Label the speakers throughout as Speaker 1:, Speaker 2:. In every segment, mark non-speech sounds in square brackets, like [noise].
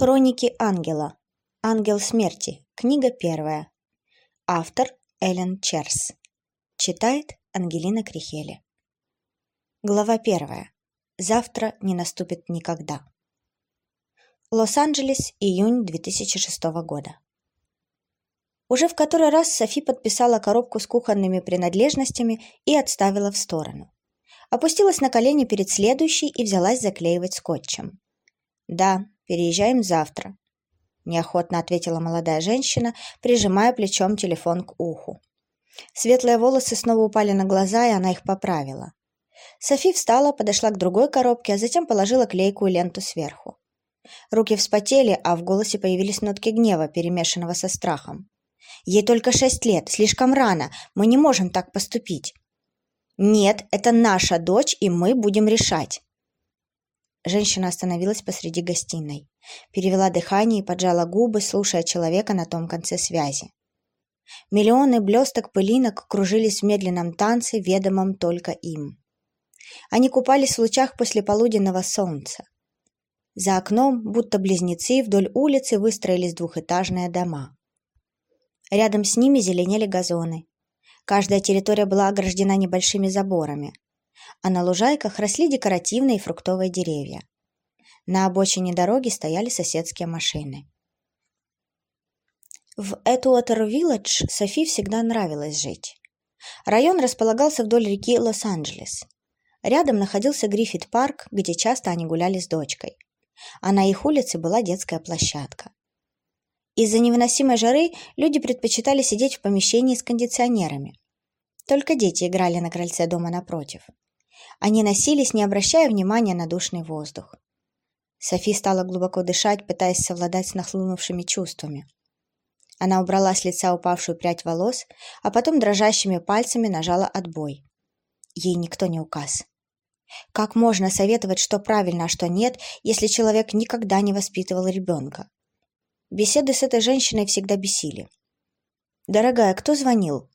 Speaker 1: Хроники ангела. Ангел смерти. Книга первая. Автор Эллен Черс. Читает Ангелина Крихели. Глава первая. Завтра не наступит никогда. Лос-Анджелес, июнь 2006 года. Уже в который раз Софи подписала коробку с кухонными принадлежностями и отставила в сторону. Опустилась на колени перед следующей и взялась заклеивать скотчем. Да, переезжаем завтра», – неохотно ответила молодая женщина, прижимая плечом телефон к уху. Светлые волосы снова упали на глаза, и она их поправила. Софи встала, подошла к другой коробке, а затем положила клейкую ленту сверху. Руки вспотели, а в голосе появились нотки гнева, перемешанного со страхом. «Ей только шесть лет, слишком рано, мы не можем так поступить». «Нет, это наша дочь, и мы будем решать». Женщина остановилась посреди гостиной, перевела дыхание и поджала губы, слушая человека на том конце связи. Миллионы блесток пылинок кружились в медленном танце, ведомом только им. Они купались в лучах послеполуденного солнца. За окном, будто близнецы, вдоль улицы выстроились двухэтажные дома. Рядом с ними зеленели газоны. Каждая территория была ограждена небольшими заборами, а на лужайках росли декоративные фруктовые деревья. На обочине дороги стояли соседские машины. В Этуатер-Вилледж Софи всегда нравилось жить. Район располагался вдоль реки Лос-Анджелес. Рядом находился Гриффит-парк, где часто они гуляли с дочкой. А на их улице была детская площадка. Из-за невыносимой жары люди предпочитали сидеть в помещении с кондиционерами. Только дети играли на крыльце дома напротив. Они носились, не обращая внимания на душный воздух. Софи стала глубоко дышать, пытаясь совладать с нахлынувшими чувствами. Она убрала с лица упавшую прядь волос, а потом дрожащими пальцами нажала отбой. Ей никто не указ. Как можно советовать, что правильно, а что нет, если человек никогда не воспитывал ребенка? Беседы с этой женщиной всегда бесили. «Дорогая, кто звонил?»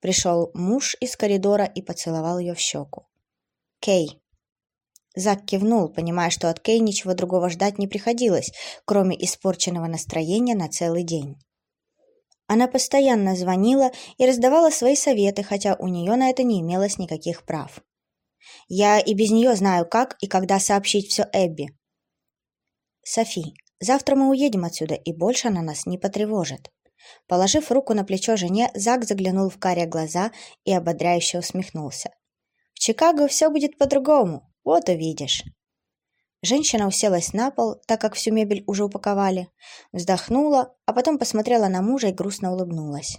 Speaker 1: Пришел муж из коридора и поцеловал ее в щеку. Кей. Зак кивнул, понимая, что от Кей ничего другого ждать не приходилось, кроме испорченного настроения на целый день. Она постоянно звонила и раздавала свои советы, хотя у нее на это не имелось никаких прав. «Я и без нее знаю, как и когда сообщить все Эбби». «Софи, завтра мы уедем отсюда, и больше она нас не потревожит». Положив руку на плечо жене, Зак заглянул в карие глаза и ободряюще усмехнулся. В Чикаго все будет по-другому, вот увидишь. Женщина уселась на пол, так как всю мебель уже упаковали, вздохнула, а потом посмотрела на мужа и грустно улыбнулась.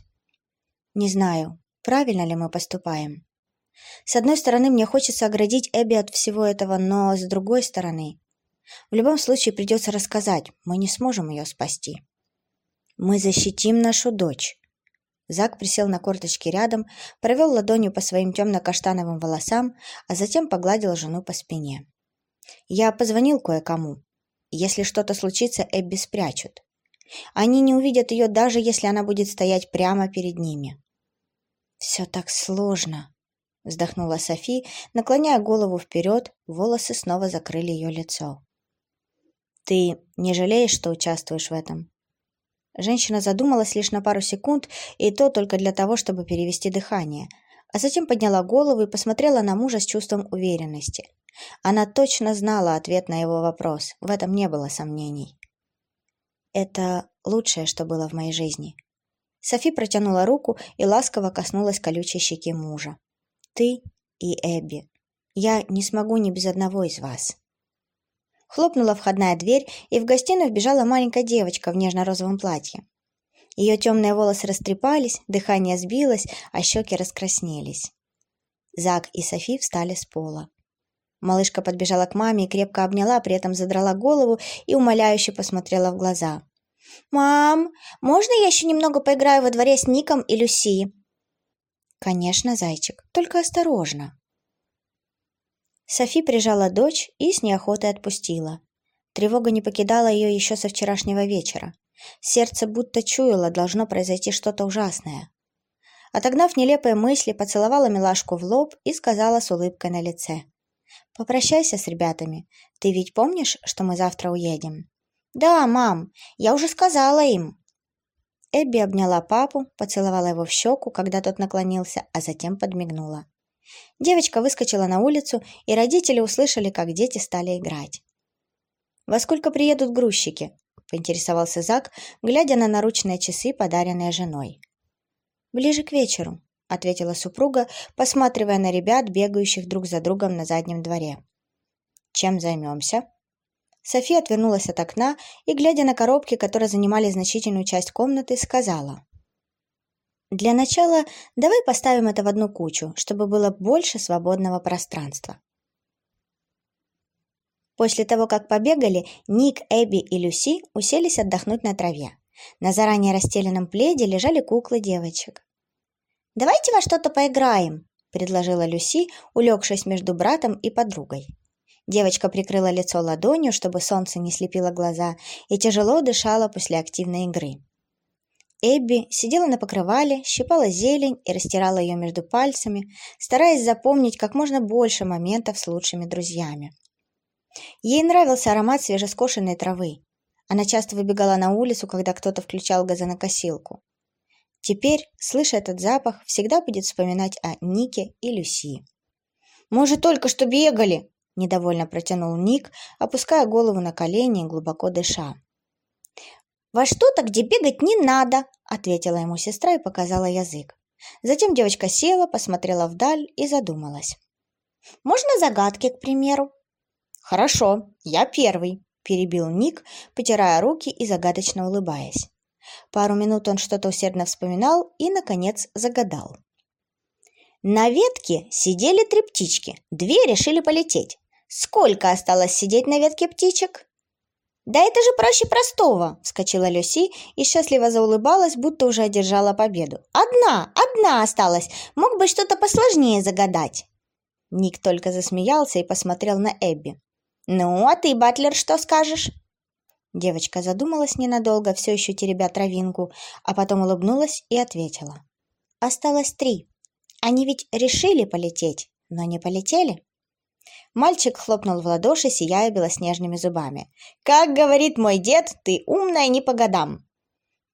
Speaker 1: «Не знаю, правильно ли мы поступаем. С одной стороны, мне хочется оградить Эбби от всего этого, но с другой стороны... В любом случае придется рассказать, мы не сможем ее спасти. Мы защитим нашу дочь. Зак присел на корточки рядом, провел ладонью по своим темно-каштановым волосам, а затем погладил жену по спине. «Я позвонил кое-кому. Если что-то случится, Эбби спрячут. Они не увидят ее, даже если она будет стоять прямо перед ними». «Все так сложно», — вздохнула Софи, наклоняя голову вперед, волосы снова закрыли ее лицо. «Ты не жалеешь, что участвуешь в этом?» Женщина задумалась лишь на пару секунд, и то только для того, чтобы перевести дыхание, а затем подняла голову и посмотрела на мужа с чувством уверенности. Она точно знала ответ на его вопрос, в этом не было сомнений. «Это лучшее, что было в моей жизни». Софи протянула руку и ласково коснулась колючей щеки мужа. «Ты и Эбби. Я не смогу ни без одного из вас». Хлопнула входная дверь, и в гостиную вбежала маленькая девочка в нежно-розовом платье. Ее темные волосы растрепались, дыхание сбилось, а щеки раскраснелись. Зак и Софи встали с пола. Малышка подбежала к маме и крепко обняла, при этом задрала голову и умоляюще посмотрела в глаза. «Мам, можно я еще немного поиграю во дворе с Ником и Люси?» «Конечно, зайчик, только осторожно», Софи прижала дочь и с неохотой отпустила. Тревога не покидала ее еще со вчерашнего вечера. Сердце будто чуяло, должно произойти что-то ужасное. Отогнав нелепые мысли, поцеловала милашку в лоб и сказала с улыбкой на лице. «Попрощайся с ребятами. Ты ведь помнишь, что мы завтра уедем?» «Да, мам, я уже сказала им». Эбби обняла папу, поцеловала его в щеку, когда тот наклонился, а затем подмигнула. Девочка выскочила на улицу, и родители услышали, как дети стали играть. «Во сколько приедут грузчики?» – поинтересовался Зак, глядя на наручные часы, подаренные женой. «Ближе к вечеру», – ответила супруга, посматривая на ребят, бегающих друг за другом на заднем дворе. «Чем займемся?» София отвернулась от окна и, глядя на коробки, которые занимали значительную часть комнаты, сказала. «Для начала давай поставим это в одну кучу, чтобы было больше свободного пространства». После того, как побегали, Ник, Эбби и Люси уселись отдохнуть на траве. На заранее расстеленном пледе лежали куклы девочек. «Давайте во что-то поиграем», – предложила Люси, улегшись между братом и подругой. Девочка прикрыла лицо ладонью, чтобы солнце не слепило глаза, и тяжело дышала после активной игры. Эбби сидела на покрывале, щипала зелень и растирала ее между пальцами, стараясь запомнить как можно больше моментов с лучшими друзьями. Ей нравился аромат свежескошенной травы. Она часто выбегала на улицу, когда кто-то включал газонокосилку. Теперь, слыша этот запах, всегда будет вспоминать о Нике и Люси. «Мы же только что бегали!» недовольно протянул Ник, опуская голову на колени и глубоко дыша. «Во что-то, где бегать не надо», — ответила ему сестра и показала язык. Затем девочка села, посмотрела вдаль и задумалась. «Можно загадки, к примеру?» «Хорошо, я первый», — перебил Ник, потирая руки и загадочно улыбаясь. Пару минут он что-то усердно вспоминал и, наконец, загадал. На ветке сидели три птички, две решили полететь. Сколько осталось сидеть на ветке птичек?» «Да это же проще простого!» – вскочила Люси и счастливо заулыбалась, будто уже одержала победу. «Одна, одна осталась! Мог бы что-то посложнее загадать!» Ник только засмеялся и посмотрел на Эбби. «Ну, а ты, Батлер, что скажешь?» Девочка задумалась ненадолго, все еще теребя травинку, а потом улыбнулась и ответила. «Осталось три. Они ведь решили полететь, но не полетели». Мальчик хлопнул в ладоши, сияя белоснежными зубами. «Как говорит мой дед, ты умная не по годам!»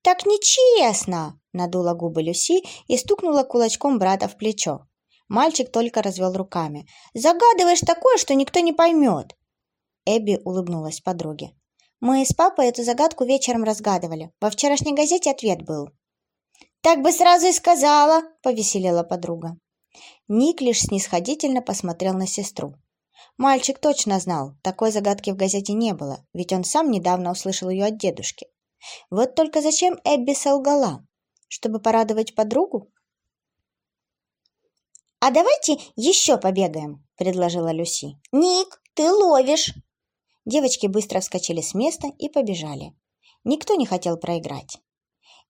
Speaker 1: «Так нечестно!» – надула губы Люси и стукнула кулачком брата в плечо. Мальчик только развел руками. «Загадываешь такое, что никто не поймет!» Эбби улыбнулась подруге. «Мы с папой эту загадку вечером разгадывали. Во вчерашней газете ответ был». «Так бы сразу и сказала!» – повеселила подруга. Ник лишь снисходительно посмотрел на сестру. Мальчик точно знал, такой загадки в газете не было, ведь он сам недавно услышал ее от дедушки. Вот только зачем Эбби солгала? Чтобы порадовать подругу? «А давайте еще побегаем», — предложила Люси. «Ник, ты ловишь!» Девочки быстро вскочили с места и побежали. Никто не хотел проиграть.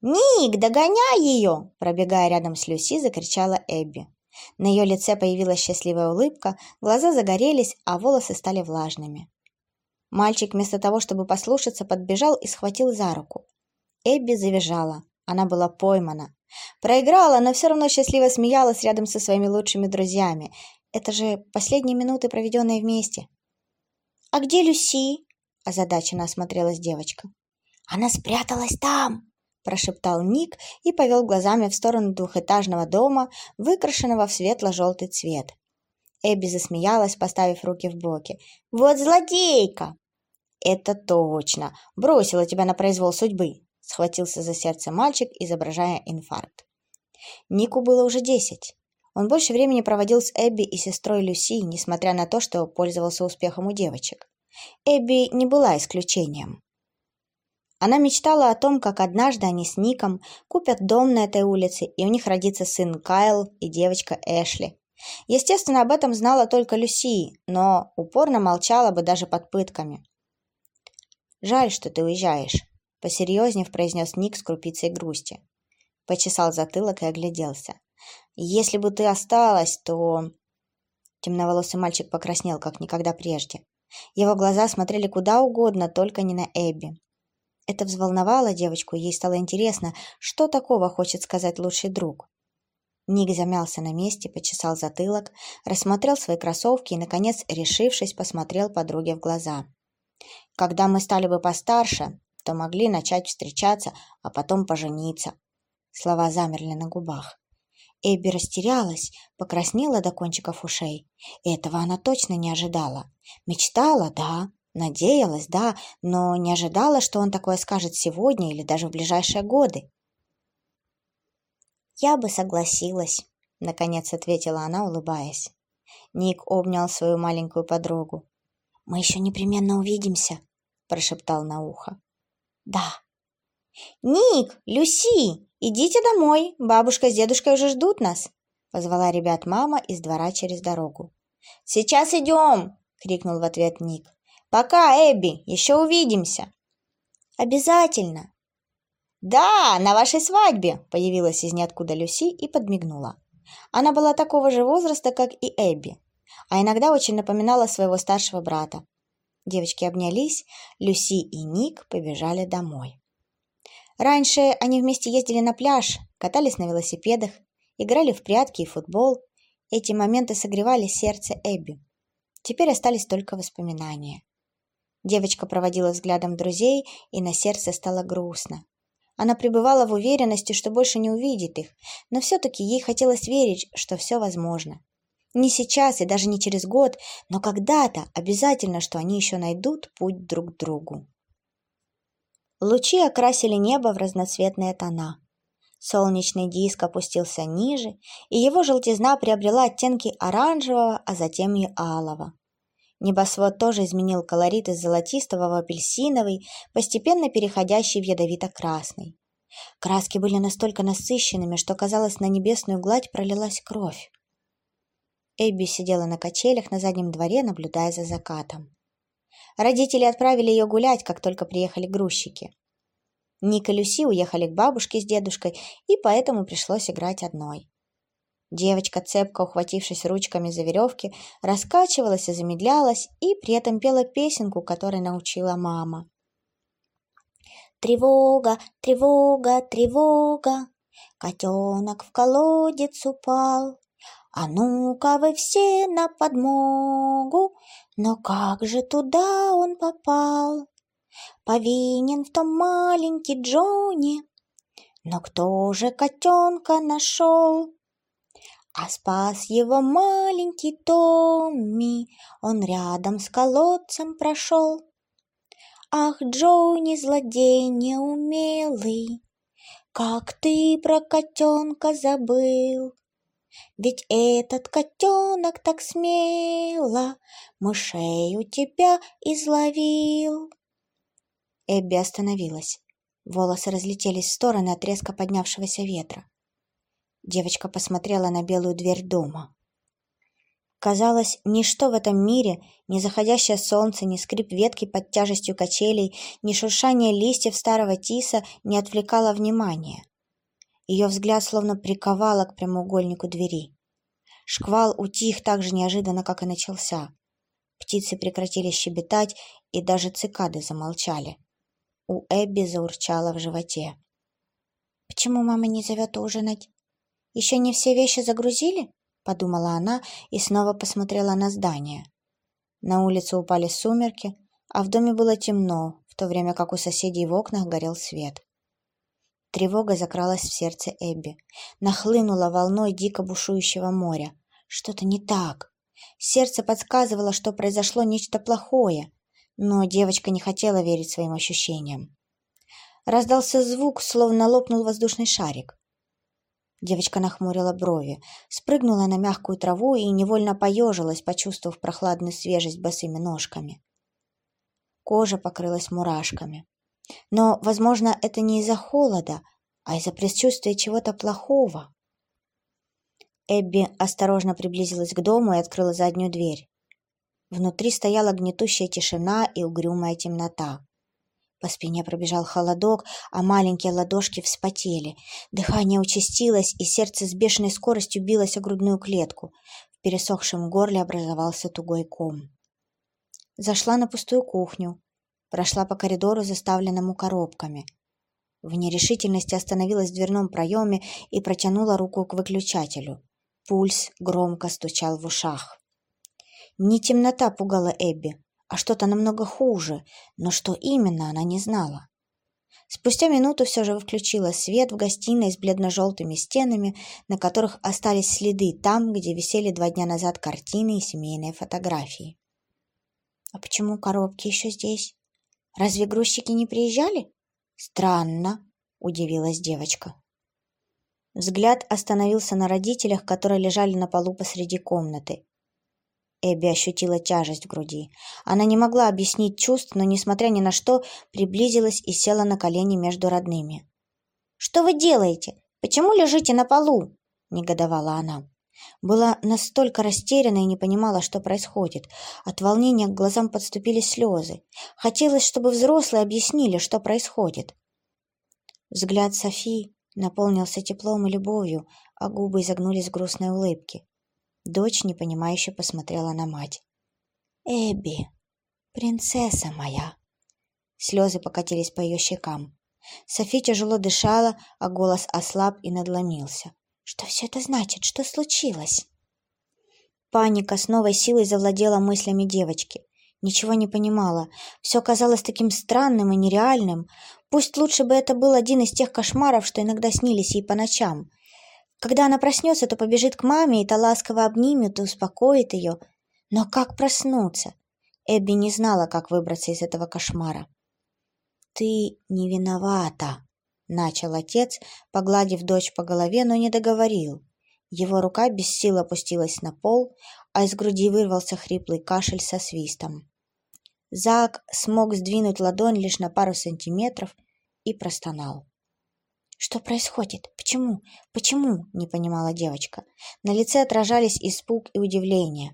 Speaker 1: «Ник, догоняй ее!» Пробегая рядом с Люси, закричала Эбби. На ее лице появилась счастливая улыбка, глаза загорелись, а волосы стали влажными. Мальчик вместо того, чтобы послушаться, подбежал и схватил за руку. Эбби завизжала. Она была поймана. Проиграла, но все равно счастливо смеялась рядом со своими лучшими друзьями. Это же последние минуты, проведенные вместе. «А где Люси?» – озадаченно осмотрелась девочка. «Она спряталась там!» Прошептал Ник и повел глазами в сторону двухэтажного дома, выкрашенного в светло-желтый цвет. Эбби засмеялась, поставив руки в боки. «Вот злодейка!» «Это точно! Бросила тебя на произвол судьбы!» Схватился за сердце мальчик, изображая инфаркт. Нику было уже десять. Он больше времени проводил с Эбби и сестрой Люси, несмотря на то, что пользовался успехом у девочек. Эбби не была исключением. Она мечтала о том, как однажды они с Ником купят дом на этой улице, и у них родится сын Кайл и девочка Эшли. Естественно, об этом знала только Люси, но упорно молчала бы даже под пытками. «Жаль, что ты уезжаешь», — посерьезнее произнес Ник с крупицей грусти. Почесал затылок и огляделся. «Если бы ты осталась, то...» Темноволосый мальчик покраснел, как никогда прежде. Его глаза смотрели куда угодно, только не на Эбби. Это взволновало девочку, ей стало интересно, что такого хочет сказать лучший друг. Ник замялся на месте, почесал затылок, рассмотрел свои кроссовки и, наконец, решившись, посмотрел подруге в глаза. Когда мы стали бы постарше, то могли начать встречаться, а потом пожениться. Слова замерли на губах. Эбби растерялась, покраснела до кончиков ушей. Этого она точно не ожидала. Мечтала, да, надеялась, да, но не ожидала, что он такое скажет сегодня или даже в ближайшие годы. «Я бы согласилась», — наконец ответила она, улыбаясь. Ник обнял свою маленькую подругу. «Мы еще непременно увидимся», — прошептал на ухо. «Да». «Ник, Люси, идите домой, бабушка с дедушкой уже ждут нас», — позвала ребят мама из двора через дорогу. «Сейчас идем!» — крикнул в ответ Ник. «Пока, Эбби, еще увидимся!» «Обязательно!» «Да, на вашей свадьбе!» — появилась из ниоткуда Люси и подмигнула. Она была такого же возраста, как и Эбби, а иногда очень напоминала своего старшего брата. Девочки обнялись, Люси и Ник побежали домой. Раньше они вместе ездили на пляж, катались на велосипедах, играли в прятки и футбол. Эти моменты согревали сердце Эбби. Теперь остались только воспоминания. Девочка проводила взглядом друзей, и на сердце стало грустно. Она пребывала в уверенности, что больше не увидит их, но все-таки ей хотелось верить, что все возможно. Не сейчас и даже не через год, но когда-то обязательно, что они еще найдут путь друг к другу. Лучи окрасили небо в разноцветные тона. Солнечный диск опустился ниже, и его желтизна приобрела оттенки оранжевого, а затем и алого. Небосвод тоже изменил колорит из золотистого в апельсиновый, постепенно переходящий в ядовито-красный. Краски были настолько насыщенными, что, казалось, на небесную гладь пролилась кровь. Эбби сидела на качелях на заднем дворе, наблюдая за закатом. Родители отправили ее гулять, как только приехали грузчики. Ник и Люси уехали к бабушке с дедушкой, и поэтому пришлось играть одной. Девочка, цепко ухватившись ручками за веревки, раскачивалась и замедлялась, и при этом пела песенку, которой научила мама. Тревога, тревога, тревога, котенок в колодец упал. А ну-ка вы все на подмогу, но как же туда он попал? Повинен в том маленький Джонни, но кто же котенка нашел? А спас его маленький Томми, он рядом с колодцем прошел. Ах, Джонни, злодей неумелый, как ты про котенка забыл? Ведь этот котенок так смело мышей у тебя изловил. Эбби остановилась. Волосы разлетелись в стороны от резко поднявшегося ветра. Девочка посмотрела на белую дверь дома. Казалось, ничто в этом мире, ни заходящее солнце, ни скрип ветки под тяжестью качелей, ни шуршание листьев старого тиса не отвлекало внимания. Ее взгляд словно приковало к прямоугольнику двери. Шквал утих так же неожиданно, как и начался. Птицы прекратили щебетать, и даже цикады замолчали. У Эбби заурчало в животе. «Почему мама не зовет ужинать?» «Еще не все вещи загрузили?» — подумала она и снова посмотрела на здание. На улице упали сумерки, а в доме было темно, в то время как у соседей в окнах горел свет. Тревога закралась в сердце Эбби, нахлынула волной дико бушующего моря. Что-то не так. Сердце подсказывало, что произошло нечто плохое, но девочка не хотела верить своим ощущениям. Раздался звук, словно лопнул воздушный шарик. Девочка нахмурила брови, спрыгнула на мягкую траву и невольно поежилась, почувствовав прохладную свежесть босыми ножками. Кожа покрылась мурашками. Но, возможно, это не из-за холода, а из-за предчувствия чего-то плохого. Эбби осторожно приблизилась к дому и открыла заднюю дверь. Внутри стояла гнетущая тишина и угрюмая темнота. По спине пробежал холодок, а маленькие ладошки вспотели. Дыхание участилось, и сердце с бешеной скоростью билось о грудную клетку. В пересохшем горле образовался тугой ком. Зашла на пустую кухню. Прошла по коридору, заставленному коробками. В нерешительности остановилась в дверном проеме и протянула руку к выключателю. Пульс громко стучал в ушах. Не темнота пугала Эбби, а что-то намного хуже, но что именно она не знала. Спустя минуту все же включила свет в гостиной с бледно-желтыми стенами, на которых остались следы там, где висели два дня назад картины и семейные фотографии. «А почему коробки еще здесь? Разве грузчики не приезжали?» «Странно», — удивилась девочка. Взгляд остановился на родителях, которые лежали на полу посреди комнаты. Эбби ощутила тяжесть в груди. Она не могла объяснить чувств, но, несмотря ни на что, приблизилась и села на колени между родными. «Что вы делаете? Почему лежите на полу?» – негодовала она. Была настолько растеряна и не понимала, что происходит. От волнения к глазам подступили слезы. Хотелось, чтобы взрослые объяснили, что происходит. Взгляд Софии наполнился теплом и любовью, а губы изогнулись в грустной улыбке. Дочь непонимающе посмотрела на мать. «Эбби, принцесса моя!» Слезы покатились по ее щекам. Софи тяжело дышала, а голос ослаб и надломился. «Что все это значит? Что случилось?» Паника с новой силой завладела мыслями девочки. Ничего не понимала. Все казалось таким странным и нереальным. Пусть лучше бы это был один из тех кошмаров, что иногда снились ей по ночам — когда она проснется, то побежит к маме, и та ласково обнимет и успокоит ее. Но как проснуться? Эбби не знала, как выбраться из этого кошмара. «Ты не виновата», — начал отец, погладив дочь по голове, но не договорил. Его рука без сил опустилась на пол, а из груди вырвался хриплый кашель со свистом. Зак смог сдвинуть ладонь лишь на пару сантиметров и простонал. «Что происходит? Почему? Почему?» – не понимала девочка. На лице отражались испуг и удивление.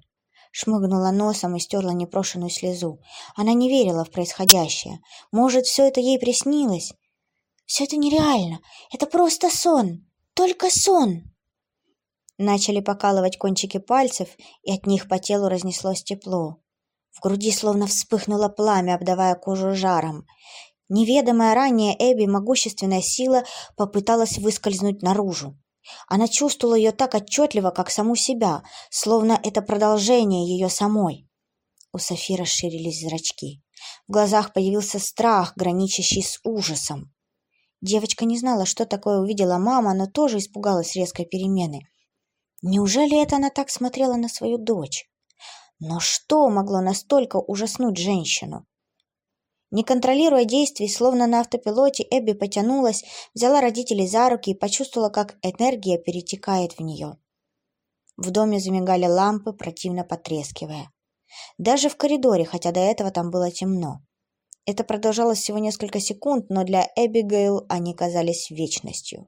Speaker 1: Шмыгнула носом и стерла непрошенную слезу. Она не верила в происходящее. Может, все это ей приснилось? «Все это нереально. Это просто сон. Только сон!» Начали покалывать кончики пальцев, и от них по телу разнеслось тепло. В груди словно вспыхнуло пламя, обдавая кожу жаром. Неведомая ранее Эбби могущественная сила попыталась выскользнуть наружу. Она чувствовала ее так отчетливо, как саму себя, словно это продолжение ее самой. У Софи расширились зрачки. В глазах появился страх, граничащий с ужасом. Девочка не знала, что такое увидела мама, но тоже испугалась резкой перемены. Неужели это она так смотрела на свою дочь? Но что могло настолько ужаснуть женщину? Не контролируя действий, словно на автопилоте, Эбби потянулась, взяла родителей за руки и почувствовала, как энергия перетекает в нее. В доме замигали лампы, противно потрескивая. Даже в коридоре, хотя до этого там было темно. Это продолжалось всего несколько секунд, но для Эбигейл они казались вечностью.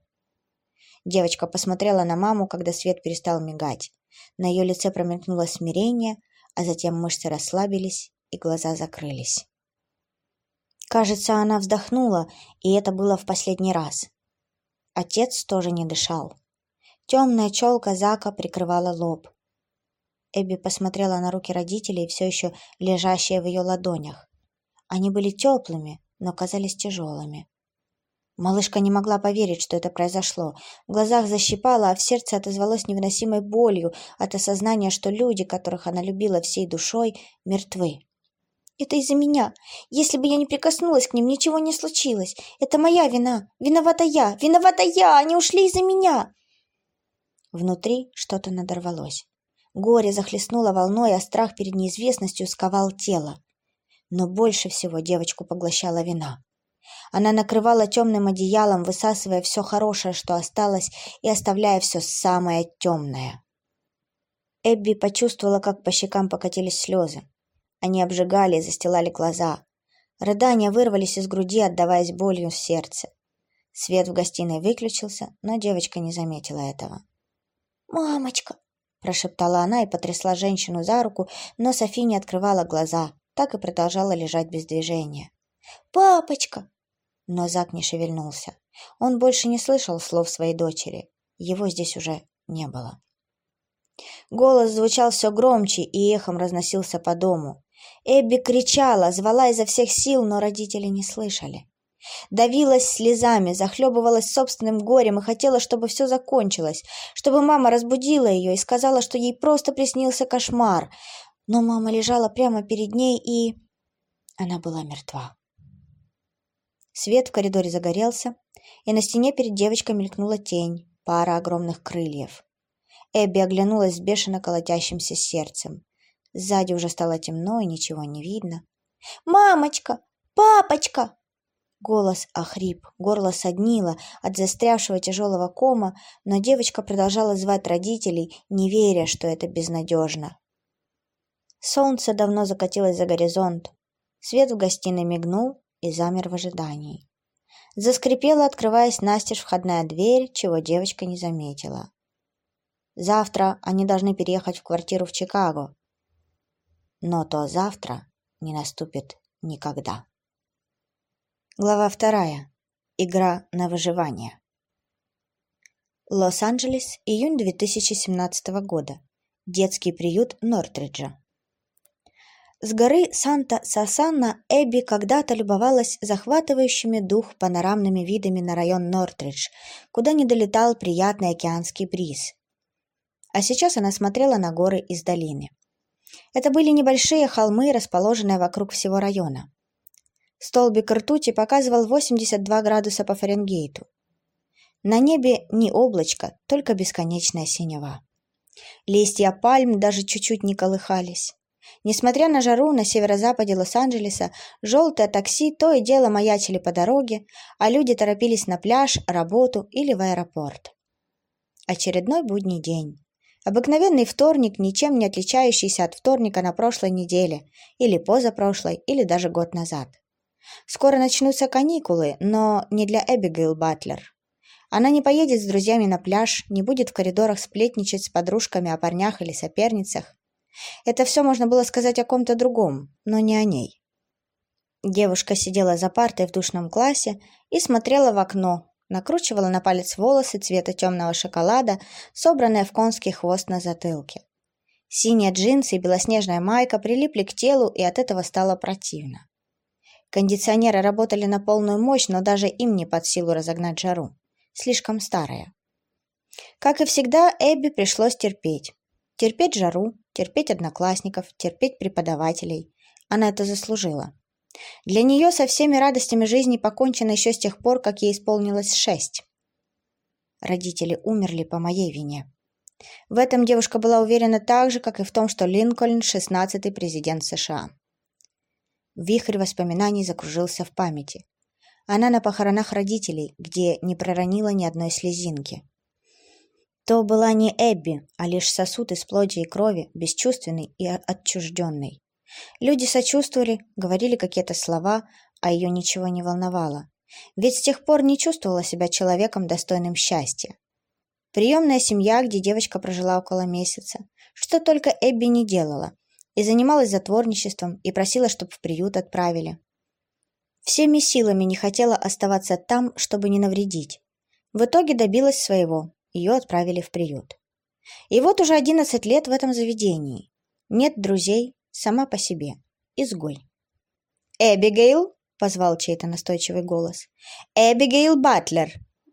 Speaker 1: Девочка посмотрела на маму, когда свет перестал мигать. На ее лице промелькнуло смирение, а затем мышцы расслабились и глаза закрылись. Кажется, она вздохнула, и это было в последний раз. Отец тоже не дышал. Темная челка Зака прикрывала лоб. Эбби посмотрела на руки родителей, все еще лежащие в ее ладонях. Они были теплыми, но казались тяжелыми. Малышка не могла поверить, что это произошло. В глазах защипала, а в сердце отозвалось невыносимой болью от осознания, что люди, которых она любила всей душой, мертвы. Это из-за меня. Если бы я не прикоснулась к ним, ничего не случилось. Это моя вина. Виновата я. Виновата я. Они ушли из-за меня. Внутри что-то надорвалось. Горе захлестнуло волной, а страх перед неизвестностью сковал тело. Но больше всего девочку поглощала вина. Она накрывала темным одеялом, высасывая все хорошее, что осталось, и оставляя все самое темное. Эбби почувствовала, как по щекам покатились слезы. Они обжигали и застилали глаза. Рыдания вырвались из груди, отдаваясь болью в сердце. Свет в гостиной выключился, но девочка не заметила этого. «Мамочка!» – прошептала она и потрясла женщину за руку, но Софи не открывала глаза, так и продолжала лежать без движения. «Папочка!» Но Зак не шевельнулся. Он больше не слышал слов своей дочери. Его здесь уже не было. Голос звучал все громче и эхом разносился по дому. Эбби кричала, звала изо всех сил, но родители не слышали. Давилась слезами, захлебывалась собственным горем и хотела, чтобы все закончилось, чтобы мама разбудила ее и сказала, что ей просто приснился кошмар. Но мама лежала прямо перед ней, и... Она была мертва. Свет в коридоре загорелся, и на стене перед девочкой мелькнула тень, пара огромных крыльев. Эбби оглянулась с бешено колотящимся сердцем. Сзади уже стало темно и ничего не видно. «Мамочка! Папочка!» Голос охрип, горло соднило от застрявшего тяжелого кома, но девочка продолжала звать родителей, не веря, что это безнадежно. Солнце давно закатилось за горизонт. Свет в гостиной мигнул и замер в ожидании. Заскрипела, открываясь настежь входная дверь, чего девочка не заметила. Завтра они должны переехать в квартиру в Чикаго. Но то завтра не наступит никогда. Глава вторая. Игра на выживание. Лос-Анджелес, июнь 2017 года. Детский приют Нортриджа. С горы Санта-Сасанна Эбби когда-то любовалась захватывающими дух панорамными видами на район Нортридж, куда не долетал приятный океанский бриз. А сейчас она смотрела на горы из долины. Это были небольшие холмы, расположенные вокруг всего района. Столбик ртути показывал 82 градуса по Фаренгейту. На небе ни облачко, только бесконечная синева. Листья пальм даже чуть-чуть не колыхались. Несмотря на жару на северо-западе Лос-Анджелеса, желтые такси то и дело маячили по дороге, а люди торопились на пляж, работу или в аэропорт. Очередной будний день. Обыкновенный вторник, ничем не отличающийся от вторника на прошлой неделе, или позапрошлой, или даже год назад. Скоро начнутся каникулы, но не для Эбигейл Батлер. Она не поедет с друзьями на пляж, не будет в коридорах сплетничать с подружками о парнях или соперницах. Это все можно было сказать о ком-то другом, но не о ней. Девушка сидела за партой в душном классе и смотрела в окно, накручивала на палец волосы цвета темного шоколада, собранные в конский хвост на затылке. Синие джинсы и белоснежная майка прилипли к телу, и от этого стало противно. Кондиционеры работали на полную мощь, но даже им не под силу разогнать жару. Слишком старая. Как и всегда, Эбби пришлось терпеть. Терпеть жару, терпеть одноклассников, терпеть преподавателей. Она это заслужила. Для нее со всеми радостями жизни покончено еще с тех пор, как ей исполнилось шесть. Родители умерли по моей вине. В этом девушка была уверена так же, как и в том, что Линкольн – шестнадцатый президент США. Вихрь воспоминаний закружился в памяти. Она на похоронах родителей, где не проронила ни одной слезинки. То была не Эбби, а лишь сосуд из плоти и крови, бесчувственный и отчужденный. Люди сочувствовали, говорили какие-то слова, а ее ничего не волновало. Ведь с тех пор не чувствовала себя человеком, достойным счастья. Приемная семья, где девочка прожила около месяца. Что только Эбби не делала. И занималась затворничеством, и просила, чтобы в приют отправили. Всеми силами не хотела оставаться там, чтобы не навредить. В итоге добилась своего. Ее отправили в приют. И вот уже одиннадцать лет в этом заведении. Нет друзей, Сама по себе. Изгой. «Эбигейл!» — позвал чей-то настойчивый голос. «Эбигейл Батлер!»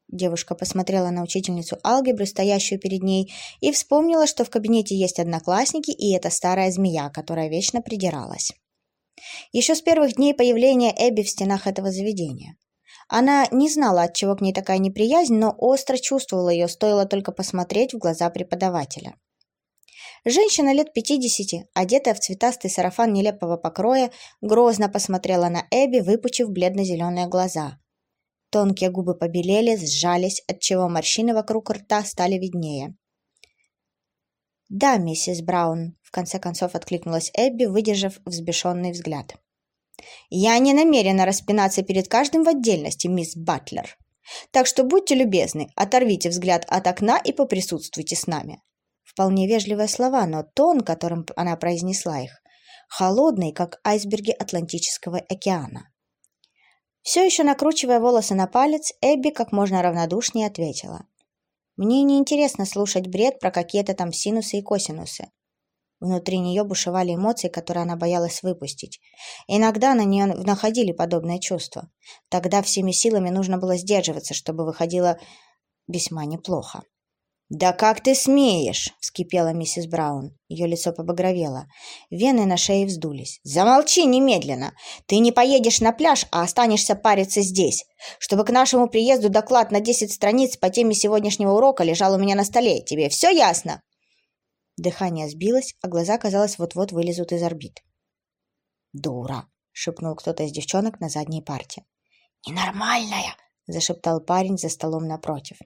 Speaker 1: Девушка посмотрела на учительницу алгебры, стоящую перед ней, и вспомнила, что в кабинете есть одноклассники, и это старая змея, которая вечно придиралась. Еще с первых дней появления Эбби в стенах этого заведения. Она не знала, от чего к ней такая неприязнь, но остро чувствовала ее, стоило только посмотреть в глаза преподавателя. Женщина лет пятидесяти, одетая в цветастый сарафан нелепого покроя, грозно посмотрела на Эбби, выпучив бледно-зеленые глаза. Тонкие губы побелели, сжались, отчего морщины вокруг рта стали виднее. «Да, миссис Браун», — в конце концов откликнулась Эбби, выдержав взбешенный взгляд. «Я не намерена распинаться перед каждым в отдельности, мисс Батлер. Так что будьте любезны, оторвите взгляд от окна и поприсутствуйте с нами. Вполне вежливые слова, но тон, которым она произнесла их, холодный, как айсберги Атлантического океана. Все еще накручивая волосы на палец, Эбби как можно равнодушнее ответила. «Мне не интересно слушать бред про какие-то там синусы и косинусы». Внутри нее бушевали эмоции, которые она боялась выпустить. Иногда на нее находили подобное чувство. Тогда всеми силами нужно было сдерживаться, чтобы выходило весьма неплохо. «Да как ты смеешь!» — вскипела миссис Браун. Ее лицо побагровело. Вены на шее вздулись. «Замолчи немедленно! Ты не поедешь на пляж, а останешься париться здесь. Чтобы к нашему приезду доклад на десять страниц по теме сегодняшнего урока лежал у меня на столе. Тебе все ясно?» Дыхание сбилось, а глаза, казалось, вот-вот вылезут из орбит. «Дура!» — шепнул кто-то из девчонок на задней парте. «Ненормальная!» — зашептал парень за столом напротив.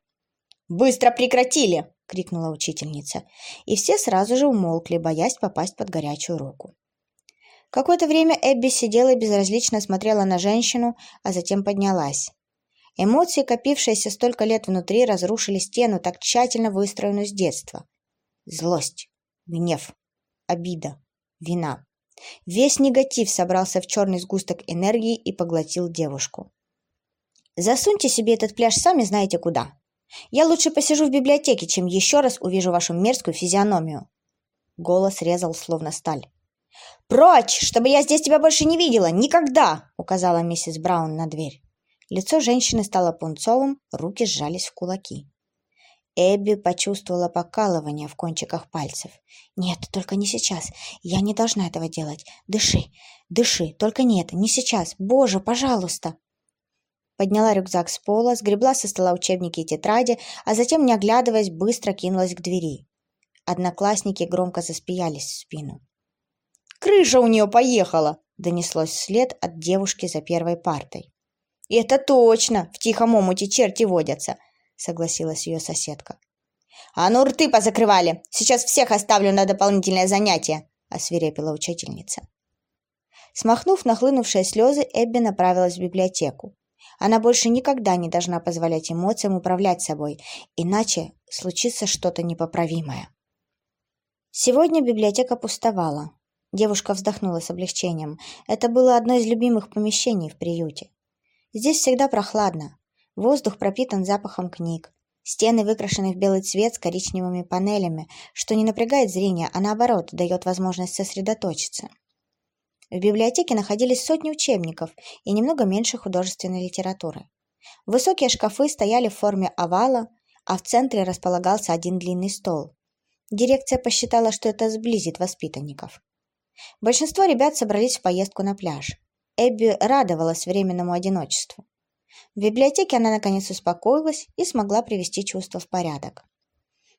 Speaker 1: «Быстро прекратили!» — крикнула учительница, и все сразу же умолкли, боясь попасть под горячую руку. Какое-то время Эбби сидела и безразлично смотрела на женщину, а затем поднялась. Эмоции, копившиеся столько лет внутри, разрушили стену, так тщательно выстроенную с детства. Злость, гнев, обида, вина. Весь негатив собрался в черный сгусток энергии и поглотил девушку. «Засуньте себе этот пляж сами знаете куда», я лучше посижу в библиотеке, чем еще раз увижу вашу мерзкую физиономию. Голос резал словно сталь. «Прочь, чтобы я здесь тебя больше не видела! Никогда!» — указала миссис Браун на дверь. Лицо женщины стало пунцовым, руки сжались в кулаки. Эбби почувствовала покалывание в кончиках пальцев. «Нет, только не сейчас. Я не должна этого делать. Дыши, дыши, только не это, не сейчас. Боже, пожалуйста!» Подняла рюкзак с пола, сгребла со стола учебники и тетради, а затем, не оглядываясь, быстро кинулась к двери. Одноклассники громко заспиялись в спину. «Крыша у нее поехала!» — донеслось вслед от девушки за первой партой. «Это точно! В тихом омуте черти водятся!» — согласилась ее соседка. «А ну рты позакрывали! Сейчас всех оставлю на дополнительное занятие!» — освирепила учительница. Смахнув нахлынувшие слезы, Эбби направилась в библиотеку. Она больше никогда не должна позволять эмоциям управлять собой, иначе случится что-то непоправимое. Сегодня библиотека пустовала. Девушка вздохнула с облегчением. Это было одно из любимых помещений в приюте. Здесь всегда прохладно. Воздух пропитан запахом книг. Стены выкрашены в белый цвет с коричневыми панелями, что не напрягает зрение, а наоборот дает возможность сосредоточиться. В библиотеке находились сотни учебников и немного меньше художественной литературы. Высокие шкафы стояли в форме овала, а в центре располагался один длинный стол. Дирекция посчитала, что это сблизит воспитанников. Большинство ребят собрались в поездку на пляж. Эбби радовалась временному одиночеству. В библиотеке она наконец успокоилась и смогла привести чувства в порядок.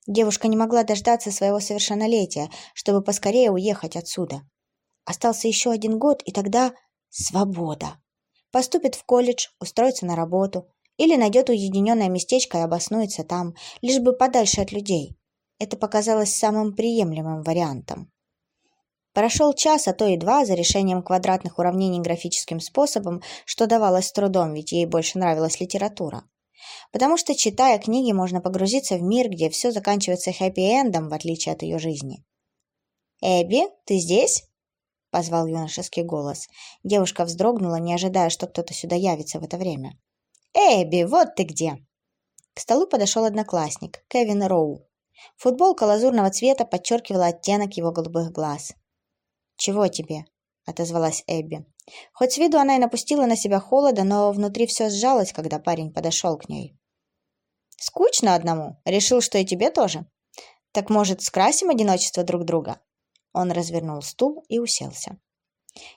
Speaker 1: Девушка не могла дождаться своего совершеннолетия, чтобы поскорее уехать отсюда. Остался еще один год, и тогда свобода. Поступит в колледж, устроится на работу или найдет уединенное местечко и обоснуется там, лишь бы подальше от людей. Это показалось самым приемлемым вариантом. Прошел час, а то и два за решением квадратных уравнений графическим способом, что давалось с трудом, ведь ей больше нравилась литература. Потому что, читая книги, можно погрузиться в мир, где все заканчивается хэппи-эндом, в отличие от ее жизни. «Эбби, ты здесь?» Позвал юношеский голос. Девушка вздрогнула, не ожидая, что кто-то сюда явится в это время. «Эбби, вот ты где!» К столу подошел одноклассник, Кевин Роу. Футболка лазурного цвета подчеркивала оттенок его голубых глаз. «Чего тебе?» — отозвалась Эбби. Хоть с виду она и напустила на себя холода, но внутри все сжалось, когда парень подошел к ней. «Скучно одному. Решил, что и тебе тоже. Так, может, скрасим одиночество друг друга?» Он развернул стул и уселся.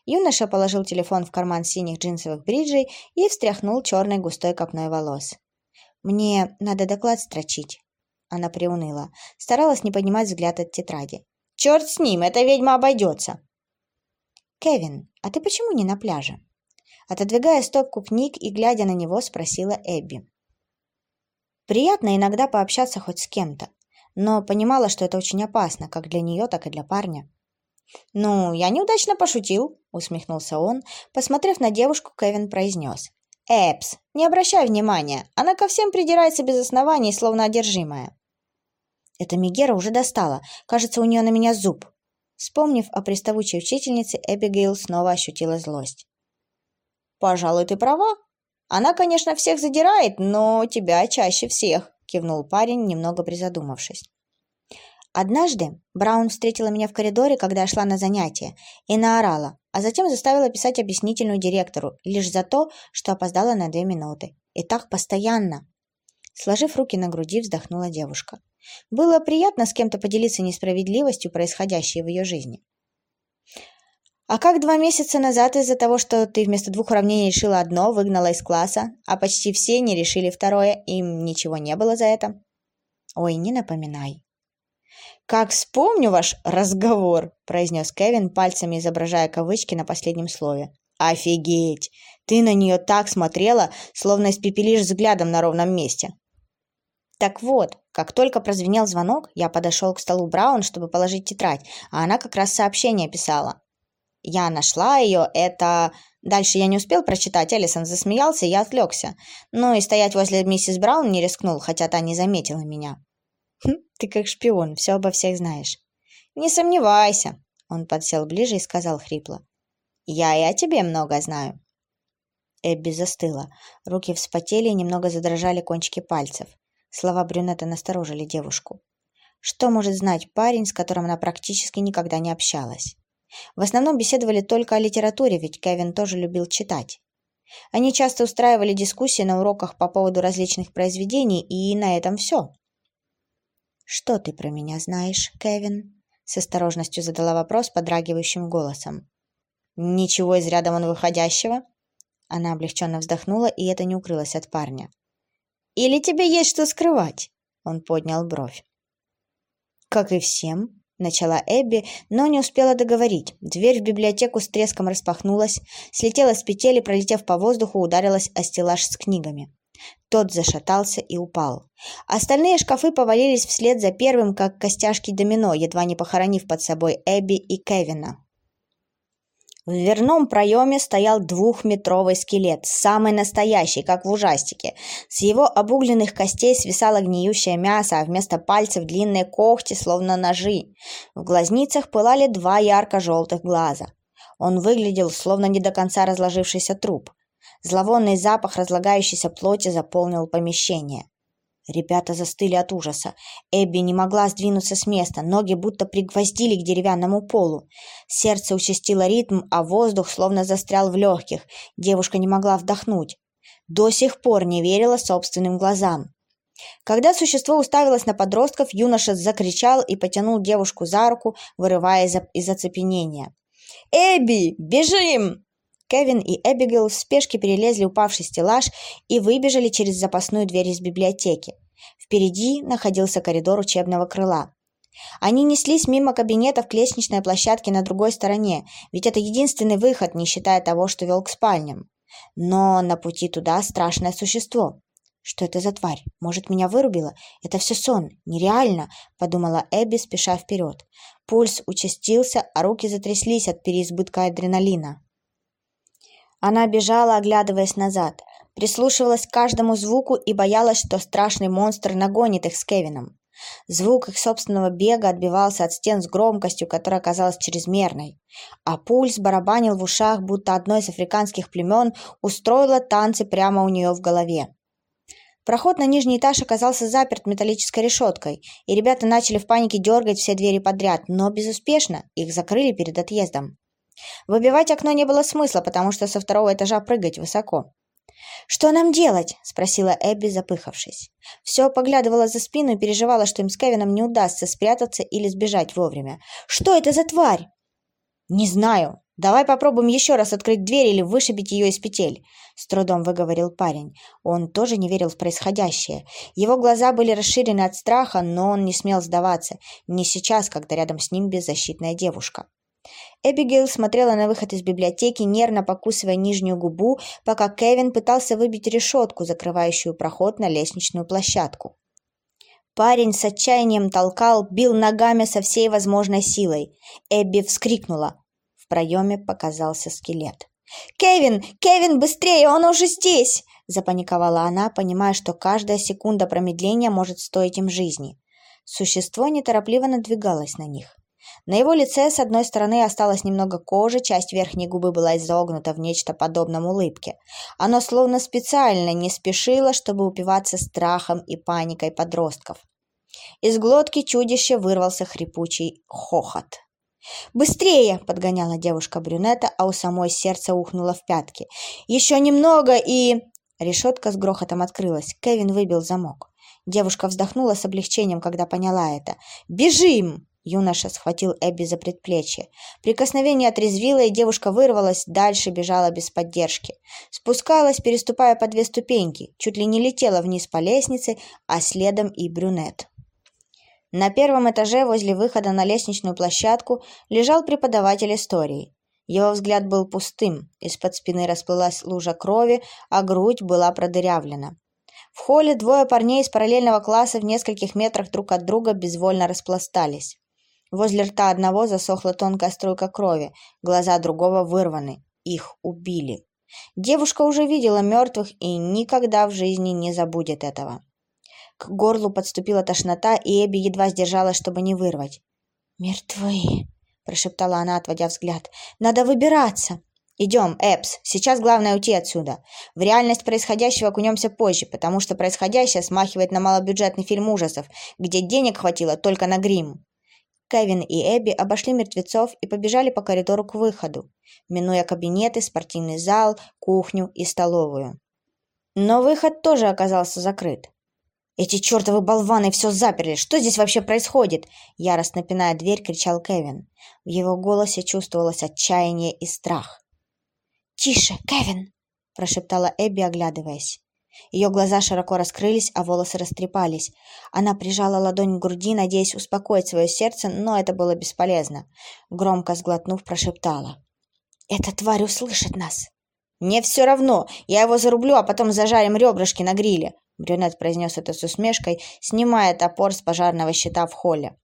Speaker 1: Юноша положил телефон в карман синих джинсовых бриджей и встряхнул черной густой копной волос. «Мне надо доклад строчить». Она приуныла, старалась не поднимать взгляд от тетради. «Черт с ним, эта ведьма обойдется!» «Кевин, а ты почему не на пляже?» Отодвигая стопку книг и глядя на него, спросила Эбби. «Приятно иногда пообщаться хоть с кем-то но понимала, что это очень опасно, как для нее, так и для парня. «Ну, я неудачно пошутил», — усмехнулся он. Посмотрев на девушку, Кевин произнес. «Эпс, не обращай внимания, она ко всем придирается без оснований, словно одержимая». Эта Мегера уже достала, кажется, у нее на меня зуб. Вспомнив о приставучей учительнице, Эбигейл снова ощутила злость. «Пожалуй, ты права. Она, конечно, всех задирает, но тебя чаще всех», — кивнул парень, немного призадумавшись. Однажды Браун встретила меня в коридоре, когда я шла на занятия, и наорала, а затем заставила писать объяснительную директору лишь за то, что опоздала на две минуты. И так постоянно. Сложив руки на груди, вздохнула девушка. Было приятно с кем-то поделиться несправедливостью, происходящей в ее жизни. А как два месяца назад из-за того, что ты вместо двух уравнений решила одно, выгнала из класса, а почти все не решили второе, им ничего не было за это? Ой, не напоминай. «Как вспомню ваш разговор», – произнес Кевин, пальцами изображая кавычки на последнем слове. «Офигеть! Ты на нее так смотрела, словно испепелишь взглядом на ровном месте». Так вот, как только прозвенел звонок, я подошел к столу Браун, чтобы положить тетрадь, а она как раз сообщение писала. Я нашла ее, это... Дальше я не успел прочитать, Эллисон засмеялся, я отвлекся. Ну и стоять возле миссис Браун не рискнул, хотя та не заметила меня. Хм, ты как шпион, все обо всех знаешь. Не сомневайся. Он подсел ближе и сказал хрипло. Я и о тебе много знаю. Эбби застыла. Руки вспотели и немного задрожали кончики пальцев. Слова брюнета насторожили девушку. Что может знать парень, с которым она практически никогда не общалась? В основном беседовали только о литературе, ведь Кевин тоже любил читать. Они часто устраивали дискуссии на уроках по поводу различных произведений, и на этом все. «Что ты про меня знаешь, Кевин?» С осторожностью задала вопрос подрагивающим голосом. «Ничего из ряда вон выходящего?» Она облегченно вздохнула, и это не укрылось от парня. «Или тебе есть что скрывать?» Он поднял бровь. «Как и всем, начала Эбби, но не успела договорить. Дверь в библиотеку с треском распахнулась, слетела с петель и, пролетев по воздуху, ударилась о стеллаж с книгами. Тот зашатался и упал. Остальные шкафы повалились вслед за первым, как костяшки домино, едва не похоронив под собой Эбби и Кевина. В дверном проеме стоял двухметровый скелет, самый настоящий, как в ужастике. С его обугленных костей свисало гниющее мясо, а вместо пальцев длинные когти, словно ножи. В глазницах пылали два ярко-желтых глаза. Он выглядел, словно не до конца разложившийся труп. Зловонный запах разлагающейся плоти заполнил помещение. Ребята застыли от ужаса. Эбби не могла сдвинуться с места, ноги будто пригвоздили к деревянному полу. Сердце участило ритм, а воздух словно застрял в легких. Девушка не могла вдохнуть. До сих пор не верила собственным глазам. Когда существо уставилось на подростков, юноша закричал и потянул девушку за руку, вырывая из оцепенения. «Эбби, бежим!» Кевин и Эбигейл в спешке перелезли упавший стеллаж и выбежали через запасную дверь из библиотеки. Впереди находился коридор учебного крыла. Они неслись мимо кабинетов к лестничной площадке на другой стороне, ведь это единственный выход, не считая того, что вел к спальням. Но на пути туда страшное существо. «Что это за тварь? Может, меня вырубило? Это все сон. Нереально!» – подумала Эбби, спеша вперед. Пульс участился, а руки затряслись от переизбытка адреналина. Она бежала, оглядываясь назад, прислушивалась к каждому звуку и боялась, что страшный монстр нагонит их с Кевином. Звук их собственного бега отбивался от стен с громкостью, которая казалась чрезмерной, а пульс барабанил в ушах, будто одно из африканских племен устроило танцы прямо у нее в голове. Проход на нижний этаж оказался заперт металлической решеткой, и ребята начали в панике дергать все двери подряд, но безуспешно, их закрыли перед отъездом. Выбивать окно не было смысла, потому что со второго этажа прыгать высоко. «Что нам делать?» – спросила Эбби, запыхавшись. Все поглядывала за спину и переживала, что им с Кевином не удастся спрятаться или сбежать вовремя. «Что это за тварь?» «Не знаю. Давай попробуем еще раз открыть дверь или вышибить ее из петель», – с трудом выговорил парень. Он тоже не верил в происходящее. Его глаза были расширены от страха, но он не смел сдаваться. Не сейчас, когда рядом с ним беззащитная девушка. Эбигейл смотрела на выход из библиотеки, нервно покусывая нижнюю губу, пока Кевин пытался выбить решетку, закрывающую проход на лестничную площадку. Парень с отчаянием толкал, бил ногами со всей возможной силой. Эбби вскрикнула. В проеме показался скелет. «Кевин! Кевин, быстрее! Он уже здесь!» Запаниковала она, понимая, что каждая секунда промедления может стоить им жизни. Существо неторопливо надвигалось на них. На его лице с одной стороны осталось немного кожи, часть верхней губы была изогнута в нечто подобном улыбке. Оно словно специально не спешило, чтобы упиваться страхом и паникой подростков. Из глотки чудища вырвался хрипучий хохот. «Быстрее!» — подгоняла девушка брюнета, а у самой сердце ухнуло в пятки. «Еще немного и...» Решетка с грохотом открылась. Кевин выбил замок. Девушка вздохнула с облегчением, когда поняла это. «Бежим!» Юноша схватил Эбби за предплечье. Прикосновение отрезвило, и девушка вырвалась, дальше бежала без поддержки. Спускалась, переступая по две ступеньки, чуть ли не летела вниз по лестнице, а следом и брюнет. На первом этаже возле выхода на лестничную площадку лежал преподаватель истории. Его взгляд был пустым, из-под спины расплылась лужа крови, а грудь была продырявлена. В холле двое парней из параллельного класса в нескольких метрах друг от друга безвольно распластались. Возле рта одного засохла тонкая струйка крови, глаза другого вырваны. Их убили. Девушка уже видела мертвых и никогда в жизни не забудет этого. К горлу подступила тошнота, и Эбби едва сдержалась, чтобы не вырвать. «Мертвы», — прошептала она, отводя взгляд. «Надо выбираться». «Идем, Эпс, сейчас главное уйти отсюда. В реальность происходящего окунемся позже, потому что происходящее смахивает на малобюджетный фильм ужасов, где денег хватило только на грим». Кевин и Эбби обошли мертвецов и побежали по коридору к выходу, минуя кабинеты, спортивный зал, кухню и столовую. Но выход тоже оказался закрыт. «Эти чертовы болваны все заперли! Что здесь вообще происходит?» Яростно пиная дверь, кричал Кевин. В его голосе чувствовалось отчаяние и страх. «Тише, Кевин!» – прошептала Эбби, оглядываясь. Ее глаза широко раскрылись, а волосы растрепались. Она прижала ладонь к груди, надеясь успокоить свое сердце, но это было бесполезно. Громко сглотнув, прошептала. «Эта тварь услышит нас!» «Мне все равно! Я его зарублю, а потом зажарим ребрышки на гриле!» Брюнет произнес это с усмешкой, снимая топор с пожарного щита в холле.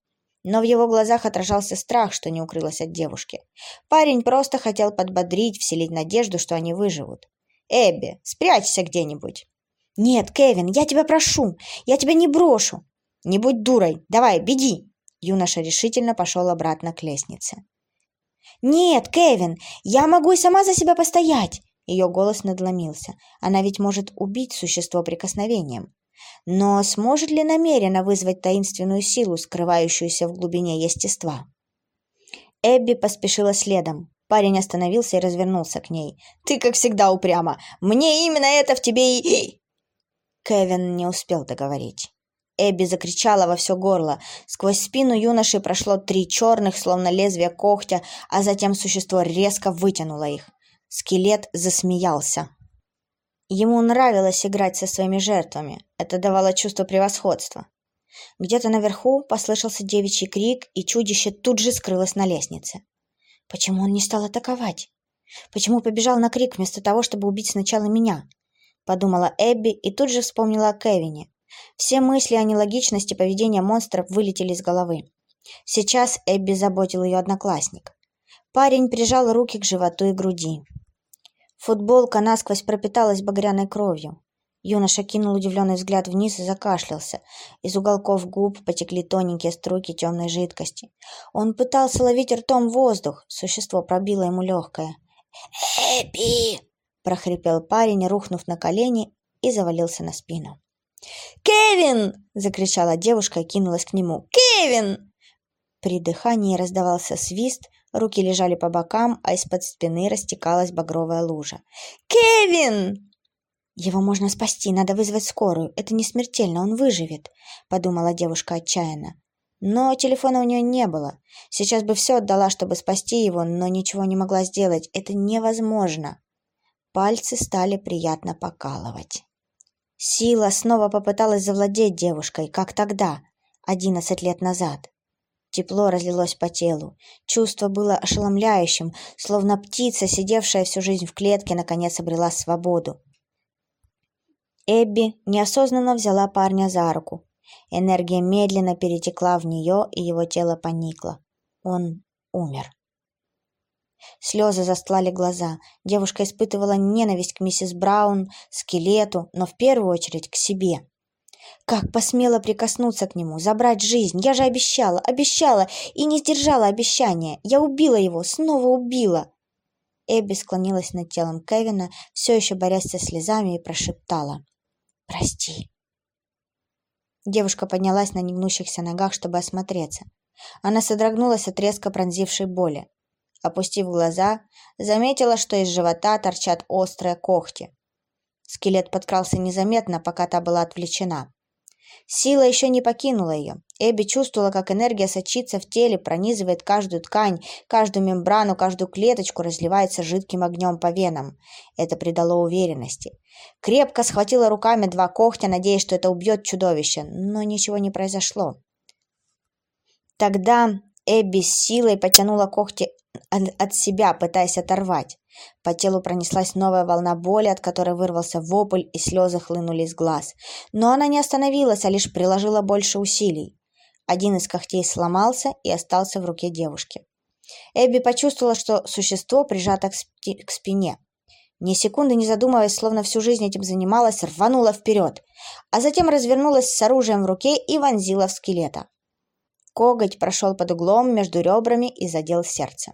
Speaker 1: Но в его глазах отражался страх, что не укрылось от девушки. Парень просто хотел подбодрить, вселить надежду, что они выживут. «Эбби, спрячься где-нибудь!» «Нет, Кевин, я тебя прошу, я тебя не брошу!» «Не будь дурой, давай, беги!» Юноша решительно пошел обратно к лестнице. «Нет, Кевин, я могу и сама за себя постоять!» Ее голос надломился. Она ведь может убить существо прикосновением. Но сможет ли намеренно вызвать таинственную силу, скрывающуюся в глубине естества? Эбби поспешила следом. Парень остановился и развернулся к ней. «Ты, как всегда, упряма! Мне именно это в тебе и...» Кевин не успел договорить. Эбби закричала во все горло. Сквозь спину юноши прошло три черных, словно лезвие когтя, а затем существо резко вытянуло их. Скелет засмеялся. Ему нравилось играть со своими жертвами. Это давало чувство превосходства. Где-то наверху послышался девичий крик, и чудище тут же скрылось на лестнице. Почему он не стал атаковать? Почему побежал на крик вместо того, чтобы убить сначала меня? Подумала Эбби и тут же вспомнила о Кевине. Все мысли о нелогичности поведения монстров вылетели из головы. Сейчас Эбби заботил ее одноклассник. Парень прижал руки к животу и груди. Футболка насквозь пропиталась багряной кровью. Юноша кинул удивленный взгляд вниз и закашлялся. Из уголков губ потекли тоненькие струйки темной жидкости. Он пытался ловить ртом воздух. Существо пробило ему легкое. «Эбби!» Прохрипел парень, рухнув на колени и завалился на спину. «Кевин!» — закричала девушка и кинулась к нему. «Кевин!» При дыхании раздавался свист, руки лежали по бокам, а из-под спины растекалась багровая лужа. «Кевин!» «Его можно спасти, надо вызвать скорую. Это не смертельно, он выживет», — подумала девушка отчаянно. Но телефона у нее не было. Сейчас бы все отдала, чтобы спасти его, но ничего не могла сделать. Это невозможно. Пальцы стали приятно покалывать. Сила снова попыталась завладеть девушкой, как тогда, одиннадцать лет назад. Тепло разлилось по телу. Чувство было ошеломляющим, словно птица, сидевшая всю жизнь в клетке, наконец обрела свободу. Эбби неосознанно взяла парня за руку. Энергия медленно перетекла в нее, и его тело поникло. Он умер. Слезы застлали глаза. Девушка испытывала ненависть к миссис Браун, скелету, но в первую очередь к себе. Как посмела прикоснуться к нему, забрать жизнь? Я же обещала, обещала и не сдержала обещания. Я убила его, снова убила. Эбби склонилась над телом Кевина, все еще борясь со слезами, и прошептала. «Прости». Девушка поднялась на негнущихся ногах, чтобы осмотреться. Она содрогнулась от резко пронзившей боли опустив глаза, заметила, что из живота торчат острые когти. Скелет подкрался незаметно, пока та была отвлечена. Сила еще не покинула ее. Эбби чувствовала, как энергия сочится в теле, пронизывает каждую ткань, каждую мембрану, каждую клеточку, разливается жидким огнем по венам. Это придало уверенности. Крепко схватила руками два когтя, надеясь, что это убьет чудовище, но ничего не произошло. Тогда Эбби с силой потянула когти от себя, пытаясь оторвать. По телу пронеслась новая волна боли, от которой вырвался вопль, и слезы хлынули из глаз. Но она не остановилась, а лишь приложила больше усилий. Один из когтей сломался и остался в руке девушки. Эбби почувствовала, что существо прижато к, спи к спине. Ни секунды не задумываясь, словно всю жизнь этим занималась, рванула вперед, а затем развернулась с оружием в руке и вонзила в скелета. Коготь прошел под углом между ребрами и задел сердце.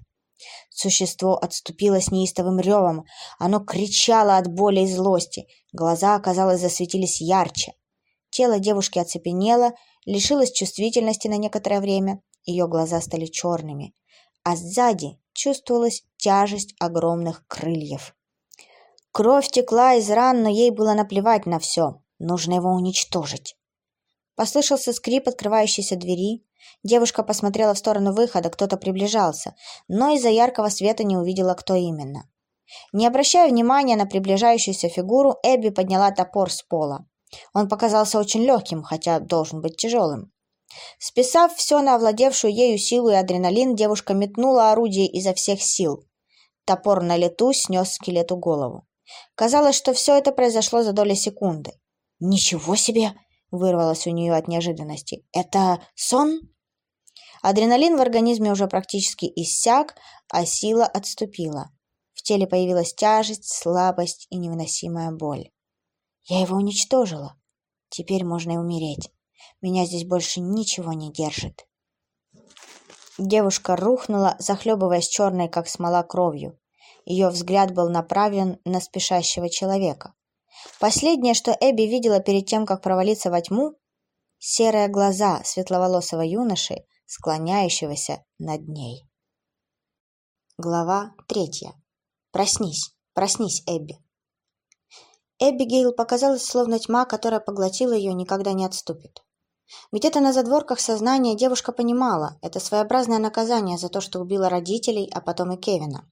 Speaker 1: Существо отступило с неистовым ревом. Оно кричало от боли и злости. Глаза, казалось, засветились ярче. Тело девушки оцепенело, лишилось чувствительности на некоторое время. Ее глаза стали черными. А сзади чувствовалась тяжесть огромных крыльев. Кровь текла из ран, но ей было наплевать на все. Нужно его уничтожить. Послышался скрип открывающейся двери. Девушка посмотрела в сторону выхода, кто-то приближался, но из-за яркого света не увидела, кто именно. Не обращая внимания на приближающуюся фигуру, Эбби подняла топор с пола. Он показался очень легким, хотя должен быть тяжелым. Списав все на овладевшую ею силу и адреналин, девушка метнула орудие изо всех сил. Топор на лету снес скелету голову. Казалось, что все это произошло за доли секунды. «Ничего себе!» — вырвалось у нее от неожиданности. «Это сон?» Адреналин в организме уже практически иссяк, а сила отступила. В теле появилась тяжесть, слабость и невыносимая боль. Я его уничтожила. Теперь можно и умереть. Меня здесь больше ничего не держит. Девушка рухнула, захлебываясь черной, как смола, кровью. Ее взгляд был направлен на спешащего человека. Последнее, что Эбби видела перед тем, как провалиться во тьму, серые глаза светловолосого юноши, склоняющегося над ней. Глава третья. Проснись, проснись, Эбби. Эббигейл показалось, словно тьма, которая поглотила ее, никогда не отступит. Где-то на задворках сознания девушка понимала, это своеобразное наказание за то, что убила родителей, а потом и Кевина.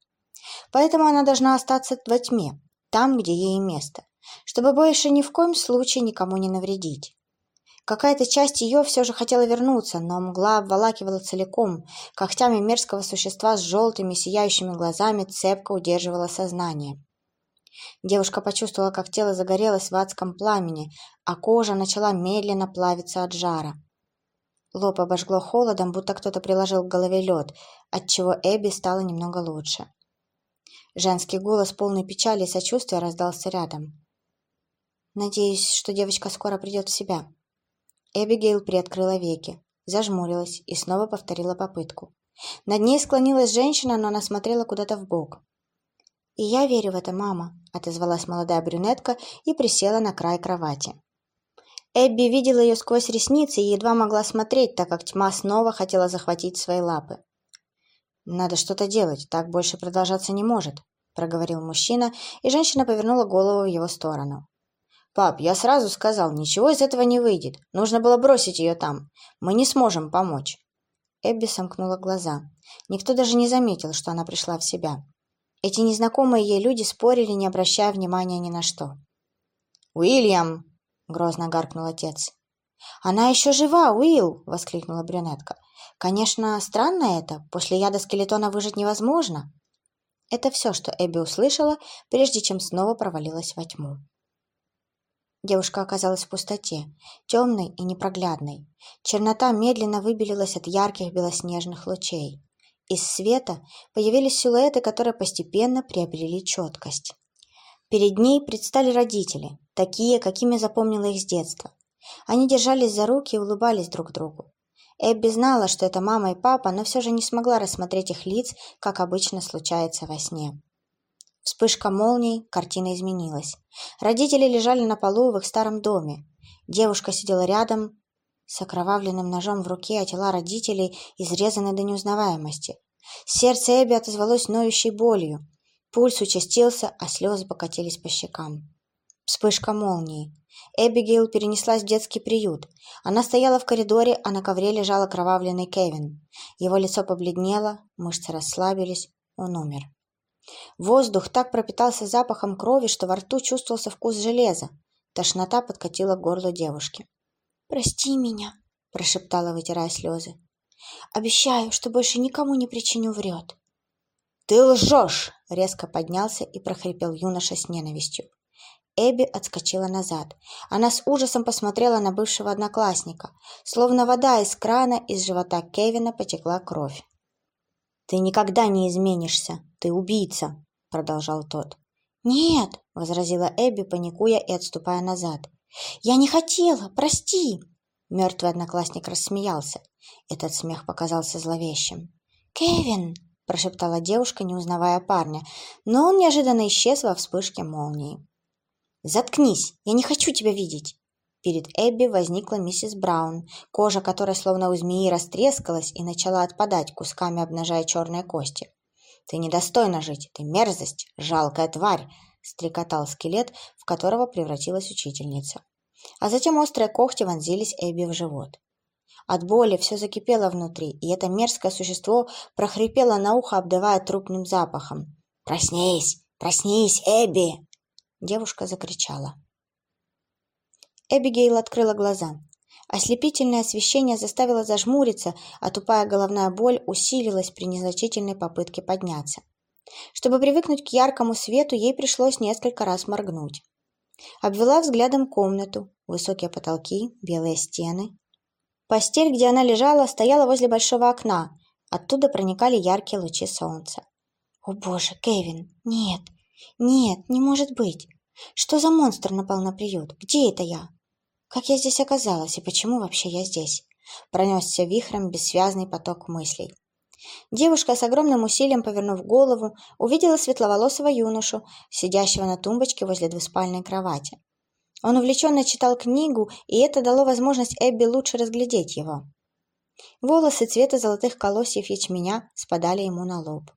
Speaker 1: Поэтому она должна остаться во тьме, там, где ей место, чтобы больше ни в коем случае никому не навредить. Какая-то часть ее все же хотела вернуться, но мгла обволакивала целиком. Когтями мерзкого существа с желтыми сияющими глазами цепко удерживала сознание. Девушка почувствовала, как тело загорелось в адском пламени, а кожа начала медленно плавиться от жара. Лоб обожгло холодом, будто кто-то приложил к голове лед, отчего Эбби стало немного лучше. Женский голос, полный печали и сочувствия, раздался рядом. «Надеюсь, что девочка скоро придет в себя». Эбигейл приоткрыла веки, зажмурилась и снова повторила попытку. Над ней склонилась женщина, но она смотрела куда-то в бок. «И я верю в это, мама», — отозвалась молодая брюнетка и присела на край кровати. Эбби видела ее сквозь ресницы и едва могла смотреть, так как тьма снова хотела захватить свои лапы. «Надо что-то делать, так больше продолжаться не может», — проговорил мужчина, и женщина повернула голову в его сторону. «Пап, я сразу сказал, ничего из этого не выйдет. Нужно было бросить ее там. Мы не сможем помочь». Эбби сомкнула глаза. Никто даже не заметил, что она пришла в себя. Эти незнакомые ей люди спорили, не обращая внимания ни на что. «Уильям!» — грозно гаркнул отец. «Она еще жива, Уилл!» — воскликнула брюнетка. «Конечно, странно это. После яда скелетона выжить невозможно». Это все, что Эбби услышала, прежде чем снова провалилась во тьму. Девушка оказалась в пустоте, темной и непроглядной. Чернота медленно выбелилась от ярких белоснежных лучей. Из света появились силуэты, которые постепенно приобрели четкость. Перед ней предстали родители, такие, какими запомнила их с детства. Они держались за руки и улыбались друг другу. Эбби знала, что это мама и папа, но все же не смогла рассмотреть их лиц, как обычно случается во сне. Вспышка молний, картина изменилась. Родители лежали на полу в их старом доме. Девушка сидела рядом с окровавленным ножом в руке, а тела родителей изрезаны до неузнаваемости. Сердце Эбби отозвалось ноющей болью. Пульс участился, а слезы покатились по щекам. Вспышка молнии. Эбигейл перенеслась в детский приют. Она стояла в коридоре, а на ковре лежал окровавленный Кевин. Его лицо побледнело, мышцы расслабились, он умер. Воздух так пропитался запахом крови, что во рту чувствовался вкус железа. Тошнота подкатила к горлу девушки. «Прости меня», – прошептала, вытирая слезы. «Обещаю, что больше никому не причиню вред».
Speaker 2: «Ты лжешь!»
Speaker 1: – резко поднялся и прохрипел юноша с ненавистью. Эбби отскочила назад. Она с ужасом посмотрела на бывшего одноклассника. Словно вода из крана, из живота Кевина потекла кровь. «Ты никогда не изменишься. Ты убийца», — продолжал тот. «Нет», — возразила Эбби, паникуя и отступая назад. «Я не хотела. Прости». Мертвый одноклассник рассмеялся. Этот смех показался зловещим. «Кевин!» – прошептала девушка, не узнавая парня, но он неожиданно исчез во вспышке молнии. «Заткнись! Я не хочу тебя видеть!» Перед Эбби возникла миссис Браун, кожа которой словно у змеи растрескалась и начала отпадать, кусками обнажая черные кости. «Ты недостойна жить! Ты мерзость! Жалкая тварь!» — стрекотал скелет, в которого превратилась учительница. А затем острые когти вонзились Эбби в живот. От боли все закипело внутри, и это мерзкое существо прохрипело на ухо, обдавая трупным запахом. «Проснись! Проснись, Эбби!» Девушка закричала. Эбигейл открыла глаза. Ослепительное освещение заставило зажмуриться, а тупая головная боль усилилась при незначительной попытке подняться. Чтобы привыкнуть к яркому свету, ей пришлось несколько раз моргнуть. Обвела взглядом комнату, высокие потолки, белые стены. Постель, где она лежала, стояла возле большого окна. Оттуда проникали яркие лучи солнца. «О боже, Кевин, нет, нет, не может быть. Что за монстр напал на приют? Где это я? Как я здесь оказалась и почему вообще я здесь? Пронесся вихрем бессвязный поток мыслей. Девушка с огромным усилием, повернув голову, увидела светловолосого юношу, сидящего на тумбочке возле двуспальной кровати. Он увлеченно читал книгу, и это дало возможность Эбби лучше разглядеть его. Волосы цвета золотых колосьев ячменя спадали ему на лоб.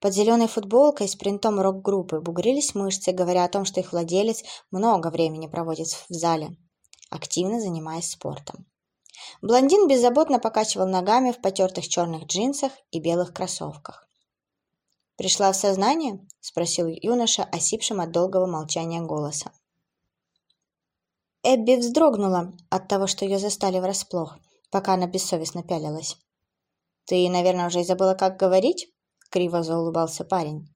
Speaker 1: Под зеленой футболкой с принтом рок-группы бугрились мышцы, говоря о том, что их владелец много времени проводит в зале, активно занимаясь спортом. Блондин беззаботно покачивал ногами в потертых черных джинсах и белых кроссовках. «Пришла в сознание?» – спросил юноша, осипшим от долгого молчания голоса. Эбби вздрогнула от того, что ее застали врасплох, пока она бессовестно пялилась. «Ты, наверное, уже и забыла, как говорить?» — криво заулыбался парень.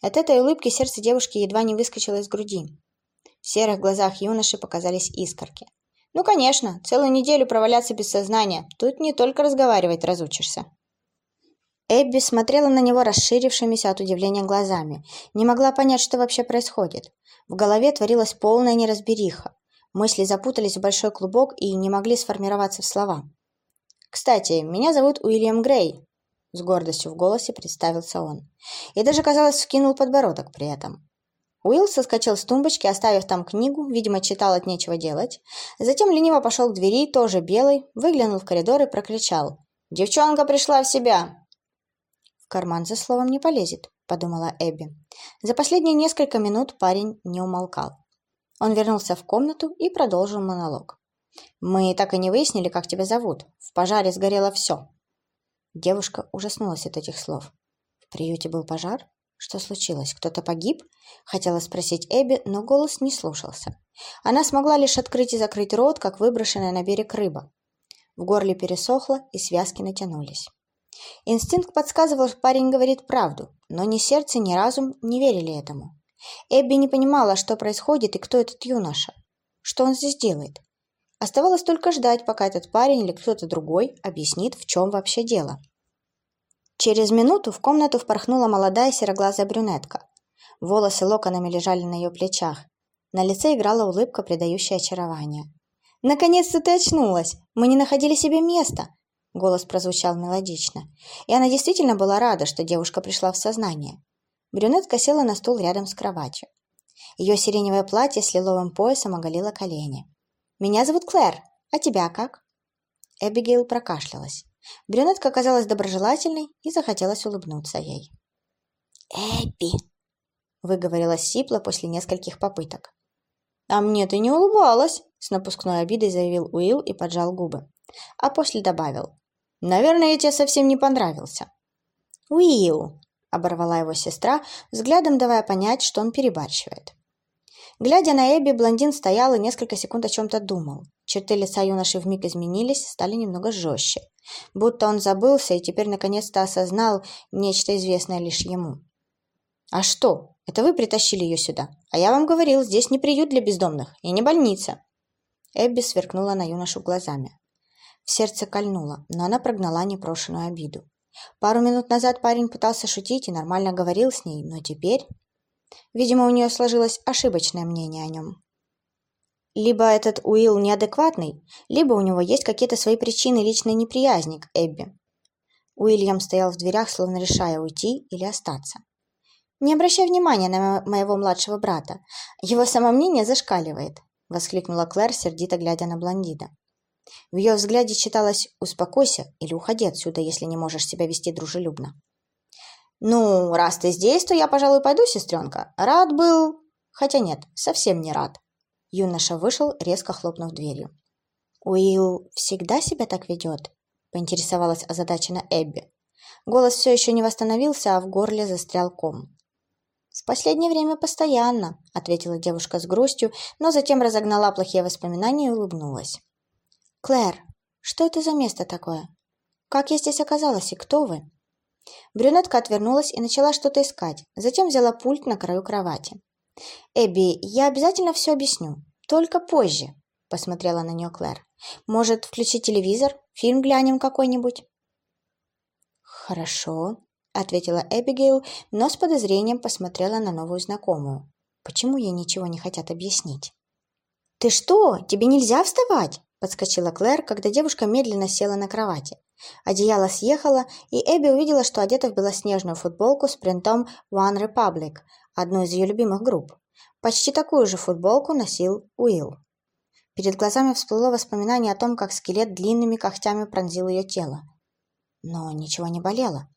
Speaker 1: От этой улыбки сердце девушки едва не выскочило из груди. В серых глазах юноши показались искорки. «Ну, конечно, целую неделю проваляться без сознания. Тут не только разговаривать разучишься». Эбби смотрела на него расширившимися от удивления глазами. Не могла понять, что вообще происходит. В голове творилась полная неразбериха. Мысли запутались в большой клубок и не могли сформироваться в слова. «Кстати, меня зовут Уильям Грей», с гордостью в голосе представился он. И даже, казалось, скинул подбородок при этом. Уилл соскочил с тумбочки, оставив там книгу, видимо, читал от нечего делать. Затем лениво пошел к двери, тоже белый, выглянул в коридор и прокричал. «Девчонка пришла в себя!» «В карман за словом не полезет», — подумала Эбби. За последние несколько минут парень не умолкал. Он вернулся в комнату и продолжил монолог. «Мы так и не выяснили, как тебя зовут. В пожаре сгорело все. Девушка ужаснулась от этих слов. В приюте был пожар? Что случилось? Кто-то погиб? Хотела спросить Эбби, но голос не слушался. Она смогла лишь открыть и закрыть рот, как выброшенная на берег рыба. В горле пересохло, и связки натянулись. Инстинкт подсказывал, что парень говорит правду, но ни сердце, ни разум не верили этому. Эбби не понимала, что происходит и кто этот юноша. Что он здесь делает? Оставалось только ждать, пока этот парень или кто-то другой объяснит, в чем вообще дело. Через минуту в комнату впорхнула молодая сероглазая брюнетка. Волосы локонами лежали на ее плечах. На лице играла улыбка, придающая очарование. «Наконец-то ты очнулась! Мы не находили себе места!» Голос прозвучал мелодично. И она действительно была рада, что девушка пришла в сознание. Брюнетка села на стул рядом с кроватью. Ее сиреневое платье с лиловым поясом оголило колени. Меня зовут Клэр. А тебя как?» Эбигейл прокашлялась. Брюнетка оказалась доброжелательной и захотелось улыбнуться ей.
Speaker 2: «Эбби!»
Speaker 1: — выговорила Сипла после нескольких попыток. «А мне ты не улыбалась», — с напускной обидой заявил Уилл и поджал губы. А после добавил. «Наверное, я тебе совсем не понравился».
Speaker 2: «Уилл», — оборвала его сестра, взглядом давая понять, что он перебарщивает. Глядя на Эбби, блондин стоял и несколько секунд о чем-то думал. Черты лица юноши вмиг изменились, стали немного жестче. Будто он забылся и теперь наконец-то осознал нечто известное лишь ему. «А что? Это вы притащили ее сюда? А я вам говорил, здесь не приют для бездомных и не больница». Эбби сверкнула на юношу глазами. В сердце кольнуло, но она прогнала непрошенную обиду. Пару минут назад парень пытался шутить и нормально говорил с ней, но теперь... Видимо, у нее сложилось ошибочное мнение о нем. Либо этот Уилл неадекватный, либо у него есть какие-то свои причины личной неприязни к Эбби. Уильям стоял в дверях, словно решая уйти или остаться. «Не обращай внимания на моего младшего брата. Его самомнение зашкаливает», — воскликнула Клэр, сердито глядя на блондина. В ее взгляде читалось «Успокойся или уходи отсюда, если не можешь себя вести дружелюбно». «Ну, раз ты здесь, то я, пожалуй, пойду, сестренка. Рад был...» «Хотя нет, совсем не рад». Юноша вышел, резко хлопнув дверью.
Speaker 1: «Уилл всегда себя так ведет?» — поинтересовалась озадачена Эбби.
Speaker 2: Голос все еще не восстановился, а в горле застрял ком.
Speaker 1: «В последнее время постоянно», — ответила девушка с грустью, но затем разогнала плохие воспоминания и улыбнулась. «Клэр, что это за место такое? Как я здесь оказалась и кто вы?»
Speaker 2: Брюнетка отвернулась и начала что-то искать, затем взяла пульт на краю кровати. «Эбби, я обязательно все объясню. Только позже», — посмотрела на нее Клэр. «Может, включить телевизор? Фильм глянем какой-нибудь?»
Speaker 1: «Хорошо», — ответила Эбигейл, но с подозрением посмотрела на новую знакомую. «Почему ей ничего не хотят объяснить?»
Speaker 2: «Ты что? Тебе нельзя вставать?» — подскочила Клэр, когда девушка медленно села на кровати. Одеяло съехало, и Эбби увидела, что одета в белоснежную футболку с принтом One Republic, одну из ее любимых групп. Почти такую же футболку носил Уилл. Перед глазами всплыло воспоминание о том, как скелет длинными когтями пронзил ее тело. Но ничего не болело.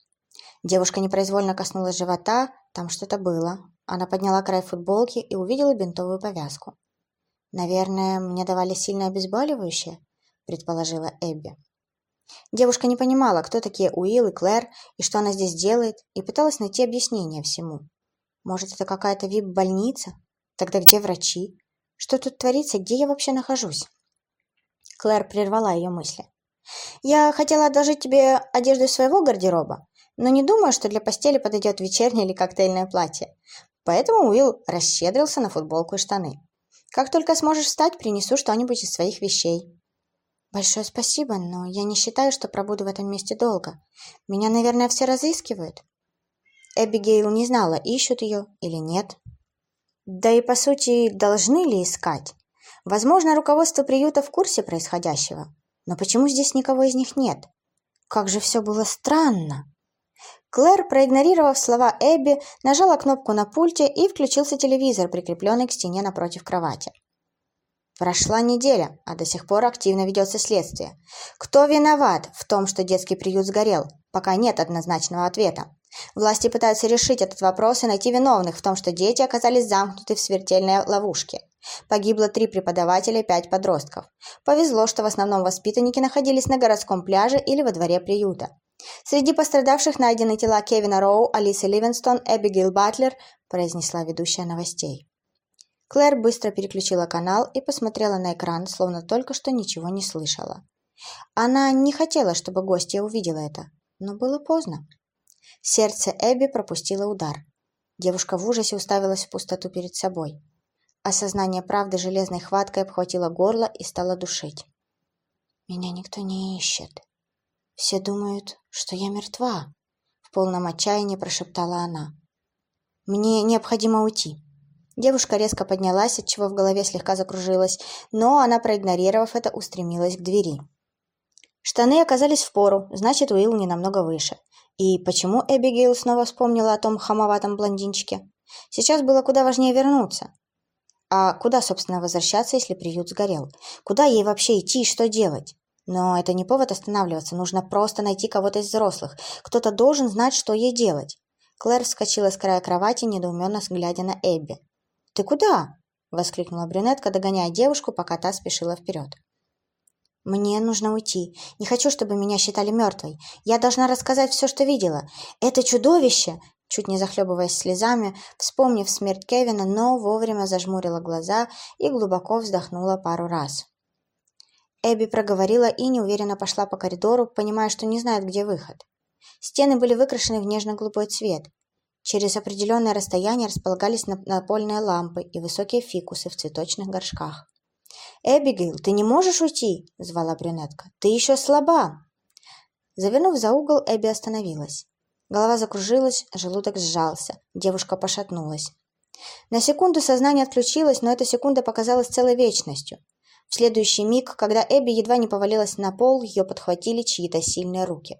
Speaker 2: Девушка непроизвольно коснулась живота, там что-то было. Она подняла край футболки и увидела бинтовую повязку. «Наверное, мне давали сильное обезболивающее», — предположила Эбби. Девушка не понимала, кто такие Уилл и Клэр, и что она здесь делает, и пыталась найти объяснение всему. Может, это какая-то вип-больница? Тогда где врачи? Что тут творится, где я вообще нахожусь? Клэр прервала ее мысли. «Я хотела одолжить тебе одежду из своего гардероба, но не думаю, что для постели подойдет вечернее или коктейльное платье. Поэтому Уилл расщедрился на футболку и штаны. Как только сможешь встать, принесу что-нибудь из своих вещей». «Большое спасибо, но я не считаю, что пробуду в этом месте долго. Меня, наверное, все разыскивают». Эбигейл не знала, ищут ее или нет. Да и, по сути, должны ли искать? Возможно, руководство приюта в курсе происходящего. Но почему здесь никого из них нет? Как же все было странно. Клэр, проигнорировав слова Эбби, нажала кнопку на пульте и включился телевизор, прикрепленный к стене напротив кровати. Прошла неделя, а до сих пор активно ведется следствие. Кто виноват в том, что детский приют сгорел? Пока нет однозначного ответа. Власти пытаются решить этот вопрос и найти виновных в том, что дети оказались замкнуты в смертельной ловушке. Погибло три преподавателя и пять подростков. Повезло, что в основном воспитанники находились на городском пляже или во дворе приюта. Среди пострадавших найдены тела Кевина Роу, Алисы Ливенстон, Эбигейл Батлер, произнесла ведущая новостей. Клэр быстро переключила канал и посмотрела на экран, словно только что ничего не слышала. Она не хотела, чтобы гостья увидела это, но было поздно. Сердце Эбби пропустило удар. Девушка в ужасе уставилась в пустоту перед собой. Осознание правды железной хваткой обхватило горло и стало душить. «Меня никто не ищет. Все думают, что я мертва», — в полном отчаянии прошептала она. «Мне необходимо уйти». Девушка резко поднялась, отчего в голове слегка закружилась, но она, проигнорировав это, устремилась к двери. Штаны оказались в пору, значит, Уилл не намного выше. И почему Эбигейл снова вспомнила о том хамоватом блондинчике? Сейчас было куда важнее вернуться. А куда, собственно, возвращаться, если приют сгорел? Куда ей вообще идти и что делать? Но это не повод останавливаться, нужно просто найти кого-то из взрослых. Кто-то должен знать, что ей делать. Клэр вскочила с края кровати, недоуменно глядя на Эбби. «Ты куда?» — воскликнула брюнетка, догоняя девушку, пока та спешила вперед. «Мне нужно уйти. Не хочу, чтобы меня считали мертвой. Я должна рассказать все, что видела. Это чудовище!» Чуть не захлебываясь слезами, вспомнив смерть Кевина, но вовремя зажмурила глаза и глубоко вздохнула пару раз. Эбби проговорила и неуверенно пошла по коридору, понимая, что не знает, где выход. Стены были выкрашены в нежно-голубой цвет. Через определенное расстояние располагались напольные лампы и высокие фикусы в цветочных горшках. «Эбигейл, ты не можешь уйти?» – звала брюнетка. «Ты еще слаба!» Завернув за угол, Эбби остановилась. Голова закружилась, желудок сжался. Девушка пошатнулась. На секунду сознание отключилось, но эта секунда показалась целой вечностью. В следующий миг, когда Эбби едва не повалилась на пол, ее подхватили чьи-то сильные руки.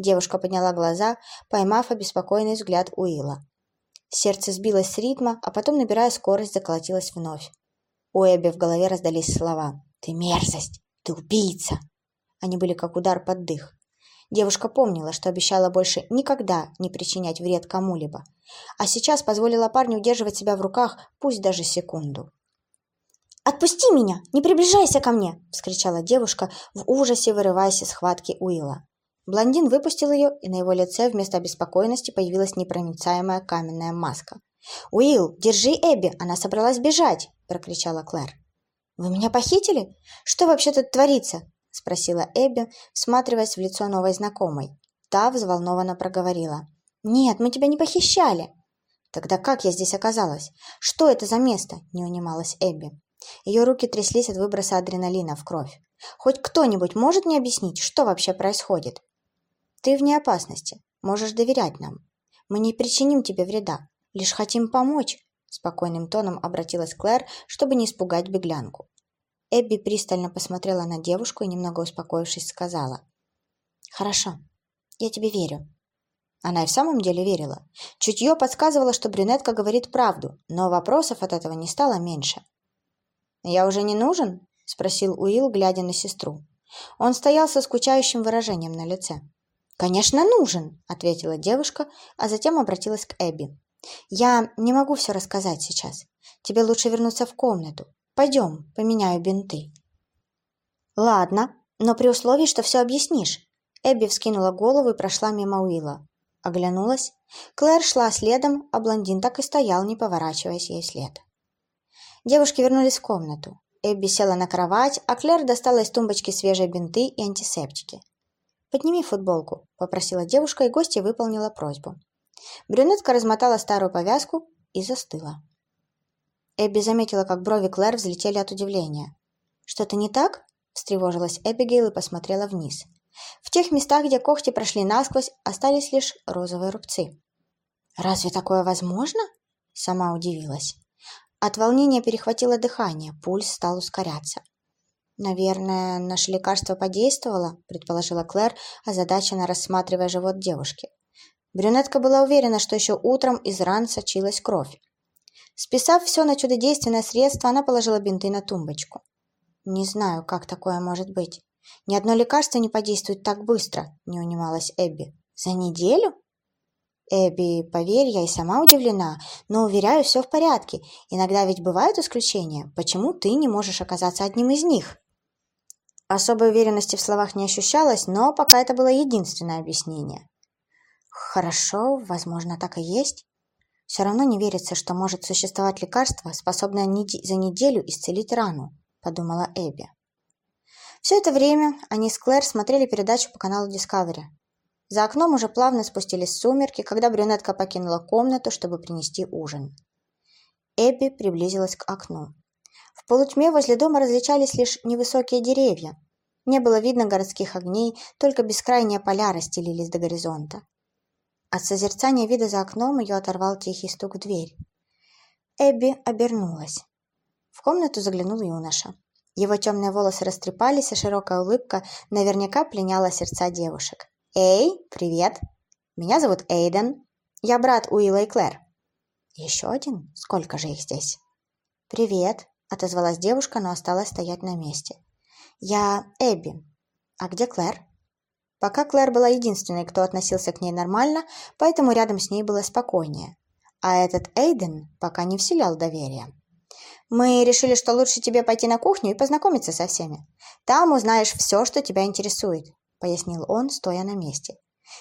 Speaker 2: Девушка подняла глаза, поймав обеспокоенный взгляд Уилла. Сердце сбилось с ритма, а потом, набирая скорость, заколотилось вновь. У Эбби в голове раздались слова. «Ты мерзость! Ты убийца!» Они были как удар под дых. Девушка помнила, что обещала больше никогда не причинять вред кому-либо, а сейчас позволила парню удерживать себя в руках, пусть даже секунду. «Отпусти меня! Не приближайся ко мне!» – вскричала девушка, в ужасе вырываясь из схватки Уилла. Блондин выпустил ее, и на его лице вместо обеспокоенности появилась непроницаемая каменная маска. «Уилл, держи Эбби, она собралась бежать!» – прокричала Клэр. «Вы меня похитили? Что вообще тут творится?» – спросила Эбби, всматриваясь в лицо новой знакомой. Та взволнованно проговорила. «Нет, мы тебя не похищали!» «Тогда как я здесь оказалась? Что это за место?» – не унималась Эбби. Ее руки тряслись от выброса адреналина в кровь. «Хоть кто-нибудь может мне объяснить, что вообще происходит?» «Ты вне опасности. Можешь доверять нам. Мы не причиним тебе вреда. Лишь хотим помочь», — спокойным тоном обратилась Клэр, чтобы не испугать беглянку. Эбби пристально посмотрела на девушку и, немного успокоившись, сказала. «Хорошо. Я тебе верю». Она и в самом деле верила. Чутье подсказывало, что брюнетка говорит правду, но вопросов от этого не стало меньше. «Я уже не нужен?» – спросил Уилл, глядя на сестру. Он стоял со скучающим выражением на лице. «Конечно, нужен!» – ответила девушка, а затем обратилась к Эбби. «Я не могу все рассказать сейчас. Тебе лучше вернуться в комнату. Пойдем, поменяю бинты». «Ладно, но при условии, что все объяснишь». Эбби вскинула голову и прошла мимо Уилла. Оглянулась. Клэр шла следом, а блондин так и стоял, не поворачиваясь ей вслед. Девушки вернулись в комнату. Эбби села на кровать, а Клэр достала из тумбочки свежие бинты и антисептики. «Подними футболку», — попросила девушка, и гостья выполнила просьбу. Брюнетка размотала старую повязку и застыла. Эбби заметила, как брови Клэр взлетели от удивления. «Что-то не так?» – встревожилась Эбигейл и посмотрела вниз. В тех местах, где когти прошли насквозь, остались лишь розовые рубцы. «Разве такое возможно?» – сама удивилась. От волнения перехватило дыхание, пульс стал ускоряться. «Наверное, наше лекарство подействовало», – предположила Клэр, озадаченно рассматривая живот девушки. Брюнетка была уверена, что еще утром из ран сочилась кровь. Списав все на чудодейственное средство, она положила бинты на тумбочку. «Не знаю, как такое может быть. Ни одно лекарство не подействует так быстро», – не унималась Эбби. «За неделю?» Эбби, поверь, я и сама удивлена, но, уверяю, все в порядке. Иногда ведь бывают исключения. Почему ты не можешь оказаться одним из них? Особой уверенности в словах не ощущалось, но пока это было единственное объяснение. Хорошо, возможно, так и есть. Все равно не верится, что может существовать лекарство, способное за неделю исцелить рану, подумала Эбби. Все это время они с Клэр смотрели передачу по каналу Discovery. За окном уже плавно спустились сумерки, когда брюнетка покинула комнату, чтобы принести ужин. Эбби приблизилась к окну. В полутьме возле дома различались лишь невысокие деревья. Не было видно городских огней, только бескрайние поля расстелились до горизонта. От созерцания вида за окном ее оторвал тихий стук в дверь. Эбби обернулась. В комнату заглянул юноша. Его темные волосы растрепались, а широкая улыбка наверняка пленяла сердца девушек. «Эй, привет! Меня зовут Эйден. Я брат Уилла и Клэр». «Еще один? Сколько же их здесь?» «Привет», — отозвалась девушка, но осталась стоять на месте. «Я Эбби. А где Клэр?» Пока Клэр была единственной, кто относился к ней нормально, поэтому рядом с ней было спокойнее. А этот Эйден пока не вселял доверия. Мы решили, что лучше тебе пойти на кухню и познакомиться со всеми. Там узнаешь все, что тебя интересует», — пояснил он, стоя на месте.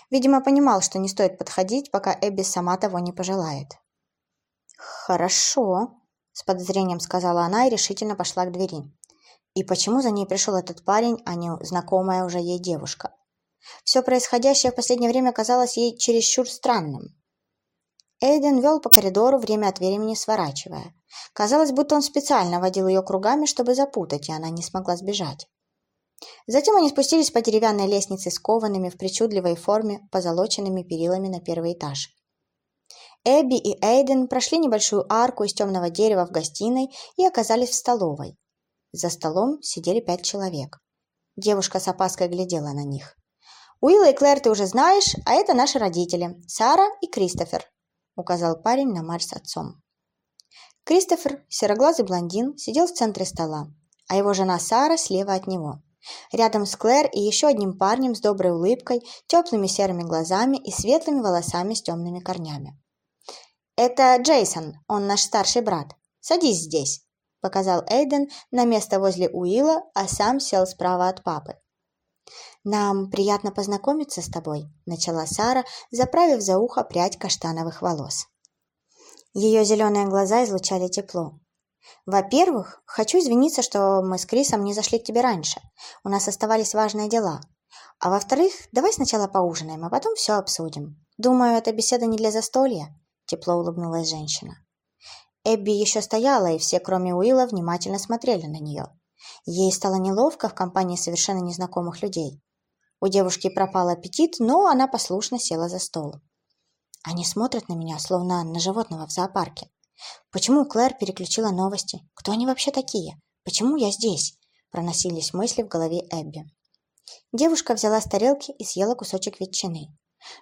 Speaker 2: Видимо, понимал, что не стоит подходить, пока Эбби сама того не пожелает.
Speaker 1: «Хорошо», — с подозрением сказала она и решительно пошла к двери. И почему за ней пришел этот парень, а не знакомая уже ей девушка? Все происходящее в последнее время казалось ей чересчур странным. Эйден вел по коридору, время от времени сворачивая. Казалось, будто он специально водил ее кругами, чтобы запутать, и она не смогла сбежать. Затем они спустились по деревянной лестнице с коваными в причудливой форме позолоченными перилами на первый этаж. Эбби и Эйден прошли небольшую арку из темного дерева в гостиной и оказались в столовой. За столом сидели пять человек. Девушка с опаской глядела на них. «Уилла и Клэр ты уже знаешь, а это наши родители, Сара и Кристофер указал парень на Марь с отцом. Кристофер, сероглазый блондин, сидел в центре стола, а его жена Сара слева от него. Рядом с Клэр и еще одним парнем с доброй улыбкой, теплыми серыми глазами и светлыми волосами с темными корнями. «Это Джейсон, он наш старший брат. Садись здесь», — показал Эйден на место возле Уилла, а сам сел справа от папы. «Нам приятно познакомиться с тобой», — начала Сара, заправив за ухо прядь каштановых волос. Ее зеленые глаза излучали тепло. «Во-первых, хочу извиниться, что мы с Крисом не зашли к тебе раньше. У нас оставались важные дела. А во-вторых, давай сначала поужинаем, а потом все обсудим. Думаю, эта беседа не для застолья», — тепло улыбнулась женщина. Эбби еще стояла, и все, кроме Уилла, внимательно смотрели на нее. Ей стало неловко в компании совершенно незнакомых людей. У девушки пропал аппетит, но она послушно села за стол. Они смотрят на меня, словно на животного в зоопарке. Почему Клэр переключила новости? Кто они вообще такие? Почему я здесь? Проносились мысли в голове Эбби. Девушка взяла с тарелки и съела кусочек ветчины.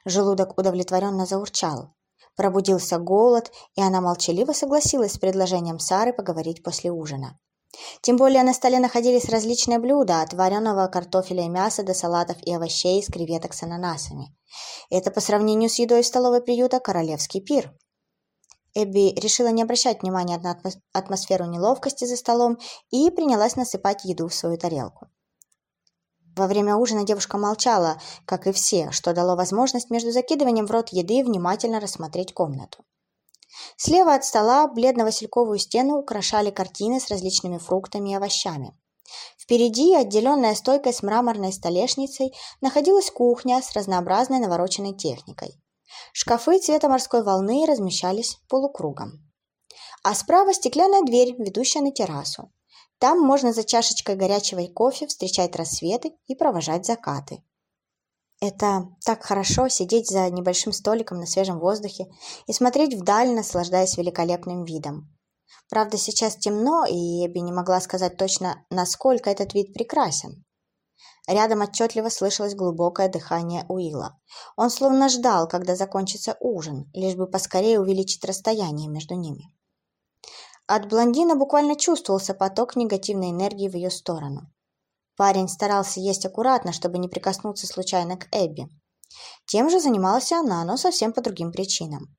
Speaker 1: Желудок удовлетворенно заурчал. Пробудился голод, и она молчаливо согласилась с предложением Сары поговорить после ужина. Тем более на столе находились различные блюда, от вареного картофеля и мяса до салатов и овощей с креветок с ананасами. Это по сравнению с едой в столовой приюта королевский пир. Эбби решила не обращать внимания на атмосферу неловкости за столом и принялась насыпать еду в свою тарелку. Во время ужина девушка молчала, как и все, что дало возможность между закидыванием в рот еды внимательно рассмотреть комнату. Слева от стола бледно-васильковую стену украшали картины с различными фруктами и овощами. Впереди, отделенная стойкой с мраморной столешницей, находилась кухня с разнообразной навороченной техникой. Шкафы цвета морской волны размещались полукругом. А справа стеклянная дверь, ведущая на террасу. Там можно за чашечкой горячего кофе встречать рассветы и провожать закаты. Это так хорошо сидеть за небольшим столиком на свежем воздухе и смотреть вдаль, наслаждаясь великолепным видом. Правда, сейчас темно, и Эбби не могла сказать точно, насколько этот вид прекрасен. Рядом отчетливо слышалось глубокое дыхание Уилла. Он словно ждал, когда закончится ужин, лишь бы поскорее увеличить расстояние между ними. От блондина буквально чувствовался поток негативной энергии в ее сторону. Парень старался есть аккуратно, чтобы не прикоснуться случайно к Эбби. Тем же занималась она, но совсем по другим причинам.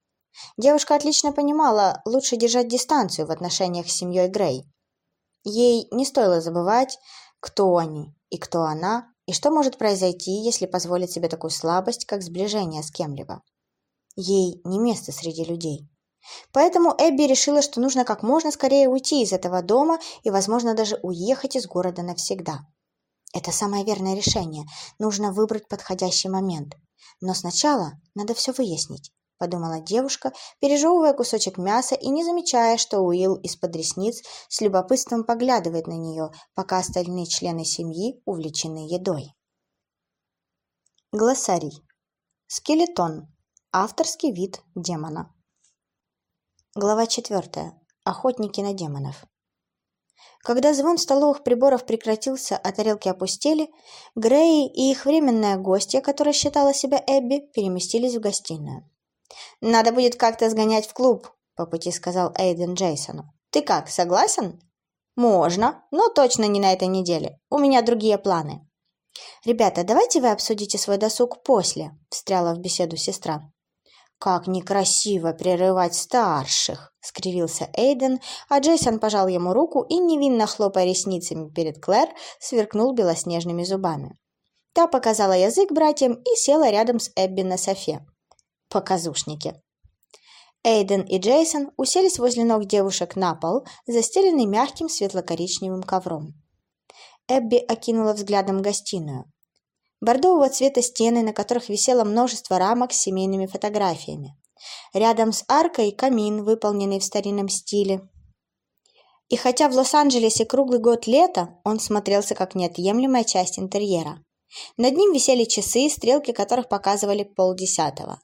Speaker 1: Девушка отлично понимала, лучше держать дистанцию в отношениях с семьей Грей. Ей не стоило забывать, кто они и кто она, и что может произойти, если позволить себе такую слабость, как сближение с кем-либо. Ей не место среди людей. Поэтому Эбби решила, что нужно как можно скорее уйти из этого дома и, возможно, даже уехать из города навсегда. Это самое верное решение. Нужно выбрать подходящий момент. Но сначала надо все выяснить, подумала девушка, пережевывая кусочек мяса и не замечая, что Уилл из-под ресниц с любопытством поглядывает на нее, пока остальные члены семьи увлечены едой. Глоссарий. Скелетон. Авторский вид демона. Глава 4. Охотники на демонов. Когда звон столовых приборов прекратился, а тарелки опустели, Грей и их временная гостья, которая считала себя Эбби, переместились в гостиную. «Надо будет как-то сгонять в клуб», — по пути сказал Эйден Джейсону. «Ты как, согласен?» «Можно, но точно не на этой неделе. У меня другие планы». «Ребята, давайте вы обсудите свой досуг после», — встряла в беседу сестра.
Speaker 2: «Как некрасиво прерывать старших!» — скривился Эйден, а Джейсон пожал ему руку и, невинно хлопая ресницами перед Клэр, сверкнул белоснежными зубами. Та показала язык братьям и села рядом с Эбби на софе. Показушники. Эйден и Джейсон уселись возле ног девушек на пол, застеленный мягким светло-коричневым ковром. Эбби окинула взглядом гостиную. Бордового цвета стены, на которых висело множество рамок с семейными фотографиями. Рядом с аркой камин, выполненный в старинном стиле. И хотя в Лос-Анджелесе круглый год лето, он смотрелся как неотъемлемая часть интерьера. Над ним висели часы, стрелки которых показывали полдесятого.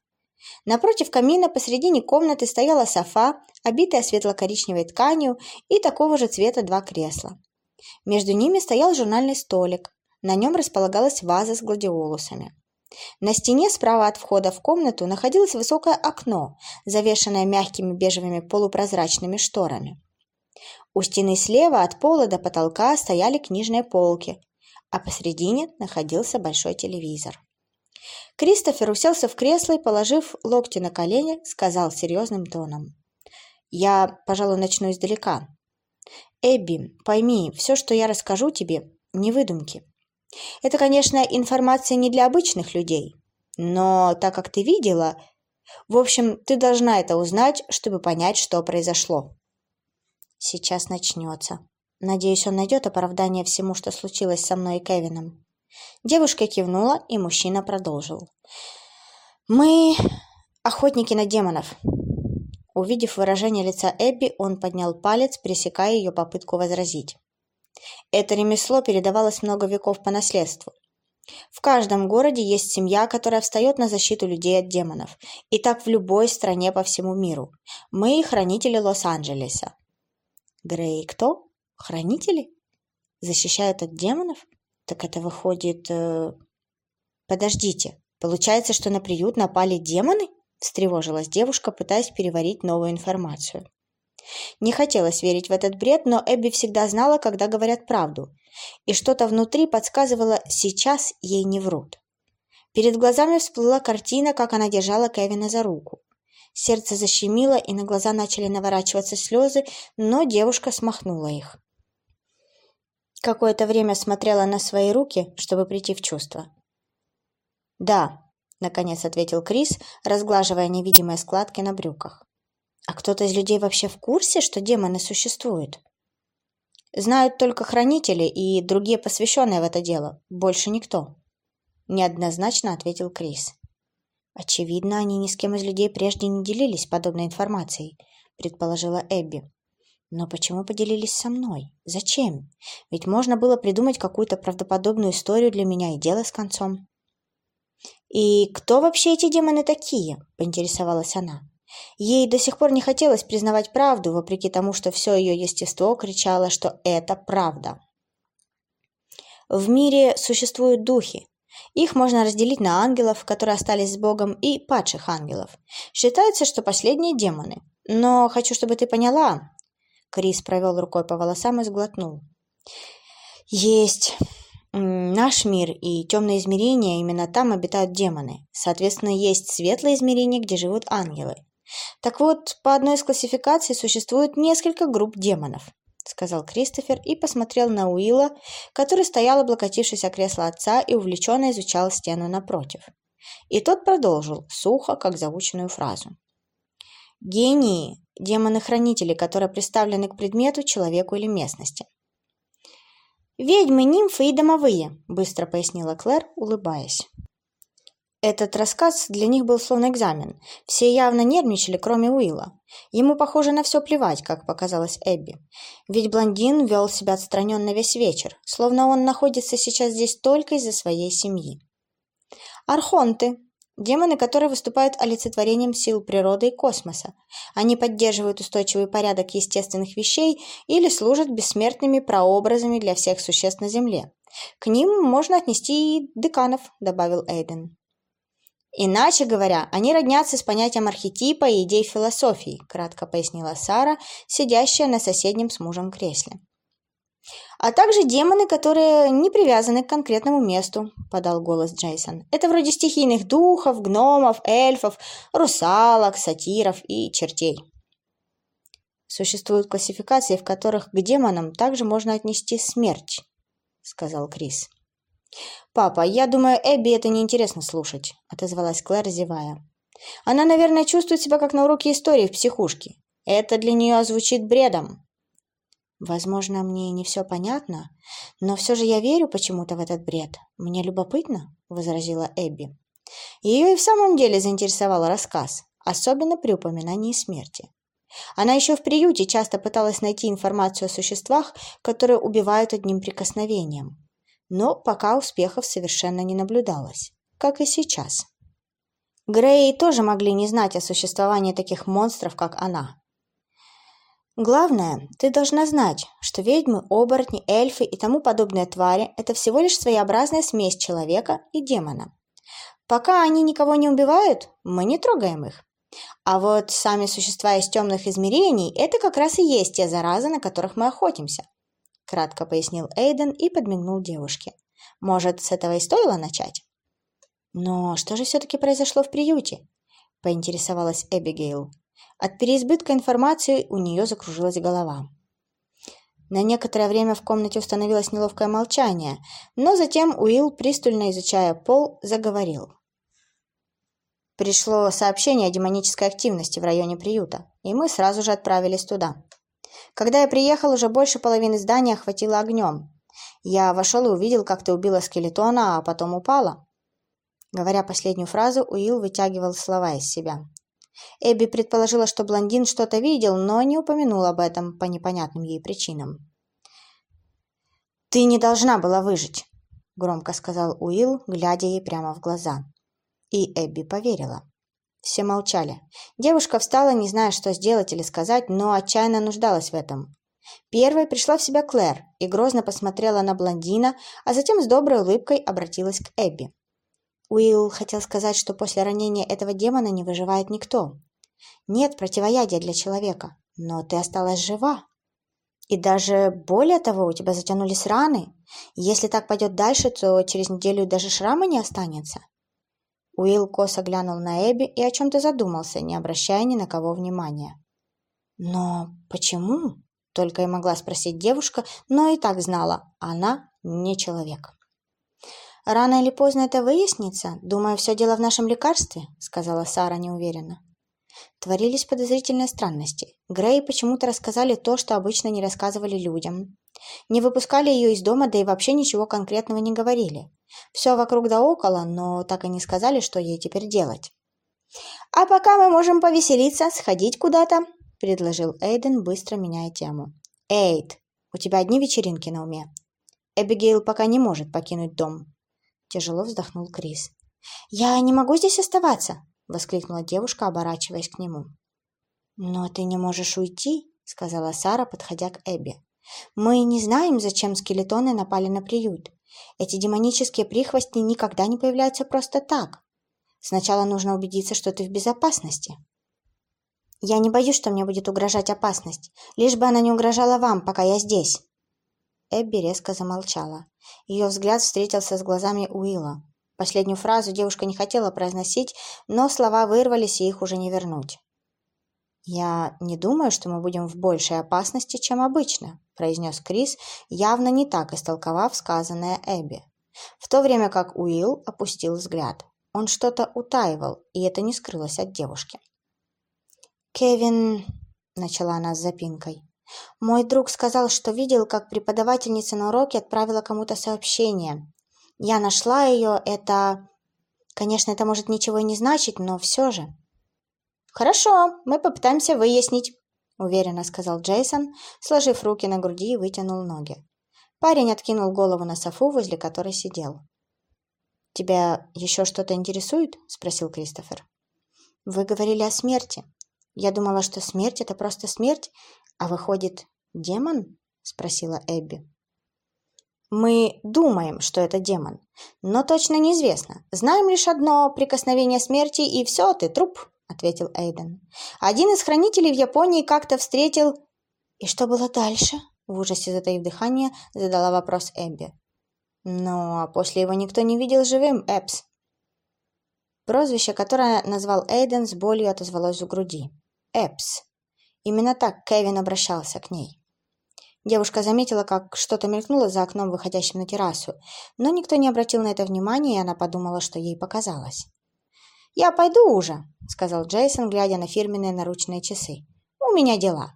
Speaker 2: Напротив камина посредине комнаты стояла софа, обитая светло-коричневой тканью, и такого же цвета два кресла. Между ними стоял журнальный столик. На нем располагалась ваза с гладиолусами. На стене справа от входа в комнату находилось высокое окно, завешенное мягкими бежевыми полупрозрачными шторами. У стены слева от пола до потолка стояли книжные полки, а посредине находился большой телевизор. Кристофер уселся в кресло и, положив локти на колени, сказал серьезным тоном. «Я, пожалуй, начну издалека. Эбби, пойми, все, что я расскажу тебе, не выдумки. Это, конечно, информация не для обычных людей, но так как ты видела... В общем, ты должна это узнать, чтобы понять, что произошло». «Сейчас начнется. Надеюсь, он найдет оправдание всему, что случилось со мной и Кевином». Девушка кивнула, и мужчина продолжил. «Мы охотники на демонов». Увидев выражение лица Эбби, он поднял палец, пресекая ее попытку возразить. Это ремесло передавалось много веков по наследству. В каждом городе есть семья, которая встает на защиту людей от демонов. И так в любой стране по всему миру. Мы хранители Лос-Анджелеса. Грей кто? Хранители? Защищают от демонов? Так это выходит... Э... Подождите, получается, что на приют напали демоны? Встревожилась девушка, пытаясь переварить новую информацию. Не хотелось верить в этот бред, но Эбби всегда знала, когда говорят правду. И что-то внутри подсказывало, сейчас ей не врут. Перед глазами всплыла картина, как она держала Кевина за руку. Сердце защемило, и на глаза начали наворачиваться слезы, но девушка смахнула их. Какое-то время смотрела на свои руки, чтобы прийти в чувство. «Да», — наконец ответил Крис, разглаживая невидимые складки на брюках. «А кто-то из людей вообще в курсе, что демоны существуют?» «Знают только хранители и другие посвященные в это дело. Больше никто», — неоднозначно ответил Крис. «Очевидно, они ни с кем из людей прежде не делились подобной информацией», — предположила Эбби. Но почему поделились со мной? Зачем? Ведь можно было придумать какую-то правдоподобную историю для меня и дело с концом. «И кто вообще эти демоны такие?» – поинтересовалась она. Ей до сих пор не хотелось признавать правду, вопреки тому, что все ее естество кричало, что это правда. В мире существуют духи. Их можно разделить на ангелов, которые остались с Богом, и падших ангелов. Считается, что последние демоны. Но хочу, чтобы ты поняла, Крис провел рукой по волосам и сглотнул. «Есть наш мир и темные измерения, именно там обитают демоны. Соответственно, есть светлые измерения, где живут ангелы. Так вот, по одной из классификаций существует несколько групп демонов», сказал Кристофер и посмотрел на Уилла, который стоял, облокотившись о кресло отца и увлеченно изучал стену напротив. И тот продолжил, сухо, как заученную фразу. Гении – демоны-хранители, которые представлены к предмету, человеку или местности. «Ведьмы, нимфы и домовые», – быстро пояснила Клэр, улыбаясь. Этот рассказ для них был словно экзамен. Все явно нервничали, кроме Уилла. Ему, похоже, на все плевать, как показалось Эбби. Ведь блондин вел себя отстраненно весь вечер, словно он находится сейчас здесь только из-за своей семьи. «Архонты», Демоны, которые выступают олицетворением сил природы и космоса. Они поддерживают устойчивый порядок естественных вещей или служат бессмертными прообразами для всех существ на Земле. К ним можно отнести и деканов, добавил Эйден. Иначе говоря, они роднятся с понятием архетипа и идей философии, кратко пояснила Сара, сидящая на соседнем с мужем кресле. «А также демоны, которые не привязаны к конкретному месту», — подал голос Джейсон. «Это вроде стихийных духов, гномов, эльфов, русалок, сатиров и чертей».
Speaker 1: «Существуют классификации, в которых к демонам также можно отнести смерть», — сказал Крис.
Speaker 2: «Папа, я думаю, Эбби это неинтересно слушать», — отозвалась Клэр, зевая. «Она, наверное, чувствует себя как на уроке истории в психушке. Это для нее звучит бредом».
Speaker 1: Возможно, мне не все понятно, но все же я верю почему-то в этот бред. Мне любопытно, — возразила Эбби. Ее и в самом деле заинтересовал рассказ, особенно при упоминании смерти. Она еще в приюте часто пыталась найти информацию о существах, которые убивают одним прикосновением. Но пока успехов совершенно не наблюдалось, как и сейчас.
Speaker 2: Грей тоже могли не знать о существовании таких монстров, как она. Главное, ты должна знать, что ведьмы, оборотни, эльфы и тому подобные твари – это всего лишь своеобразная смесь человека и демона. Пока они никого не убивают, мы не трогаем их. А вот сами существа из темных измерений – это как раз и есть те заразы, на которых мы охотимся. Кратко пояснил Эйден и подмигнул девушке. Может, с этого и стоило начать?
Speaker 1: Но что же все-таки произошло в приюте? Поинтересовалась Эбигейл. От переизбытка информации у нее закружилась голова. На некоторое время в комнате установилось неловкое молчание, но затем Уилл, пристально изучая пол, заговорил. Пришло сообщение о демонической активности в районе приюта, и мы сразу же отправились туда. Когда я приехал, уже больше половины здания охватило огнем. Я вошел и увидел, как ты убила скелетона, а потом упала. Говоря последнюю фразу, Уилл вытягивал слова из себя. Эбби предположила, что блондин что-то видел, но не упомянул об этом по непонятным ей причинам. «Ты не должна была выжить», — громко сказал Уилл, глядя ей прямо в глаза. И Эбби поверила. Все молчали. Девушка встала, не зная, что сделать или сказать, но отчаянно нуждалась в этом. Первой пришла в себя Клэр и грозно посмотрела на блондина, а затем с доброй улыбкой обратилась к Эбби. Уилл хотел сказать, что после ранения этого демона не выживает никто. Нет противоядия для человека, но ты осталась жива. И даже более того, у тебя затянулись раны. Если так пойдет дальше, то через неделю даже шрама не останется. Уилл косо глянул на Эбби и о чем-то задумался, не обращая ни на кого внимания. «Но почему?» — только и могла спросить девушка, но и так знала, она не человек. «Рано или поздно это выяснится. Думаю, все дело в нашем лекарстве», — сказала Сара неуверенно. Творились подозрительные странности. Грей почему-то рассказали то, что обычно не рассказывали людям. Не выпускали ее из дома, да и вообще ничего конкретного не говорили. Все вокруг да около, но так и не сказали, что ей теперь делать. «А пока мы можем повеселиться, сходить куда-то», — предложил Эйден, быстро меняя тему. «Эйд, у тебя одни вечеринки на уме. Эбигейл пока не может покинуть дом. Тяжело вздохнул Крис. «Я не могу здесь оставаться!» — воскликнула девушка, оборачиваясь к нему. «Но ты не можешь уйти», — сказала Сара, подходя к Эбби. «Мы не знаем, зачем скелетоны напали на приют. Эти демонические прихвостни никогда не появляются просто так. Сначала нужно убедиться, что ты в безопасности». «Я не боюсь, что мне будет угрожать опасность, лишь бы она не угрожала вам, пока я здесь», Эбби резко замолчала. Ее взгляд встретился с глазами Уилла. Последнюю фразу девушка не хотела произносить, но слова вырвались, и их уже не вернуть. «Я не думаю, что мы будем в большей опасности, чем обычно», произнес Крис, явно не так истолковав сказанное Эбби. В то время как Уилл опустил взгляд. Он что-то утаивал, и это не скрылось от девушки. «Кевин...» — начала она с запинкой. Мой друг сказал, что видел, как преподавательница на уроке отправила кому-то сообщение. Я нашла ее, это... Конечно, это может ничего и не значить, но все же. «Хорошо, мы попытаемся выяснить», — уверенно сказал Джейсон, сложив руки на груди и вытянул ноги. Парень откинул голову на софу, возле которой сидел. «Тебя еще что-то интересует?» — спросил Кристофер. «Вы говорили о смерти. Я думала, что смерть — это просто смерть, а выходит, демон? Спросила Эбби. Мы думаем, что это демон, но точно неизвестно. Знаем лишь одно прикосновение смерти, и все, ты труп, ответил Эйден. Один из хранителей в Японии как-то встретил... И что было дальше?
Speaker 2: В ужасе затаив дыхание, задала вопрос Эбби. «Ну, а после его никто не видел живым, Эпс». Прозвище, которое назвал Эйден, с болью отозвалось в груди. Эпс. Именно так Кевин обращался к ней. Девушка заметила, как что-то мелькнуло за окном, выходящим на террасу, но никто не обратил на это внимания, и она подумала, что ей показалось. «Я пойду уже», — сказал Джейсон, глядя на фирменные наручные часы. «У меня дела».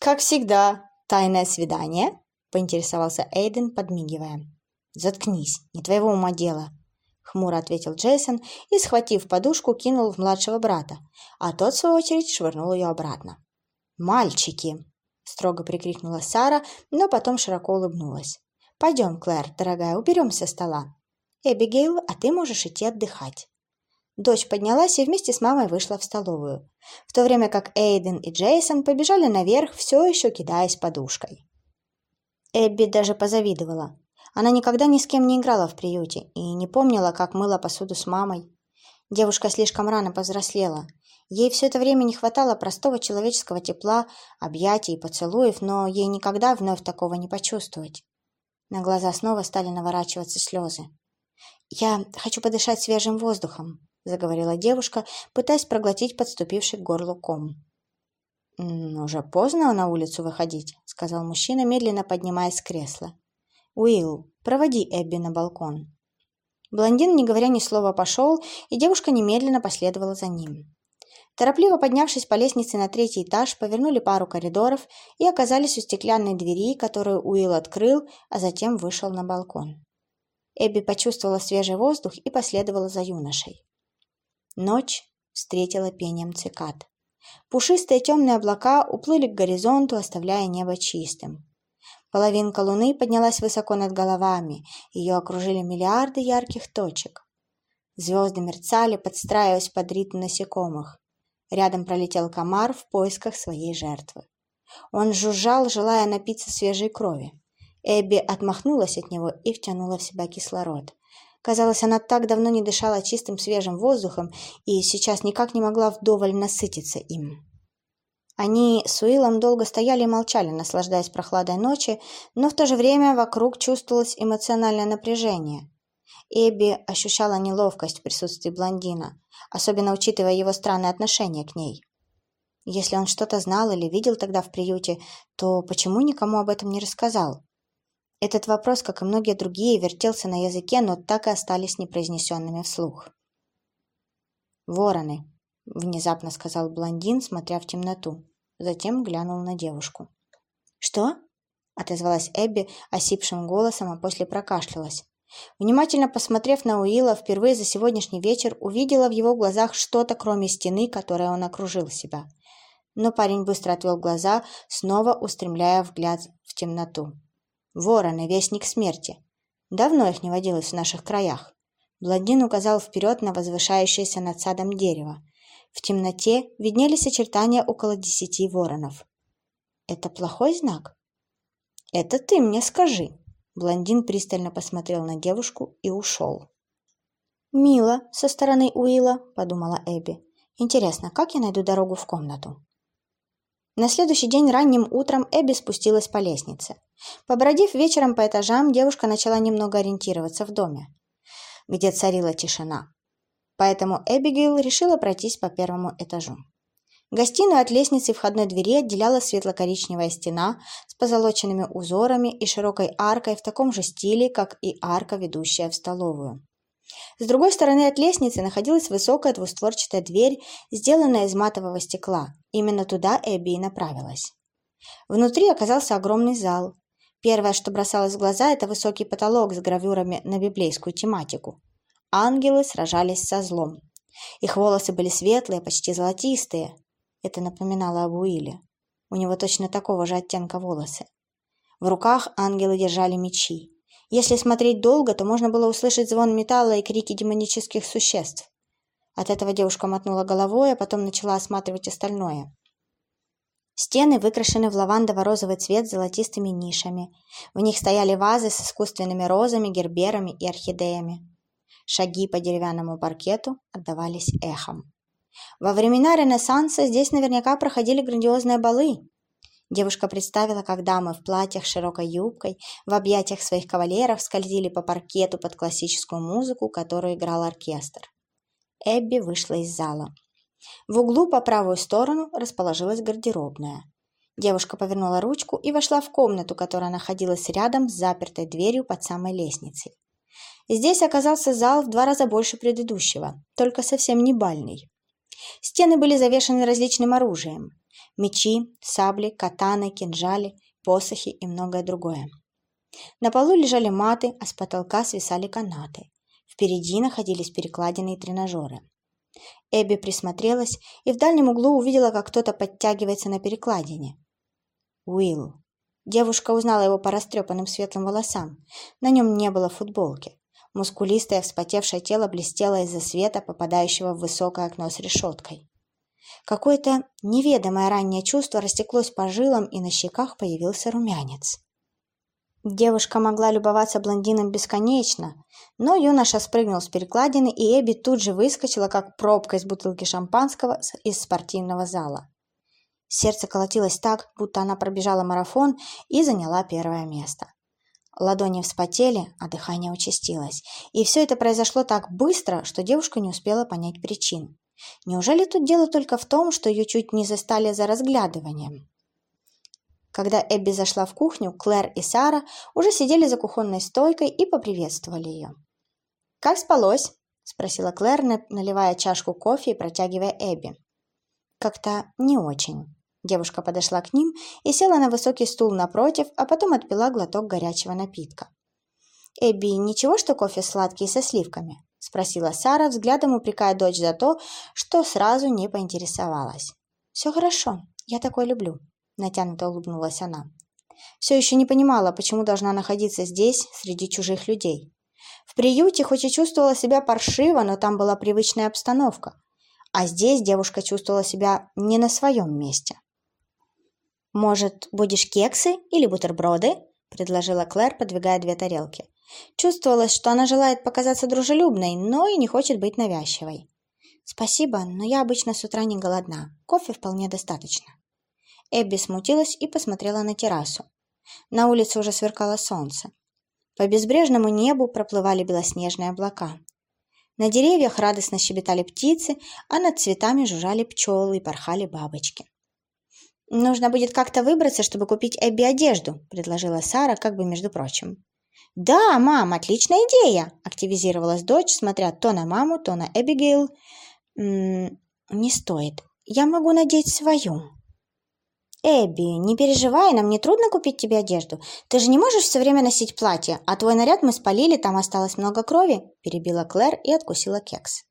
Speaker 2: «Как всегда, тайное свидание?» — поинтересовался Эйден, подмигивая. «Заткнись, не твоего ума дело», — хмуро ответил Джейсон и, схватив подушку, кинул в младшего брата, а тот, в свою очередь, швырнул ее обратно. «Мальчики!» — строго прикрикнула Сара, но потом широко улыбнулась. «Пойдем, Клэр, дорогая, уберем со стола. Эбигейл, а ты можешь идти отдыхать». Дочь поднялась и вместе с мамой вышла в столовую, в то время как Эйден и Джейсон побежали наверх, все еще кидаясь подушкой. Эбби даже позавидовала. Она никогда ни с кем не играла в приюте и не помнила, как мыла посуду с мамой. Девушка слишком рано повзрослела, Ей все это время не хватало простого человеческого тепла, объятий и поцелуев, но ей никогда вновь такого не почувствовать. На глаза снова стали наворачиваться слезы. «Я хочу подышать свежим воздухом», — заговорила девушка, пытаясь проглотить подступивший к горлу ком. «Уже поздно на улицу выходить», — сказал мужчина, медленно поднимаясь с кресла. «Уилл, проводи Эбби на балкон». Блондин, не говоря ни слова, пошел, и девушка немедленно последовала за ним. Торопливо поднявшись по лестнице на третий этаж, повернули пару коридоров и оказались у стеклянной двери, которую Уилл открыл, а затем вышел на балкон. Эбби почувствовала свежий воздух и последовала за юношей. Ночь встретила пением цикад. Пушистые темные облака уплыли к горизонту, оставляя небо чистым. Половинка луны поднялась высоко над головами, ее окружили миллиарды ярких точек. Звезды мерцали, подстраиваясь под ритм насекомых. Рядом пролетел комар в поисках своей жертвы. Он жужжал, желая напиться свежей крови. Эбби отмахнулась от него и втянула в себя кислород. Казалось, она так давно не дышала чистым свежим воздухом и сейчас никак не могла вдоволь насытиться им. Они с Уиллом долго стояли и молчали, наслаждаясь прохладой ночи, но в то же время вокруг чувствовалось эмоциональное напряжение. Эбби ощущала неловкость в присутствии блондина, особенно учитывая его странное отношение к ней. Если он что-то знал или видел тогда в приюте, то почему никому об этом не рассказал? Этот вопрос, как и многие другие, вертелся на языке, но так и остались непроизнесенными вслух. «Вороны», — внезапно сказал блондин, смотря в темноту. Затем глянул на девушку. «Что?» — отозвалась Эбби осипшим голосом, а после прокашлялась. Внимательно посмотрев на Уилла, впервые за сегодняшний вечер увидела в его глазах что-то, кроме стены, которой он окружил себя. Но парень быстро отвел глаза, снова устремляя взгляд в темноту. «Вороны, вестник смерти. Давно их не водилось в наших краях». Блондин указал вперед на возвышающееся над садом дерево. В темноте виднелись очертания около десяти воронов. «Это плохой знак?» «Это ты мне скажи», Блондин пристально посмотрел на девушку и ушел. «Мило со стороны Уилла», — подумала Эбби. «Интересно, как я найду дорогу в комнату?» На следующий день ранним утром Эбби спустилась по лестнице. Побродив вечером по этажам, девушка начала немного ориентироваться в доме, где царила тишина. Поэтому Эбигейл решила пройтись по первому этажу. Гостиную от лестницы входной двери отделяла светло-коричневая стена с позолоченными узорами и широкой аркой в таком же стиле, как и арка, ведущая в столовую. С другой стороны от лестницы находилась высокая двустворчатая дверь, сделанная из матового стекла. Именно туда Эбби и направилась. Внутри оказался огромный зал. Первое, что бросалось в глаза, это высокий потолок с гравюрами на библейскую тематику. Ангелы сражались со злом. Их волосы были светлые, почти золотистые. Это напоминало об Уилле. У него точно такого же оттенка волосы. В руках ангелы держали мечи. Если смотреть долго, то можно было услышать звон металла и крики демонических существ. От этого девушка мотнула головой, а потом начала осматривать остальное. Стены выкрашены в лавандово-розовый цвет с золотистыми нишами. В них стояли вазы с искусственными розами, герберами и орхидеями. Шаги по деревянному паркету отдавались эхом. Во времена Ренессанса здесь наверняка проходили грандиозные балы. Девушка представила, как дамы в платьях с широкой юбкой в объятиях своих кавалеров скользили по паркету под классическую музыку, которую играл оркестр. Эбби вышла из зала. В углу по правую сторону расположилась гардеробная. Девушка повернула ручку и вошла в комнату, которая находилась рядом с запертой дверью под самой лестницей. Здесь оказался зал в два раза больше предыдущего, только совсем не бальный. Стены были завешаны различным оружием. Мечи, сабли, катаны, кинжали, посохи и многое другое. На полу лежали маты, а с потолка свисали канаты. Впереди находились перекладины и тренажеры. Эбби присмотрелась и в дальнем углу увидела, как кто-то подтягивается на перекладине. Уилл. Девушка узнала его по растрепанным светлым волосам. На нем не было футболки. Мускулистое вспотевшее тело блестело из-за света, попадающего в высокое окно с решеткой. Какое-то неведомое раннее чувство растеклось по жилам, и на щеках появился румянец. Девушка могла любоваться блондином бесконечно, но юноша спрыгнул с перекладины, и Эбби тут же выскочила, как пробка из бутылки шампанского из спортивного зала. Сердце колотилось так, будто она пробежала марафон и заняла первое место. Ладони вспотели, а дыхание участилось. И все это произошло так быстро, что девушка не успела понять причин. Неужели тут дело только в том, что ее чуть не застали за разглядыванием? Когда Эбби зашла в кухню, Клэр и Сара уже сидели за кухонной стойкой и поприветствовали ее. «Как спалось?» – спросила Клэр, наливая чашку кофе и протягивая Эбби. «Как-то не очень». Девушка подошла к ним и села на высокий стул напротив, а потом отпила глоток горячего напитка. «Эбби, ничего, что кофе сладкий со сливками?» – спросила Сара, взглядом упрекая дочь за то, что сразу не поинтересовалась. «Все хорошо, я такое люблю», – натянуто улыбнулась она. Все еще не понимала, почему должна находиться здесь, среди чужих людей. В приюте хоть и чувствовала себя паршиво, но там была привычная обстановка. А здесь девушка чувствовала себя не на своем месте. «Может, будешь кексы или бутерброды?» – предложила Клэр, подвигая две тарелки. Чувствовалось, что она желает показаться дружелюбной, но и не хочет быть навязчивой. «Спасибо, но я обычно с утра не голодна. Кофе вполне достаточно». Эбби смутилась и посмотрела на террасу. На улице уже сверкало солнце. По безбрежному небу проплывали белоснежные облака. На деревьях радостно щебетали птицы, а над цветами жужжали пчелы и порхали бабочки. «Нужно будет как-то выбраться, чтобы купить Эбби одежду», – предложила Сара, как бы между прочим. «Да, мам, отличная идея!» – активизировалась дочь, смотря то на маму, то на Эбигейл. «Не стоит. Я могу надеть свою». «Эбби, не переживай, нам не трудно купить тебе одежду. Ты же не можешь все время носить платье, а твой наряд мы спалили, там осталось много крови», – перебила Клэр и откусила кекс.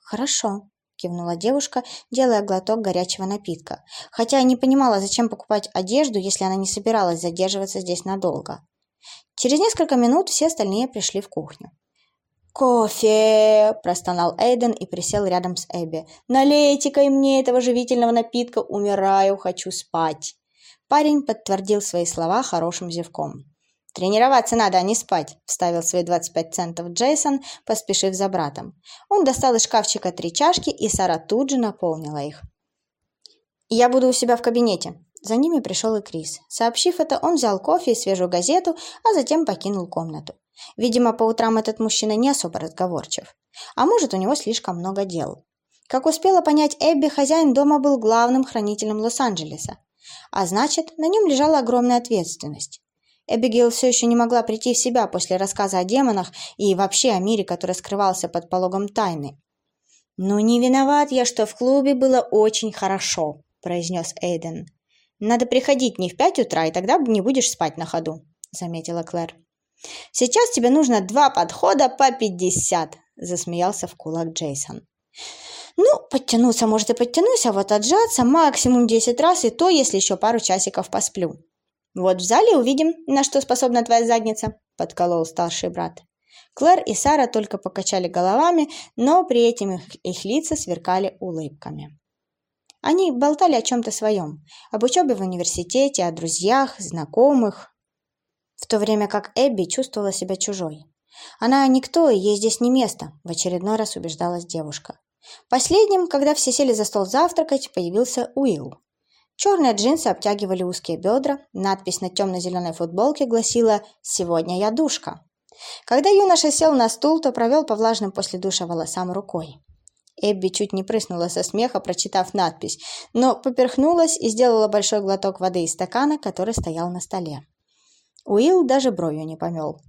Speaker 2: «Хорошо», кивнула девушка, делая глоток горячего напитка, хотя не понимала, зачем покупать одежду, если она не собиралась задерживаться здесь надолго. Через несколько минут все остальные пришли в кухню. «Кофе!» – простонал Эйден и присел рядом с Эбби. «Налейте-ка и мне этого живительного напитка, умираю, хочу спать!» Парень подтвердил свои слова хорошим зевком. «Тренироваться надо, а не спать», – вставил свои 25 центов Джейсон, поспешив за братом. Он достал из шкафчика три чашки, и Сара тут же наполнила их. «Я буду у себя в кабинете». За ними пришел и Крис. Сообщив это, он взял кофе и свежую газету, а затем покинул комнату. Видимо, по утрам этот мужчина не особо разговорчив. А может, у него слишком много дел. Как успела понять Эбби, хозяин дома был главным хранителем Лос-Анджелеса. А значит, на нем лежала огромная ответственность. Эбигейл все еще не могла прийти в себя после рассказа о демонах и вообще о мире, который скрывался под пологом тайны. «Ну, не виноват я, что в клубе было очень хорошо», – произнес Эйден. «Надо приходить не в пять утра, и тогда не будешь спать на ходу», – заметила Клэр. «Сейчас тебе нужно два подхода по пятьдесят», – засмеялся в кулак Джейсон. «Ну, подтянуться, может, и подтянусь, а вот отжаться максимум десять раз, и то, если еще пару часиков посплю», «Вот в зале увидим, на что способна твоя задница», – подколол старший брат. Клэр и Сара только покачали головами, но при этом их, их лица сверкали улыбками. Они болтали о чем-то своем, об учебе в университете, о друзьях, знакомых, в то время как Эбби чувствовала себя чужой. Она никто, и ей здесь не место, в очередной раз убеждалась девушка. Последним, когда все сели за стол завтракать, появился Уилл. Черные джинсы обтягивали узкие бедра, надпись на темно-зеленой футболке гласила «Сегодня я душка». Когда юноша сел на стул, то провел по влажным после душа волосам рукой. Эбби чуть не прыснула со смеха, прочитав надпись, но поперхнулась и сделала большой глоток воды из стакана, который стоял на столе. Уилл даже бровью не помел.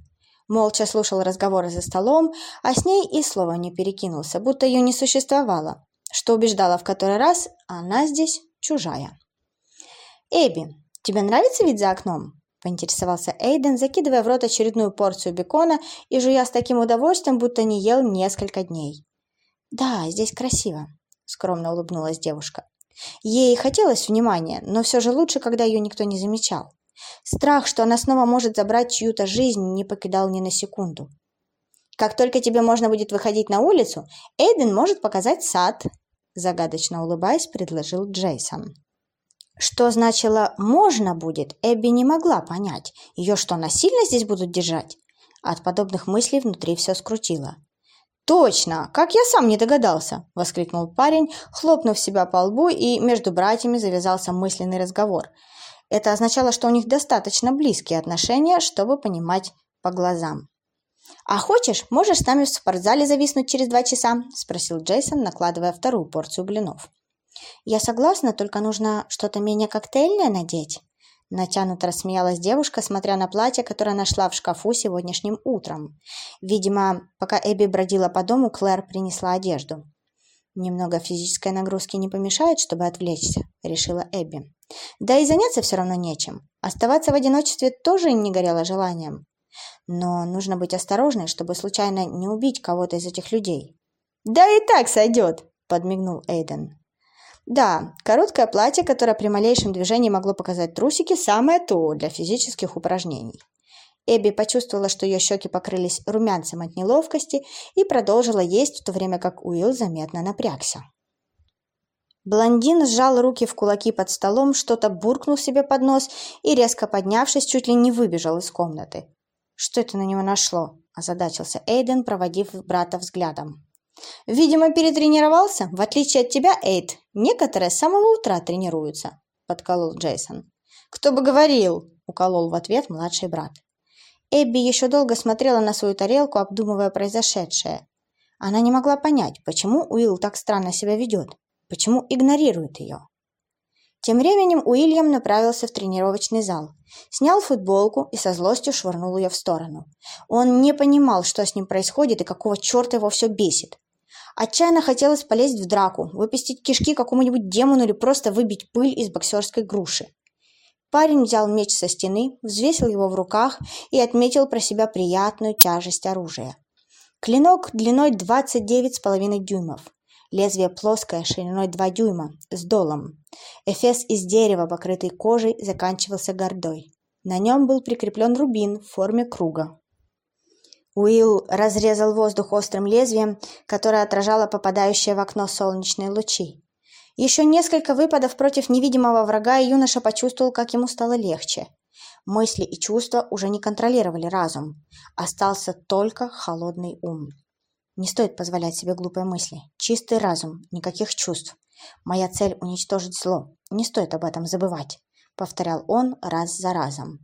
Speaker 2: Молча слушал разговоры за столом, а с ней и слова не перекинулся, будто ее не существовало, что убеждало в который раз, она здесь чужая. «Эбби, тебе нравится вид за окном?» – поинтересовался Эйден, закидывая в рот очередную порцию бекона и жуя с таким удовольствием, будто не ел несколько дней. «Да, здесь красиво», – скромно улыбнулась девушка. Ей хотелось внимания, но все же лучше, когда ее никто не замечал. Страх, что она снова может забрать чью-то жизнь, не покидал ни на секунду. «Как только тебе можно будет выходить на улицу, Эйден может показать сад», – загадочно улыбаясь, предложил Джейсон. Что значило «можно будет», Эбби не могла понять. Ее что, насильно здесь будут держать? От подобных мыслей внутри все скрутило. «Точно! Как я сам не догадался!» – воскликнул парень, хлопнув себя по лбу, и между братьями завязался мысленный разговор. Это означало, что у них достаточно близкие отношения, чтобы понимать по глазам. «А хочешь, можешь с нами в спортзале зависнуть через два часа?» – спросил Джейсон, накладывая вторую порцию блинов. «Я согласна, только нужно что-то менее коктейльное надеть». Натянуто рассмеялась девушка, смотря на платье, которое нашла в шкафу сегодняшним утром. Видимо, пока Эбби бродила по дому, Клэр принесла одежду. «Немного физической нагрузки не помешает, чтобы отвлечься», — решила Эбби. «Да и заняться все равно нечем. Оставаться в одиночестве тоже не горело желанием. Но нужно быть осторожной, чтобы случайно не убить кого-то из этих людей». «Да и так сойдет», — подмигнул Эйден. Да, короткое платье, которое при малейшем движении могло показать трусики, самое то для физических упражнений. Эбби почувствовала, что ее щеки покрылись румянцем от неловкости и продолжила есть, в то время как Уилл заметно напрягся. Блондин сжал руки в кулаки под столом, что-то буркнул себе под нос и, резко поднявшись, чуть ли не выбежал из комнаты. «Что это на него нашло?» – озадачился Эйден, проводив брата взглядом. Видимо, перетренировался. В отличие от тебя, Эйд, некоторые с самого утра тренируются, подколол Джейсон. Кто бы говорил, уколол в ответ младший брат. Эбби еще долго смотрела на свою тарелку, обдумывая произошедшее. Она не могла понять, почему Уилл так странно себя ведет, почему игнорирует ее. Тем временем Уильям направился в тренировочный зал, снял футболку и со злостью швырнул ее в сторону. Он не понимал, что с ним происходит и какого черта его все бесит. Отчаянно хотелось полезть в драку, выпустить кишки какому-нибудь демону или просто выбить пыль из боксерской груши. Парень взял меч со стены, взвесил его в руках и отметил про себя приятную тяжесть оружия. Клинок длиной 29,5 дюймов. Лезвие плоское, шириной 2 дюйма, с долом. Эфес из дерева, покрытый кожей, заканчивался гордой. На нем был прикреплен рубин в форме круга. Уилл разрезал воздух острым лезвием, которое отражало попадающие в окно солнечные лучи. Еще несколько выпадов против невидимого врага, и юноша почувствовал, как ему стало легче. Мысли и чувства уже не контролировали разум. Остался только холодный ум. Не стоит позволять себе глупые мысли. Чистый разум, никаких чувств. Моя цель — уничтожить зло. Не стоит об этом забывать, — повторял он раз за разом.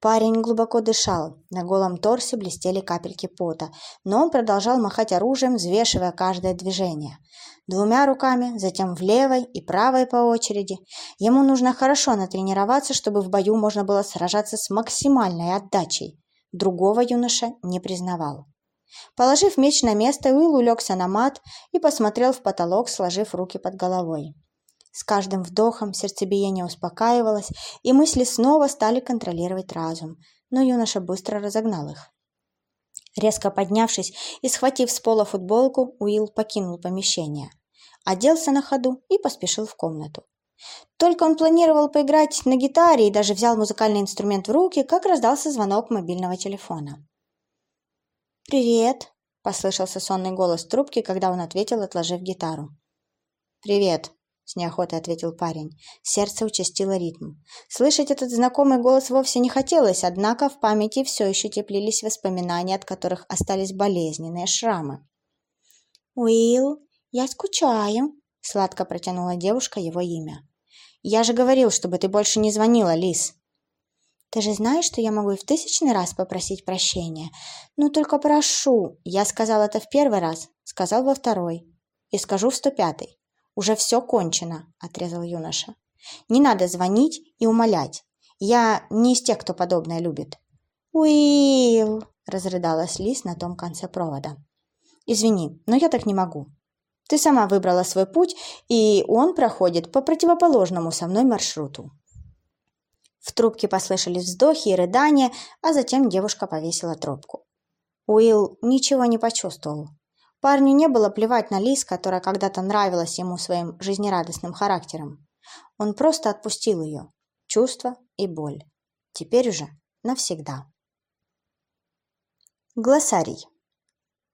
Speaker 2: Парень глубоко дышал, на голом торсе блестели капельки пота, но он продолжал махать оружием, взвешивая каждое движение. Двумя руками, затем в левой и правой по очереди. Ему нужно хорошо натренироваться, чтобы в бою можно было сражаться с максимальной отдачей. Другого юноша не признавал. Положив меч на место, Уилл улегся на мат и посмотрел в потолок, сложив руки под головой. С каждым вдохом сердцебиение успокаивалось, и мысли снова стали контролировать разум, но юноша быстро разогнал их. Резко поднявшись и схватив с пола футболку, Уилл покинул помещение. Оделся на ходу и поспешил в комнату. Только он планировал поиграть на гитаре и даже взял музыкальный инструмент в руки, как раздался звонок мобильного телефона. «Привет», — послышался сонный голос трубки, когда он ответил, отложив гитару. «Привет», с неохотой ответил парень. Сердце участило ритм. Слышать этот знакомый голос вовсе не хотелось, однако в памяти все еще теплились воспоминания, от которых остались болезненные шрамы. «Уилл, я скучаю», — сладко протянула девушка его имя. Я же говорил, чтобы ты больше не звонила, Лис.
Speaker 1: Ты же знаешь, что я могу и в тысячный раз попросить прощения. Ну, только прошу.
Speaker 2: Я сказал это в первый раз, сказал во второй. И скажу в сто пятый. Уже все кончено, отрезал юноша. Не надо звонить и умолять. Я не из тех, кто подобное любит.
Speaker 1: Уилл, разрыдалась Лис на том конце провода.
Speaker 2: Извини, но я так не могу. Ты сама выбрала свой путь, и он проходит по противоположному со мной маршруту. В трубке послышались вздохи и рыдания, а затем девушка повесила трубку. Уилл ничего не почувствовал. Парню не было плевать на Лиз, которая когда-то нравилась ему своим жизнерадостным характером. Он просто отпустил ее, чувства и боль. Теперь уже навсегда. Глоссарий.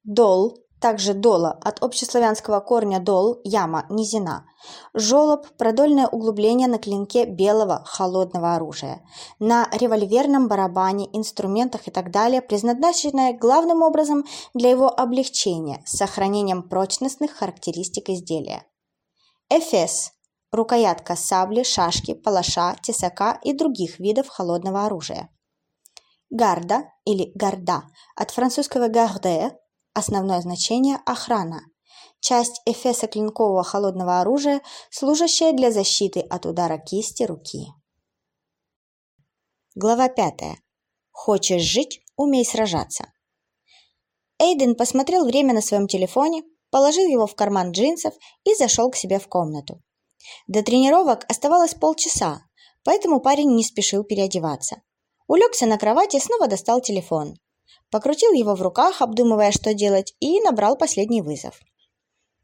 Speaker 2: Дол также дола от общеславянского корня дол, яма, низина. Жолоб – продольное углубление на клинке белого холодного оружия. На револьверном барабане, инструментах и так далее, предназначенное главным образом для его облегчения с сохранением прочностных характеристик изделия. Эфес – рукоятка сабли, шашки, палаша, тесака и других видов холодного оружия. Гарда или гарда от французского garde Основное значение – охрана. Часть эфеса клинкового холодного оружия, служащая для защиты от удара кисти руки. Глава 5. Хочешь жить – умей сражаться. Эйден посмотрел время на своем телефоне, положил его в карман джинсов и зашел к себе в комнату. До тренировок оставалось полчаса, поэтому парень не спешил переодеваться. Улегся на кровати и снова достал телефон покрутил его в руках, обдумывая, что делать, и набрал последний вызов.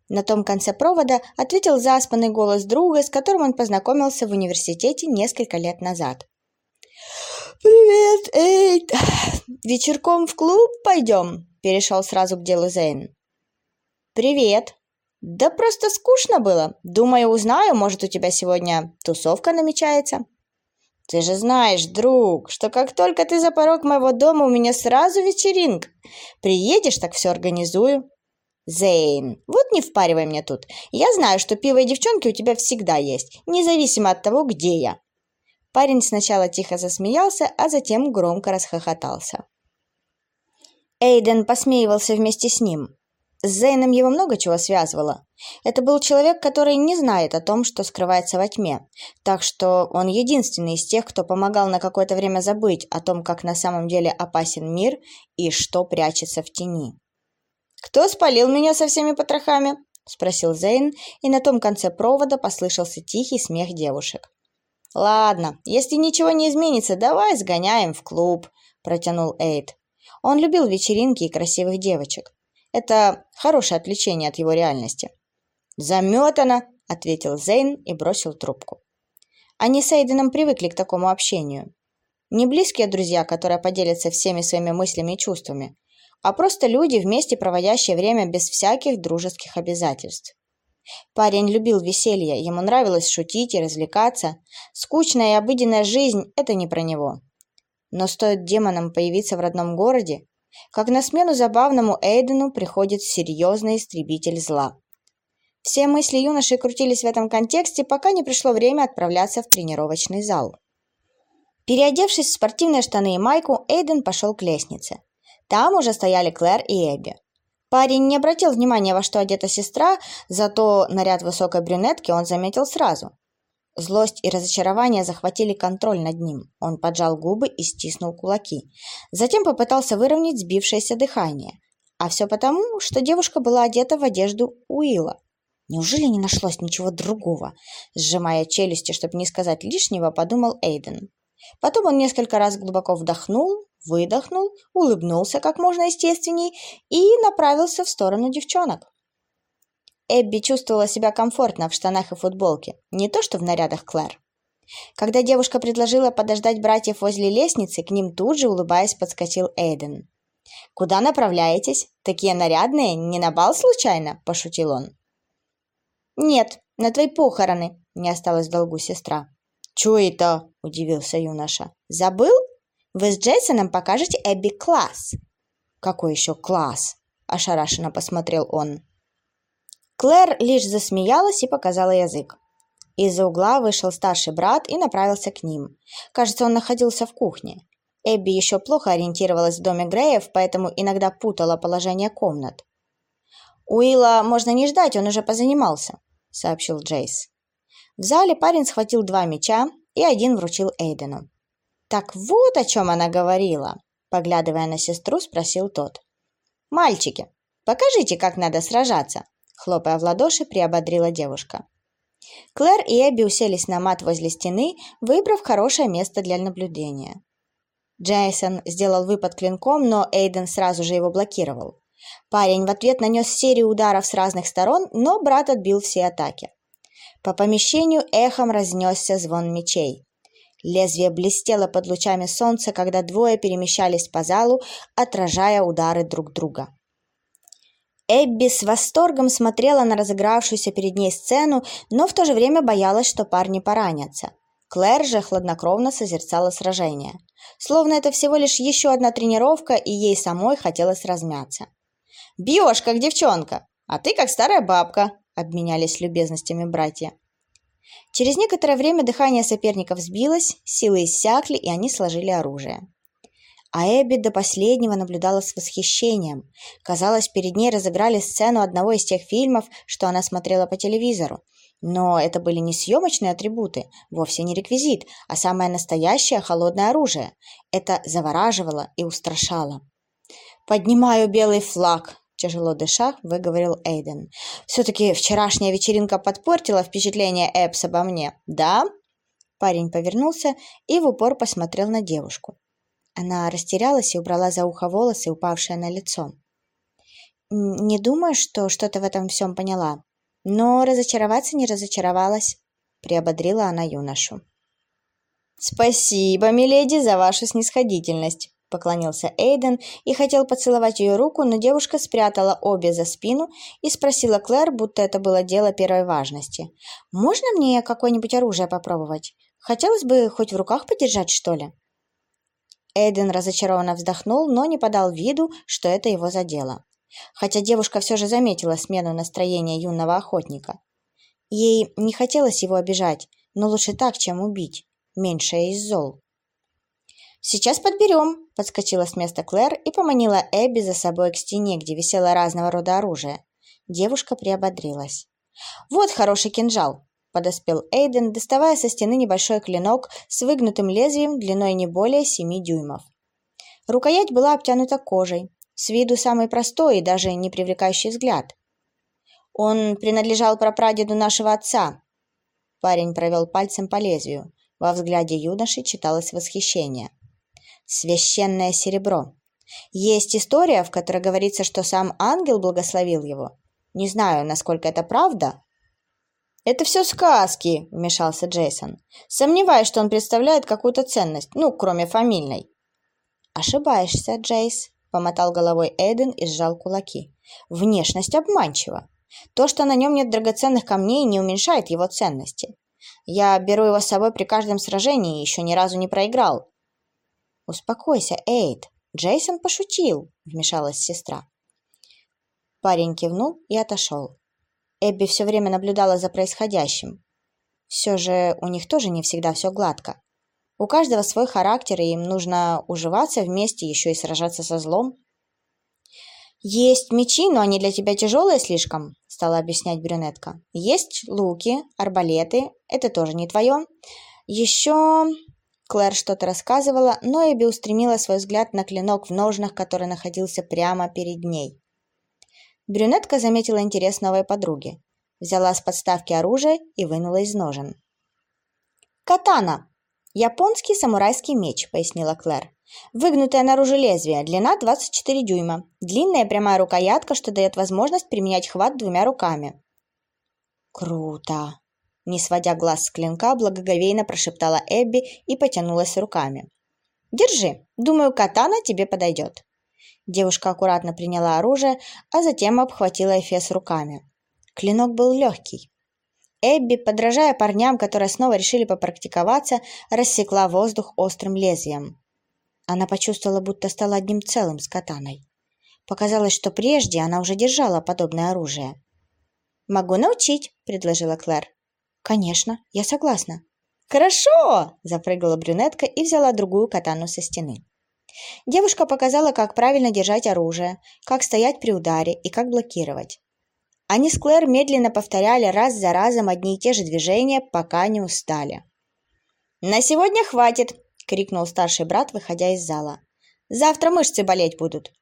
Speaker 2: На том конце провода ответил заспанный голос друга, с которым он познакомился в университете несколько лет назад. «Привет, Эйд! Вечерком в клуб пойдем?» – перешел сразу к делу Зейн. «Привет! Да просто скучно было. Думаю, узнаю, может, у тебя сегодня тусовка намечается?» Ты же знаешь, друг, что как только ты за порог моего дома, у меня сразу вечеринка. Приедешь, так все организую. Зейн, вот не впаривай мне тут. Я знаю, что пиво и девчонки у тебя всегда есть, независимо от того, где я. Парень сначала тихо засмеялся, а затем громко расхохотался. Эйден посмеивался вместе с ним. С Зейном его много чего связывало. Это был человек, который не знает о том, что скрывается во тьме, так что он единственный из тех, кто помогал на какое-то время забыть о том, как на самом деле опасен мир и что прячется в тени. «Кто спалил меня со всеми потрохами?» – спросил Зейн, и на том конце провода послышался тихий смех девушек. «Ладно, если ничего не изменится, давай сгоняем в клуб», – протянул Эйд. Он любил вечеринки и красивых девочек. Это хорошее отвлечение от его реальности. «Заметано!» – ответил Зейн и бросил трубку. Они с Эйденом привыкли к такому общению. Не близкие друзья, которые поделятся всеми своими мыслями и чувствами, а просто люди, вместе проводящие время без всяких дружеских обязательств. Парень любил веселье, ему нравилось шутить и развлекаться. Скучная и обыденная жизнь – это не про него. Но стоит демонам появиться в родном городе, как на смену забавному Эйдену приходит серьезный истребитель зла. Все мысли юноши крутились в этом контексте, пока не пришло время отправляться в тренировочный зал. Переодевшись в спортивные штаны и майку, Эйден пошел к лестнице. Там уже стояли Клэр и Эбби. Парень не обратил внимания, во что одета сестра, зато наряд высокой брюнетки он заметил сразу. Злость и разочарование захватили контроль над ним. Он поджал губы и стиснул кулаки. Затем попытался выровнять сбившееся дыхание. А все потому, что девушка была одета в одежду Уилла. Неужели не нашлось ничего другого? Сжимая челюсти, чтобы не сказать лишнего, подумал Эйден. Потом он несколько раз глубоко вдохнул, выдохнул, улыбнулся как можно естественней и направился в сторону девчонок. Эбби чувствовала себя комфортно в штанах и футболке, не то что в нарядах Клэр. Когда девушка предложила подождать братьев возле лестницы, к ним тут же, улыбаясь, подскочил Эйден. «Куда направляетесь? Такие нарядные? Не на бал случайно?» – пошутил он. «Нет, на твои похороны», – не осталось в долгу сестра. «Чё это?» – удивился юноша. «Забыл? Вы с Джейсоном покажете Эбби класс». «Какой еще класс?» – ошарашенно посмотрел он. Клэр лишь засмеялась и показала язык.
Speaker 1: Из-за угла вышел старший брат и направился к ним. Кажется, он находился в кухне. Эбби еще плохо ориентировалась в доме Греев, поэтому иногда путала положение комнат. «Уилла можно не ждать, он уже позанимался», — сообщил Джейс. В зале парень схватил два мяча и один вручил Эйдену. «Так вот о чем она говорила», — поглядывая на сестру, спросил тот. «Мальчики, покажите, как надо сражаться», — хлопая в ладоши, приободрила девушка. Клэр и Эбби уселись на мат возле стены, выбрав хорошее место для наблюдения. Джейсон сделал выпад клинком, но Эйден сразу же его блокировал. Парень в ответ нанес серию ударов с разных сторон, но брат отбил все атаки. По помещению эхом разнесся звон мечей. Лезвие блестело под лучами солнца, когда двое перемещались по залу, отражая удары друг друга. Эбби с восторгом смотрела на разыгравшуюся перед ней сцену, но в то же время боялась, что парни поранятся. Клэр же хладнокровно созерцала сражение. Словно это всего лишь еще одна тренировка, и ей самой хотелось размяться. «Бьешь, как девчонка, а ты как старая бабка», — обменялись любезностями братья. Через некоторое время дыхание соперников сбилось, силы иссякли, и они сложили оружие. А Эбби до последнего наблюдала с восхищением. Казалось, перед ней разыграли сцену одного из тех фильмов, что она смотрела по телевизору. Но это были не съемочные атрибуты, вовсе не реквизит, а самое настоящее холодное оружие. Это завораживало и устрашало. «Поднимаю белый флаг», – тяжело дыша, выговорил Эйден. «Все-таки вчерашняя вечеринка подпортила впечатление Эпс обо мне, да?» Парень повернулся и в упор посмотрел на девушку. Она растерялась и убрала за ухо волосы, упавшие на лицо. «Не думаю, что что-то в этом всем поняла», но разочароваться не разочаровалась, приободрила она юношу. «Спасибо, миледи, за вашу снисходительность», — поклонился Эйден и хотел поцеловать ее руку, но девушка спрятала обе за спину и спросила Клэр, будто это было дело первой важности. «Можно мне какое-нибудь оружие попробовать? Хотелось бы хоть в руках подержать, что ли?» Эйден разочарованно вздохнул, но не подал виду, что это его задело хотя девушка все же заметила смену настроения юного охотника. Ей не хотелось его обижать, но лучше так, чем убить. Меньшее из зол. «Сейчас подберем», — подскочила с места Клэр и поманила Эбби за собой к стене, где висело разного рода оружие. Девушка приободрилась. «Вот хороший кинжал», — подоспел Эйден, доставая со стены небольшой клинок с выгнутым лезвием длиной не более семи дюймов. Рукоять была обтянута кожей, с виду самый простой и даже не привлекающий взгляд. Он принадлежал прапрадеду нашего отца. Парень провел пальцем по лезвию. Во взгляде юноши читалось восхищение. Священное серебро. Есть история, в которой говорится, что сам ангел благословил его. Не знаю, насколько это правда. Это все сказки, вмешался Джейсон. Сомневаюсь, что он представляет какую-то ценность, ну, кроме фамильной. Ошибаешься, Джейс, Помотал головой Эйден и сжал кулаки. Внешность обманчива. То, что на нем нет драгоценных камней, не уменьшает его ценности. Я беру его с собой при каждом сражении и еще ни разу не проиграл. Успокойся, Эйд. Джейсон пошутил, вмешалась сестра. Парень кивнул и отошел. Эбби все время наблюдала за происходящим. Все же у них тоже не всегда все гладко. У каждого свой характер, и им нужно уживаться вместе, еще и сражаться со злом. «Есть мечи, но они для тебя тяжелые слишком», — стала объяснять брюнетка. «Есть луки, арбалеты, это тоже не твое. Еще...» Клэр что-то рассказывала, но Эбби устремила свой взгляд на клинок в ножнах, который находился прямо перед ней. Брюнетка заметила интерес новой подруги. Взяла с подставки оружие и вынула из ножен. «Катана!» «Японский самурайский меч», — пояснила Клэр. «Выгнутое наружу лезвие, длина 24 дюйма, длинная прямая рукоятка, что дает возможность применять хват двумя руками». «Круто!» Не сводя глаз с клинка, благоговейно прошептала Эбби и потянулась руками. «Держи, думаю, катана тебе подойдет». Девушка аккуратно приняла оружие, а затем обхватила Эфес руками. Клинок был легкий, Эбби, подражая парням, которые снова решили попрактиковаться, рассекла воздух острым лезвием. Она почувствовала, будто стала одним целым с катаной. Показалось, что прежде она уже держала подобное оружие. «Могу научить», — предложила Клэр. «Конечно, я согласна».
Speaker 2: «Хорошо!» – запрыгала брюнетка и взяла другую катану со стены. Девушка показала, как правильно держать оружие, как стоять при ударе и как блокировать. Они с Клэр медленно повторяли раз за разом одни и те же движения, пока не устали. «На сегодня хватит!» – крикнул старший брат, выходя из зала. «Завтра мышцы болеть будут!»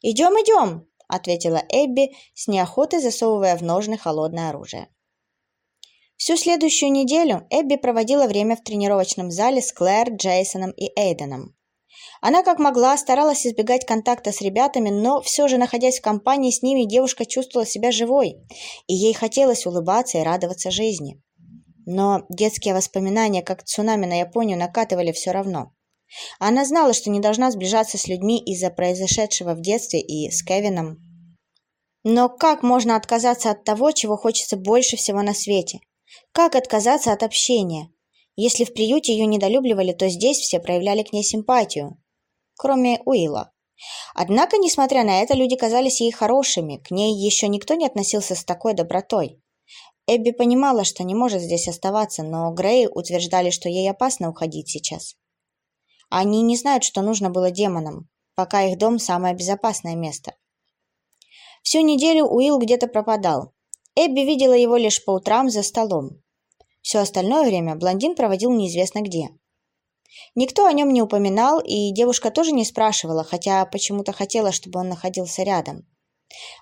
Speaker 2: «Идем, идем!» – ответила Эбби, с неохотой засовывая в ножны холодное оружие. Всю следующую неделю Эбби проводила время в тренировочном зале с Клэр, Джейсоном и Эйденом. Она как могла старалась избегать контакта с ребятами, но все же, находясь в компании с ними, девушка чувствовала себя живой, и ей хотелось улыбаться и радоваться жизни. Но детские воспоминания, как цунами на Японию, накатывали все равно. Она знала, что не должна сближаться с людьми из-за произошедшего в детстве и с Кевином. Но как можно отказаться от того, чего хочется больше всего на свете? Как отказаться от общения? Если в приюте ее недолюбливали, то здесь все проявляли к ней симпатию кроме Уилла. Однако, несмотря на это, люди казались ей хорошими, к ней еще никто не относился с такой добротой. Эбби понимала, что не может здесь оставаться, но Грей утверждали, что ей опасно уходить сейчас. Они не знают, что нужно было демонам, пока их дом – самое безопасное место. Всю неделю Уилл где-то пропадал. Эбби видела его лишь по утрам за столом. Все остальное время блондин проводил неизвестно где. Никто о нем не упоминал, и девушка тоже не спрашивала, хотя почему-то хотела, чтобы он находился рядом.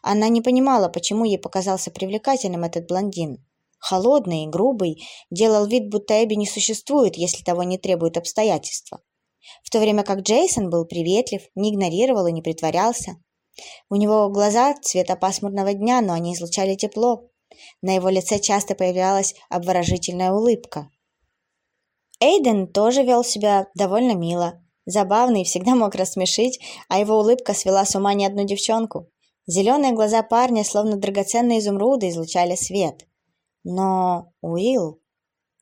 Speaker 2: Она не понимала, почему ей показался привлекательным этот блондин. Холодный, грубый, делал вид, будто Эбби не существует, если того не требуют обстоятельства. В то время как Джейсон был приветлив, не игнорировал и не притворялся. У него глаза цвета пасмурного дня, но они излучали тепло. На его лице часто появлялась обворожительная улыбка. Эйден тоже вел себя довольно мило. Забавный, всегда мог рассмешить, а его улыбка свела с ума не одну девчонку. Зеленые глаза парня, словно драгоценные изумруды, излучали свет. Но Уилл...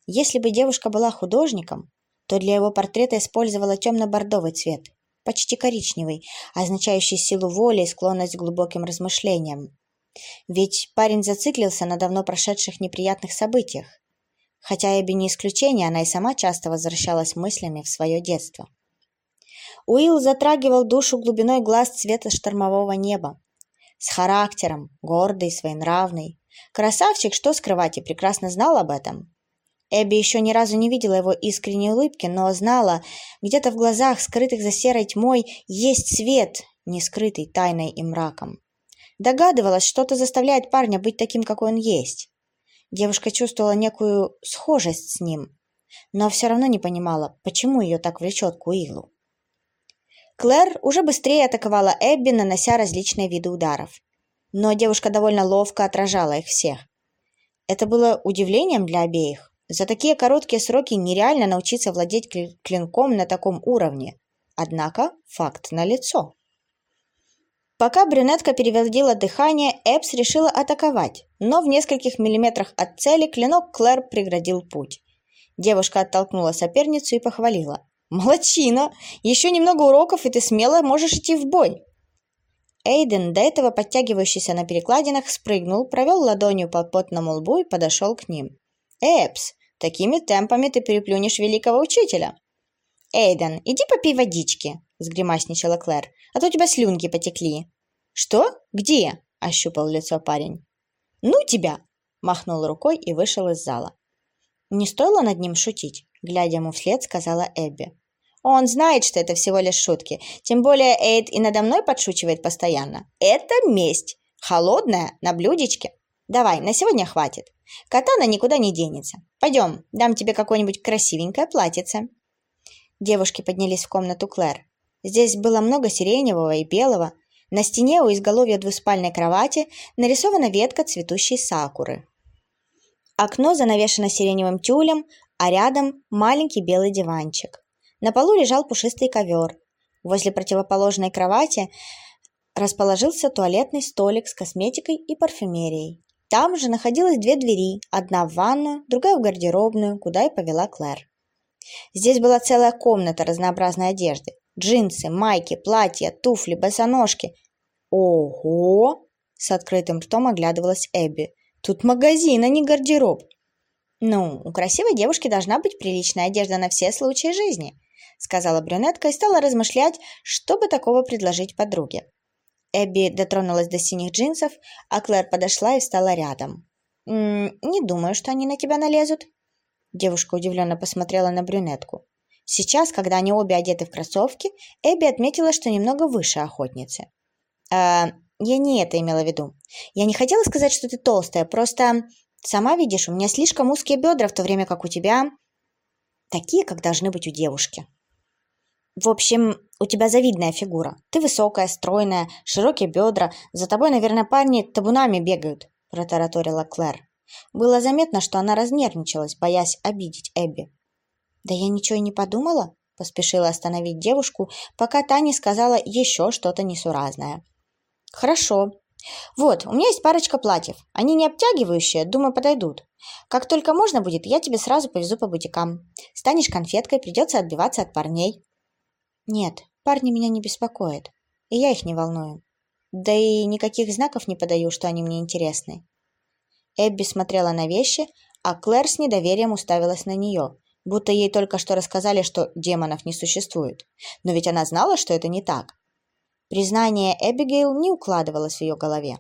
Speaker 2: Если бы девушка была художником, то для его портрета использовала темно-бордовый цвет, почти коричневый, означающий силу воли и склонность к глубоким размышлениям. Ведь парень зациклился на давно прошедших неприятных событиях. Хотя Эбби не исключение, она и сама часто возвращалась мыслями в свое детство. Уилл затрагивал душу глубиной глаз цвета штормового неба. С характером, гордый, своенравный. Красавчик, что скрывать, и прекрасно знал об этом. Эбби еще ни разу не видела его искренней улыбки, но знала, где-то в глазах, скрытых за серой тьмой, есть свет, не скрытый тайной и мраком. Догадывалась, что-то заставляет парня быть таким, какой он есть. Девушка чувствовала некую схожесть с ним, но все равно не понимала, почему ее так влечет к Уиллу. Клэр уже быстрее атаковала Эбби, нанося различные виды ударов. Но девушка довольно ловко отражала их всех. Это было удивлением для обеих. За такие короткие сроки нереально научиться владеть клинком на таком уровне. Однако факт налицо. Пока брюнетка переводила дыхание, Эпс решила атаковать, но в нескольких миллиметрах от цели клинок Клэр преградил путь. Девушка оттолкнула соперницу и похвалила. «Молодчина! Еще немного уроков, и ты смело можешь идти в бой!» Эйден, до этого подтягивающийся на перекладинах, спрыгнул, провел ладонью по потному лбу и подошел к ним. «Эпс, такими темпами ты переплюнешь великого учителя!» «Эйден, иди попей водички!» — сгримасничала Клэр. «А то у тебя слюнки потекли». «Что? Где?» — ощупал лицо парень. «Ну тебя!» — махнул рукой и вышел из зала. Не стоило над ним шутить, глядя ему вслед, сказала Эбби. Он знает, что это всего лишь шутки. Тем более Эйд и надо мной подшучивает постоянно. Это месть. Холодная, на блюдечке. Давай, на сегодня хватит. Катана никуда не денется. Пойдем, дам тебе какое-нибудь красивенькое платьице. Девушки поднялись в комнату Клэр. Здесь было много сиреневого и белого. На стене у изголовья двуспальной кровати нарисована ветка цветущей сакуры. Окно занавешено сиреневым тюлем, а рядом маленький белый диванчик. На полу лежал пушистый ковер. Возле противоположной кровати расположился туалетный столик с косметикой и парфюмерией. Там же находилось две двери, одна в ванную, другая в гардеробную, куда и повела Клэр. Здесь была целая комната разнообразной одежды. Джинсы, майки, платья, туфли, босоножки. Ого! С открытым ртом оглядывалась Эбби. Тут магазин, а не гардероб.
Speaker 1: «Ну, у красивой девушки должна быть приличная одежда на все случаи жизни», сказала брюнетка и стала размышлять, что бы такого предложить подруге. Эбби дотронулась до синих джинсов, а Клэр подошла и встала рядом. «М -м, «Не думаю, что они на тебя налезут». Девушка удивленно посмотрела на брюнетку. Сейчас, когда они обе одеты в кроссовки, Эбби отметила, что немного выше охотницы. «Э, «Я не это имела в виду. Я не хотела сказать, что ты толстая, просто Сама видишь, у меня слишком узкие бедра, в то время как у тебя такие, как должны быть у девушки. В общем, у тебя завидная фигура. Ты высокая, стройная, широкие бедра. За тобой, наверное, парни табунами бегают, протараторила Клэр. Было заметно, что она разнервничалась, боясь обидеть Эбби. «Да я ничего и не подумала», — поспешила остановить девушку, пока та не сказала еще что-то несуразное. «Хорошо, вот, у меня есть парочка платьев. Они не обтягивающие, думаю, подойдут. Как только можно будет, я тебе сразу повезу по бутикам. Станешь конфеткой, придется отбиваться от парней. Нет, парни меня не беспокоят. И я их не волную. Да и никаких знаков не подаю, что они мне интересны. Эбби смотрела на вещи, а Клэр с недоверием уставилась на нее, будто ей только что рассказали, что демонов не существует. Но ведь она знала, что это не так. Признание Эбигейл не укладывалось в ее голове.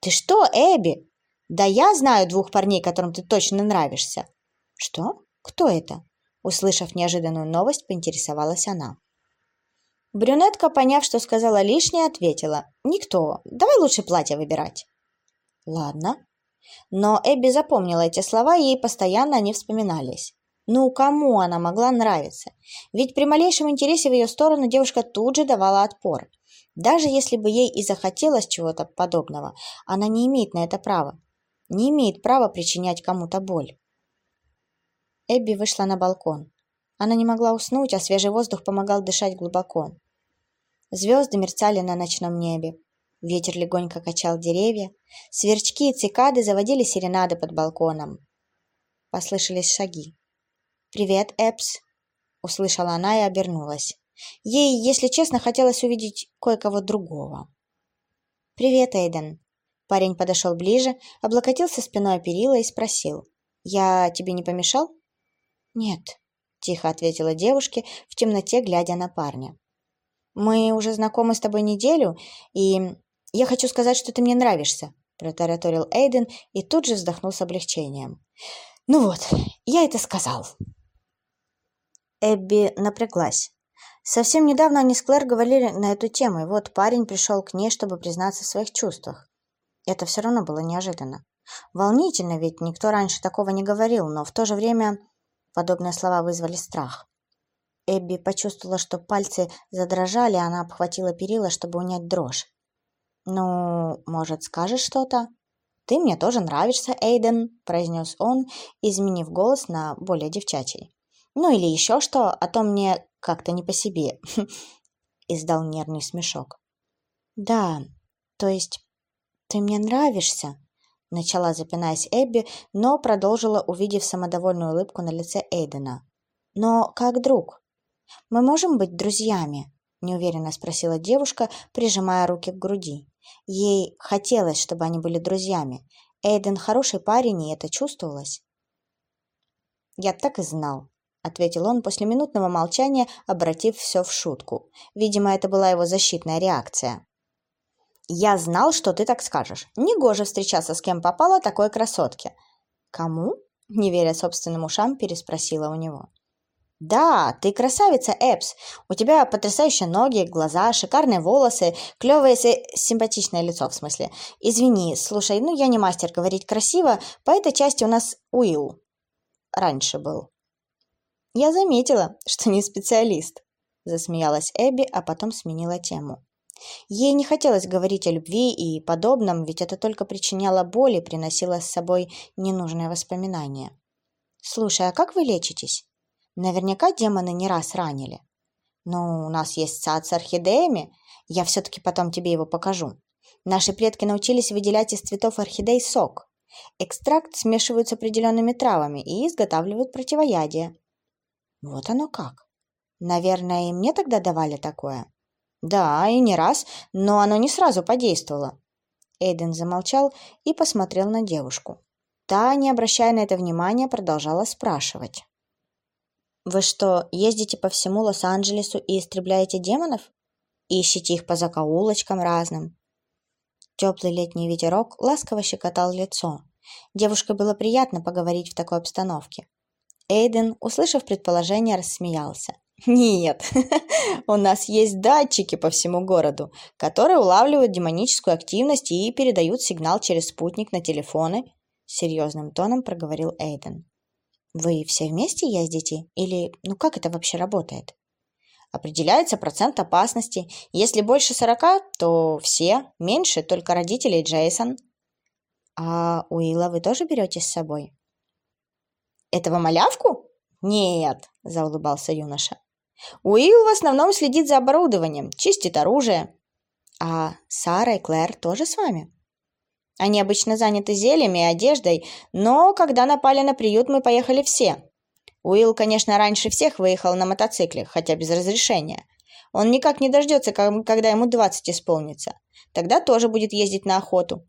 Speaker 1: «Ты что, Эбби? Да я знаю двух парней, которым ты точно нравишься». «Что? Кто это?» Услышав неожиданную новость, поинтересовалась она. Брюнетка, поняв, что сказала лишнее, ответила. «Никто. Давай лучше платье выбирать». «Ладно». Но Эбби запомнила эти слова, и ей постоянно они вспоминались. Ну, кому она могла нравиться? Ведь при малейшем интересе в ее сторону девушка тут же давала отпор. Даже если бы ей и захотелось чего-то подобного, она не имеет на это права. Не имеет права причинять кому-то боль. Эбби вышла на балкон. Она не могла уснуть, а свежий воздух помогал дышать глубоко. Звезды мерцали на ночном небе. Ветер легонько качал деревья. Сверчки и цикады заводили серенады под балконом. Послышались шаги. «Привет, Эпс!» — услышала она и обернулась. Ей, если честно, хотелось увидеть кое-кого другого. «Привет, Эйден!» Парень подошел ближе, облокотился спиной о перила и спросил. «Я тебе не помешал?» «Нет», — тихо ответила девушке, в темноте глядя на парня. «Мы уже знакомы с тобой неделю, и я хочу сказать, что ты мне нравишься», — протараторил Эйден и тут же вздохнул с облегчением. «Ну вот, я это сказал». Эбби напряглась. Совсем недавно они с Клэр говорили на эту тему, и вот парень пришел к ней, чтобы признаться в своих чувствах. Это все равно было неожиданно. Волнительно, ведь никто раньше такого не говорил, но в то же время подобные слова вызвали страх. Эбби почувствовала, что пальцы задрожали, она обхватила перила, чтобы унять дрожь. «Ну, может, скажешь что-то?» «Ты мне тоже нравишься, Эйден», — произнес он, изменив голос на более девчачий. Ну или еще что, а то мне как-то не по себе. Издал нервный смешок. Да, то есть ты мне нравишься, начала запинаясь Эбби, но продолжила, увидев самодовольную улыбку на лице Эйдена. Но как друг? Мы можем быть друзьями? неуверенно спросила девушка, прижимая руки к груди. Ей хотелось, чтобы они были друзьями. Эйден хороший парень, и это чувствовалось. Я так и знал, ответил он после минутного молчания, обратив все в шутку. Видимо, это была его защитная реакция. «Я знал, что ты так скажешь. Негоже встречаться с кем попало такой красотке». «Кому?» – не веря собственным ушам, переспросила у него. «Да, ты красавица, Эпс. У тебя потрясающие ноги, глаза, шикарные волосы, клевое, симпатичное лицо, в смысле. Извини, слушай, ну я не мастер говорить красиво, по этой части у нас Уилл раньше был». «Я заметила, что не специалист», – засмеялась Эбби, а потом сменила тему. Ей не хотелось говорить о любви и подобном, ведь это только причиняло боль и приносило с собой ненужные воспоминания. «Слушай, а как вы лечитесь? Наверняка демоны не раз ранили». «Ну, у нас есть сад с орхидеями. Я все-таки потом тебе его покажу. Наши предки научились выделять из цветов орхидей сок. Экстракт смешивают с определенными травами и изготавливают противоядие. Вот оно как. Наверное, и мне тогда давали такое. Да, и не раз, но оно не сразу подействовало. Эйден замолчал и посмотрел на девушку. Та, не обращая на это внимания, продолжала спрашивать. «Вы что, ездите по всему Лос-Анджелесу и истребляете демонов? Ищете их по закоулочкам разным?» Теплый летний ветерок ласково щекотал лицо. Девушке было приятно поговорить в такой обстановке. Эйден, услышав предположение, рассмеялся. «Нет, [laughs] у нас есть датчики по всему городу, которые улавливают демоническую активность и передают сигнал через спутник на телефоны», серьезным тоном проговорил Эйден. «Вы все вместе ездите? Или, ну как это вообще работает?» Определяется процент опасности. Если больше сорока, то все, меньше только родители Джейсон. А Уилла вы тоже берете с собой? Этого малявку? Нет, заулыбался юноша. Уилл в основном следит за оборудованием, чистит оружие. А Сара и Клэр тоже с вами? Они обычно заняты зельями и одеждой, но когда напали на приют, мы поехали все. Уилл, конечно, раньше всех выехал на мотоцикле, хотя без разрешения. Он никак не дождется, когда ему 20 исполнится. Тогда тоже будет ездить на охоту.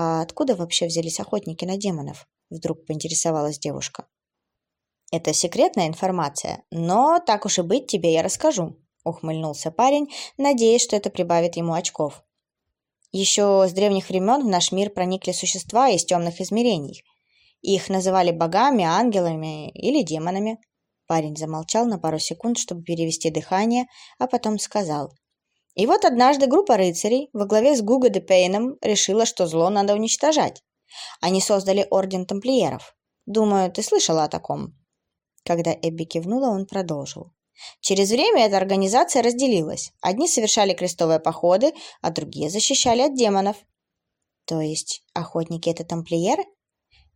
Speaker 1: «А откуда вообще взялись охотники на демонов?» – вдруг поинтересовалась девушка. «Это секретная информация, но так уж и быть тебе я расскажу», – ухмыльнулся парень, надеясь, что это прибавит ему очков. Еще с древних времен в наш мир проникли существа из темных измерений. Их называли богами, ангелами или демонами. Парень замолчал на пару секунд, чтобы перевести дыхание, а потом сказал – и вот однажды группа рыцарей во главе с Гуго де Пейном решила, что зло надо уничтожать. Они создали Орден Тамплиеров. Думаю, ты слышала о таком?» Когда Эбби кивнула, он продолжил. Через время эта организация разделилась. Одни совершали крестовые походы, а другие защищали от демонов. То есть охотники — это тамплиеры?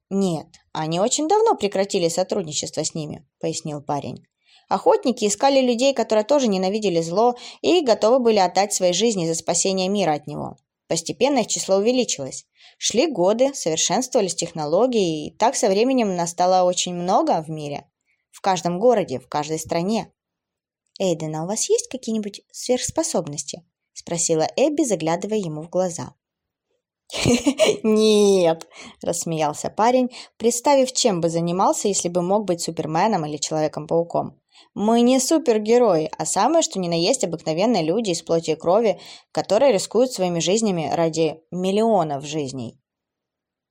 Speaker 1: Нет, они очень давно прекратили сотрудничество с ними, пояснил парень. Охотники искали людей, которые тоже ненавидели зло и готовы были отдать свои жизни за спасение мира от него. Постепенно их число увеличилось. Шли годы, совершенствовались технологии, и так со временем настало очень много в мире. В каждом городе, в каждой стране. «Эйден, а у вас есть какие-нибудь сверхспособности?» – спросила Эбби, заглядывая ему в глаза. [laughs] «Нет!» – рассмеялся парень, представив, чем бы занимался, если бы мог быть Суперменом или Человеком-пауком. Мы не супергерои, а самое что ни на есть обыкновенные люди из плоти и крови, которые рискуют своими жизнями ради миллионов жизней.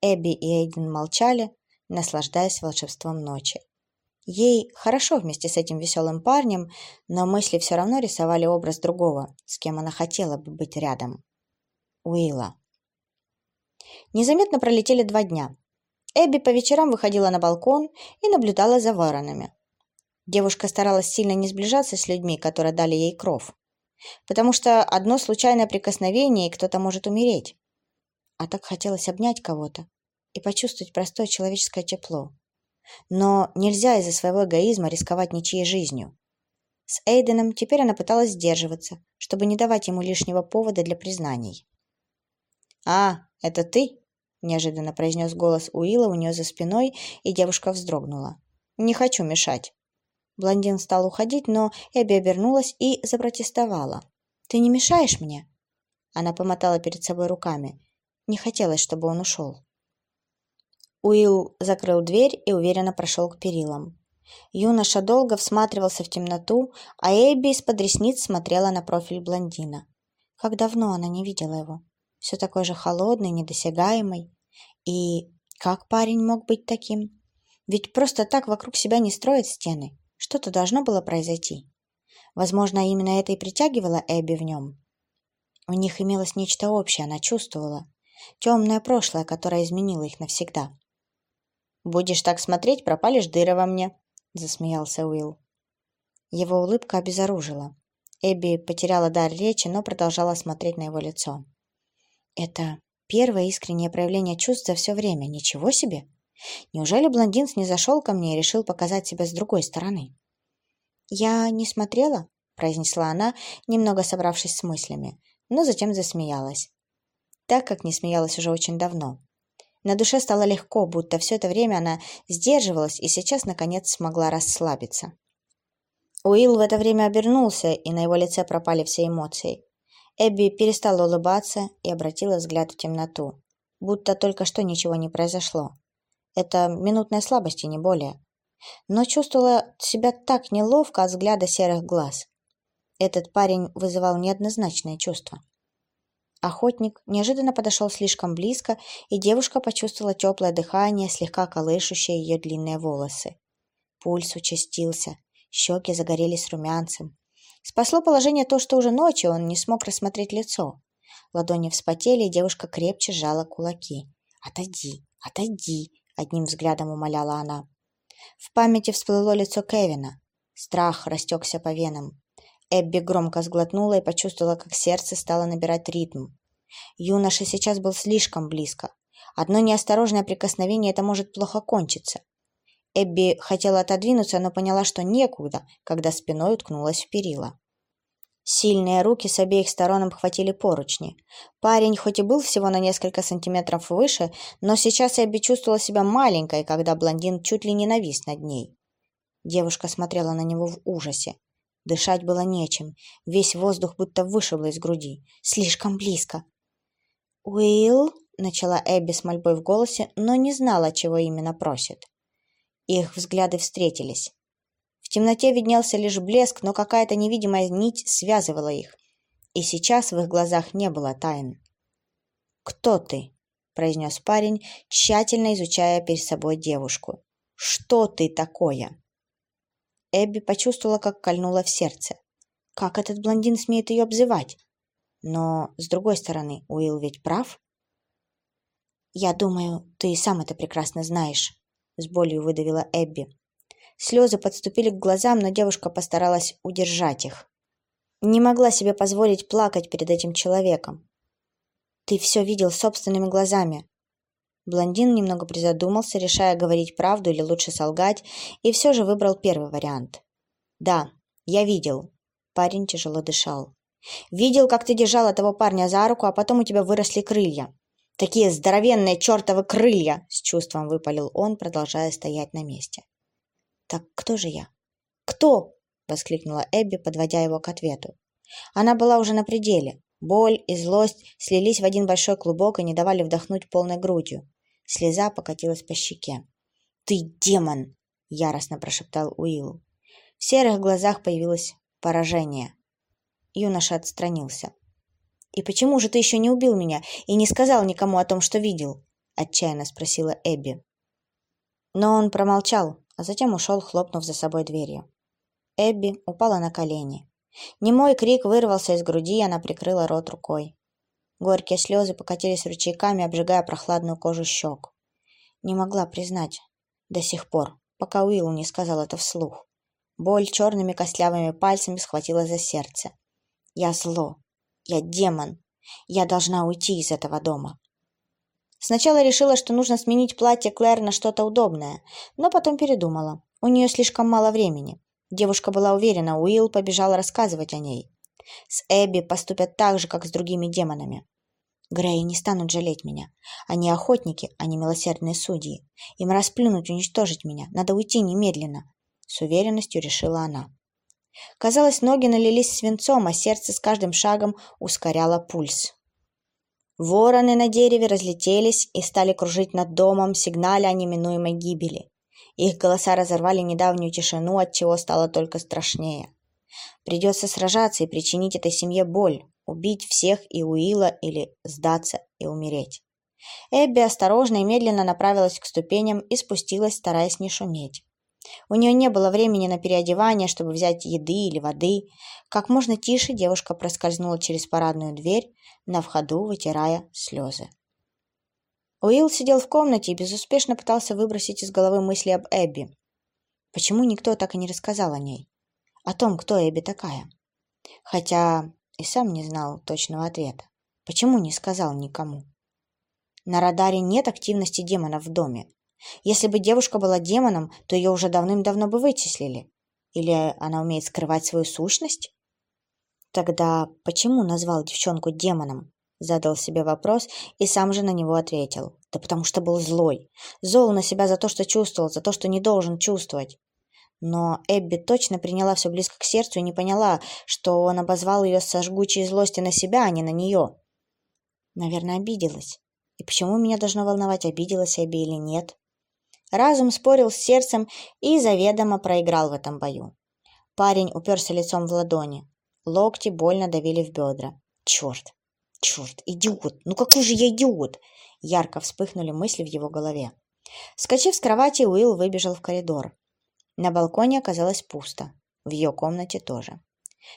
Speaker 1: Эбби и Эйден молчали, наслаждаясь волшебством ночи. Ей хорошо вместе с этим веселым парнем, но мысли все равно рисовали образ другого, с кем она хотела бы быть рядом. Уилла. Незаметно пролетели два дня. Эбби по вечерам выходила на балкон и наблюдала за воронами. Девушка старалась сильно не сближаться с людьми, которые дали ей кров. Потому что одно случайное прикосновение, и кто-то может умереть. А так хотелось обнять кого-то и почувствовать простое человеческое тепло. Но нельзя из-за своего эгоизма рисковать ничьей жизнью. С Эйденом теперь она пыталась сдерживаться, чтобы не давать ему лишнего повода для признаний. «А, это ты?» – неожиданно произнес голос Уилла у нее за спиной, и девушка вздрогнула. «Не хочу мешать». Блондин стал уходить, но Эбби обернулась и запротестовала. «Ты не мешаешь мне?» Она помотала перед собой руками. Не хотелось, чтобы он ушел. Уилл закрыл дверь и уверенно прошел к перилам. Юноша долго всматривался в темноту, а Эбби из-под ресниц смотрела на профиль блондина. Как давно она не видела его. Все такой же холодный, недосягаемый. И как парень мог быть таким? Ведь просто так вокруг себя не строят стены. Что-то должно было произойти. Возможно, именно это и притягивало Эбби в нем. У них имелось нечто общее, она чувствовала. Темное прошлое, которое изменило их навсегда. «Будешь так смотреть, пропалишь дыры во мне», — засмеялся Уилл. Его улыбка обезоружила. Эбби потеряла дар речи, но продолжала смотреть на его лицо. «Это первое искреннее проявление чувств за все время. Ничего себе!» Неужели блондинц не зашел ко мне и решил показать себя с другой стороны? «Я не смотрела», — произнесла она, немного собравшись с мыслями, но затем засмеялась. Так, как не смеялась уже очень давно. На душе стало легко, будто все это время она сдерживалась и сейчас, наконец, смогла расслабиться. Уилл в это время обернулся, и на его лице пропали все эмоции. Эбби перестала улыбаться и обратила взгляд в темноту, будто только что ничего не произошло. Это минутная слабость и не более. Но чувствовала себя так неловко от взгляда серых глаз. Этот парень вызывал неоднозначное чувство. Охотник неожиданно подошел слишком близко, и девушка почувствовала теплое дыхание, слегка колышущее ее длинные волосы. Пульс участился, щеки загорелись румянцем. Спасло положение то, что уже ночью он не смог рассмотреть лицо. Ладони вспотели, и девушка крепче сжала кулаки. «Отойди, отойди!» — одним взглядом умоляла она. В памяти всплыло лицо Кевина. Страх растекся по венам. Эбби громко сглотнула и почувствовала, как сердце стало набирать ритм. Юноша сейчас был слишком близко. Одно неосторожное прикосновение это может плохо кончиться. Эбби хотела отодвинуться, но поняла, что некуда, когда спиной уткнулась в перила. Сильные руки с обеих сторон обхватили поручни. Парень хоть и был всего на несколько сантиметров выше, но сейчас Эбби чувствовала себя маленькой, когда блондин чуть ли не навис над ней. Девушка смотрела на него в ужасе. Дышать было нечем. Весь воздух будто вышибло из груди. Слишком близко. «Уилл?» — начала Эбби с мольбой в голосе, но не знала, чего именно просит. Их взгляды встретились. Темноте виднелся лишь блеск, но какая-то невидимая нить связывала их. И сейчас в их глазах не было тайн. «Кто ты?» — произнес парень, тщательно изучая перед собой девушку. «Что ты такое?» Эбби почувствовала, как кольнуло в сердце. Как этот блондин смеет ее обзывать? Но, с другой стороны, Уилл ведь прав. «Я думаю, ты и сам это прекрасно знаешь», — с болью выдавила Эбби. Слезы подступили к глазам, но девушка постаралась удержать их. Не могла себе позволить плакать перед этим человеком. «Ты все видел собственными глазами. Блондин немного призадумался, решая говорить правду или лучше солгать, и все же выбрал первый вариант. «Да, я видел». Парень тяжело дышал. «Видел, как ты держала того парня за руку, а потом у тебя выросли крылья. Такие здоровенные чертовы крылья!» С чувством выпалил он, продолжая стоять на месте. «Так кто же я?» «Кто?» — воскликнула Эбби, подводя его к ответу. Она была уже на пределе. Боль и злость слились в один большой клубок и не давали вдохнуть полной грудью. Слеза покатилась по щеке. «Ты демон!» — яростно прошептал Уилл. В серых глазах появилось поражение. Юноша отстранился. «И почему же ты еще не убил меня и не сказал никому о том, что видел?» — отчаянно спросила Эбби. Но он промолчал, а затем ушел, хлопнув за собой дверью. Эбби упала на колени. Немой крик вырвался из груди, и она прикрыла рот рукой. Горькие слезы покатились ручейками, обжигая прохладную кожу щек. Не могла признать до сих пор, пока Уилл не сказал это вслух. Боль черными костлявыми пальцами схватила за сердце. Я зло. Я демон. Я должна уйти из этого дома. Сначала решила, что нужно сменить платье Клэр на что-то удобное, но потом передумала. У нее слишком мало времени. Девушка была уверена, Уилл побежал рассказывать о ней. С Эбби поступят так же, как с другими демонами. Греи не станут жалеть меня. Они охотники, а не милосердные судьи. Им расплюнуть, уничтожить меня. Надо уйти немедленно. С уверенностью решила она. Казалось, ноги налились свинцом, а сердце с каждым шагом ускоряло пульс. Вороны на дереве разлетелись и стали кружить над домом, сигналя о неминуемой гибели. Их голоса разорвали недавнюю тишину, от чего стало только страшнее. Придется сражаться и причинить этой семье боль, убить всех и Уилла или сдаться и умереть. Эбби осторожно и медленно направилась к ступеням и спустилась, стараясь не шуметь. У нее не было времени на переодевание, чтобы взять еды или воды. Как можно тише девушка проскользнула через парадную дверь, на входу вытирая слезы. Уилл сидел в комнате и безуспешно пытался выбросить из головы мысли об Эбби. Почему никто так и не рассказал о ней? О том, кто Эбби такая? Хотя и сам не знал точного ответа. Почему не сказал никому? На радаре нет активности демонов в доме. Если бы девушка была демоном, то ее уже давным-давно бы вычислили. Или она умеет скрывать свою сущность? Тогда почему назвал девчонку демоном? Задал себе вопрос и сам же на него ответил. Да потому что был злой. Зол на себя за то, что чувствовал, за то, что не должен чувствовать. Но Эбби точно приняла все близко к сердцу и не поняла, что он обозвал ее со жгучей злости на себя, а не на нее. Наверное, обиделась. И почему меня должно волновать, обиделась Эбби или нет? Разум спорил с сердцем и заведомо проиграл в этом бою. Парень уперся лицом в ладони. Локти больно давили в бедра. Черт! Черт! Идиот! Ну какой же я идиот! Ярко вспыхнули мысли в его голове. Скочив с кровати, Уилл выбежал в коридор. На балконе оказалось пусто. В ее комнате тоже.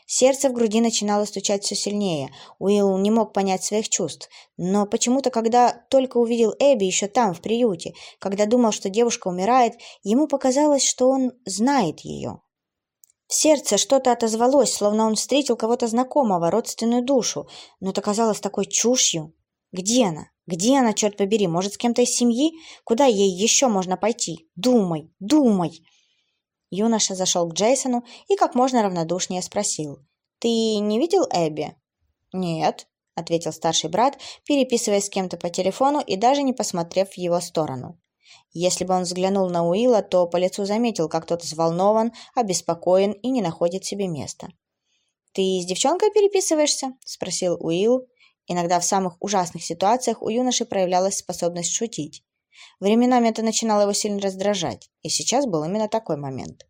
Speaker 1: Сердце в груди начинало стучать все сильнее. Уилл не мог понять своих чувств. Но почему-то, когда только увидел Эбби еще там, в приюте, когда думал, что девушка умирает, ему показалось, что он знает ее. В сердце что-то отозвалось, словно он встретил кого-то знакомого, родственную душу, но это казалось такой чушью. Где она? Где она, черт побери? Может, с кем-то из семьи? Куда ей еще можно пойти? Думай, думай. Юноша зашел к Джейсону и как можно равнодушнее спросил. «Ты не видел Эбби?» «Нет», — ответил старший брат, переписываясь с кем-то по телефону и даже не посмотрев в его сторону. Если бы он взглянул на Уилла, то по лицу заметил, как тот взволнован, обеспокоен и не находит себе места. «Ты с девчонкой переписываешься?» – спросил Уилл. Иногда в самых ужасных ситуациях у юноши проявлялась способность шутить. Временами это начинало его сильно раздражать, и сейчас был именно такой момент.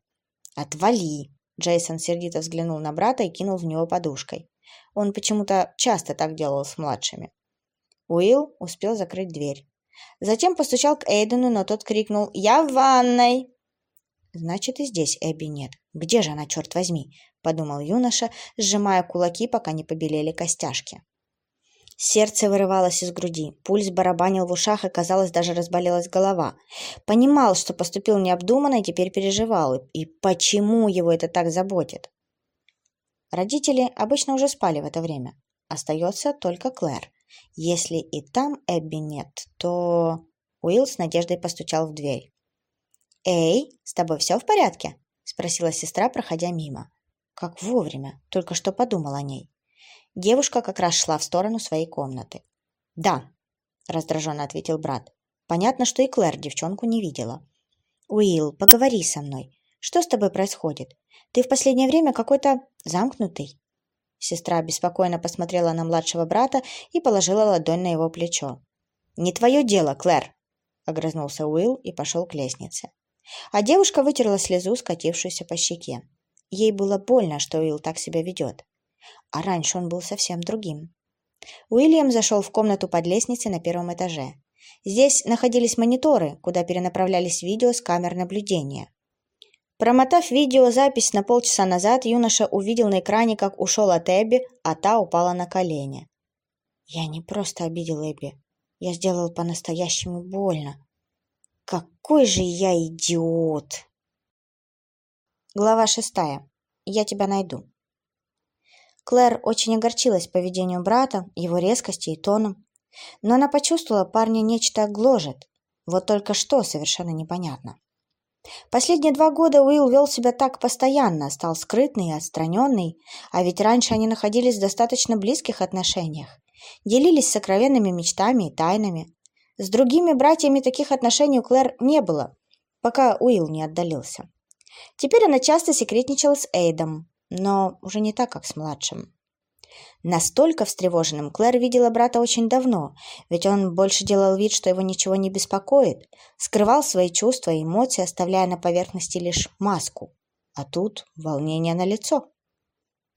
Speaker 1: «Отвали!» – Джейсон сердито взглянул на брата и кинул в него подушкой. Он почему-то часто так делал с младшими. Уилл успел закрыть дверь. Затем постучал к Эйдену, но тот крикнул «Я в ванной!» «Значит, и здесь Эбби нет. Где же она, черт возьми?» – подумал юноша, сжимая кулаки, пока не побелели костяшки. Сердце вырывалось из груди, пульс барабанил в ушах и, казалось, даже разболелась голова. Понимал, что поступил необдуманно и теперь переживал. И почему его это так заботит? Родители обычно уже спали в это время. Остается только Клэр. Если и там Эбби нет, то... Уилл с надеждой постучал в дверь. «Эй, с тобой все в порядке?» – спросила сестра, проходя мимо. Как вовремя, только что подумал о ней. Девушка как раз шла в сторону своей комнаты. «Да», – раздраженно ответил брат. «Понятно, что и Клэр девчонку не видела». «Уилл, поговори со мной. Что с тобой происходит? Ты в последнее время какой-то замкнутый». Сестра беспокойно посмотрела на младшего брата и положила ладонь на его плечо. «Не твое дело, Клэр!» – огрызнулся Уилл и пошел к лестнице. А девушка вытерла слезу, скатившуюся по щеке. Ей было больно, что Уилл так себя ведет. А раньше он был совсем другим. Уильям зашел в комнату под лестницей на первом этаже. Здесь находились мониторы, куда перенаправлялись видео с камер наблюдения. Промотав видеозапись на полчаса назад, юноша увидел на экране, как ушел от Эбби, а та упала на колени. «Я не просто обидел Эбби. Я сделал по-настоящему больно. Какой же я идиот!» Глава шестая. Я тебя найду. Клэр очень огорчилась поведению брата, его резкости и тоном. Но она почувствовала, парня нечто гложет. Вот только что совершенно непонятно. Последние два года Уилл вел себя так постоянно, стал скрытный и отстраненный, а ведь раньше они находились в достаточно близких отношениях, делились сокровенными мечтами и тайнами. С другими братьями таких отношений у Клэр не было, пока Уилл не отдалился. Теперь она часто секретничала с Эйдом, но уже не так, как с младшим. Настолько встревоженным Клэр видела брата очень давно, ведь он больше делал вид, что его ничего не беспокоит, скрывал свои чувства и эмоции, оставляя на поверхности лишь маску. А тут волнение на лицо.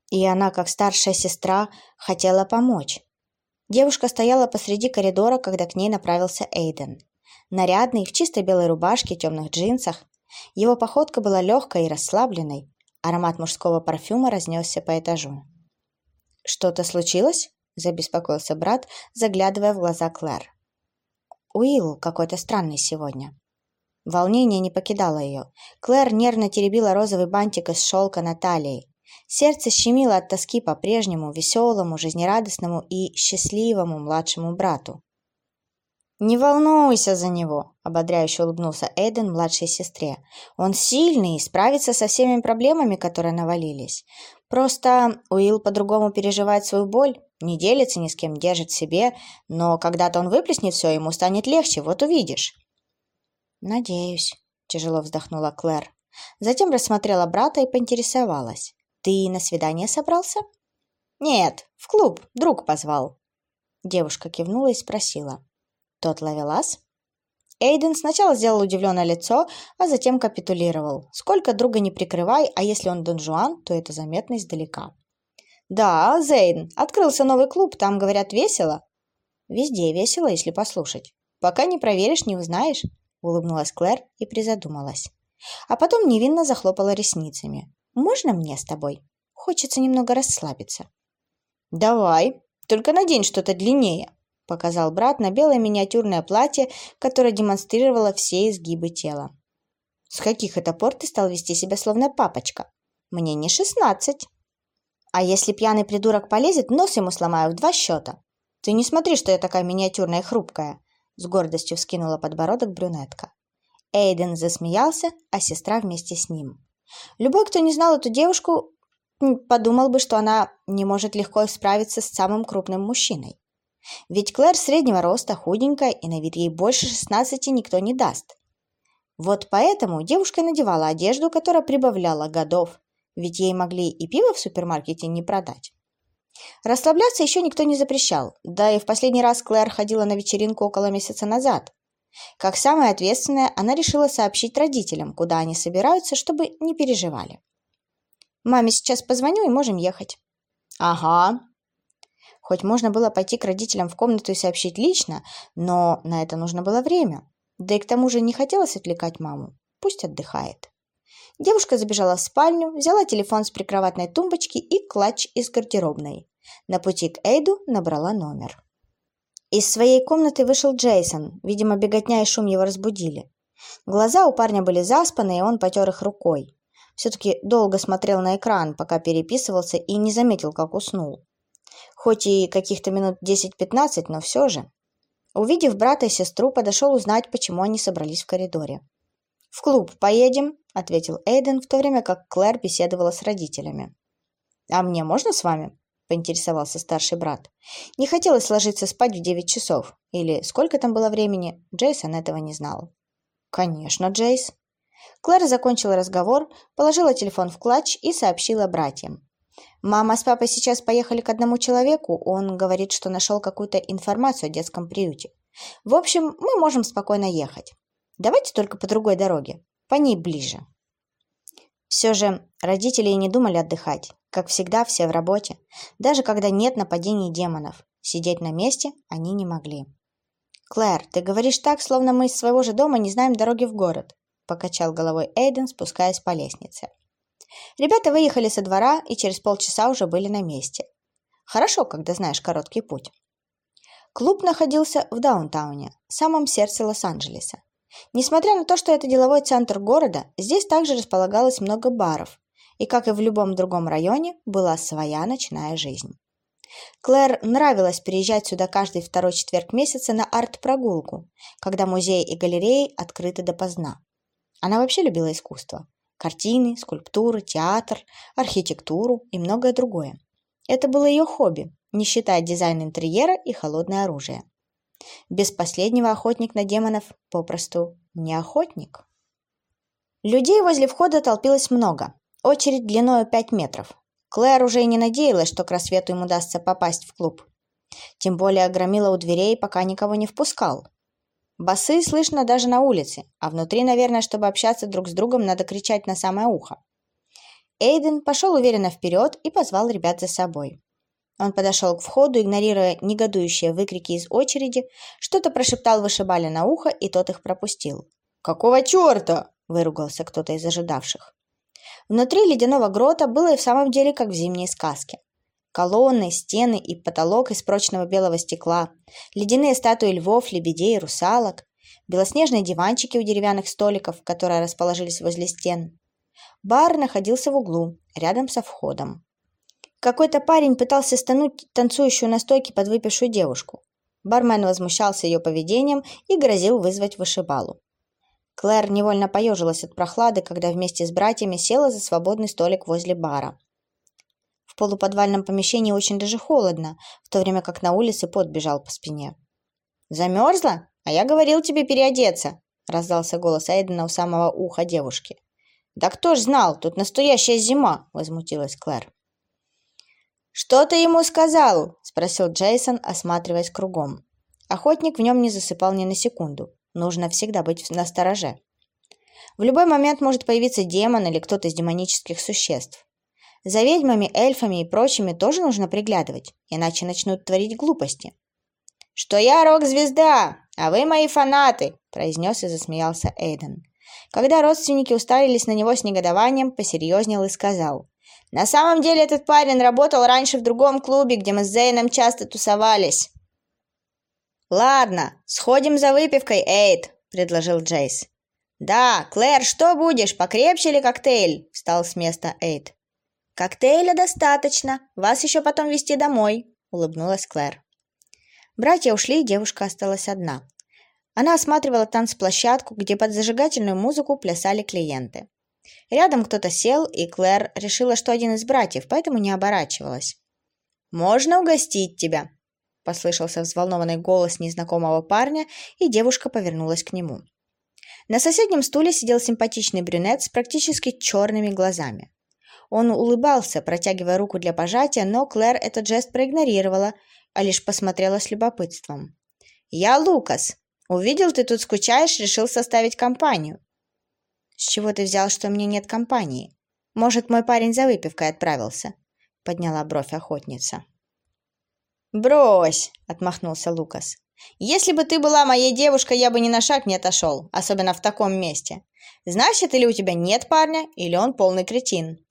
Speaker 1: И она, как старшая сестра, хотела помочь. Девушка стояла посреди коридора, когда к ней направился Эйден. Нарядный, в чистой белой рубашке, темных джинсах. Его походка была легкой и расслабленной. Аромат мужского парфюма разнесся по этажу. «Что-то случилось?» – забеспокоился брат, заглядывая в глаза Клэр. «Уилл какой-то странный сегодня». Волнение не покидало ее. Клэр нервно теребила розовый бантик из шелка на талии. Сердце щемило от тоски по прежнему, веселому, жизнерадостному и счастливому младшему брату. «Не волнуйся за него», — ободряюще улыбнулся Эйден младшей сестре. «Он сильный и справится со всеми проблемами, которые навалились. Просто Уилл по-другому переживает свою боль, не делится ни с кем, держит себе, но когда-то он выплеснет все, ему станет легче, вот увидишь». «Надеюсь», — тяжело вздохнула Клэр. Затем рассмотрела брата и поинтересовалась. «Ты на свидание собрался?» «Нет, в клуб, друг позвал». Девушка кивнула и спросила. «Тот ловелас?» Эйден сначала сделал удивленное лицо, а затем капитулировал. Сколько друга не прикрывай, а если он Дон Жуан, то это заметно издалека. «Да, Зейн, открылся новый клуб, там, говорят, весело». «Везде весело, если послушать. Пока не проверишь, не узнаешь», — улыбнулась Клэр и призадумалась. А потом невинно захлопала ресницами. «Можно мне с тобой? Хочется немного расслабиться». «Давай, только надень что-то длиннее», — показал брат на белое миниатюрное платье, которое демонстрировало все изгибы тела. «С каких это пор ты стал вести себя словно папочка? Мне не шестнадцать». «А если пьяный придурок полезет, нос ему сломаю в два счета. Ты не смотри, что я такая миниатюрная и хрупкая», — с гордостью вскинула подбородок брюнетка. Эйден засмеялся, а сестра вместе с ним. Любой, кто не знал эту девушку, подумал бы, что она не может легко справиться с самым крупным мужчиной. Ведь Клэр среднего роста, худенькая, и на вид ей больше 16 никто не даст. Вот поэтому девушка надевала одежду, которая прибавляла годов, ведь ей могли и пиво в супермаркете не продать. Расслабляться еще никто не запрещал, да и в последний раз Клэр ходила на вечеринку около месяца назад. Как самая ответственная, она решила сообщить родителям, куда они собираются, чтобы не переживали. Маме сейчас позвоню и можем ехать. Ага. Хоть можно было пойти к родителям в комнату и сообщить лично, но на это нужно было время. Да и к тому же не хотелось отвлекать маму. Пусть отдыхает. Девушка забежала в спальню, взяла телефон с прикроватной тумбочки и клатч из гардеробной. На пути к Эйду набрала номер. Из своей комнаты вышел Джейсон. Видимо, беготня и шум его разбудили. Глаза у парня были заспаны, и он потер их рукой. Все-таки долго смотрел на экран, пока переписывался и не заметил, как уснул. Хоть и каких-то минут 10-15, но все же. Увидев брата и сестру, подошел узнать, почему они собрались в коридоре. «В клуб поедем», — ответил Эйден, в то время как Клэр беседовала с родителями. «А мне можно с вами?» — поинтересовался старший брат. Не хотелось ложиться спать в девять часов. Или сколько там было времени, Джейсон этого не знал. «Конечно, Джейс», Клэр закончила разговор, положила телефон в клатч и сообщила братьям. «Мама с папой сейчас поехали к одному человеку. Он говорит, что нашел какую-то информацию о детском приюте. В общем, мы можем спокойно ехать. Давайте только по другой дороге. По ней ближе». Все же родители и не думали отдыхать. Как всегда, все в работе. Даже когда нет нападений демонов. Сидеть на месте они не могли. «Клэр, ты говоришь так, словно мы из своего же дома не знаем дороги в город покачал головой Эйден, спускаясь по лестнице. Ребята выехали со двора и через полчаса уже были на месте. Хорошо, когда знаешь короткий путь. Клуб находился в даунтауне, самом сердце Лос-Анджелеса. Несмотря на то, что это деловой центр города, здесь также располагалось много баров, и, как и в любом другом районе, была своя ночная жизнь. Клэр нравилось приезжать сюда каждый второй четверг месяца на арт-прогулку, когда музеи и галереи открыты допоздна. Она вообще любила искусство. Картины, скульптуры, театр, архитектуру и многое другое. Это было ее хобби, не считая дизайн интерьера и холодное оружие. Без последнего охотник на демонов попросту не охотник. Людей возле входа толпилось много. Очередь длиною 5 метров. Клэр уже и не надеялась, что к рассвету им удастся попасть в клуб. Тем более громила у дверей, пока никого не впускал. Басы слышно даже на улице, а внутри, наверное, чтобы общаться друг с другом, надо кричать на самое ухо. Эйден пошел уверенно вперед и позвал ребят за собой. Он подошел к входу, игнорируя негодующие выкрики из очереди, что-то прошептал вышибали на ухо, и тот их пропустил. «Какого черта?» – выругался кто-то из ожидавших. Внутри ледяного грота было и в самом деле как в зимней сказке. Колонны, стены и потолок из прочного белого стекла, ледяные статуи львов, лебедей, русалок, белоснежные диванчики у деревянных столиков, которые расположились возле стен. Бар находился в углу, рядом со входом. Какой-то парень пытался стануть танцующую на стойке подвыпившую девушку. Бармен возмущался ее поведением и грозил вызвать вышибалу. Клэр невольно поежилась от прохлады, когда вместе с братьями села за свободный столик возле бара полуподвальном помещении очень даже холодно, в то время как на улице пот бежал по спине. «Замерзла? А я говорил тебе переодеться!» — раздался голос Эйдена у самого уха девушки. «Да кто ж знал, тут настоящая зима!» — возмутилась Клэр. «Что ты ему сказал?» — спросил Джейсон, осматриваясь кругом. Охотник в нем не засыпал ни на секунду. Нужно всегда быть на стороже. В любой момент может появиться демон или кто-то из демонических существ. За ведьмами, эльфами и прочими тоже нужно приглядывать, иначе начнут творить глупости. «Что я рок-звезда, а вы мои фанаты!» – произнес и засмеялся Эйден. Когда родственники уставились на него с негодованием, посерьезнел и сказал. «На самом деле этот парень работал раньше в другом клубе, где мы с Зейном часто тусовались». «Ладно, сходим за выпивкой, Эйд», — предложил Джейс. «Да, Клэр, что будешь, покрепче ли коктейль?» — встал с места Эйд. «Коктейля достаточно, вас еще потом везти домой», — улыбнулась Клэр. Братья ушли, и девушка осталась одна. Она осматривала танцплощадку, где под зажигательную музыку плясали клиенты. Рядом кто-то сел, и Клэр решила, что один из братьев, поэтому не оборачивалась. «Можно угостить тебя?» – послышался взволнованный голос незнакомого парня, и девушка повернулась к нему. На соседнем стуле сидел симпатичный брюнет с практически черными глазами. Он улыбался, протягивая руку для пожатия, но Клэр этот жест проигнорировала, а лишь посмотрела с любопытством. «Я Лукас. Увидел, ты тут скучаешь, решил составить компанию». «С чего ты взял, что мне нет компании? Может, мой парень за выпивкой отправился?» — подняла бровь охотница.
Speaker 2: «Брось!» — отмахнулся Лукас. «Если бы ты была моей девушкой, я бы ни на шаг не отошел, особенно в таком месте. Значит, или у тебя нет парня, или он полный кретин».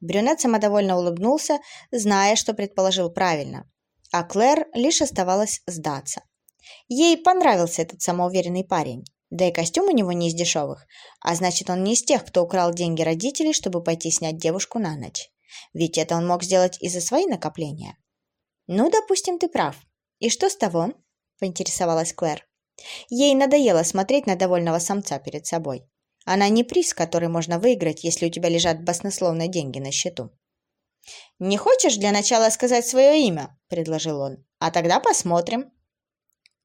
Speaker 1: Брюнет самодовольно улыбнулся, зная, что предположил правильно. А Клэр лишь оставалось сдаться. Ей понравился этот самоуверенный парень. Да и костюм у него не из дешевых. А значит, он не из тех, кто украл деньги родителей, чтобы пойти снять девушку на ночь. Ведь это он мог сделать и за свои накопления. «Ну, допустим, ты прав. И что с того?» – поинтересовалась Клэр. Ей надоело смотреть на довольного самца перед собой. Она не приз, который можно выиграть, если у тебя лежат баснословные деньги на счету.
Speaker 2: «Не хочешь для начала сказать свое имя?» – предложил он. «А тогда посмотрим».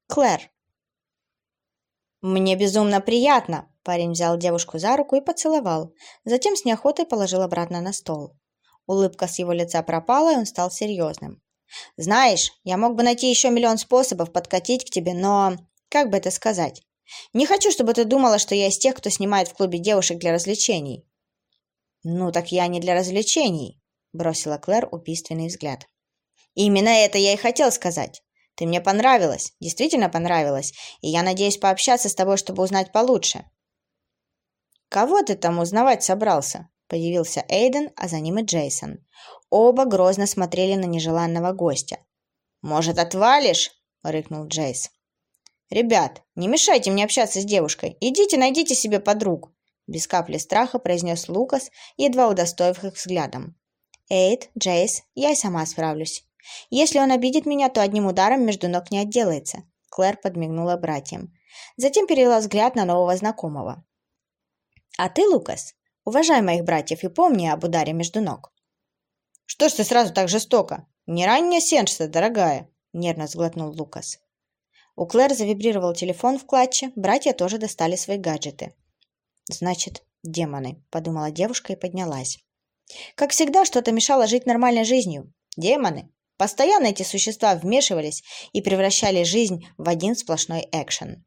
Speaker 1: «Клэр». «Мне безумно приятно!» Парень взял девушку за руку и поцеловал. Затем с неохотой положил обратно на стол. Улыбка с его лица пропала, и он стал серьезным. «Знаешь, я мог бы найти еще миллион способов подкатить к тебе, но... Как бы это сказать? Не хочу, чтобы ты думала, что я из тех, кто снимает в клубе девушек для развлечений». «Ну, так я не для развлечений», — бросила Клэр убийственный взгляд. «Именно это я и хотел сказать. Ты мне понравилась, действительно понравилась, и я надеюсь пообщаться с тобой, чтобы узнать получше». «Кого ты там узнавать собрался?» — появился Эйден, а за ним и Джейсон. Оба грозно смотрели на нежеланного гостя. «Может, отвалишь?» — рыкнул Джейс. «Ребят, не мешайте мне общаться с девушкой. Идите, найдите себе подруг!» Без капли страха произнес Лукас, едва удостоив их взглядом. «Эйд, Джейс, я и сама справлюсь. Если он обидит меня, то одним ударом между ног не отделается», Клэр подмигнула братьям. Затем перевела взгляд на нового знакомого. «А ты, Лукас, уважай моих братьев и помни об ударе между ног». «Что ж ты сразу так жестоко? Не ранняя сеншта, дорогая!» нервно сглотнул Лукас. У Клэр завибрировал телефон в клатче, братья тоже достали свои гаджеты. «Значит, демоны», — подумала девушка и поднялась. Как всегда, что-то мешало жить нормальной жизнью. Демоны. Постоянно эти существа вмешивались и превращали жизнь в один сплошной экшен.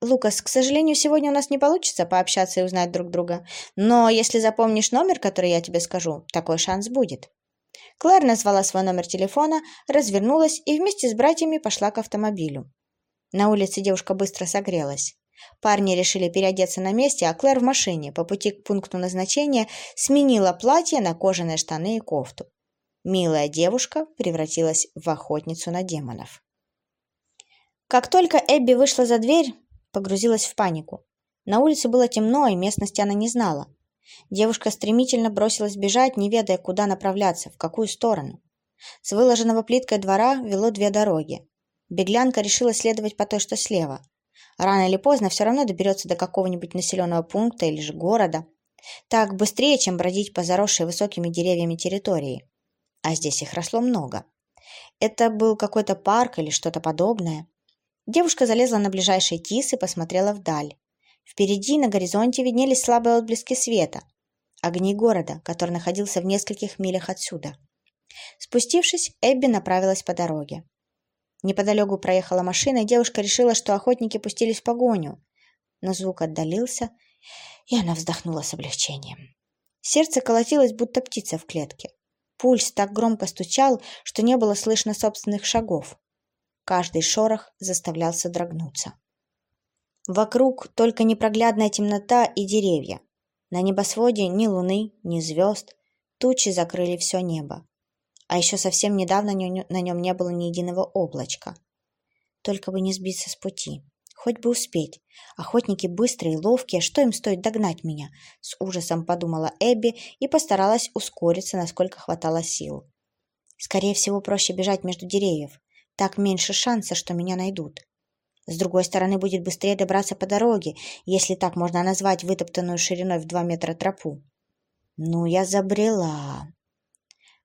Speaker 1: «Лукас, к сожалению, сегодня у нас не получится пообщаться и узнать друг друга, но если запомнишь номер, который я тебе скажу, такой шанс будет». Клэр назвала свой номер телефона, развернулась и вместе с братьями пошла к автомобилю. На улице девушка быстро согрелась. Парни решили переодеться на месте, а Клэр в машине по пути к пункту назначения сменила платье на кожаные штаны и кофту. Милая девушка превратилась в охотницу на демонов. Как только Эбби вышла за дверь, погрузилась в панику. На улице было темно, и местности она не знала. Девушка стремительно бросилась бежать, не ведая, куда направляться, в какую сторону. С выложенного плиткой двора вело две дороги. Беглянка решила следовать по той, что слева. Рано или поздно все равно доберется до какого-нибудь населенного пункта или же города. Так быстрее, чем бродить по заросшей высокими деревьями территории. А здесь их росло много. Это был какой-то парк или что-то подобное. Девушка залезла на ближайший тис и посмотрела вдаль. Впереди на горизонте виднелись слабые отблески света. Огни города, который находился в нескольких милях отсюда. Спустившись, Эбби направилась по дороге. Неподалеку проехала машина, и девушка решила, что охотники пустились в погоню. Но звук отдалился, и она вздохнула с облегчением. Сердце колотилось, будто птица в клетке. Пульс так громко стучал, что не было слышно собственных шагов. Каждый шорох заставлял содрогнуться. Вокруг только непроглядная темнота и деревья. На небосводе ни луны, ни звезд. Тучи закрыли все небо. А еще совсем недавно на нем не было ни единого облачка. Только бы не сбиться с пути. Хоть бы успеть. Охотники быстрые ловкие, что им стоит догнать меня? С ужасом подумала Эбби и постаралась ускориться, насколько хватало сил. Скорее всего, проще бежать между деревьев. Так меньше шанса, что меня найдут. С другой стороны, будет быстрее добраться по дороге, если так можно назвать вытоптанную шириной в два метра тропу. Ну, я забрела.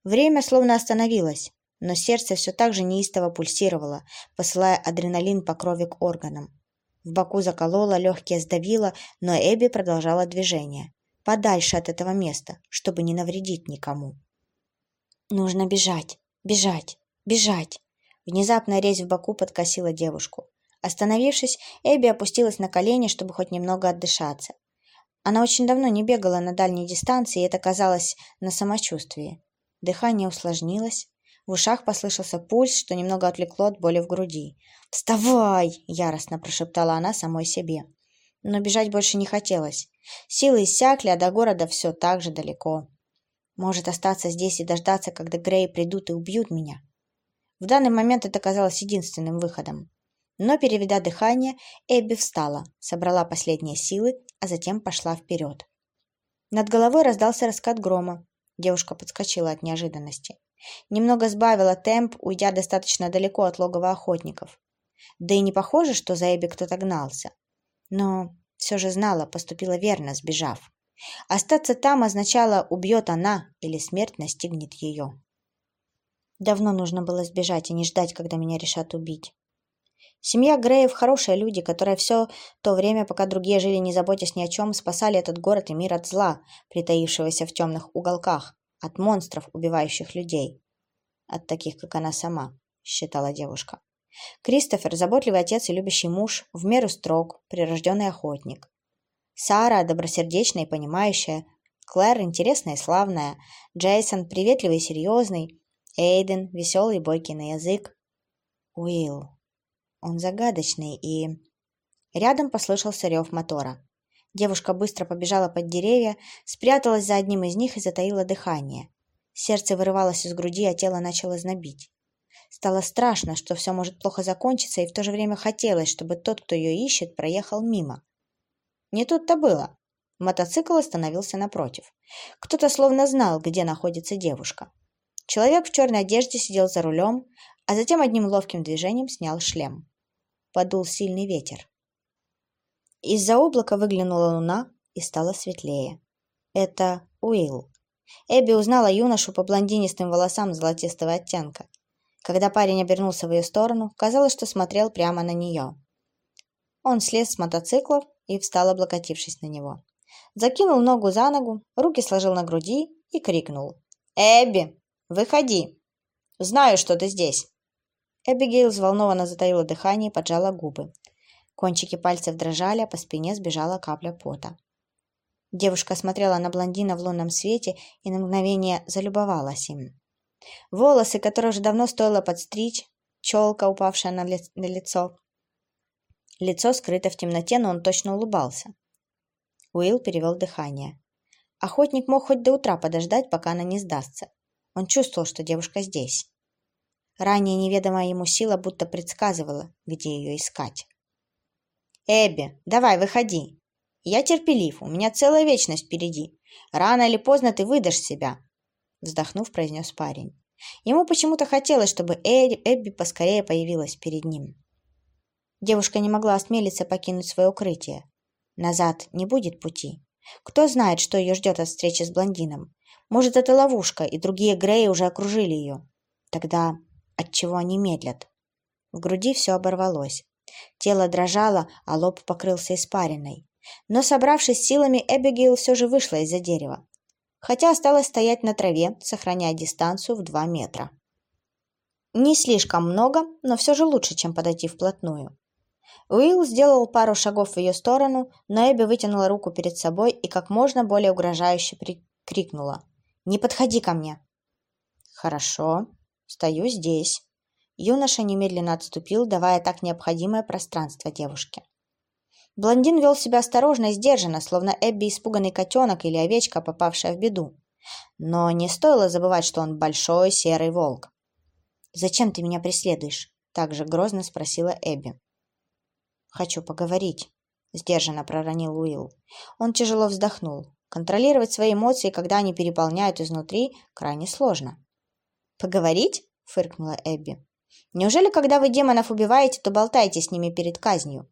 Speaker 1: Время словно остановилось, но сердце все так же неистово пульсировало, посылая адреналин по крови к органам. В боку заколола, легкие сдавило, но Эбби продолжала движение. Подальше от этого места, чтобы не навредить никому. Нужно бежать, бежать, бежать. Внезапно резь в боку подкосила девушку. Остановившись, Эбби опустилась на колени, чтобы хоть немного отдышаться. Она очень давно не бегала на дальней дистанции, и это казалось на самочувствии. Дыхание усложнилось. В ушах послышался пульс, что немного отвлекло от боли в груди. «Вставай!» – яростно прошептала она самой себе. Но бежать больше не хотелось. Силы иссякли, а до города все так же далеко. Может остаться здесь и дождаться, когда Грей придут и убьют меня. В данный момент это казалось единственным выходом. Но, переведя дыхание, Эбби встала, собрала последние силы, а затем пошла вперед. Над головой раздался раскат грома. Девушка подскочила от неожиданности. Немного сбавила темп, уйдя достаточно далеко от логова охотников. Да и не похоже, что за Эбби кто-то гнался. Но все же знала, поступила верно, сбежав. Остаться там означало «убьет она» или смерть настигнет ее. Давно нужно было сбежать и не ждать, когда меня решат убить. Семья Греев – хорошие люди, которые все то время, пока другие жили не заботясь ни о чем, спасали этот город и мир от зла, притаившегося в темных уголках, от монстров, убивающих людей. От таких, как она сама, считала девушка. Кристофер – заботливый отец и любящий муж, в меру строг, прирожденный охотник. Сара – добросердечная и понимающая. Клэр – интересная и славная. Джейсон – приветливый и серьезный. Эйден – веселый и бойкий на язык. Уилл он загадочный и... Рядом послышался рев мотора. Девушка быстро побежала под деревья, спряталась за одним из них и затаила дыхание. Сердце вырывалось из груди, а тело начало знобить. Стало страшно, что все может плохо закончиться, и в то же время хотелось, чтобы тот, кто ее ищет, проехал мимо. Не тут-то было. Мотоцикл остановился напротив. Кто-то словно знал, где находится девушка. Человек в черной одежде сидел за рулем, а затем одним ловким движением снял шлем. Подул сильный ветер. Из-за облака выглянула луна и стало светлее. Это Уилл. Эбби узнала юношу по блондинистым волосам золотистого оттенка. Когда парень обернулся в ее сторону, казалось, что смотрел прямо на нее. Он слез с мотоцикла и встал, облокотившись на него. Закинул ногу за ногу, руки сложил на груди и крикнул. «Эбби, выходи! Знаю, что ты здесь!» Эбигейл взволнованно затаила дыхание и поджала губы. Кончики пальцев дрожали, а по спине сбежала капля пота. Девушка смотрела на блондина в лунном свете и на мгновение залюбовалась им. Волосы, которые уже давно стоило подстричь, челка, упавшая на, ли на лицо. Лицо скрыто в темноте, но он точно улыбался. Уилл перевел дыхание. Охотник мог хоть до утра подождать, пока она не сдастся. Он чувствовал, что девушка здесь. Ранее неведомая ему сила будто предсказывала, где ее искать. «Эбби, давай, выходи. Я терпелив, у меня целая вечность впереди. Рано или поздно ты выдашь себя», — вздохнув, произнес парень. Ему почему-то хотелось, чтобы Эбби поскорее появилась перед ним. Девушка не могла осмелиться покинуть свое укрытие. Назад не будет пути. Кто знает, что ее ждет от встречи с блондином. Может, это ловушка, и другие Греи уже окружили ее. Тогда отчего они медлят. В груди все оборвалось. Тело дрожало, а лоб покрылся испариной. Но, собравшись силами, Эбигейл все же вышла из-за дерева. Хотя осталось стоять на траве, сохраняя дистанцию в два метра. Не слишком много, но все же лучше, чем подойти вплотную. Уилл сделал пару шагов в ее сторону, но Эбби вытянула руку перед собой и как можно более угрожающе крикнула. «Не подходи ко мне!» «Хорошо, стою здесь». Юноша немедленно отступил, давая так необходимое пространство девушке. Блондин вел себя осторожно и сдержанно, словно Эбби испуганный котенок или овечка, попавшая в беду. Но не стоило забывать, что он большой серый волк. «Зачем ты меня преследуешь?» – также грозно спросила Эбби. «Хочу поговорить», – сдержанно проронил Уилл. Он тяжело вздохнул. Контролировать свои эмоции, когда они переполняют изнутри, крайне сложно. «Поговорить?» – фыркнула Эбби. «Неужели, когда вы демонов убиваете, то болтаете с ними перед казнью?»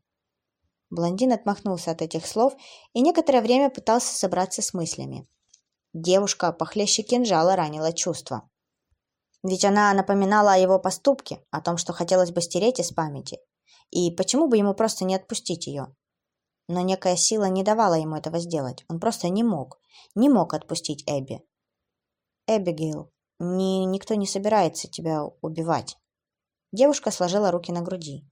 Speaker 1: Блондин отмахнулся от этих слов и некоторое время пытался собраться с мыслями. Девушка похлеще кинжала ранила чувства. Ведь она напоминала о его поступке, о том, что хотелось бы стереть из памяти. И почему бы ему просто не отпустить ее? Но некая сила не давала ему этого сделать. Он просто не мог. Не мог отпустить Эбби. «Эбигейл, ни, никто не собирается тебя убивать». Девушка сложила руки на груди.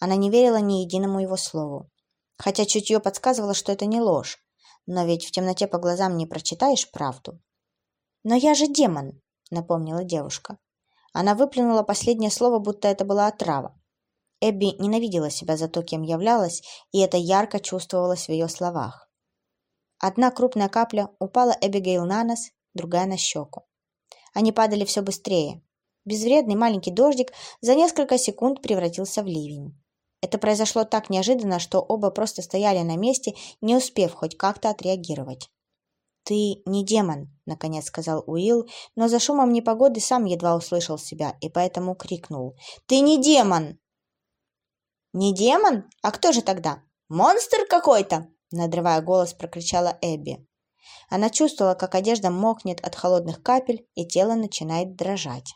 Speaker 1: Она не верила ни единому его слову. Хотя чутье подсказывало, что это не ложь. Но ведь в темноте по глазам не прочитаешь правду. «Но я же демон», — напомнила девушка. Она выплюнула последнее слово, будто это была отрава. Эбби ненавидела себя за то, кем являлась, и это ярко чувствовалось в ее словах. Одна крупная капля упала Эбигейл на нос, другая на щеку. Они падали все быстрее. Безвредный маленький дождик за несколько секунд превратился в ливень. Это произошло так неожиданно, что оба просто стояли на месте, не успев хоть как-то отреагировать. «Ты не демон», — наконец сказал Уилл, но за шумом непогоды сам едва услышал себя и поэтому крикнул. «Ты не демон!» «Не демон? А кто же тогда? Монстр какой-то!» надрывая голос, прокричала Эбби. Она чувствовала, как одежда мокнет от холодных капель, и тело начинает дрожать.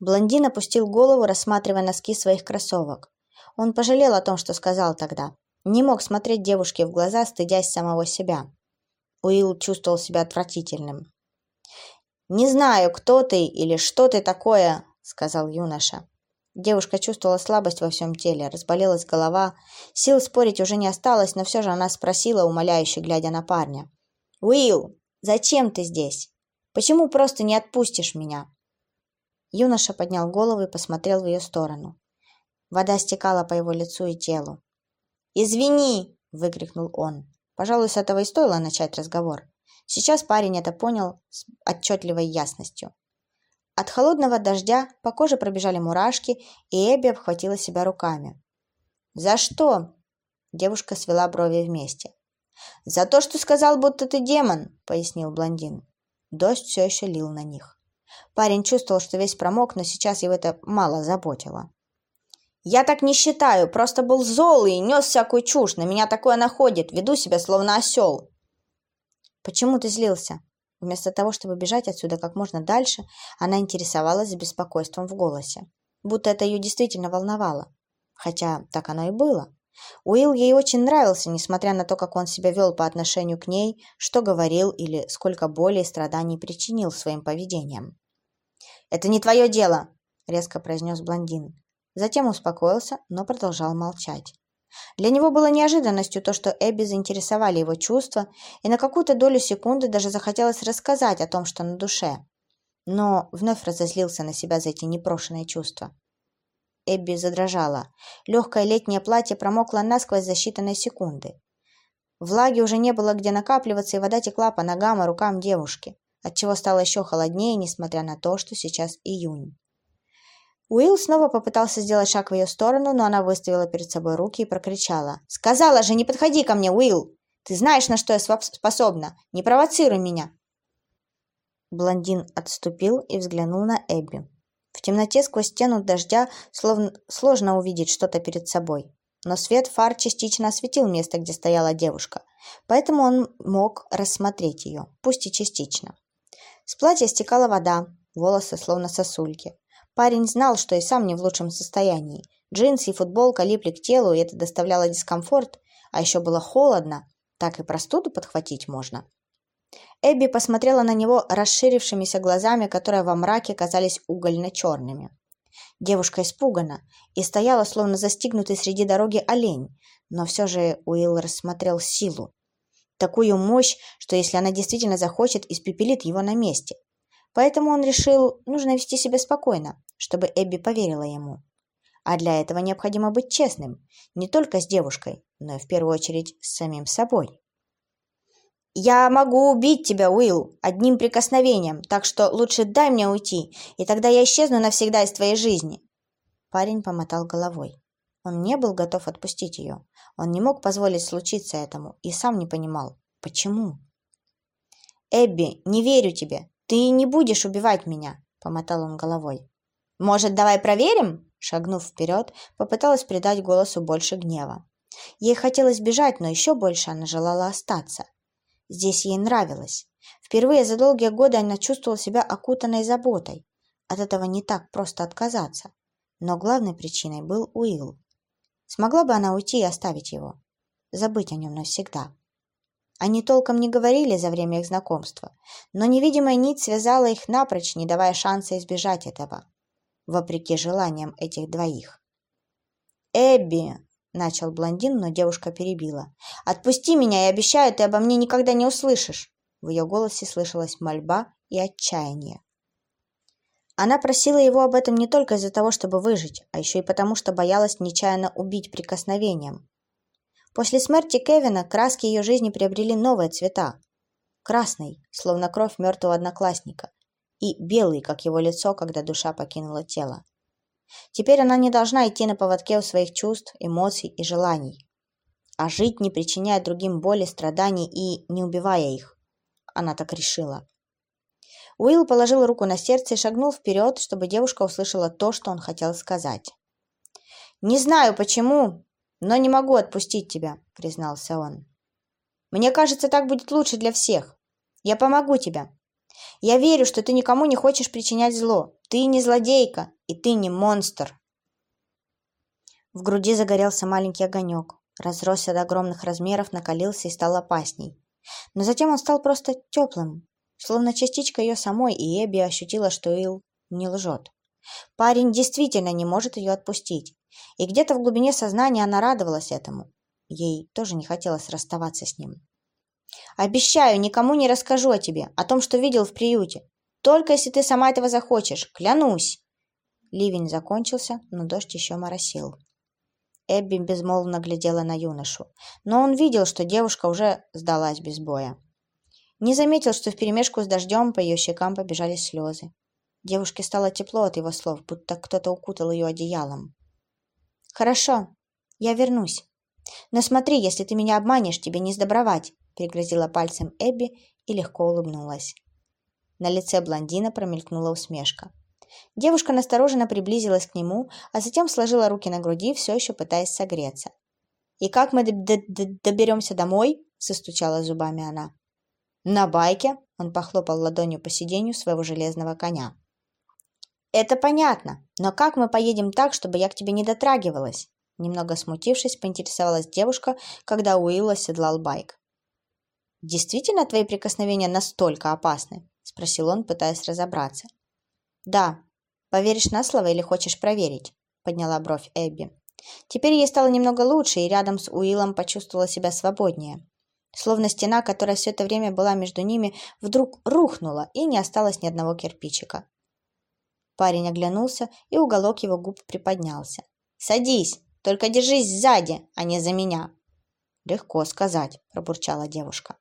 Speaker 1: Блондин опустил голову, рассматривая носки своих кроссовок. Он пожалел о том, что сказал тогда. Не мог смотреть девушке в глаза, стыдясь самого себя. Уилл чувствовал себя отвратительным. «Не знаю, кто ты или что ты такое», — сказал юноша. Девушка чувствовала слабость во всем теле, разболелась голова. Сил спорить уже не осталось, но все же она спросила, умоляюще глядя на парня. «Уилл, зачем ты здесь? Почему просто не отпустишь меня?» Юноша поднял голову и посмотрел в ее сторону. Вода стекала по его лицу и телу. «Извини!» – выкрикнул он. Пожалуй, с этого и стоило начать разговор. Сейчас парень это понял с отчетливой ясностью. От холодного дождя по коже пробежали мурашки, и Эбби обхватила себя руками. «За что?» Девушка свела брови вместе. «За то, что сказал, будто ты демон», — пояснил блондин. Дождь все еще лил на них. Парень чувствовал, что весь промок, но сейчас его это мало заботило. «Я так не считаю, просто был зол и нес всякую чушь, на меня такое находит, веду себя словно осел». «Почему ты злился?» Вместо того, чтобы бежать отсюда как можно дальше, она интересовалась беспокойством в голосе. Будто это ее действительно волновало. Хотя так оно и было. Уилл ей очень нравился, несмотря на то, как он себя вел по отношению к ней, что говорил или сколько боли и страданий причинил своим поведением. «Это не твое дело!» – резко произнес блондин. Затем успокоился, но продолжал молчать. Для него было неожиданностью то, что Эбби заинтересовали его чувства, и на какую-то долю секунды даже захотелось рассказать о том, что на душе. Но вновь разозлился на себя за эти непрошенные чувства. Эбби задрожала. Легкое летнее платье промокло насквозь за считанные секунды. Влаги уже не было где накапливаться, и вода текла по ногам и рукам девушки, отчего стало еще холоднее, несмотря на то, что сейчас июнь. Уилл снова попытался сделать шаг в ее сторону, но она выставила перед собой руки и прокричала. «Сказала же, не подходи ко мне, Уилл! Ты знаешь, на что я способна! Не провоцируй меня!» Блондин отступил и взглянул на Эбби. В темноте сквозь стену дождя словно сложно увидеть что-то перед собой. Но свет фар частично осветил место, где стояла девушка, поэтому он мог рассмотреть ее, пусть и частично. С платья стекала вода, волосы словно сосульки. Парень знал, что и сам не в лучшем состоянии. Джинсы и футболка липли к телу, и это доставляло дискомфорт, а еще было холодно, так и простуду подхватить можно. Эбби посмотрела на него расширившимися глазами, которые во мраке казались угольно-черными. Девушка испугана и стояла, словно застигнутый среди дороги олень, но все же Уилл рассмотрел силу. Такую мощь, что если она действительно захочет, испепелит его на месте. Поэтому он решил, нужно вести себя спокойно, чтобы Эбби поверила ему. А для этого необходимо быть честным, не только с девушкой, но и в первую очередь с самим собой. «Я могу убить тебя, Уилл, одним прикосновением, так что лучше дай мне уйти, и тогда я исчезну навсегда из твоей жизни». Парень помотал головой. Он не был готов отпустить ее. Он не мог позволить случиться этому и сам не понимал, почему. «Эбби, не верю тебе. Ты не будешь убивать меня», — помотал он головой. «Может, давай проверим?» Шагнув вперед, попыталась придать голосу больше гнева. Ей хотелось бежать, но еще больше она желала остаться. Здесь ей нравилось. Впервые за долгие годы она чувствовала себя окутанной заботой. От этого не так просто отказаться. Но главной причиной был Уилл. Смогла бы она уйти и оставить его? Забыть о нем навсегда. Они толком не говорили за время их знакомства, но невидимая нить связала их напрочь, не давая шанса избежать этого, вопреки желаниям этих двоих. «Эбби!» — начал блондин, но девушка перебила. «Отпусти меня, я обещаю, ты обо мне никогда не услышишь!» В ее голосе слышалась мольба и отчаяние. Она просила его об этом не только из-за того, чтобы выжить, а еще и потому, что боялась нечаянно убить прикосновением. После смерти Кевина краски ее жизни приобрели новые цвета. Красный, словно кровь мертвого одноклассника, и белый, как его лицо, когда душа покинула тело. Теперь она не должна идти на поводке у своих чувств, эмоций и желаний, а жить, не причиняя другим боли, страданий и не убивая их. Она так решила. Уилл положил руку на сердце и шагнул вперед, чтобы девушка услышала то, что он хотел сказать. «Не знаю почему, но не могу отпустить тебя», — признался он. «Мне кажется, так будет лучше для всех. Я помогу тебе. Я верю, что ты никому не хочешь причинять зло. Ты не злодейка, и ты не монстр. В груди загорелся маленький огонек, разросся до огромных размеров, накалился и стал опасней. Но затем он стал просто теплым, словно частичка ее самой, и Эбби ощутила, что Ил не лжет. Парень действительно не может ее отпустить, и где-то в глубине сознания она радовалась этому. Ей тоже не хотелось расставаться с ним. «Обещаю, никому не расскажу о тебе, о том, что видел в приюте. Только если ты сама этого захочешь, клянусь!» Ливень закончился, но дождь еще моросил. Эбби безмолвно глядела на юношу, но он видел, что девушка уже сдалась без боя. Не заметил, что вперемешку с дождем по ее щекам побежали слезы. Девушке стало тепло от его слов, будто кто-то укутал ее одеялом. «Хорошо, я вернусь. Но смотри, если ты меня обманешь, тебе не сдобровать», пригрозила пальцем Эбби и легко улыбнулась. На лице блондина промелькнула усмешка. Девушка настороженно приблизилась к нему, а затем сложила руки на груди, все еще пытаясь согреться. «И как мы доберемся домой?» – застучала зубами она. «На байке», – он похлопал ладонью по сиденью своего железного коня. «Это понятно, но как мы поедем так, чтобы я к тебе не дотрагивалась?» Немного смутившись, поинтересовалась девушка, когда Уилл оседлал байк. «Действительно твои прикосновения настолько опасны?» – спросил он, пытаясь разобраться. «Да. Поверишь на слово или хочешь проверить?» – подняла бровь Эбби. Теперь ей стало немного лучше, и рядом с Уиллом почувствовала себя свободнее. Словно стена, которая все это время была между ними, вдруг рухнула, и не осталось ни одного кирпичика. Парень оглянулся, и уголок его губ приподнялся. «Садись, только держись сзади, а не за меня!» «Легко сказать», – пробурчала девушка.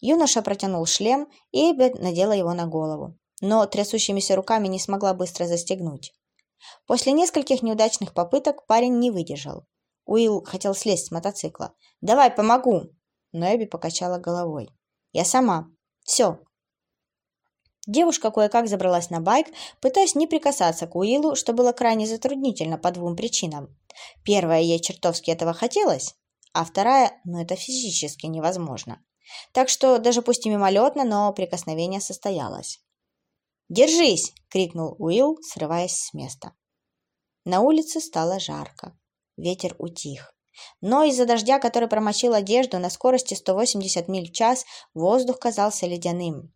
Speaker 1: Юноша протянул шлем, и Эбби надела его на голову, но трясущимися руками не смогла быстро застегнуть. После нескольких неудачных попыток парень не выдержал. Уилл хотел слезть с мотоцикла. «Давай, помогу!» Но Эбби покачала головой. «Я сама. Все». Девушка кое-как забралась на байк, пытаясь не прикасаться к Уиллу, что было крайне затруднительно по двум причинам. Первая, ей чертовски этого хотелось, а вторая, ну это физически невозможно. Так что даже пусть и мимолетно, но прикосновение состоялось. «Держись!» — крикнул Уилл, срываясь с места. На улице стало жарко. Ветер утих. Но из-за дождя, который промочил одежду на скорости 180 миль в час, воздух казался ледяным.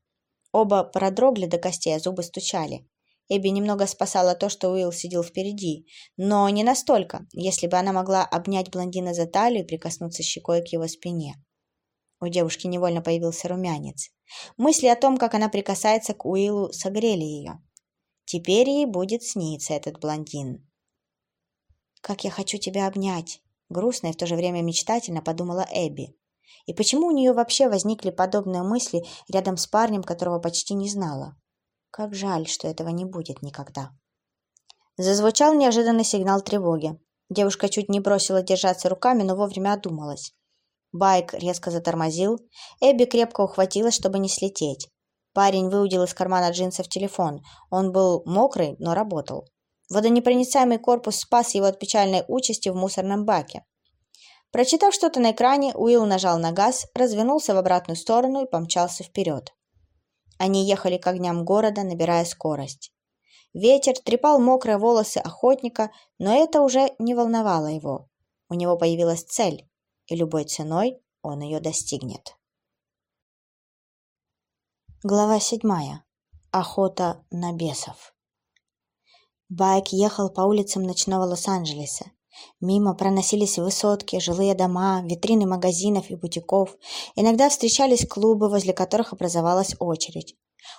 Speaker 1: Оба продрогли до костей, а зубы стучали. Эбби немного спасала то, что Уилл сидел впереди, но не настолько, если бы она могла обнять блондина за талию и прикоснуться щекой к его спине. У девушки невольно появился румянец. Мысли о том, как она прикасается к Уиллу, согрели ее. Теперь ей будет сниться этот блондин. «Как я хочу тебя обнять!» Грустно и в то же время мечтательно подумала Эбби. И почему у нее вообще возникли подобные мысли рядом с парнем, которого почти не знала? Как жаль, что этого не будет никогда. Зазвучал неожиданный сигнал тревоги. Девушка чуть не бросила держаться руками, но вовремя одумалась. Байк резко затормозил. Эбби крепко ухватилась, чтобы не слететь. Парень выудил из кармана джинсов телефон. Он был мокрый, но работал. Водонепроницаемый корпус спас его от печальной участи в мусорном баке. Прочитав что-то на экране, Уилл нажал на газ, развернулся в обратную сторону и помчался вперед. Они ехали к огням города, набирая скорость. Ветер трепал мокрые волосы охотника, но это уже не волновало его. У него появилась цель, и любой ценой он ее достигнет. Глава седьмая. Охота на бесов. Байк ехал по улицам ночного Лос-Анджелеса. Мимо проносились высотки, жилые дома, витрины магазинов и бутиков. Иногда встречались клубы, возле которых образовалась очередь.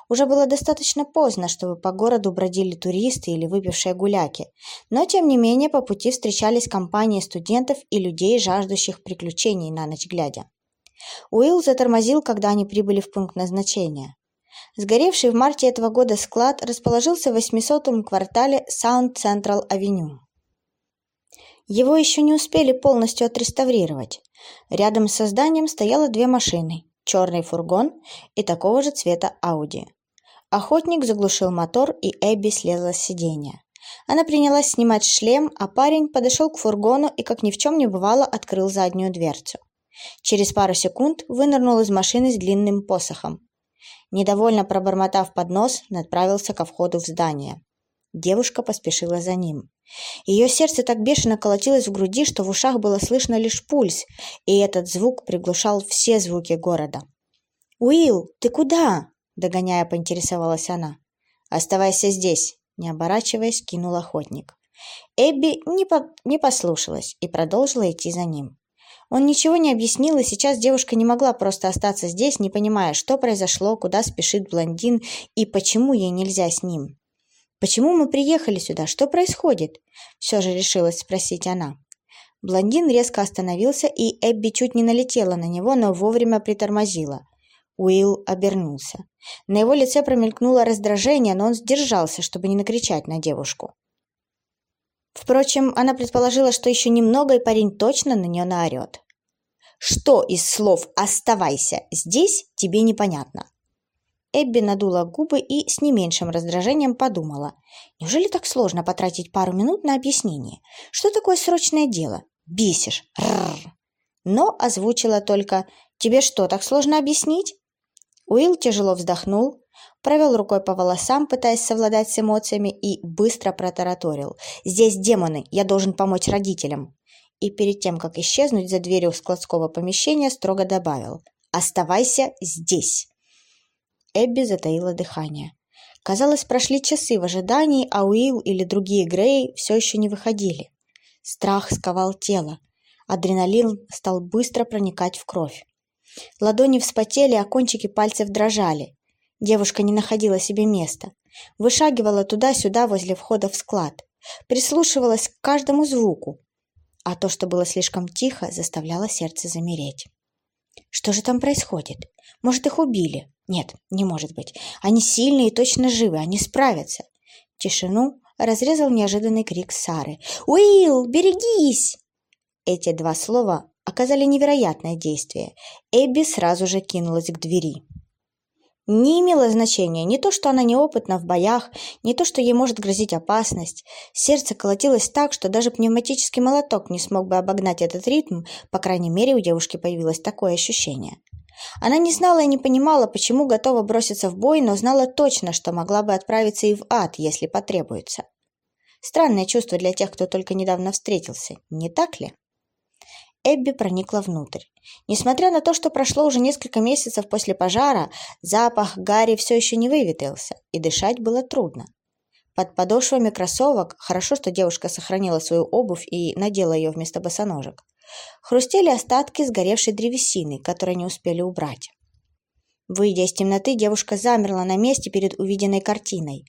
Speaker 1: Уже было достаточно поздно, чтобы по городу бродили туристы или выпившие гуляки, но тем не менее по пути встречались компании студентов и людей, жаждущих приключений на ночь глядя. Уилл затормозил, когда они прибыли в пункт назначения. Сгоревший в марте этого года склад расположился в 800-м квартале Sound Central Avenue. Его еще не успели полностью отреставрировать. Рядом с зданием стояло две машины – черный фургон и такого же цвета Ауди. Охотник заглушил мотор, и Эбби слезла с сиденья. Она принялась снимать шлем, а парень подошел к фургону и, как ни в чем не бывало, открыл заднюю дверцу. Через пару секунд вынырнул из машины с длинным посохом. Недовольно пробормотав под нос, направился ко входу в здание. Девушка поспешила за ним. Ее сердце так бешено колотилось в груди, что в ушах было слышно лишь пульс, и этот звук приглушал все звуки города. «Уилл, ты куда?» – догоняя, поинтересовалась она. «Оставайся здесь», – не оборачиваясь, кинул охотник. Эбби не, по не послушалась и продолжила идти за ним. Он ничего не объяснил, и сейчас девушка не могла просто остаться здесь, не понимая, что произошло, куда спешит блондин и почему ей нельзя с ним. «Почему мы приехали сюда? Что происходит?» Все же решилась спросить она. Блондин резко остановился, и Эбби чуть не налетела на него, но вовремя притормозила. Уилл обернулся. На его лице промелькнуло раздражение, но он сдержался, чтобы не накричать на девушку. Впрочем, она предположила, что еще немного, и парень точно на нее наорет. «Что из слов «оставайся» здесь тебе непонятно?» Эбби надула губы и с не меньшим раздражением подумала. Неужели так сложно потратить пару минут на объяснение? Что такое срочное дело? Бесишь. Рррр. Но озвучила только «Тебе что, так сложно объяснить?» Уилл тяжело вздохнул, провел рукой по волосам, пытаясь совладать с эмоциями, и быстро протараторил. «Здесь демоны, я должен помочь родителям». И перед тем, как исчезнуть за дверью складского помещения, строго добавил «Оставайся здесь». Эбби затаила дыхание. Казалось, прошли часы в ожидании, а Уилл или другие Греи все еще не выходили. Страх сковал тело. Адреналин стал быстро проникать в кровь. Ладони вспотели, а кончики пальцев дрожали. Девушка не находила себе места. Вышагивала туда-сюда возле входа в склад. Прислушивалась к каждому звуку. А то, что было слишком тихо, заставляло сердце замереть. Что же там происходит? Может, их убили? Нет, не может быть. Они сильные и точно живы, они справятся. Тишину разрезал неожиданный крик Сары. «Уилл, берегись!» Эти два слова оказали невероятное действие. Эбби сразу же кинулась к двери. Не имело значения ни то, что она неопытна в боях, ни то, что ей может грозить опасность. Сердце колотилось так, что даже пневматический молоток не смог бы обогнать этот ритм, по крайней мере, у девушки появилось такое ощущение. Она не знала и не понимала, почему готова броситься в бой, но знала точно, что могла бы отправиться и в ад, если потребуется. Странное чувство для тех, кто только недавно встретился, не так ли? Эбби проникла внутрь. Несмотря на то, что прошло уже несколько месяцев после пожара, запах Гарри все еще не выветрился, и дышать было трудно. Под подошвами кроссовок, хорошо, что девушка сохранила свою обувь и надела ее вместо босоножек, хрустели остатки сгоревшей древесины, которые не успели убрать. Выйдя из темноты, девушка замерла на месте перед увиденной картиной.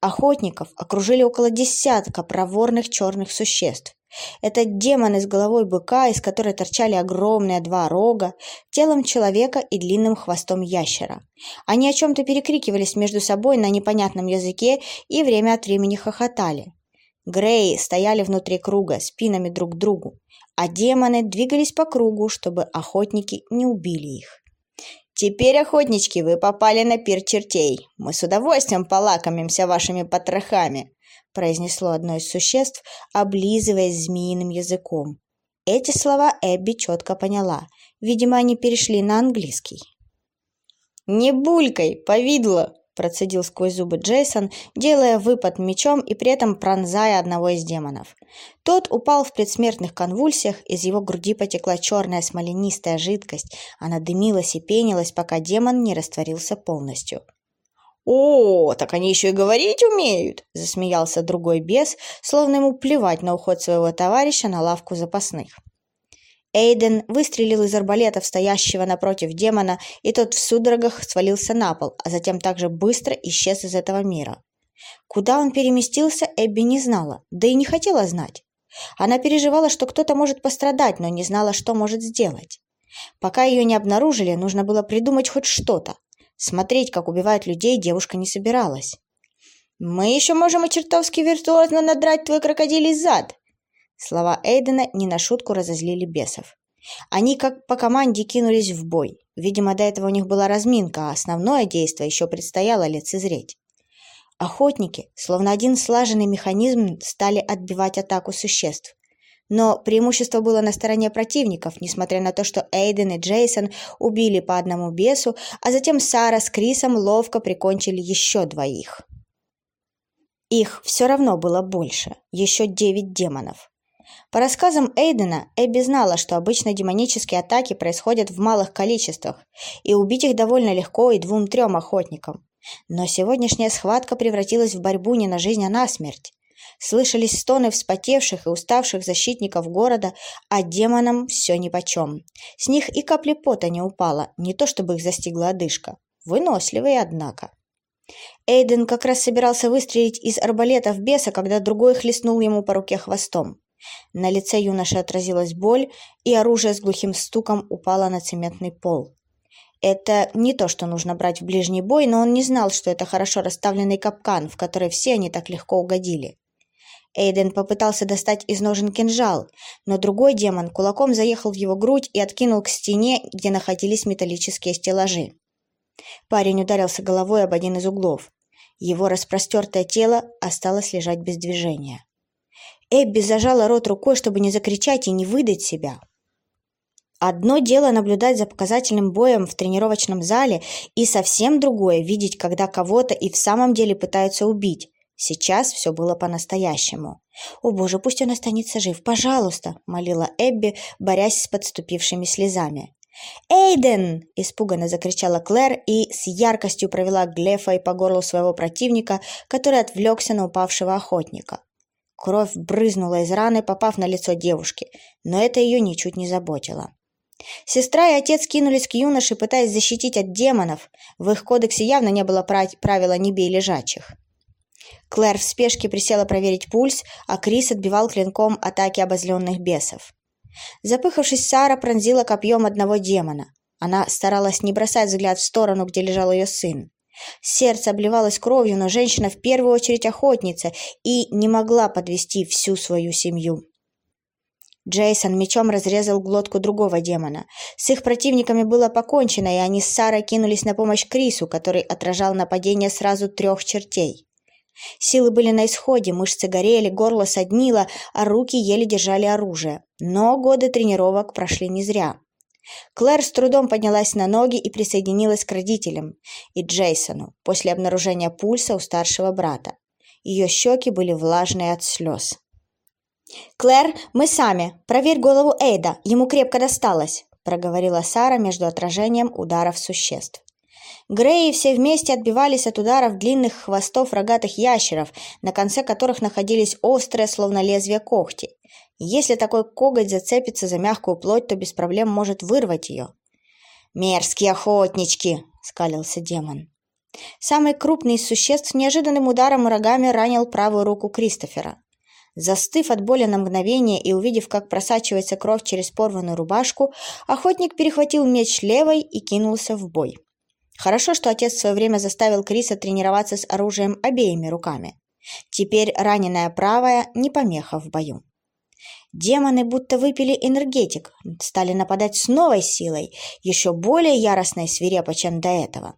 Speaker 1: Охотников окружили около десятка проворных черных существ. Это демоны с головой быка, из которой торчали огромные два рога, телом человека и длинным хвостом ящера. Они о чем-то перекрикивались между собой на непонятном языке и время от времени хохотали. Греи стояли внутри круга, спинами друг к другу, а демоны двигались по кругу, чтобы охотники не убили их. «Теперь, охотнички, вы попали на пир чертей. Мы с удовольствием полакомимся вашими потрохами», произнесло одно из существ, облизываясь змеиным языком. Эти слова Эбби четко поняла. Видимо, они перешли на английский. «Не булькай, повидло!» Процедил сквозь зубы Джейсон, делая выпад мечом и при этом пронзая одного из демонов. Тот упал в предсмертных конвульсиях, из его груди потекла черная смоленистая жидкость, она дымилась и пенилась, пока демон не растворился полностью. «О, так они еще и говорить умеют!» – засмеялся другой бес, словно ему плевать на уход своего товарища на лавку запасных. Эйден выстрелил из арбалета в стоящего напротив демона, и тот в судорогах свалился на пол, а затем также быстро исчез из этого мира. Куда он переместился, Эбби не знала, да и не хотела знать. Она переживала, что кто-то может пострадать, но не знала, что может сделать. Пока ее не обнаружили, нужно было придумать хоть что-то. Смотреть, как убивают людей, девушка не собиралась. «Мы еще можем и чертовски виртуозно надрать твой крокодилий зад», Слова Эйдена не на шутку разозлили бесов. Они как по команде кинулись в бой. Видимо, до этого у них была разминка, а основное действие еще предстояло лицезреть. Охотники, словно один слаженный механизм, стали отбивать атаку существ. Но преимущество было на стороне противников, несмотря на то, что Эйден и Джейсон убили по одному бесу, а затем Сара с Крисом ловко прикончили еще двоих. Их все равно было больше, еще девять демонов. По рассказам Эйдена, Эбби знала, что обычно демонические атаки происходят в малых количествах, и убить их довольно легко и двум-трем охотникам. Но сегодняшняя схватка превратилась в борьбу не на жизнь, а на смерть. Слышались стоны вспотевших и уставших защитников города, а демонам все нипочем. С них и капли пота не упало, не то чтобы их застигла одышка. Выносливые, однако. Эйден как раз собирался выстрелить из арбалета в беса, когда другой хлестнул ему по руке хвостом. На лице юноши отразилась боль, и оружие с глухим стуком упало на цементный пол. Это не то, что нужно брать в ближний бой, но он не знал, что это хорошо расставленный капкан, в который все они так легко угодили. Эйден попытался достать из ножен кинжал, но другой демон кулаком заехал в его грудь и откинул к стене, где находились металлические стеллажи. Парень ударился головой об один из углов. Его распростертое тело осталось лежать без движения. Эбби зажала рот рукой, чтобы не закричать и не выдать себя. Одно дело наблюдать за показательным боем в тренировочном зале, и совсем другое – видеть, когда кого-то и в самом деле пытаются убить. Сейчас все было по-настоящему. «О боже, пусть он останется жив, пожалуйста!» – молила Эбби, борясь с подступившими слезами. «Эйден!» – испуганно закричала Клэр и с яркостью провела Глефой по горлу своего противника, который отвлекся на упавшего охотника. Кровь брызнула из раны, попав на лицо девушки, но это ее ничуть не заботило. Сестра и отец кинулись к юноше, пытаясь защитить от демонов. В их кодексе явно не было правила «не бей лежачих». Клэр в спешке присела проверить пульс, а Крис отбивал клинком атаки обозленных бесов. Запыхавшись, Сара пронзила копьем одного демона. Она старалась не бросать взгляд в сторону, где лежал ее сын. Сердце обливалось кровью, но женщина в первую очередь охотница и не могла подвести всю свою семью. Джейсон мечом разрезал глотку другого демона. С их противниками было покончено, и они с Сарой кинулись на помощь Крису, который отражал нападение сразу трех чертей. Силы были на исходе, мышцы горели, горло соднило, а руки еле держали оружие. Но годы тренировок прошли не зря. Клэр с трудом поднялась на ноги и присоединилась к родителям и Джейсону после обнаружения пульса у старшего брата. Ее щеки были влажные от слез. «Клэр, мы сами. Проверь голову Эйда. Ему крепко досталось», — проговорила Сара между отражением ударов существ. Греи все вместе отбивались от ударов длинных хвостов рогатых ящеров, на конце которых находились острые, словно лезвия когти. Если такой коготь зацепится за мягкую плоть, то без проблем может вырвать ее. «Мерзкие охотнички!» — скалился демон. Самый крупный из существ неожиданным ударом рогами ранил правую руку Кристофера. Застыв от боли на мгновение и увидев, как просачивается кровь через порванную рубашку, охотник перехватил меч левой и кинулся в бой. Хорошо, что отец в свое время заставил Криса тренироваться с оружием обеими руками. Теперь раненая правая не помеха в бою. Демоны будто выпили энергетик, стали нападать с новой силой, еще более яростной и свирепо, чем до этого.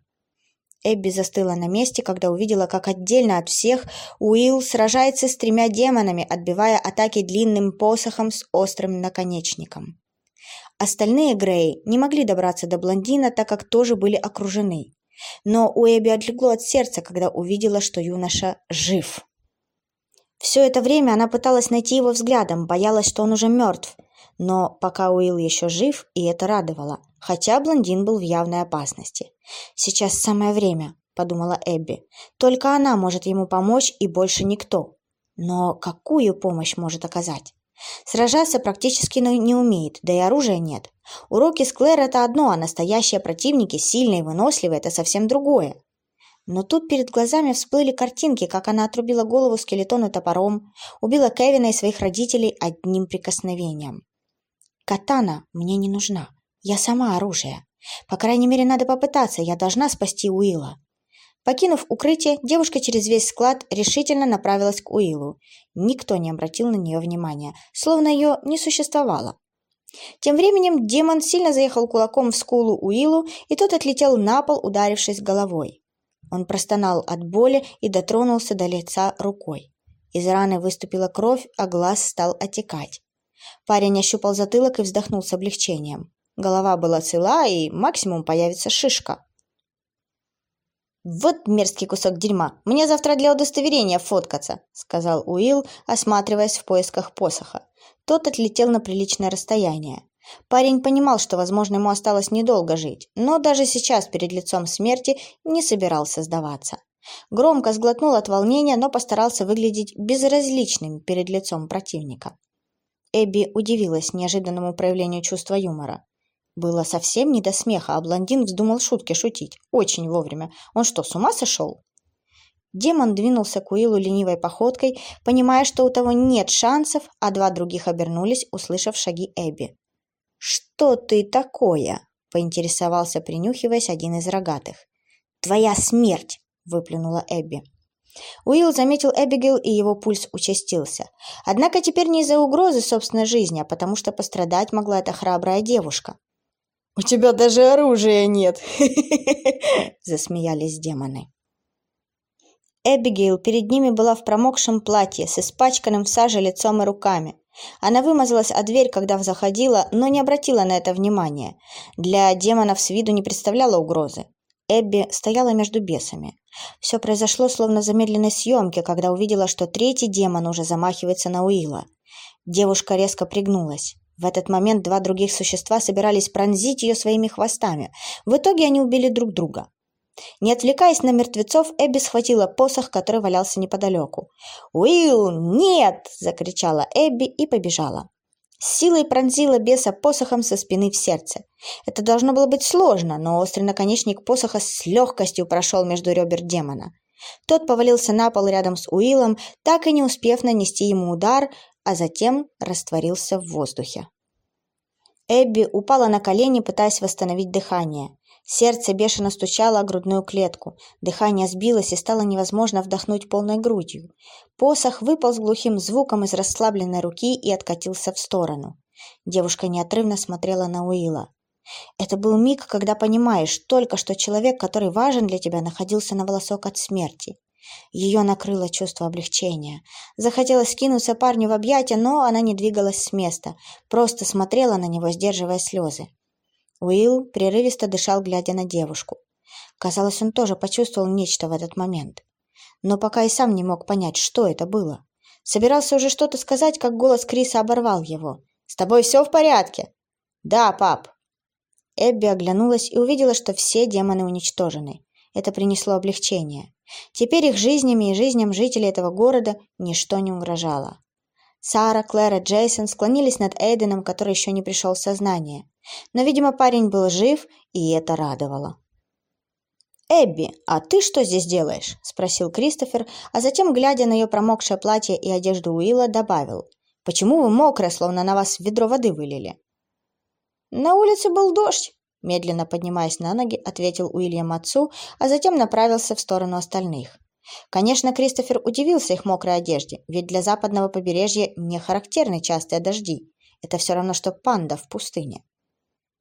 Speaker 1: Эбби застыла на месте, когда увидела, как отдельно от всех Уилл сражается с тремя демонами, отбивая атаки длинным посохом с острым наконечником. Остальные Грей не могли добраться до блондина, так как тоже были окружены. Но у Эбби отлегло от сердца, когда увидела, что юноша жив. Все это время она пыталась найти его взглядом, боялась, что он уже мертв. Но пока Уилл еще жив, и это радовало, хотя блондин был в явной опасности. «Сейчас самое время», — подумала Эбби. «Только она может ему помочь, и больше никто». Но какую помощь может оказать? Сражаться практически не умеет, да и оружия нет. Уроки с Клэр – это одно, а настоящие противники, сильные и выносливые – это совсем другое. Но тут перед глазами всплыли картинки, как она отрубила голову скелетону топором, убила Кевина и своих родителей одним прикосновением. «Катана мне не нужна. Я сама оружие. По крайней мере, надо попытаться, я должна спасти Уилла». Покинув укрытие, девушка через весь склад решительно направилась к Уиллу. Никто не обратил на нее внимания, словно ее не существовало. Тем временем демон сильно заехал кулаком в скулу Уиллу, и тот отлетел на пол, ударившись головой. Он простонал от боли и дотронулся до лица рукой. Из раны выступила кровь, а глаз стал отекать. Парень ощупал затылок и вздохнул с облегчением. Голова была цела, и максимум появится шишка. «Вот мерзкий кусок дерьма! Мне завтра для удостоверения фоткаться!» — сказал Уилл, осматриваясь в поисках посоха. Тот отлетел на приличное расстояние. Парень понимал, что, возможно, ему осталось недолго жить, но даже сейчас перед лицом смерти не собирался сдаваться. Громко сглотнул от волнения, но постарался выглядеть безразличным перед лицом противника. Эбби удивилась неожиданному проявлению чувства юмора. Было совсем не до смеха, а блондин вздумал шутки шутить. Очень вовремя. Он что, с ума сошел? Демон двинулся к Уиллу ленивой походкой, понимая, что у того нет шансов, а два других обернулись, услышав шаги Эбби. «Что ты такое?» — поинтересовался, принюхиваясь один из рогатых. «Твоя смерть!» — выплюнула Эбби. Уилл заметил Эбигейл, и его пульс участился. Однако теперь не из-за угрозы собственной жизни, а потому что пострадать могла эта храбрая девушка. «У тебя даже оружия нет!» [laughs] — засмеялись демоны. Эбигейл перед ними была в промокшем платье с испачканным в саже лицом и руками. Она вымазалась о дверь, когда заходила, но не обратила на это внимания. Для демонов с виду не представляла угрозы. Эбби стояла между бесами. Все произошло словно замедленной съемке, когда увидела, что третий демон уже замахивается на Уилла. Девушка резко пригнулась. В этот момент два других существа собирались пронзить ее своими хвостами. В итоге они убили друг друга. Не отвлекаясь на мертвецов, Эбби схватила посох, который валялся неподалеку. «Уилл, нет!» – закричала Эбби и побежала. С силой пронзила беса посохом со спины в сердце. Это должно было быть сложно, но острый наконечник посоха с легкостью прошел между ребер демона. Тот повалился на пол рядом с Уиллом, так и не успев нанести ему удар, а затем растворился в воздухе. Эбби упала на колени, пытаясь восстановить дыхание. Сердце бешено стучало о грудную клетку. Дыхание сбилось и стало невозможно вдохнуть полной грудью. Посох выпал с глухим звуком из расслабленной руки и откатился в сторону. Девушка неотрывно смотрела на Уилла. Это был миг, когда понимаешь только, что человек, который важен для тебя, находился на волосок от смерти. Ее накрыло чувство облегчения. Захотелось кинуться парню в объятия, но она не двигалась с места, просто смотрела на него, сдерживая слезы. Уилл прерывисто дышал, глядя на девушку. Казалось, он тоже почувствовал нечто в этот момент. Но пока и сам не мог понять, что это было. Собирался уже что-то сказать, как голос Криса оборвал его. «С тобой все в порядке?» «Да, пап». Эбби оглянулась и увидела, что все демоны уничтожены. Это принесло облегчение. Теперь их жизнями и жизням жителей этого города ничто не угрожало. Сара, Клэр и Джейсон склонились над Эйденом, который еще не пришел в сознание. Но, видимо, парень был жив, и это радовало. «Эбби, а ты что здесь делаешь?» – спросил Кристофер, а затем, глядя на ее промокшее платье и одежду Уилла, добавил. «Почему вы мокрая, словно на вас ведро воды вылили?» «На улице был дождь», – медленно поднимаясь на ноги, ответил Уильям отцу, а затем направился в сторону остальных. Конечно, Кристофер удивился их мокрой одежде, ведь для западного побережья не характерны частые дожди. Это все равно, что панда в пустыне.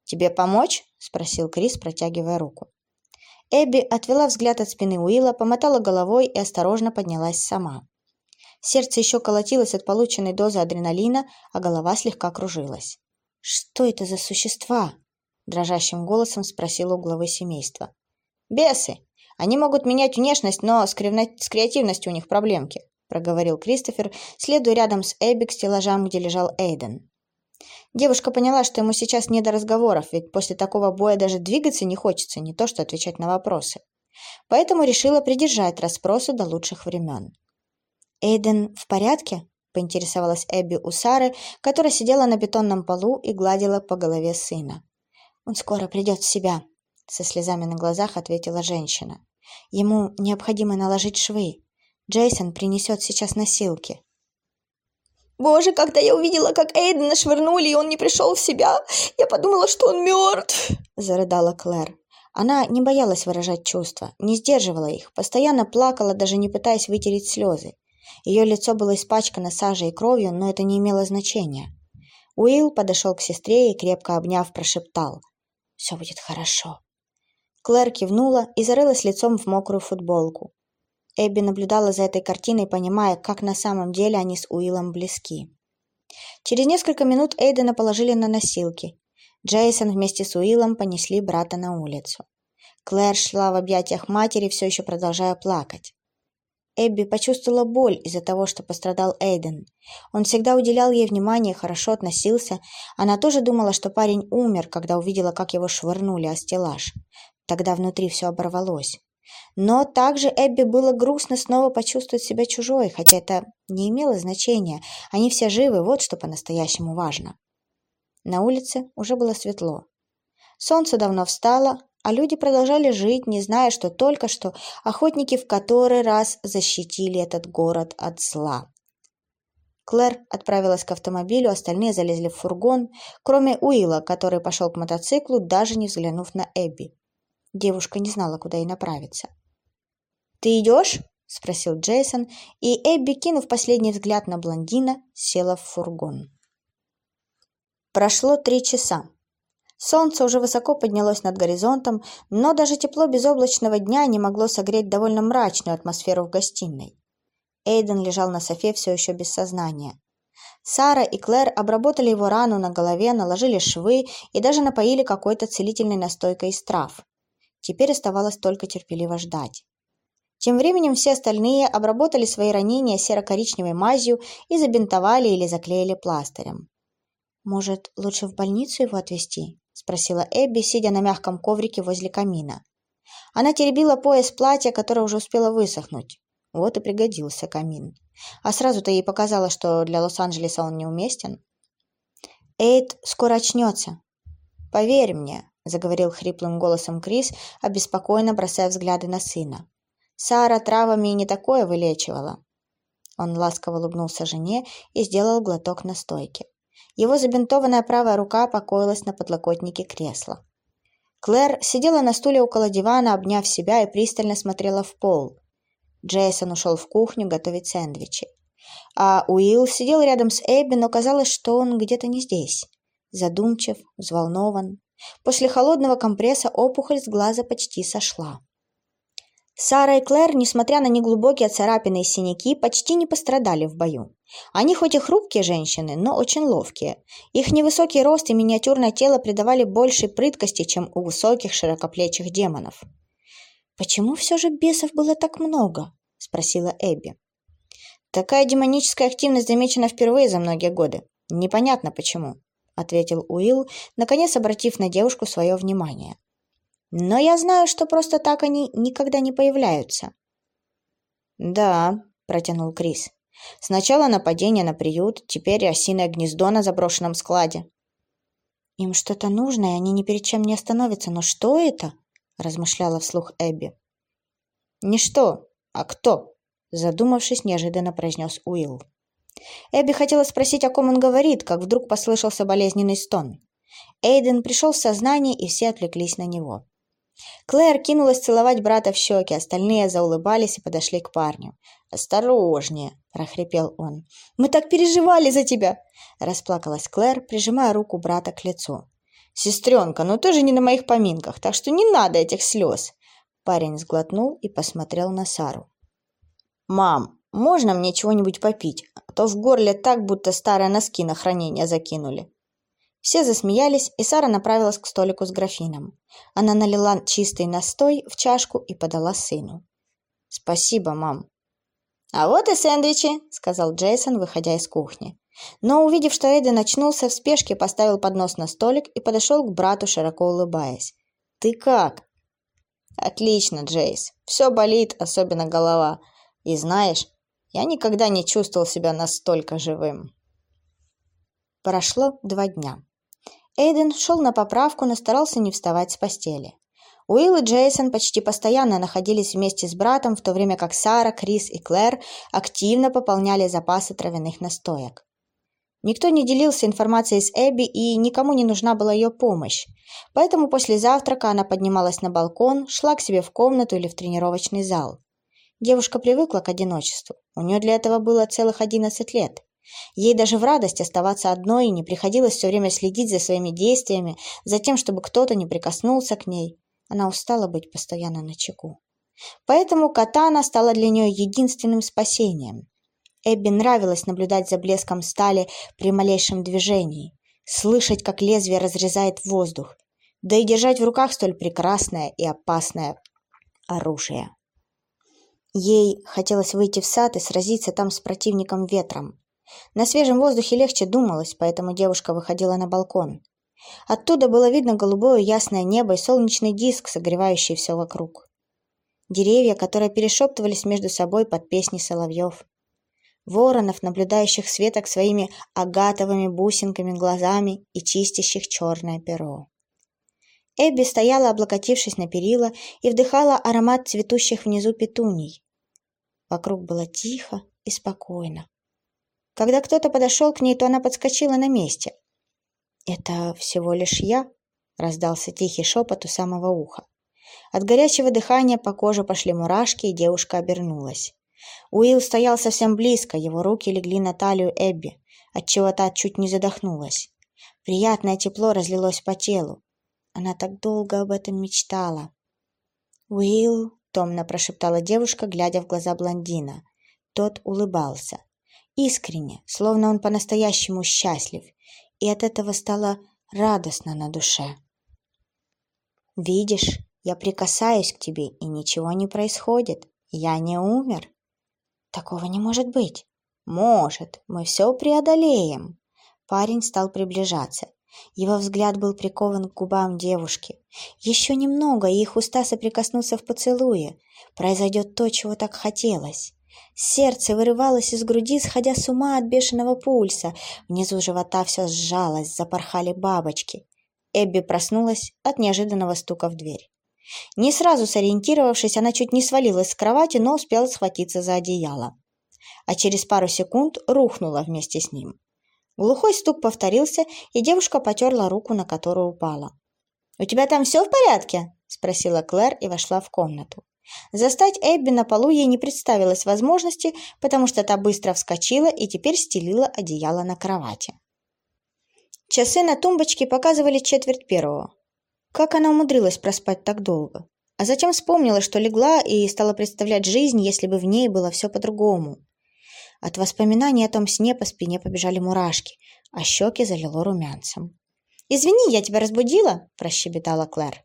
Speaker 1: «Тебе помочь?» – спросил Крис, протягивая руку. Эбби отвела взгляд от спины Уилла, помотала головой и осторожно поднялась сама. Сердце еще колотилось от полученной дозы адреналина, а голова слегка кружилась. «Что это за существа?» – дрожащим голосом спросила у главы семейства. «Бесы!» Они могут менять внешность, но с, с креативностью у них проблемки», – проговорил Кристофер, следуя рядом с Эбби к стеллажам, где лежал Эйден. Девушка поняла, что ему сейчас не до разговоров, ведь после такого боя даже двигаться не хочется, не то что отвечать на вопросы. Поэтому решила придержать расспросы до лучших времен. «Эйден в порядке?» – поинтересовалась Эбби у Сары, которая сидела на бетонном полу и гладила по голове сына. «Он скоро придет в себя», – со слезами на глазах ответила женщина. Ему необходимо наложить швы. Джейсон принесет сейчас носилки.
Speaker 2: «Боже, когда я увидела, как Эйдена швырнули, и он не пришел в себя, я подумала, что он мертв!» – зарыдала Клэр.
Speaker 1: Она не боялась выражать чувства, не сдерживала их, постоянно плакала, даже не пытаясь вытереть слезы. Ее лицо было испачкано сажей и кровью, но это не имело значения. Уилл подошел к сестре и, крепко обняв, прошептал. «Все будет хорошо». Клэр кивнула и зарылась лицом в мокрую футболку. Эбби наблюдала за этой картиной, понимая, как на самом деле они с Уиллом близки. Через несколько минут Эйдена положили на носилки. Джейсон вместе с Уиллом понесли брата на улицу. Клэр шла в объятиях матери, все еще продолжая плакать. Эбби почувствовала боль из-за того, что пострадал Эйден. Он всегда уделял ей внимание, хорошо относился. Она тоже думала, что парень умер, когда увидела, как его швырнули о стеллаж. Тогда внутри все оборвалось. Но также Эбби было грустно снова почувствовать себя чужой, хотя это не имело значения. Они все живы, вот что по-настоящему важно. На улице уже было светло. Солнце давно встало, а люди продолжали жить, не зная, что только что охотники в который раз защитили этот город от зла. Клэр отправилась к автомобилю, остальные залезли в фургон, кроме Уилла, который пошел к мотоциклу, даже не взглянув на Эбби. Девушка не знала, куда ей направиться. «Ты идешь?» – спросил Джейсон, и Эбби, кинув последний взгляд на блондина, села в фургон. Прошло три часа. Солнце уже высоко поднялось над горизонтом, но даже тепло безоблачного дня не могло согреть довольно мрачную атмосферу в гостиной. Эйден лежал на софе все еще без сознания. Сара и Клэр обработали его рану на голове, наложили швы и даже напоили какой-то целительной настойкой из трав. Теперь оставалось только терпеливо ждать. Тем временем все остальные обработали свои ранения серо-коричневой мазью и забинтовали или заклеили пластырем. «Может, лучше в больницу его отвезти?» – спросила Эбби, сидя на мягком коврике возле камина. Она теребила пояс платья, которое уже успело высохнуть. Вот и пригодился камин. А сразу-то ей показалось, что для Лос-Анджелеса он неуместен. «Эйд скоро очнется. Поверь мне, — заговорил хриплым голосом Крис, обеспокоенно бросая взгляды на сына. «Сара травами и не такое вылечивала». Он ласково улыбнулся жене и сделал глоток настойки. Его забинтованная правая рука покоилась на подлокотнике кресла. Клэр сидела на стуле около дивана, обняв себя и пристально смотрела в пол. Джейсон ушел в кухню готовить сэндвичи. А Уилл сидел рядом с Эбби, но казалось, что он где-то не здесь. Задумчив, взволнован, После холодного компресса опухоль с глаза почти сошла. Сара и Клэр, несмотря на неглубокие царапины и синяки, почти не пострадали в бою. Они хоть и хрупкие женщины, но очень ловкие. Их невысокий рост и миниатюрное тело придавали большей прыткости, чем у высоких широкоплечих демонов. «Почему все же бесов было так много?» – спросила Эбби. «Такая демоническая активность замечена впервые за многие годы. Непонятно почему», ответил Уилл, наконец обратив на девушку свое внимание. «Но я знаю, что просто так они никогда не появляются». «Да», — протянул Крис. «Сначала нападение на приют, теперь осиное гнездо на заброшенном складе».
Speaker 2: «Им что-то нужно, и они ни перед чем не остановятся. Но что это?» — размышляла вслух Эбби.
Speaker 1: «Не что, а кто?» — задумавшись, неожиданно произнес Уилл. Эбби хотела спросить, о ком он говорит, как вдруг послышался болезненный стон. Эйден пришел в сознание, и все отвлеклись на него. Клэр кинулась целовать брата в щеки, остальные заулыбались и подошли к парню. «Осторожнее!» – прохрипел он. «Мы так переживали за тебя!» – расплакалась Клэр, прижимая руку брата к лицу. «Сестренка, ну ты же не на моих поминках, так что не надо этих слез!» Парень сглотнул и посмотрел на Сару. «Мам, можно мне чего-нибудь попить? То в горле так, будто старые носки на хранение закинули». Все засмеялись, и Сара направилась к столику с графином. Она налила чистый настой в чашку и подала сыну. «Спасибо, мам». «А вот и сэндвичи», — сказал Джейсон, выходя из кухни. Но, увидев, что Эйден очнулся, в спешке поставил поднос на столик и подошел к брату, широко улыбаясь. «Ты как?» «Отлично, Джейс. Все болит, особенно голова. И знаешь, я никогда не чувствовал себя настолько живым». Прошло два дня. Эйден шел на поправку, но старался не вставать с постели. Уилл и Джейсон почти постоянно находились вместе с братом, в то время как Сара, Крис и Клэр активно пополняли запасы травяных настоек. Никто не делился информацией с Эбби, и никому не нужна была ее помощь. Поэтому после завтрака она поднималась на балкон, шла к себе в комнату или в тренировочный зал. Девушка привыкла к одиночеству. У нее для этого было целых одиннадцать лет. Ей даже в радость оставаться одной и не приходилось все время следить за своими действиями, за тем, чтобы кто-то не прикоснулся к ней. Она устала быть постоянно на чеку. Поэтому катана стала для нее единственным спасением. Эбби нравилось наблюдать за блеском стали при малейшем движении, слышать, как лезвие разрезает воздух, да и держать в руках столь прекрасное и опасное оружие. Ей хотелось выйти в сад и сразиться там с противником ветром. На свежем воздухе легче думалось, поэтому девушка выходила на балкон. Оттуда было видно голубое ясное небо и солнечный диск, согревающий все вокруг. Деревья, которые перешептывались между собой под песни соловьев. Воронов, наблюдающих светок своими агатовыми бусинками глазами и чистящих черное перо. Эбби стояла, облокотившись на перила, и вдыхала аромат цветущих внизу петуний. Вокруг было тихо и спокойно. Когда кто-то подошел к ней, то она подскочила на месте. «Это всего лишь я?» — раздался тихий шепот у самого уха. От горячего дыхания по коже пошли мурашки, и девушка обернулась. Уилл стоял совсем близко, его руки легли на талию Эбби, отчего та чуть не задохнулась. Приятное тепло разлилось по телу. Она так долго об этом мечтала. «Уилл», — томно прошептала девушка, глядя в глаза блондина. Тот улыбался искренне, словно он по-настоящему счастлив, и от этого стало радостно на душе. «Видишь, я прикасаюсь к тебе, и ничего не происходит. Я не умер». «Такого не может быть». «Может, мы все преодолеем». Парень стал приближаться. Его взгляд был прикован к губам девушки. Еще немного, и их уста соприкоснутся в поцелуе. Произойдет то, чего так хотелось. Сердце вырывалось из груди, сходя с ума от бешеного пульса. Внизу живота все сжалось, запорхали бабочки. Эбби проснулась от неожиданного стука в дверь. Не сразу сориентировавшись, она чуть не свалилась с кровати, но успела схватиться за одеяло. А через пару секунд рухнула вместе с ним. Глухой стук повторился, и девушка потерла руку, на которую упала. «У тебя там все в порядке?» – спросила Клэр и вошла в комнату. Застать Эбби на полу ей не представилось возможности, потому что та быстро вскочила и теперь стелила одеяло на кровати. Часы на тумбочке показывали четверть первого. Как она умудрилась проспать так долго? А затем вспомнила, что легла и стала представлять жизнь, если бы в ней было все по-другому. От воспоминаний о том сне по спине побежали мурашки, а щеки залило румянцем. «Извини, я тебя разбудила?» – прощебетала Клэр.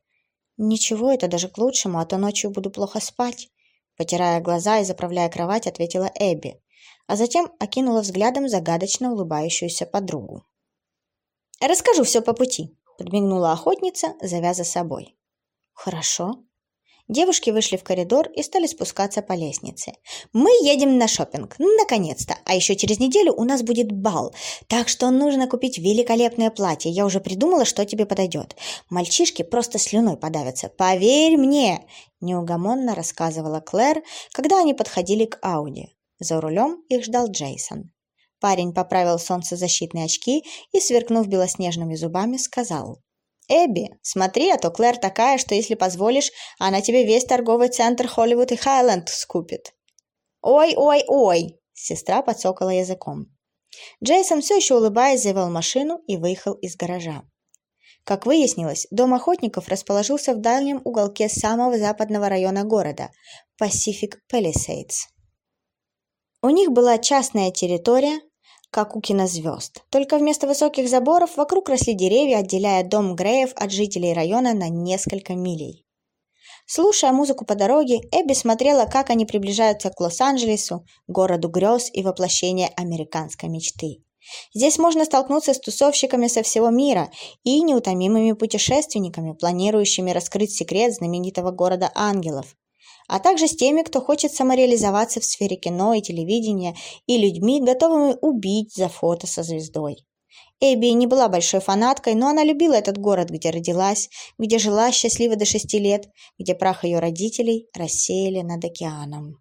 Speaker 1: «Ничего, это даже к лучшему, а то ночью буду плохо спать», потирая глаза и заправляя кровать, ответила Эбби, а затем окинула взглядом загадочно улыбающуюся подругу. Расскажу все по пути», — подмигнула охотница, завяза собой.
Speaker 2: «Хорошо»,
Speaker 1: Девушки вышли в коридор и стали спускаться по лестнице. «Мы едем на шопинг, наконец-то! А еще через неделю у нас будет бал, так что нужно купить великолепное платье. Я уже придумала, что тебе подойдет. Мальчишки просто слюной подавятся. Поверь мне!» Неугомонно рассказывала Клэр, когда они подходили к Ауди. За рулем их ждал Джейсон. Парень поправил солнцезащитные очки и, сверкнув белоснежными зубами, сказал «Эбби, смотри, а то Клэр такая, что если позволишь, она тебе весь торговый центр Холливуд и Хайленд скупит». «Ой-ой-ой!» — сестра подсокала языком. Джейсон, все еще улыбаясь, завел машину и выехал из гаража. Как выяснилось, дом охотников расположился в дальнем уголке самого западного района города – Pacific Palisades. У них была частная территория, как у кинозвезд. Только вместо высоких заборов вокруг росли деревья, отделяя дом Греев от жителей района на несколько милей. Слушая музыку по дороге, Эбби смотрела, как они приближаются к Лос-Анджелесу, городу грез и воплощения американской мечты. Здесь можно столкнуться с тусовщиками со всего мира и неутомимыми путешественниками, планирующими раскрыть секрет знаменитого города ангелов а также с теми, кто хочет самореализоваться в сфере кино и телевидения, и людьми, готовыми убить за фото со звездой. Эбби не была большой фанаткой, но она любила этот город, где родилась, где жила счастливо до шести лет, где прах ее родителей рассеяли над океаном.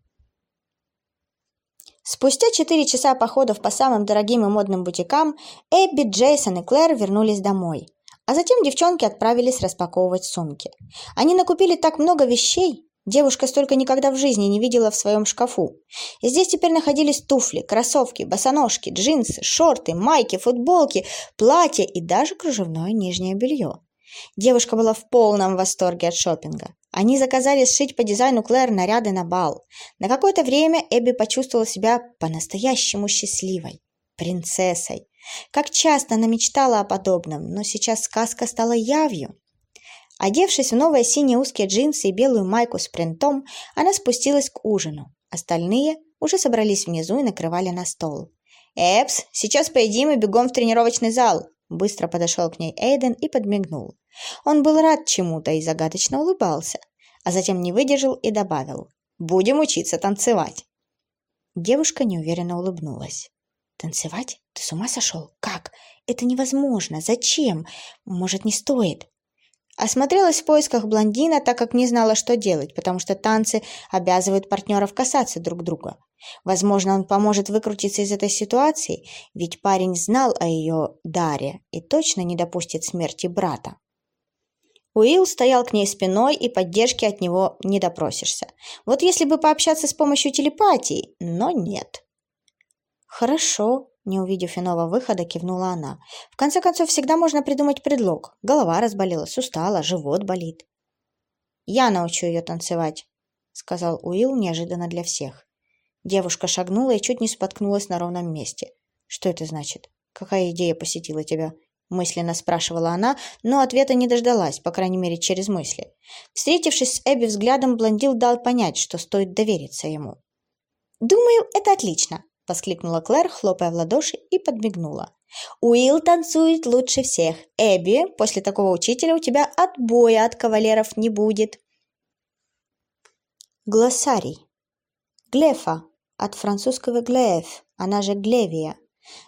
Speaker 1: Спустя четыре часа походов по самым дорогим и модным бутикам, Эбби, Джейсон и Клэр вернулись домой. А затем девчонки отправились распаковывать сумки. Они накупили так много вещей, Девушка столько никогда в жизни не видела в своем шкафу. И здесь теперь находились туфли, кроссовки, босоножки, джинсы, шорты, майки, футболки, платья и даже кружевное нижнее белье. Девушка была в полном восторге от шопинга. Они заказали сшить по дизайну Клэр наряды на бал. На какое-то время Эбби почувствовала себя по-настоящему счастливой. Принцессой. Как часто она мечтала о подобном, но сейчас сказка стала явью. Одевшись в новые синие узкие джинсы и белую майку с принтом, она спустилась к ужину. Остальные уже собрались внизу и накрывали на стол. «Эпс, сейчас поедим и бегом в тренировочный зал!» Быстро подошел к ней Эйден и подмигнул. Он был рад чему-то и загадочно улыбался, а затем не выдержал и добавил «Будем учиться танцевать!» Девушка неуверенно улыбнулась. «Танцевать? Ты с ума сошел? Как? Это невозможно. Зачем? Может, не стоит?» Осмотрелась в поисках блондина, так как не знала, что делать, потому что танцы обязывают партнеров касаться друг друга. Возможно, он поможет выкрутиться из этой ситуации, ведь парень знал о ее даре и точно не допустит смерти брата. Уилл стоял к ней спиной, и поддержки от него не допросишься. Вот если бы пообщаться с помощью телепатии, но нет. «Хорошо», не увидев иного выхода, кивнула она. В конце концов, всегда можно придумать предлог. Голова разболелась, устала, живот болит. «Я научу ее танцевать», — сказал Уилл неожиданно для всех. Девушка шагнула и чуть не споткнулась на ровном месте. «Что это значит? Какая идея посетила тебя?» мысленно спрашивала она, но ответа не дождалась, по крайней мере, через мысли. Встретившись с Эбби взглядом, блондил дал понять, что стоит довериться ему. «Думаю, это отлично», — воскликнула Клэр, хлопая в ладоши и подмигнула. «Уилл танцует лучше всех. Эбби, после такого учителя у тебя отбоя от кавалеров не будет». Глоссарий. Глефа, от французского глеф, она же глевия.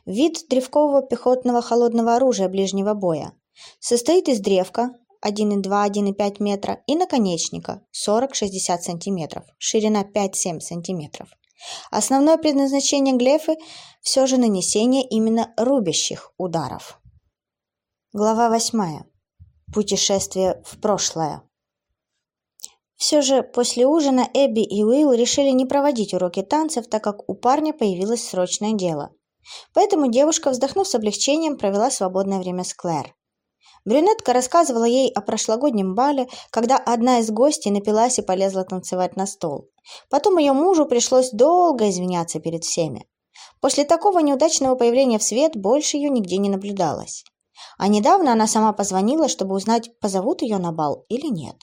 Speaker 1: Вид древкового пехотного холодного оружия ближнего боя. Состоит из древка 1,2-1,5 метра и наконечника 40-60 см, ширина 5-7 см. Основное предназначение глефы все же нанесение именно рубящих ударов. Глава восьмая. Путешествие в прошлое. Все же после ужина Эбби и Уилл решили не проводить уроки танцев, так как у парня появилось срочное дело. Поэтому девушка, вздохнув с облегчением, провела свободное время с Клэр. Брюнетка рассказывала ей о прошлогоднем бале, когда одна из гостей напилась и полезла танцевать на стол. Потом ее мужу пришлось долго извиняться перед всеми. После такого неудачного появления в свет больше ее нигде не наблюдалось. А недавно она сама позвонила, чтобы узнать, позовут ее на бал или нет.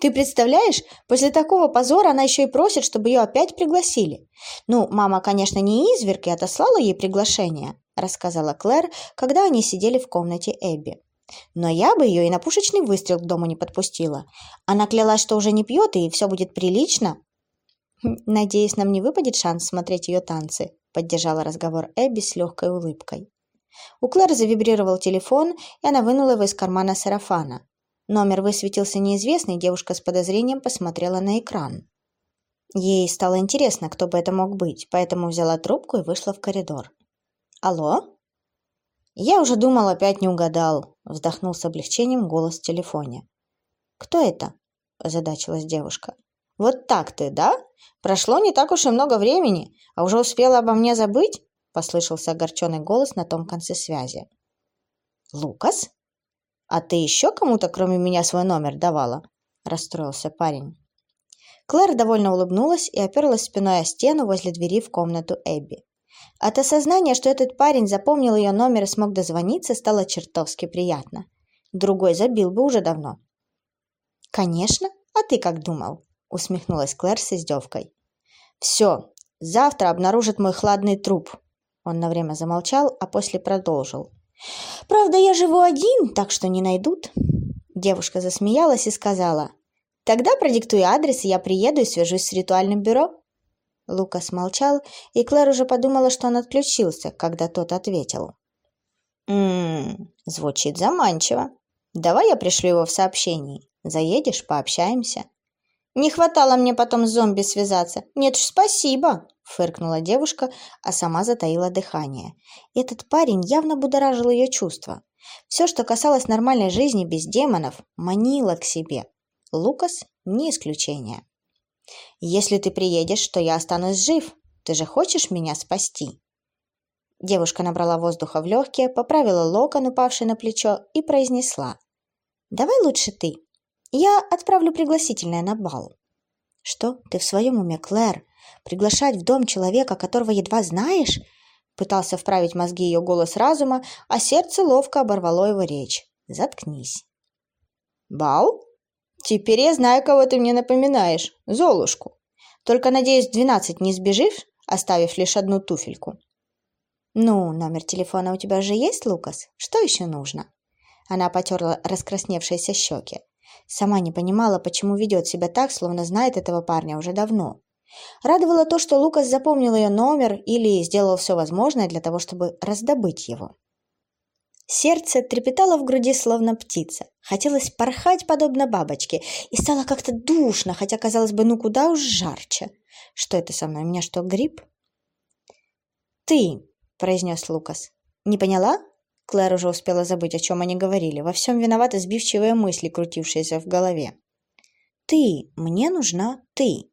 Speaker 1: Ты представляешь, после такого позора она еще и просит, чтобы ее опять пригласили. Ну, мама, конечно, не изверг и отослала ей приглашение. рассказала Клэр, когда они сидели в комнате Эбби. Но я бы ее и на пушечный выстрел к дому не подпустила. Она клялась, что уже не пьет, и все будет прилично. Хм, «Надеюсь, нам не выпадет шанс смотреть ее танцы», — поддержала разговор Эбби с легкой улыбкой. У Клэр завибрировал телефон, и она вынула его из кармана сарафана. Номер высветился неизвестный, девушка с подозрением посмотрела на экран. Ей стало интересно, кто бы это мог быть, поэтому взяла трубку и вышла в коридор. «Алло?» «Я уже думал, опять не угадал», — вздохнул с облегчением голос в телефоне. «Кто это?» — озадачилась девушка. «Вот так ты, да? Прошло не так уж и много времени, а уже успела обо мне забыть?» — послышался огорченный голос на том конце связи. «Лукас? А ты еще кому-то, кроме меня, свой номер давала?» — расстроился парень. Клэр довольно улыбнулась и оперлась спиной о стену возле двери в комнату Эбби. От осознания, что этот парень запомнил ее номер и смог дозвониться, стало чертовски приятно. Другой забил бы уже давно. «Конечно, а ты как думал?» усмехнулась Клэр с издевкой. «Все, завтра обнаружат мой хладный труп». Он на время замолчал, а после продолжил. «Правда, я живу один, так что не найдут». Девушка засмеялась и сказала. «Тогда продиктуй адрес, и я приеду и свяжусь с ритуальным бюро». Лукас молчал, и Клэр уже подумала, что он отключился, когда тот ответил. «Ммм, звучит заманчиво. Давай я пришлю его в сообщении. Заедешь, пообщаемся». Не хватало мне потом с зомби связаться. Нет уж, спасибо, фыркнула девушка, а сама затаила дыхание. Этот парень явно будоражил ее чувства. Все, что касалось нормальной жизни без демонов, манило к себе. Лукас не исключение. «Если ты приедешь, то я останусь жив. Ты же хочешь меня спасти?» Девушка набрала воздуха в легкие, поправила локон, упавший на плечо, и произнесла. «Давай лучше ты. Я отправлю пригласительное на бал. Что, ты в своем уме, Клэр? Приглашать в дом человека, которого едва знаешь? Пытался вправить мозги ее голос разума, а сердце ловко оборвало его речь. Заткнись. Бал? Теперь я знаю, кого ты мне напоминаешь. Золушку. Только, надеюсь, двенадцать не сбежишь, оставив лишь одну туфельку. Ну, номер телефона у тебя же есть, Лукас? Что еще нужно? Она потерла раскрасневшиеся щеки. Сама не понимала, почему ведет себя так, словно знает этого парня уже давно. Радовало то, что Лукас запомнил ее номер или сделал все возможное для того, чтобы раздобыть его. Сердце трепетало в груди, словно птица. Хотелось порхать, подобно бабочке, и стало как-то душно, хотя, казалось бы, ну куда уж жарче. Что это со мной? У меня что, грипп? «Ты», — произнес Лукас. «Не поняла?» Клэр уже успела забыть, о чем они говорили. Во всем виноваты сбивчивые мысли, крутившиеся в голове. «Ты! Мне нужна ты!»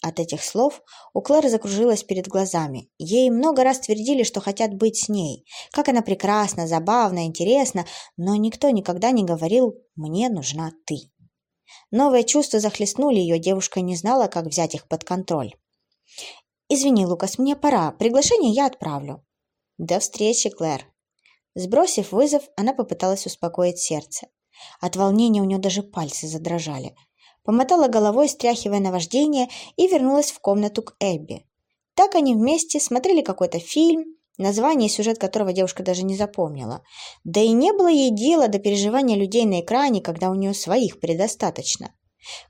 Speaker 1: От этих слов у Клэр закружилась перед глазами. Ей много раз твердили, что хотят быть с ней. Как она прекрасна, забавна, интересна, но никто никогда не говорил «мне нужна ты». Новые чувства захлестнули ее, девушка не знала, как взять их под контроль. «Извини, Лукас, мне пора. Приглашение я отправлю». «До встречи, Клэр», Сбросив вызов, она попыталась успокоить сердце. От волнения у нее даже пальцы задрожали. Помотала головой, стряхивая наваждение, и вернулась в комнату к Эбби. Так они вместе смотрели какой-то фильм, название и сюжет которого девушка даже не запомнила. Да и не было ей дела до переживания людей на экране, когда у нее своих предостаточно.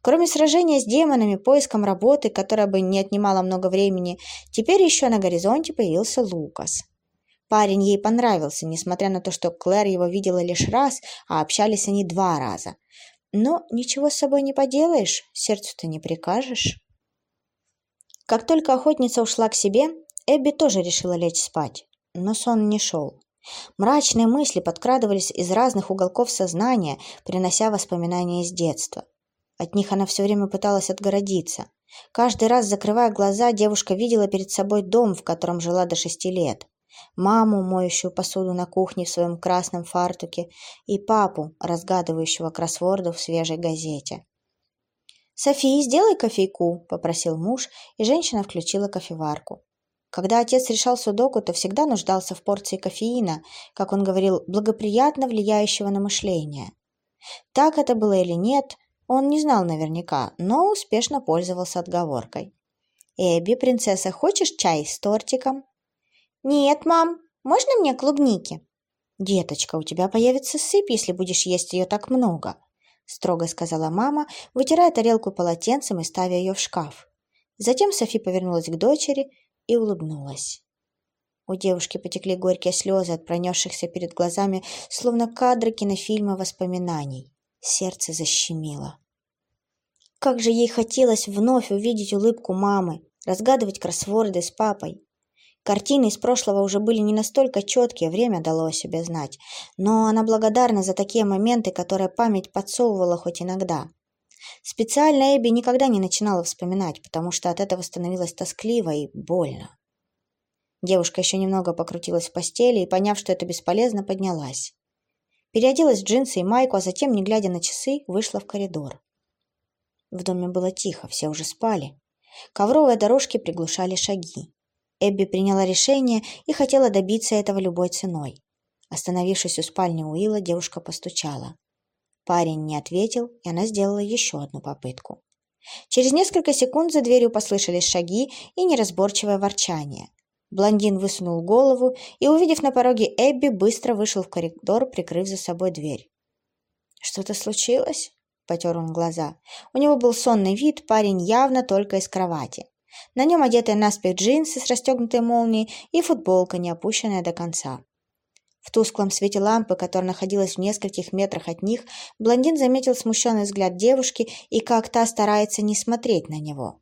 Speaker 1: Кроме сражения с демонами, поиском работы, которая бы не отнимала много времени, теперь еще на горизонте появился Лукас. Парень ей понравился, несмотря на то, что Клэр его видела лишь раз, а общались они два раза. Но ничего с собой не поделаешь, сердцу-то не прикажешь. Как только охотница ушла к себе, Эбби тоже решила лечь спать, но сон не шел. Мрачные мысли подкрадывались из разных уголков сознания, принося воспоминания из детства. От них она все время пыталась отгородиться. Каждый раз, закрывая глаза, девушка видела перед собой дом, в котором жила до шести лет маму, моющую посуду на кухне в своем красном фартуке, и папу, разгадывающего кроссворды в свежей газете. «Софи, сделай кофейку», — попросил муж, и женщина включила кофеварку. Когда отец решал судоку, то всегда нуждался в порции кофеина, как он говорил, благоприятно влияющего на мышление. Так это было или нет, он не знал наверняка, но успешно пользовался отговоркой. «Эбби, принцесса, хочешь чай с тортиком?» «Нет, мам»,
Speaker 2: можно мне клубники?»
Speaker 1: «Деточка, у тебя появится сыпь, если будешь есть ее так много», строго сказала мама, вытирая тарелку полотенцем и ставя ее в шкаф. Затем Софи повернулась к дочери и улыбнулась. У девушки потекли горькие слезы от пронесшихся перед глазами, словно кадры кинофильма воспоминаний. Сердце защемило. Как же ей хотелось вновь увидеть улыбку мамы, разгадывать кроссворды с папой. Картины из прошлого уже были не настолько четкие, время дало о себе знать, но она благодарна за такие моменты, которые память подсовывала хоть иногда. Специально Эбби никогда не начинала вспоминать, потому что от этого становилось тоскливо и больно. Девушка еще немного покрутилась в постели и, поняв, что это бесполезно, поднялась. Переоделась в джинсы и майку, а затем, не глядя на часы, вышла в коридор. В доме было тихо, все уже спали. Ковровые дорожки приглушали шаги. Эбби приняла решение и хотела добиться этого любой ценой. Остановившись у спальни Уилла, девушка постучала. Парень не ответил, и она сделала еще одну попытку. Через несколько секунд за дверью послышались шаги и неразборчивое ворчание. Блондин высунул голову и, увидев на пороге Эбби, быстро вышел в коридор, прикрыв за собой дверь. «Что-то случилось?» — потер он глаза. У него был сонный вид, парень явно только из кровати. На нем одетые наспех джинсы с расстегнутой молнией и футболка, не опущенная до конца. В тусклом свете лампы, которая находилась в нескольких метрах от них, блондин заметил смущенный взгляд девушки и как та старается не смотреть на него.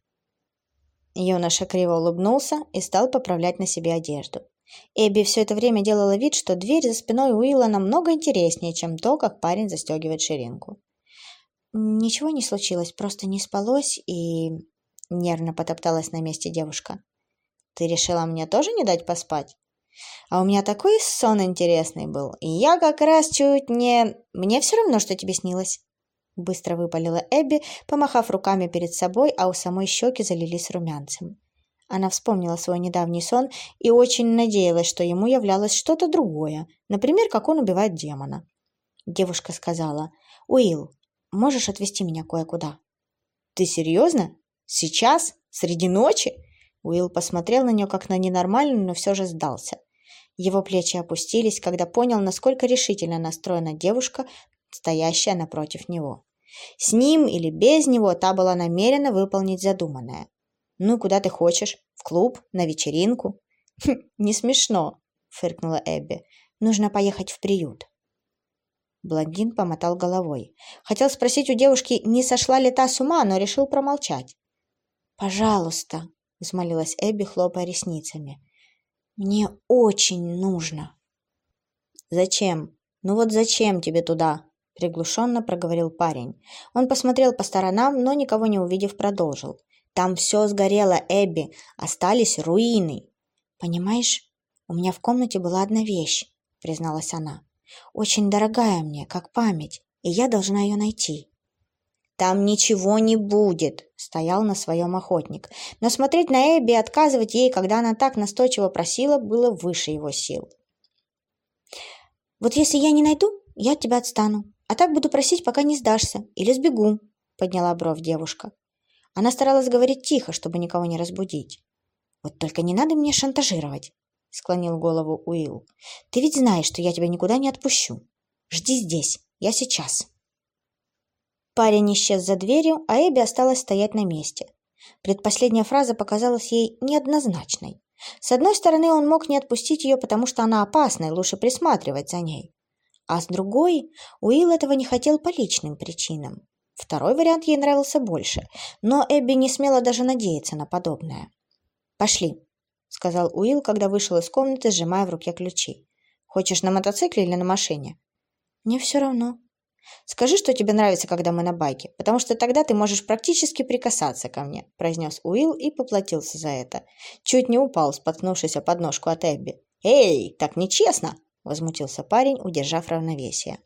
Speaker 1: Юноша криво улыбнулся и стал поправлять на себе одежду. Эбби все это время делала вид, что дверь за спиной Уилла намного интереснее, чем то, как парень застегивает ширинку. «Ничего не случилось, просто не спалось и...» Нервно потопталась на месте девушка. «Ты решила мне тоже не дать поспать?» «А у меня такой сон интересный был, и я как раз чуть не... Мне все равно, что тебе снилось». Быстро выпалила Эбби, помахав руками перед собой, а у самой щеки залились румянцем. Она вспомнила свой недавний сон и очень надеялась, что ему являлось что-то другое, например, как он убивает демона. Девушка сказала, «Уилл, можешь отвезти меня кое-куда?» «Ты серьезно? Сейчас? Среди ночи?» Уилл посмотрел на нее как на ненормальную, но все же сдался. Его плечи опустились, когда понял, насколько решительно настроена девушка, стоящая напротив него. С ним или без него та была намерена выполнить задуманное. «Ну, куда ты хочешь? В клуб? На вечеринку?» «Хм, не смешно», — фыркнула Эбби. «Нужно поехать в приют». Блондин помотал головой. Хотел спросить у девушки, не сошла ли та с ума, но решил промолчать. «Пожалуйста», — взмолилась Эбби, хлопая ресницами. «Мне очень нужно». «Зачем? Ну вот зачем тебе туда?» приглушенно проговорил парень. Он посмотрел по сторонам, но никого не увидев, продолжил. Там все сгорело, Эбби, остались руины. Понимаешь, у меня в комнате была одна вещь, призналась она. Очень дорогая мне, как память, и я должна ее найти. «Там ничего не будет», — стоял на своем охотник. Но смотреть на Эбби и отказывать ей, когда она так настойчиво просила, было выше его сил. «Вот если я не найду, я от тебя отстану. А так буду просить, пока не сдашься. Или сбегу», — подняла бровь девушка. Она старалась говорить тихо, чтобы никого не разбудить. «Вот только не надо мне шантажировать», — склонил голову Уилл. «Ты ведь знаешь, что я тебя никуда не отпущу. Жди здесь, я сейчас». Парень исчез за дверью, а Эбби осталась стоять на месте. Предпоследняя фраза показалась ей неоднозначной. С одной стороны, он мог не отпустить ее, потому что она опасна и лучше присматривать за ней. А с другой, Уилл этого не хотел по личным причинам. Второй вариант ей нравился больше, но Эбби не смела даже надеяться на подобное. «Пошли», — сказал Уилл, когда вышел из комнаты, сжимая в руке ключи. «Хочешь на мотоцикле или на машине?» «Мне все равно». «Скажи, что тебе нравится, когда мы на байке, потому что тогда ты можешь практически прикасаться ко мне», — произнес Уилл и поплатился за это. Чуть не упал, споткнувшись о подножку от Эбби. «Эй, так нечестно!» возмутился парень, удержав равновесие.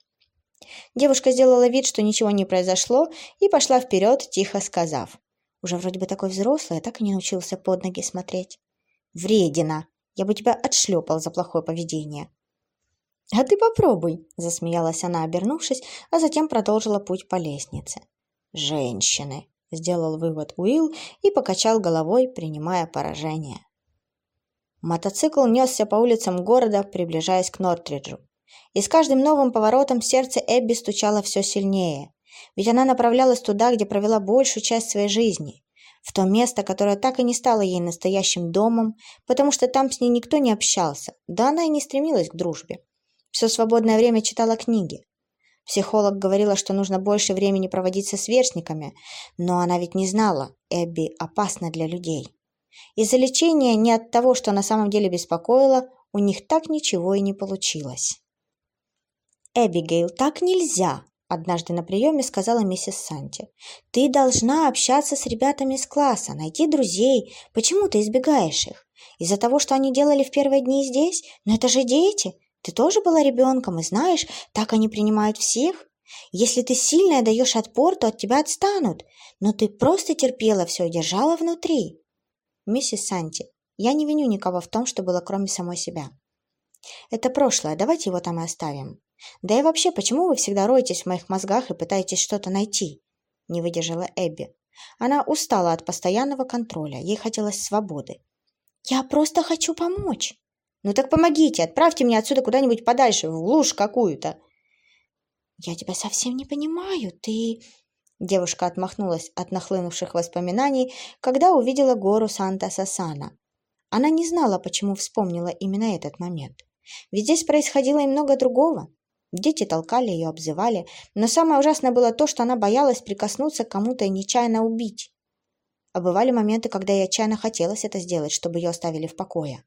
Speaker 1: Девушка сделала вид, что ничего не произошло, и пошла вперед, тихо сказав. Уже вроде бы такой взрослый, а так и не научился под ноги смотреть. «Вредина! Я бы тебя отшлепал за плохое поведение!» «А ты попробуй!» – засмеялась она, обернувшись, а затем продолжила путь по лестнице. «Женщины!» – сделал вывод Уилл и покачал головой, принимая поражение. Мотоцикл несся по улицам города, приближаясь к Нортриджу. И с каждым новым поворотом сердце Эбби стучало все сильнее, ведь она направлялась туда, где провела большую часть своей жизни, в то место, которое так и не стало ей настоящим домом, потому что там с ней никто не общался, да она и не стремилась к дружбе. Все свободное время читала книги. Психолог говорила, что нужно больше времени проводить со сверстниками, но она ведь не знала, Эбби опасна для людей. Из-за лечения не от того, что на самом деле беспокоило, у них так ничего и не получилось. «Эбигейл, так нельзя!» – однажды на приеме сказала миссис Санти. «Ты должна общаться с ребятами из класса, найти друзей. Почему ты избегаешь их? Из-за того, что они делали в первые дни здесь? Но это же дети. Ты тоже была ребенком, и знаешь, так они принимают всех. Если ты сильная даешь отпор, то от тебя отстанут. Но ты просто терпела все и держала внутри. Миссис Санти, я не виню никого в том, что было кроме самой себя. Это прошлое, давайте его там и оставим. Да и вообще, почему вы всегда роетесь в моих мозгах и пытаетесь что-то найти? Не выдержала Эбби. Она устала от постоянного контроля, ей хотелось свободы. Я просто хочу помочь. Ну так помогите, отправьте меня отсюда куда-нибудь подальше, в глушь какую-то. Я тебя совсем не понимаю, ты... Девушка отмахнулась от нахлынувших воспоминаний, когда увидела гору Санта-Сасана. Она не знала, почему вспомнила именно этот момент. Ведь здесь происходило и много другого. Дети толкали ее, обзывали, но самое ужасное было то, что она боялась прикоснуться к кому-то и нечаянно убить. А бывали моменты, когда ей отчаянно хотелось это сделать, чтобы ее оставили в покое.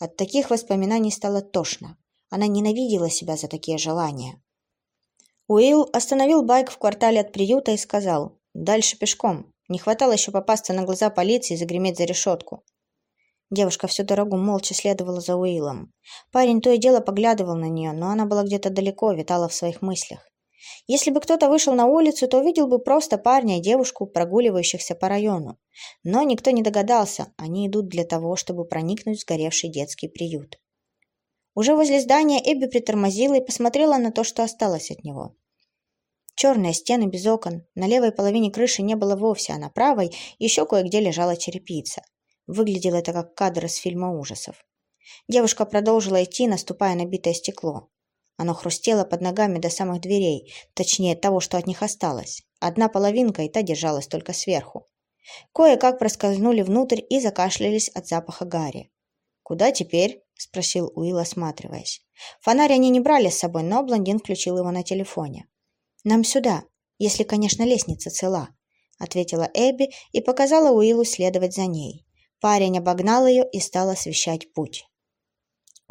Speaker 1: От таких воспоминаний стало тошно. Она ненавидела себя за такие желания. Уилл остановил байк в квартале от приюта и сказал «Дальше пешком. Не хватало еще попасться на глаза полиции и загреметь за решетку». Девушка всю дорогу молча следовала за Уиллом. Парень то и дело поглядывал на нее, но она была где-то далеко, витала в своих мыслях. Если бы кто-то вышел на улицу, то увидел бы просто парня и девушку, прогуливающихся по району. Но никто не догадался, они идут для того, чтобы проникнуть в сгоревший детский приют. Уже возле здания Эбби притормозила и посмотрела на то, что осталось от него. Черные стены без окон, на левой половине крыши не было вовсе, а на правой еще кое-где лежала черепица. Выглядело это как кадр из фильма ужасов. Девушка продолжила идти, наступая на битое стекло. Оно хрустело под ногами до самых дверей, точнее того, что от них осталось. Одна половинка и та держалась только сверху. Кое-как проскользнули внутрь и закашлялись от запаха гари. «Куда теперь?» – спросил Уилл, осматриваясь. Фонарь они не брали с собой, но блондин включил его на телефоне. «Нам сюда, если, конечно, лестница цела», – ответила Эбби и показала Уиллу следовать за ней. Парень обогнал ее и стал освещать путь.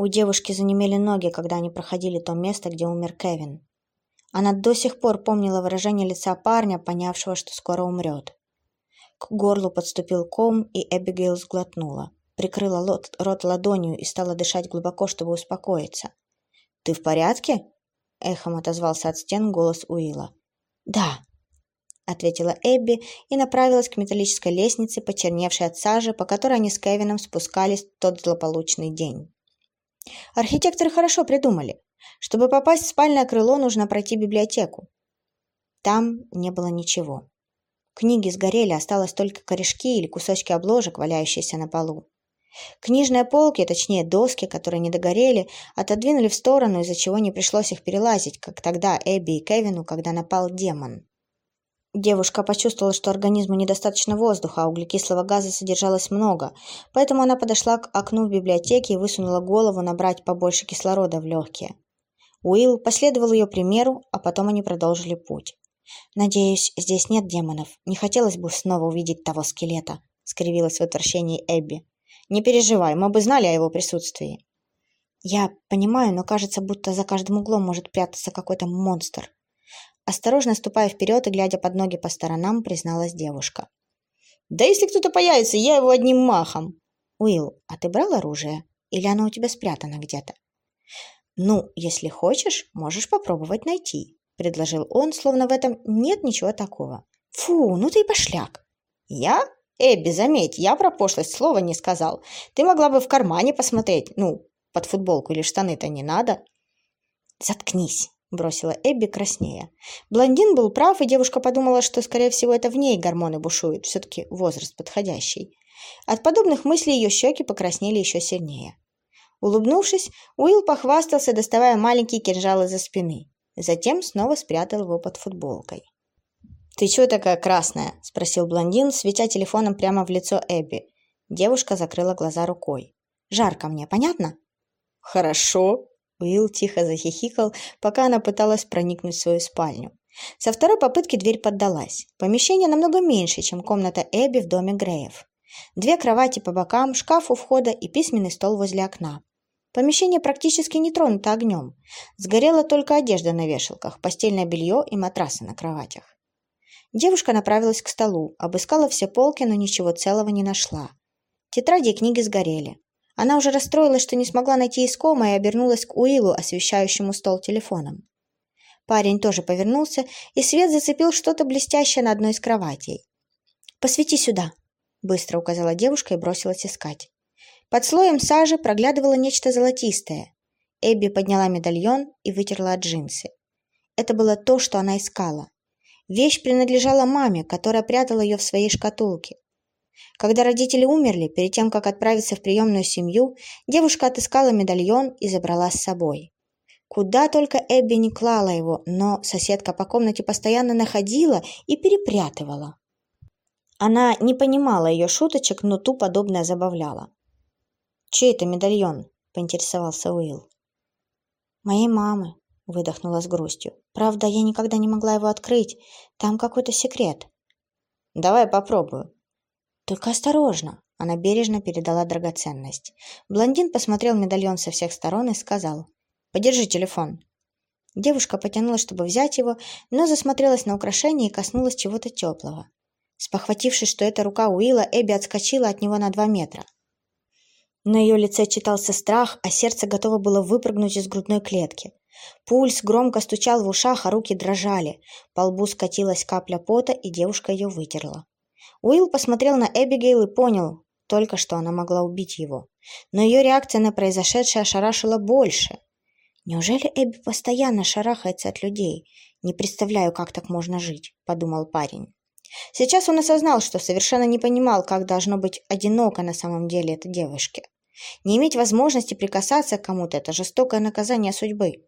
Speaker 1: У девушки занемели ноги, когда они проходили то место, где умер Кевин. Она до сих пор помнила выражение лица парня, понявшего, что скоро умрет. К горлу подступил ком, и Эбигейл сглотнула. Прикрыла лот, рот ладонью и стала дышать глубоко, чтобы успокоиться. «Ты в порядке?» — эхом отозвался от стен голос Уилла. «Да», — ответила Эбби и направилась к металлической лестнице, почерневшей от сажи, по которой они с Кевином спускались в тот злополучный день. Архитекторы хорошо придумали. Чтобы попасть в спальное крыло, нужно пройти библиотеку. Там не было ничего. Книги сгорели, осталось только корешки или кусочки обложек, валяющиеся на полу. Книжные полки, точнее доски, которые не догорели, отодвинули в сторону, из-за чего не пришлось их перелазить, как тогда Эбби и Кевину, когда напал демон. Девушка почувствовала, что организму недостаточно воздуха, а углекислого газа содержалось много, поэтому она подошла к окну в библиотеке и высунула голову набрать побольше кислорода в легкие. Уилл последовал ее примеру, а потом они продолжили путь. «Надеюсь, здесь нет демонов. Не хотелось бы снова увидеть того скелета», — скривилась в отвращении Эбби. «Не переживай, мы бы знали о его присутствии». «Я понимаю, но кажется, будто за каждым углом может прятаться какой-то монстр», Осторожно ступая вперед и глядя под ноги по сторонам, призналась девушка. «Да если кто-то появится, я его одним махом!» «Уилл, а ты брал оружие? Или оно у тебя спрятано где-то?» «Ну, если хочешь, можешь попробовать найти», — предложил он, словно в этом нет ничего такого. «Фу, ну ты и пошляк!» «Я? Эбби, заметь, я про пошлость слова не сказал. Ты могла бы в кармане посмотреть, ну, под футболку или штаны-то не надо». «Заткнись!» – бросила Эбби краснее. Блондин был прав, и девушка подумала, что, скорее всего, это в ней гормоны бушуют, все-таки возраст подходящий. От подобных мыслей ее щеки покраснели еще сильнее. Улыбнувшись, Уилл похвастался, доставая маленький кинжал из-за спины. Затем снова спрятал его под футболкой. «Ты чего такая красная?» – спросил блондин, светя телефоном прямо в лицо Эбби. Девушка закрыла глаза рукой. «Жарко мне, понятно?» «Хорошо», – Уилл тихо захихикал, пока она пыталась проникнуть в свою спальню. Со второй попытки дверь поддалась. Помещение намного меньше, чем комната Эбби в доме Греев. Две кровати по бокам, шкаф у входа и письменный стол возле окна. Помещение практически не тронуто огнем. Сгорела только одежда на вешалках, постельное белье и матрасы на кроватях. Девушка направилась к столу, обыскала все полки, но ничего целого не нашла. Тетради и книги сгорели. Она уже расстроилась, что не смогла найти искомое, и обернулась к Уиллу, освещающему стол телефоном. Парень тоже повернулся, и свет зацепил что-то блестящее на одной из кроватей. «Посвети сюда», — быстро указала девушка и бросилась искать. Под слоем сажи проглядывало нечто золотистое. Эбби подняла медальон и вытерла от джинсы. Это было то, что она искала. Вещь принадлежала маме, которая прятала ее в своей шкатулке. Когда родители умерли, перед тем, как отправиться в приемную семью, девушка отыскала медальон и забрала с собой. Куда только Эбби не клала его, но соседка по комнате постоянно находила и перепрятывала. Она не понимала ее шуточек, но ту подобное забавляла. «Чей это медальон?» – поинтересовался Уилл. «Моей мамы», – выдохнула с грустью. «Правда, я никогда не могла его открыть. Там какой-то секрет». «Давай попробую». «Только осторожно», – она бережно передала драгоценность. Блондин посмотрел медальон со всех сторон и сказал – Подержи телефон». Девушка потянулась, чтобы взять его, но засмотрелась на украшение и коснулась чего-то теплого. Спохватившись, что это рука Уилла, Эбби отскочила от него на два метра. На ее лице читался страх, а сердце готово было выпрыгнуть из грудной клетки. Пульс громко стучал в ушах, а руки дрожали. По лбу скатилась капля пота, и девушка ее вытерла. Уилл посмотрел на Эбигейл и понял, только что она могла убить его. Но ее реакция на произошедшее ошарашила больше – Неужели Эбби постоянно шарахается от людей? Не представляю, как так можно жить, подумал парень. Сейчас он осознал, что совершенно не понимал, как должно быть одиноко на самом деле этой девушке. Не иметь возможности прикасаться к кому-то – это жестокое наказание судьбы.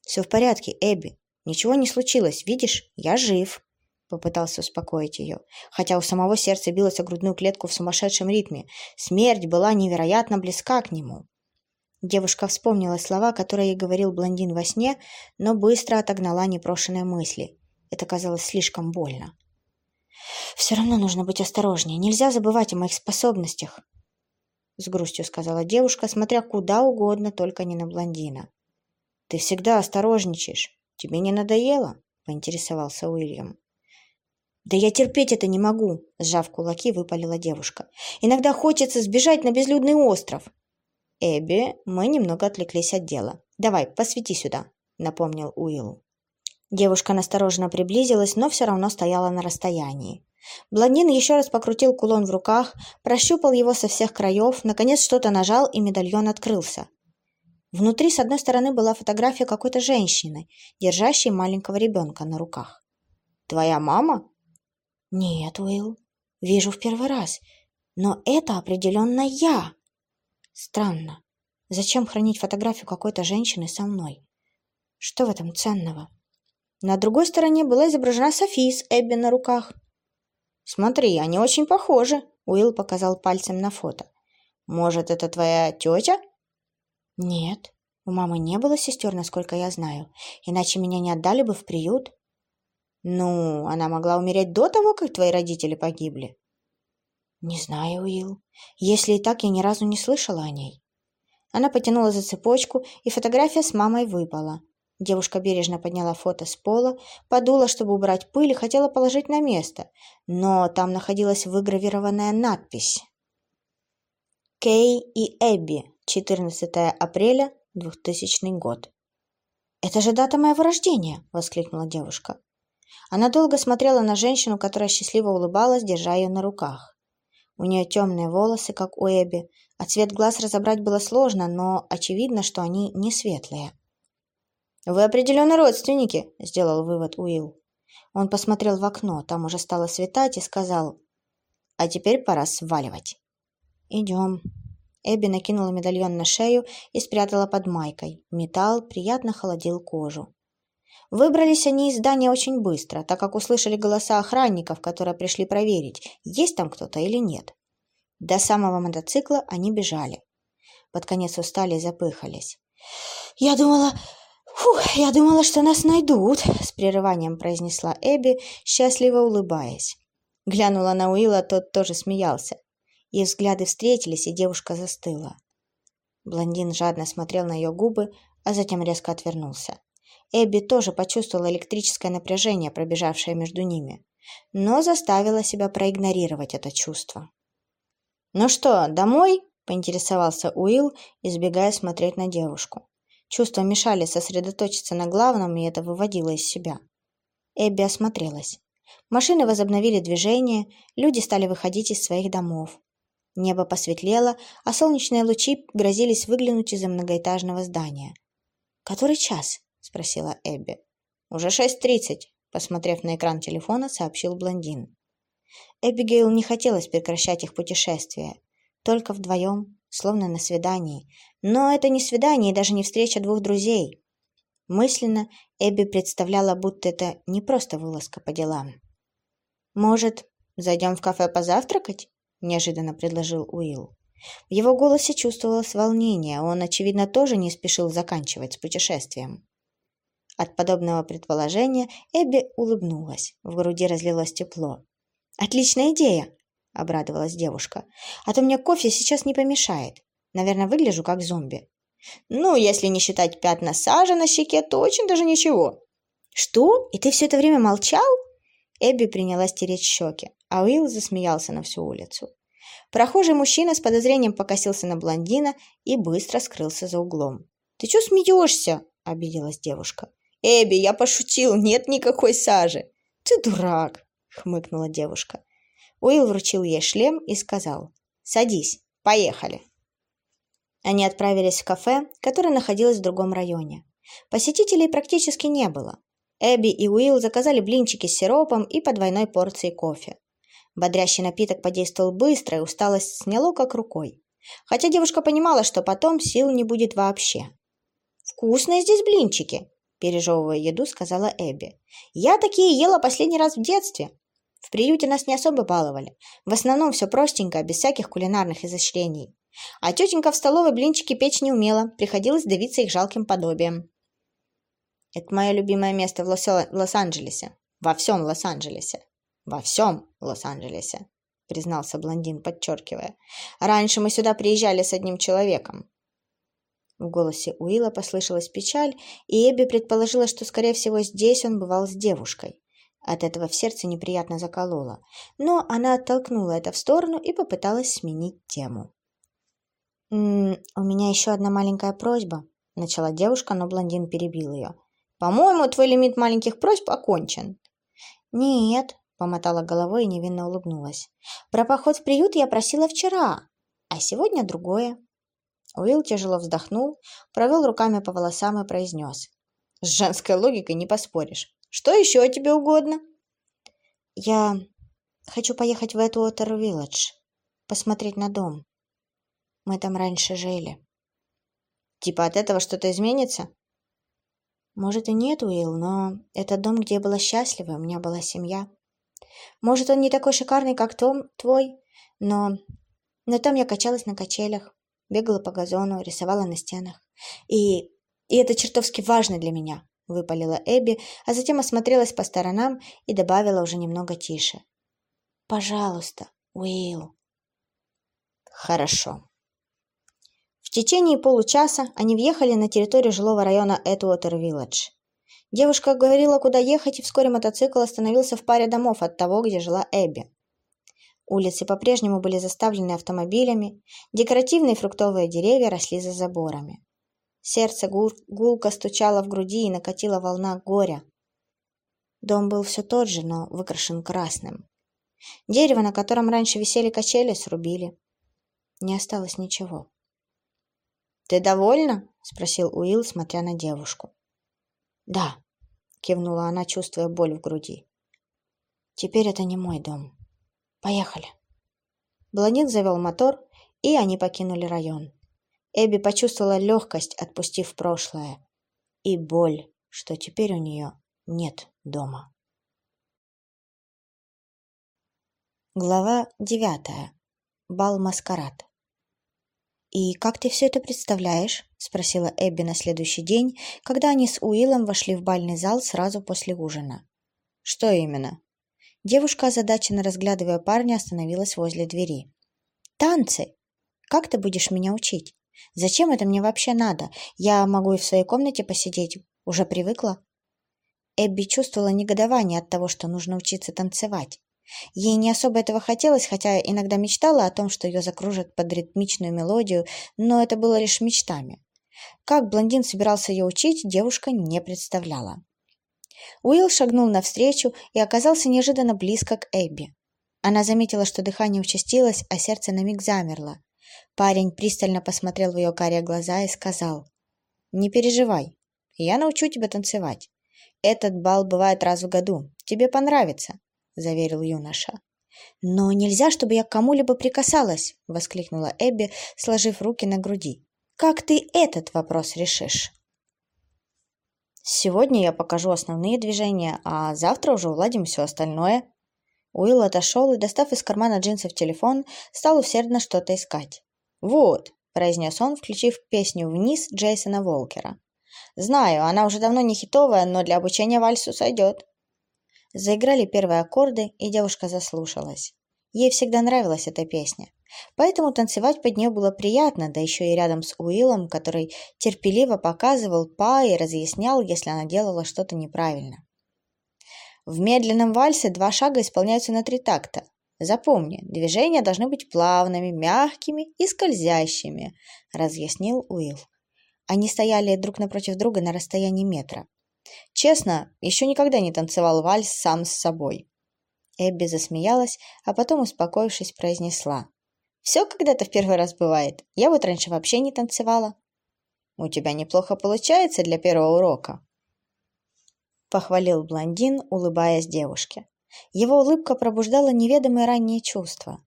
Speaker 1: «Все в порядке, Эбби. Ничего не случилось. Видишь, я жив», – попытался успокоить ее. Хотя у самого сердца билось о грудную клетку в сумасшедшем ритме. Смерть была невероятно близка к нему. Девушка вспомнила слова, которые ей говорил блондин во сне, но быстро отогнала непрошенные мысли. Это казалось слишком больно. «Все равно нужно быть осторожнее. Нельзя забывать о моих способностях», — с грустью сказала девушка, смотря куда угодно, только не на блондина. «Ты всегда осторожничаешь. Тебе не надоело?» — поинтересовался Уильям. «Да я терпеть это не могу», — сжав кулаки, выпалила девушка. «Иногда хочется сбежать на безлюдный остров. «Эбби, мы немного отвлеклись от дела. Давай, посвети сюда», — напомнил Уилл. Девушка настороженно приблизилась, но все равно стояла на расстоянии. Блондин еще раз покрутил кулон в руках, прощупал его со всех краев, наконец что-то нажал, и медальон открылся. Внутри с одной стороны была фотография какой-то женщины, держащей маленького ребенка на руках. «Твоя мама?» «Нет, Уилл. Вижу в первый раз. Но это определенно я!» Странно. Зачем хранить фотографию какой-то женщины со мной? Что в этом ценного? На другой стороне была изображена Софи с Эбби на руках. «Смотри, они очень похожи», — Уилл показал пальцем на фото. «Может, это твоя тетя?» «Нет, у мамы не было сестер, насколько я знаю, иначе меня не отдали бы в приют». «Ну, она могла умереть до того, как твои родители погибли». «Не знаю, Уилл. Если и так, я ни разу не слышала о ней». Она потянула за цепочку, и фотография с мамой выпала. Девушка бережно подняла фото с пола, подула, чтобы убрать пыль, и хотела положить на место, но там находилась выгравированная надпись. «Кей и Эбби, 14 апреля, 2000 год». «Это же дата моего рождения!» — воскликнула девушка. Она долго смотрела на женщину, которая счастливо улыбалась, держа ее на руках. У нее темные волосы, как у Эбби, а цвет глаз разобрать было сложно, но очевидно, что они не светлые. «Вы определенно родственники», — сделал вывод Уилл. Он посмотрел в окно, там уже стало светать, и сказал, А теперь пора сваливать.
Speaker 2: Идем. Эбби накинула медальон на шею и спрятала под майкой. Металл приятно холодил кожу. Выбрались они из здания очень быстро, так как услышали голоса охранников, которые пришли проверить, есть там кто-то или нет. До самого мотоцикла они бежали. Под конец устали и запыхались. «Я думала... Фух, я думала, что нас найдут», — с прерыванием произнесла Эбби, счастливо улыбаясь. Глянула на Уилла, тот тоже смеялся. Их взгляды встретились, и девушка застыла. Блондин жадно смотрел на ее губы, а затем резко отвернулся. Эбби тоже почувствовала электрическое напряжение, пробежавшее между ними, но заставила себя проигнорировать это чувство. «Ну что, домой?» – поинтересовался Уилл, избегая смотреть на девушку. Чувства мешали сосредоточиться на главном, и это выводило из себя. Эбби осмотрелась. Машины возобновили движение, люди стали выходить из своих домов. Небо посветлело, а солнечные лучи грозились выглянуть из-за многоэтажного здания. «Который час?» – спросила Эбби. «Уже шесть тридцать», – посмотрев на экран телефона, сообщил блондин. Эбигейл не хотелось прекращать их путешествие. Только вдвоем, словно на свидании. Но это не свидание и даже не встреча двух друзей. Мысленно Эбби представляла, будто это не просто вылазка по делам. «Может, зайдем в кафе позавтракать?» – неожиданно предложил Уилл. В его голосе чувствовалось волнение, он, очевидно, тоже не спешил заканчивать с путешествием. От подобного предположения Эбби улыбнулась, в груди разлилось тепло. «Отличная идея!» – обрадовалась девушка. «А то мне кофе сейчас не помешает. Наверное, выгляжу как зомби». «Ну, если не считать пятна сажи на щеке, то очень даже ничего». «Что? И ты все это время молчал?» Эбби принялась тереть щеки, а Уилл засмеялся на всю улицу. Прохожий мужчина с подозрением покосился на блондина и быстро скрылся за углом. «Ты что смеешься?» – обиделась девушка. «Эбби, я пошутил, нет никакой сажи!» «Ты дурак!» – хмыкнула девушка. Уилл вручил ей шлем и сказал «Садись, поехали». Они отправились в кафе, которое находилось в другом районе. Посетителей практически не было. Эбби и Уилл заказали блинчики с сиропом и по двойной порции кофе. Бодрящий напиток подействовал быстро, и усталость сняло как рукой. Хотя девушка понимала, что потом сил не будет вообще. «Вкусные здесь блинчики!» – пережевывая еду, сказала Эбби. «Я такие ела последний раз в детстве. В приюте нас не особо баловали. В основном все простенько, без всяких кулинарных изощрений. А тетенька в столовой блинчики печь не умела, приходилось давиться их жалким подобием. Это мое любимое место в Лос-Анджелесе. Во всем Лос-Анджелесе. Во всем Лос-Анджелесе, признался блондин, подчеркивая. Раньше мы сюда приезжали с одним человеком. В голосе Уилла послышалась печаль, и Эбби предположила, что, скорее всего, здесь он бывал с девушкой. От этого в сердце неприятно закололо, но она оттолкнула это в сторону и попыталась сменить тему. «М -м, «У меня еще одна маленькая просьба», — начала девушка, но блондин перебил ее. «По-моему, твой лимит маленьких просьб окончен». «Нет», Помотала головой и невинно улыбнулась. «Про поход в приют я просила вчера, а сегодня другое». Уилл тяжело вздохнул, провел руками по волосам и произнес. «С женской логикой не поспоришь. Что еще тебе угодно?» «Я хочу поехать в эту Уотер-Вилледж, посмотреть на дом. Мы там раньше жили». «Типа от этого что-то изменится?» «Может и нет, Уилл, но это дом, где я была счастлива, у меня была семья». Может, он не такой шикарный, как Том твой, но... Но там я качалась на качелях, бегала по газону, рисовала на стенах. И... И это чертовски важно для меня, выпалила Эбби, а затем осмотрелась по сторонам и добавила уже немного тише. Пожалуйста, Уилл. Хорошо. В течение получаса они въехали на территорию жилого района Эдуотер-Вилледж. Девушка говорила, куда ехать, и вскоре мотоцикл остановился в паре домов от того, где жила Эбби. Улицы по-прежнему были заставлены автомобилями, декоративные фруктовые деревья росли за заборами. Сердце гул гулко стучало в груди и накатила волна горя. Дом был все тот же, но выкрашен красным. Дерево, на котором раньше висели качели, срубили. Не осталось ничего. «Ты довольна?» — спросил Уилл, смотря на девушку. «Да», — кивнула она, чувствуя боль в груди. «Теперь это не мой дом. Поехали».
Speaker 1: Блондин завел мотор, и они покинули район. Эбби почувствовала легкость, отпустив прошлое, и боль, что теперь у нее нет дома. Глава девятая. Бал-маскарад. «И как ты все это представляешь?» – спросила Эбби на следующий день, когда они с Уиллом вошли в бальный зал сразу после ужина. «Что именно?» Девушка, озадаченно разглядывая парня, остановилась возле двери. «Танцы! Как ты будешь меня учить? Зачем это мне вообще надо? Я могу и в своей комнате посидеть. Уже привыкла?» Эбби чувствовала негодование от того, что нужно учиться танцевать. Ей не особо этого хотелось, хотя иногда мечтала о том, что ее закружат под ритмичную мелодию, но это было лишь мечтами. Как блондин собирался ее учить, девушка не представляла. Уилл шагнул навстречу и оказался неожиданно близко к Эбби. Она заметила, что дыхание участилось, а сердце на миг замерло. Парень пристально посмотрел в ее карие глаза и сказал, «Не переживай, я научу тебя танцевать. Этот бал бывает раз в году, тебе понравится заверил юноша. «Но нельзя, чтобы я к кому-либо прикасалась!» — воскликнула Эбби, сложив руки на груди. «Как ты этот вопрос решишь?» «Сегодня я покажу основные движения, а завтра уже уладим все остальное». Уилл отошел и, достав из кармана джинсов телефон, стал усердно что-то искать. «Вот», — произнес он, включив песню «Вниз» Джейсона Волкера. «Знаю, она уже давно не хитовая, но для обучения вальсу сойдет». Заиграли первые аккорды, и девушка заслушалась. Ей всегда нравилась эта песня. Поэтому танцевать под нее было приятно, да еще и рядом с Уиллом, который терпеливо показывал па и разъяснял, если она делала что-то неправильно. В медленном вальсе два шага исполняются на три такта. Запомни, движения должны быть плавными, мягкими и скользящими, разъяснил Уилл. Они стояли друг напротив друга на расстоянии метра. Честно, еще никогда не танцевал вальс сам с собой. Эбби засмеялась, а потом, успокоившись, произнесла. «Все когда-то в первый раз бывает. Я вот раньше вообще не танцевала». «У тебя неплохо получается для первого урока», — похвалил блондин, улыбаясь девушке. Его улыбка пробуждала неведомые ранние чувства.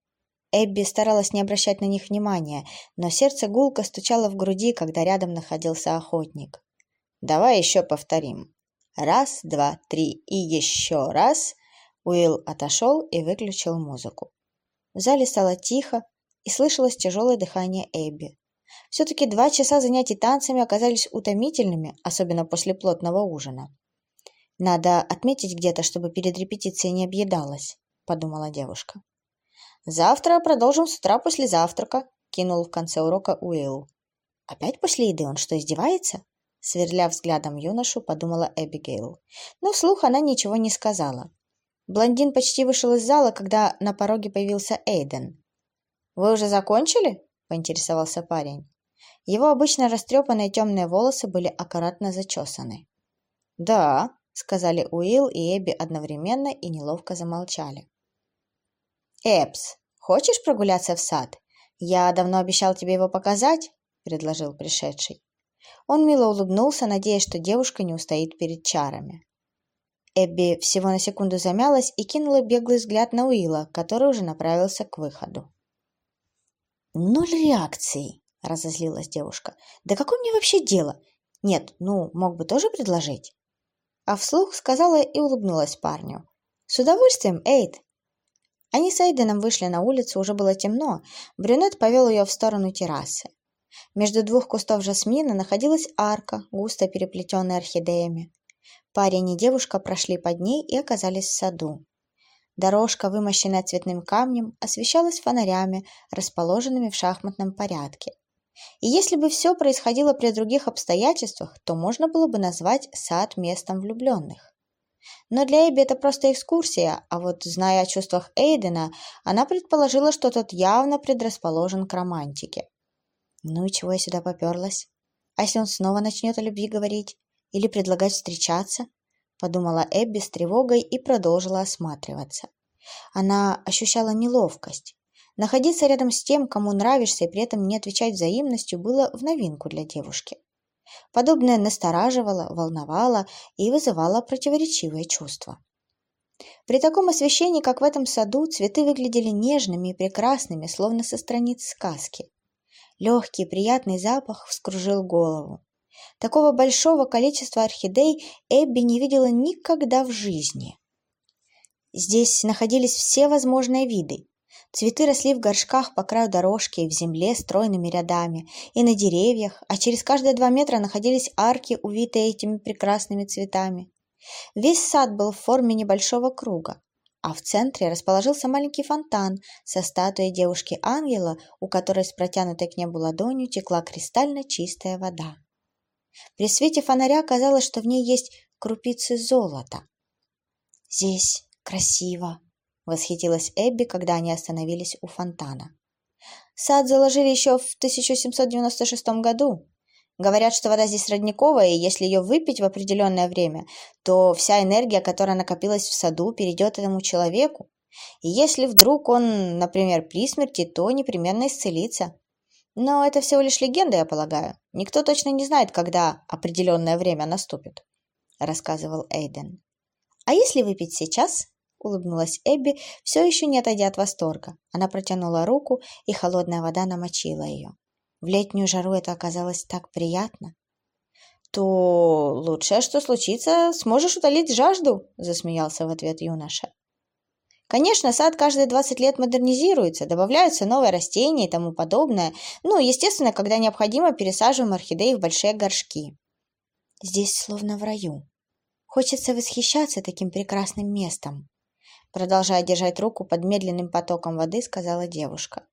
Speaker 1: Эбби старалась не обращать на них внимания, но сердце гулко стучало в груди, когда рядом находился охотник. Давай еще повторим. Раз, два, три и еще раз. Уилл отошел и выключил музыку. В зале стало тихо и слышалось тяжелое дыхание Эбби. Все-таки два часа занятий танцами оказались утомительными, особенно после плотного ужина. «Надо отметить где-то, чтобы перед репетицией не объедалась», — подумала девушка. «Завтра продолжим с утра после завтрака», — кинул в конце урока Уилл. «Опять после еды? Он что, издевается?» Сверля взглядом юношу, подумала Эбигейл. Но вслух она ничего не сказала. Блондин почти вышел из зала, когда на пороге появился Эйден. «Вы уже закончили?» – поинтересовался парень. Его обычно растрепанные темные волосы были аккуратно зачесаны. «Да», – сказали Уилл и Эбби одновременно и неловко замолчали. «Эпс, хочешь прогуляться в сад? Я давно обещал тебе его показать», – предложил пришедший. Он мило улыбнулся, надеясь, что девушка не устоит перед чарами. Эбби всего на секунду замялась и кинула беглый взгляд на Уилла, который уже направился к выходу. «Ноль реакции!» – разозлилась девушка. «Да какое мне вообще дело? Нет, ну, мог бы тоже предложить?» А вслух сказала и улыбнулась парню. «С удовольствием, Эйд!» Они с Эйденом вышли на улицу, уже было темно. Брюнет повел ее в сторону террасы. Между двух кустов жасмина находилась арка, густо переплетенная орхидеями. Парень и девушка прошли под ней и оказались в саду. Дорожка, вымощенная цветным камнем, освещалась фонарями, расположенными в шахматном порядке. И если бы все происходило при других обстоятельствах, то можно было бы назвать сад местом влюбленных. Но для Эбби это просто экскурсия, а вот, зная о чувствах Эйдена, она предположила, что тот явно предрасположен к романтике. Ну и чего я сюда поперлась? А если он снова начнет о любви говорить? Или предлагать встречаться? Подумала Эбби с тревогой и продолжила осматриваться. Она ощущала неловкость. Находиться рядом с тем, кому нравишься, и при этом не отвечать взаимностью, было в новинку для девушки. Подобное настораживало, волновало и вызывало противоречивые чувства. При таком освещении, как в этом саду, цветы выглядели нежными и прекрасными, словно со страниц сказки. Легкий приятный запах вскружил голову. Такого большого количества орхидей Эбби не видела никогда в жизни. Здесь находились все возможные виды. Цветы росли в горшках по краю дорожки и в земле стройными рядами, и на деревьях, а через каждые два метра находились арки, увитые этими прекрасными цветами. Весь сад был в форме небольшого круга, а в центре расположился маленький фонтан со статуей девушки-ангела, у которой с протянутой к небу ладонью текла кристально чистая вода. При свете фонаря казалось, что в ней есть крупицы золота. «Здесь красиво!» — восхитилась Эбби, когда они остановились у фонтана. «Сад заложили еще в 1796 году. Говорят, что вода здесь родниковая, и если ее выпить в определенное время, то вся энергия, которая накопилась в саду, перейдет этому человеку. И если вдруг он, например, при смерти, то непременно исцелится. Но это всего лишь легенда, я полагаю. Никто точно не знает, когда определенное время наступит», — рассказывал Эйден. «А если выпить сейчас?» — улыбнулась Эбби, все еще не отойдя от восторга. Она протянула руку, и холодная вода намочила ее. В летнюю жару это оказалось так приятно. «То лучшее, что случится, сможешь утолить жажду», — засмеялся в ответ юноша. Конечно, сад каждые 20 лет модернизируется, добавляются новые растения и тому подобное. Ну, естественно, когда необходимо, пересаживаем орхидеи в большие горшки. Здесь словно в раю. Хочется восхищаться таким прекрасным местом. Продолжая держать руку под медленным потоком воды, сказала девушка.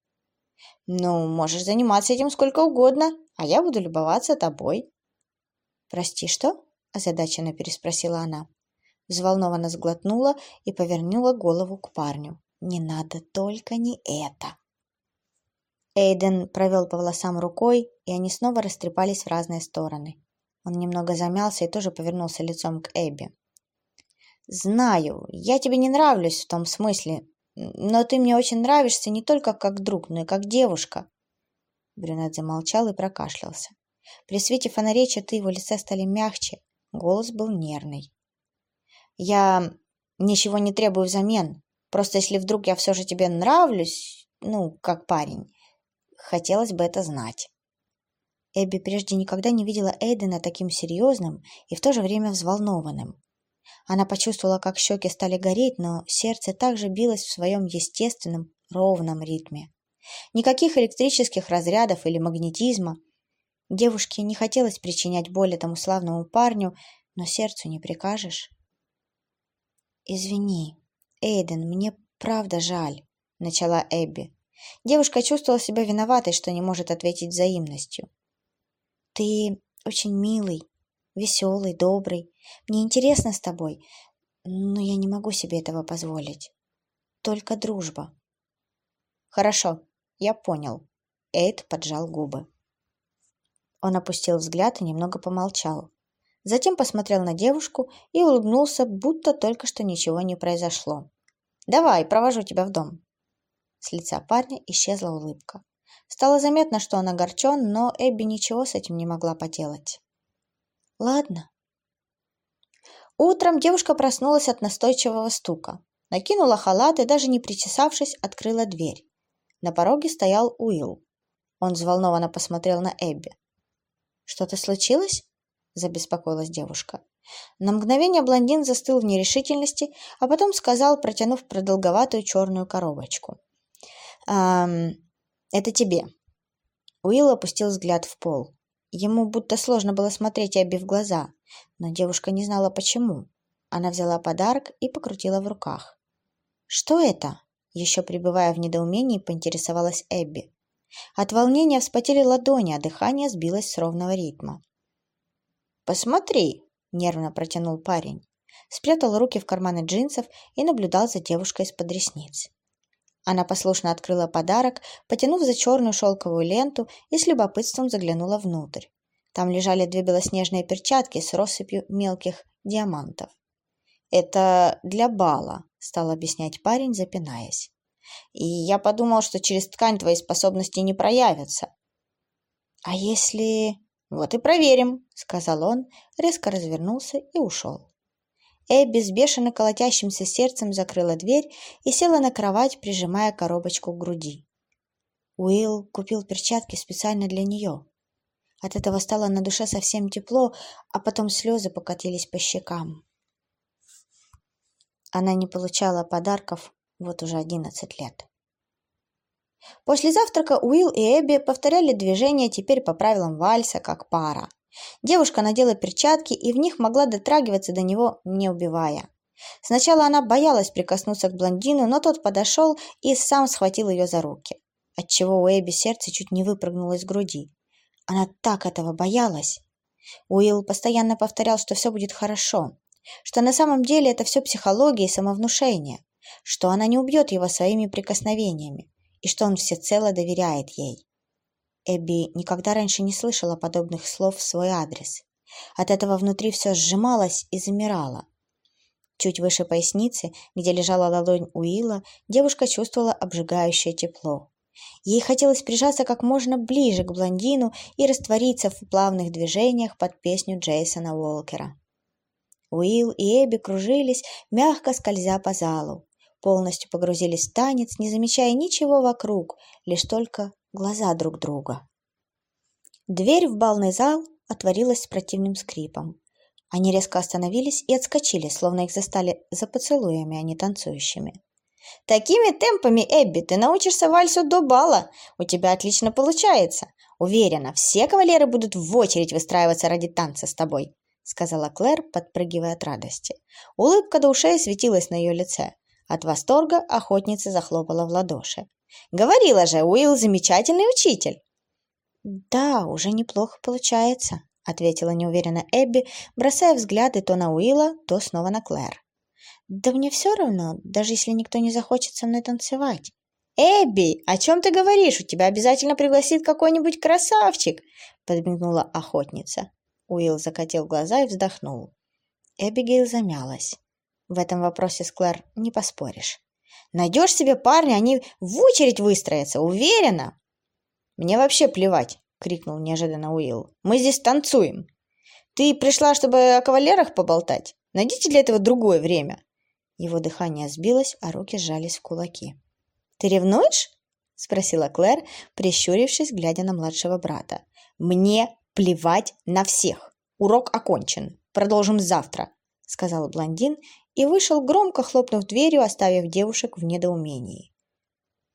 Speaker 1: «Ну, можешь заниматься этим сколько угодно, а я буду любоваться тобой». «Прости, что?» – озадаченно переспросила она взволнованно сглотнула и повернула голову к парню. «Не надо только не это!» Эйден провел по волосам рукой, и они снова растрепались в разные стороны. Он немного замялся и тоже повернулся лицом к Эбби. «Знаю, я тебе не нравлюсь в том смысле, но ты мне очень нравишься не только как друг, но и как девушка». Брюнет замолчал и прокашлялся. При свете фонарей черты его лица стали мягче, голос был нервный. Я ничего не требую взамен. Просто если вдруг я все же тебе нравлюсь, ну, как парень, хотелось бы это знать. Эбби прежде никогда не видела Эйдена таким серьезным и в то же время взволнованным. Она почувствовала, как щеки стали гореть, но сердце также билось в своем естественном, ровном ритме. Никаких электрических разрядов или магнетизма. Девушке не хотелось причинять боль этому славному парню, но сердцу не прикажешь. «Извини, Эйден, мне правда жаль», — начала Эбби. Девушка чувствовала себя виноватой, что не может ответить взаимностью. «Ты очень милый, веселый, добрый. Мне интересно с тобой, но я не могу себе этого позволить. Только дружба». «Хорошо, я понял». Эйд поджал губы. Он опустил взгляд и немного помолчал затем посмотрел на девушку и улыбнулся, будто только что ничего не произошло. «Давай, провожу тебя в дом». С лица парня исчезла улыбка. Стало заметно, что он огорчен, но Эбби ничего с этим не могла поделать. «Ладно». Утром девушка проснулась от настойчивого стука. Накинула халат и, даже не причесавшись, открыла дверь. На пороге стоял Уилл. Он взволнованно посмотрел на Эбби. «Что-то случилось?» Забеспокоилась девушка. На мгновение блондин застыл в нерешительности, а потом сказал, протянув продолговатую черную коробочку. «Эм, это тебе». Уилл опустил взгляд в пол. Ему будто сложно было смотреть Эбби в глаза, но девушка не знала почему. Она взяла подарок и покрутила в руках. «Что это?» Еще пребывая в недоумении, поинтересовалась Эбби. От волнения вспотели ладони, а дыхание сбилось с ровного ритма. «Посмотри!» – нервно протянул парень. Спрятал руки в карманы джинсов и наблюдал за девушкой из-под ресниц. Она послушно открыла подарок, потянув за черную шелковую ленту и с любопытством заглянула внутрь. Там лежали две белоснежные перчатки с россыпью мелких диамантов. «Это для бала», — стал объяснять парень, запинаясь. «И я подумал, что через ткань твои способности не проявятся». «А если...» «Вот и проверим», — сказал он, резко развернулся и ушел. Эбби с бешено колотящимся сердцем закрыла дверь и села на кровать, прижимая коробочку к груди. Уилл купил перчатки специально для нее. От этого стало на душе совсем тепло, а потом слезы покатились по щекам. Она не получала подарков вот уже одиннадцать лет. После завтрака Уилл и Эбби повторяли движения теперь по правилам вальса, как пара. Девушка надела перчатки и в них могла дотрагиваться до него, не убивая. Сначала она боялась прикоснуться к блондину, но тот подошел и сам схватил ее за руки, отчего у Эбби сердце чуть не выпрыгнуло из груди. Она так этого боялась. Уилл постоянно повторял, что все будет хорошо, что на самом деле это все психология и самовнушение, что она не убьет его своими прикосновениями и что он всецело доверяет ей. Эбби никогда раньше не слышала подобных слов в свой адрес. От этого внутри все сжималось и замирало. Чуть выше поясницы, где лежала ладонь Уилла, девушка чувствовала обжигающее тепло. Ей хотелось прижаться как можно ближе к блондину и раствориться в плавных движениях под песню Джейсона Уолкера. Уилл и Эбби кружились, мягко скользя по залу. Полностью погрузились в танец, не замечая ничего вокруг, лишь только глаза друг друга. Дверь в балный зал отворилась с противным скрипом. Они резко остановились и отскочили, словно их застали за поцелуями, а не танцующими. «Такими темпами, Эбби, ты научишься вальсу до бала. У тебя отлично получается. Уверена, все кавалеры будут в очередь выстраиваться ради танца с тобой», сказала Клэр, подпрыгивая от радости. Улыбка до ушей светилась на ее лице. От восторга охотница захлопала в ладоши. Говорила же, Уилл замечательный учитель. Да, уже неплохо получается, ответила неуверенно Эбби, бросая взгляды то на Уилла, то снова на Клэр. Да мне все равно, даже если никто не захочет со мной танцевать. «Эбби, о чем ты говоришь? У тебя обязательно пригласит какой-нибудь красавчик!» подмигнула охотница. Уилл закатил глаза и вздохнул. Эбигейл замялась. В этом вопросе с Клэр не поспоришь. Найдешь себе парня, они в очередь выстроятся, уверена. Мне вообще плевать, крикнул неожиданно Уилл. Мы здесь танцуем. Ты пришла, чтобы о кавалерах поболтать? Найдите для этого другое время. Его дыхание сбилось, а руки сжались в кулаки. Ты ревнуешь? спросила Клэр, прищурившись, глядя на младшего брата. Мне плевать на всех. Урок окончен. Продолжим завтра, сказал блондин и вышел, громко хлопнув дверью, оставив девушек в недоумении.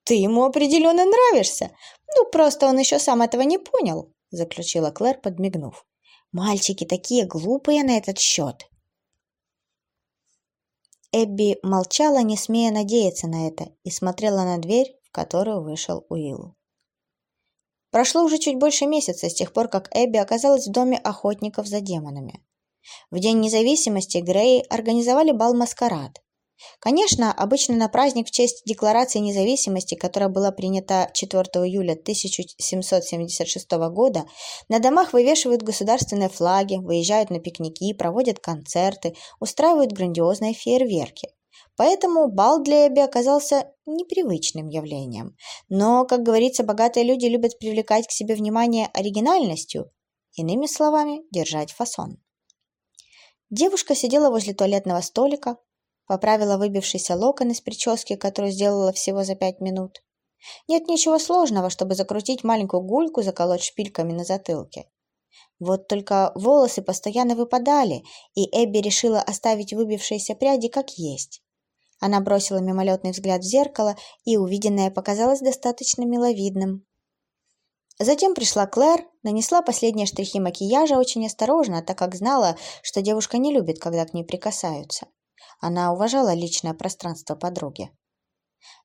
Speaker 1: «Ты ему определенно нравишься! Ну, просто он еще сам этого не понял», — заключила Клэр, подмигнув. «Мальчики такие глупые на этот счет!» Эбби молчала, не смея надеяться на это, и смотрела на дверь, в которую вышел Уилл. Прошло уже чуть больше месяца с тех пор, как Эбби оказалась в доме охотников за демонами. В День независимости Грей организовали бал-маскарад. Конечно, обычно на праздник в честь Декларации независимости, которая была принята 4 июля 1776 года, на домах вывешивают государственные флаги, выезжают на пикники, проводят концерты, устраивают грандиозные фейерверки. Поэтому бал для Эбби оказался непривычным явлением. Но, как говорится, богатые люди любят привлекать к себе внимание оригинальностью, иными словами, держать фасон. Девушка сидела возле туалетного столика, поправила выбившийся локон из прически, которую сделала всего за пять минут. Нет ничего сложного, чтобы закрутить маленькую гульку, заколоть шпильками на затылке. Вот только волосы постоянно выпадали, и Эбби решила оставить выбившиеся пряди как есть. Она бросила мимолетный взгляд в зеркало, и увиденное показалось достаточно миловидным. Затем пришла Клэр, нанесла последние штрихи макияжа очень осторожно, так как знала, что девушка не любит, когда к ней прикасаются. Она уважала личное пространство подруги.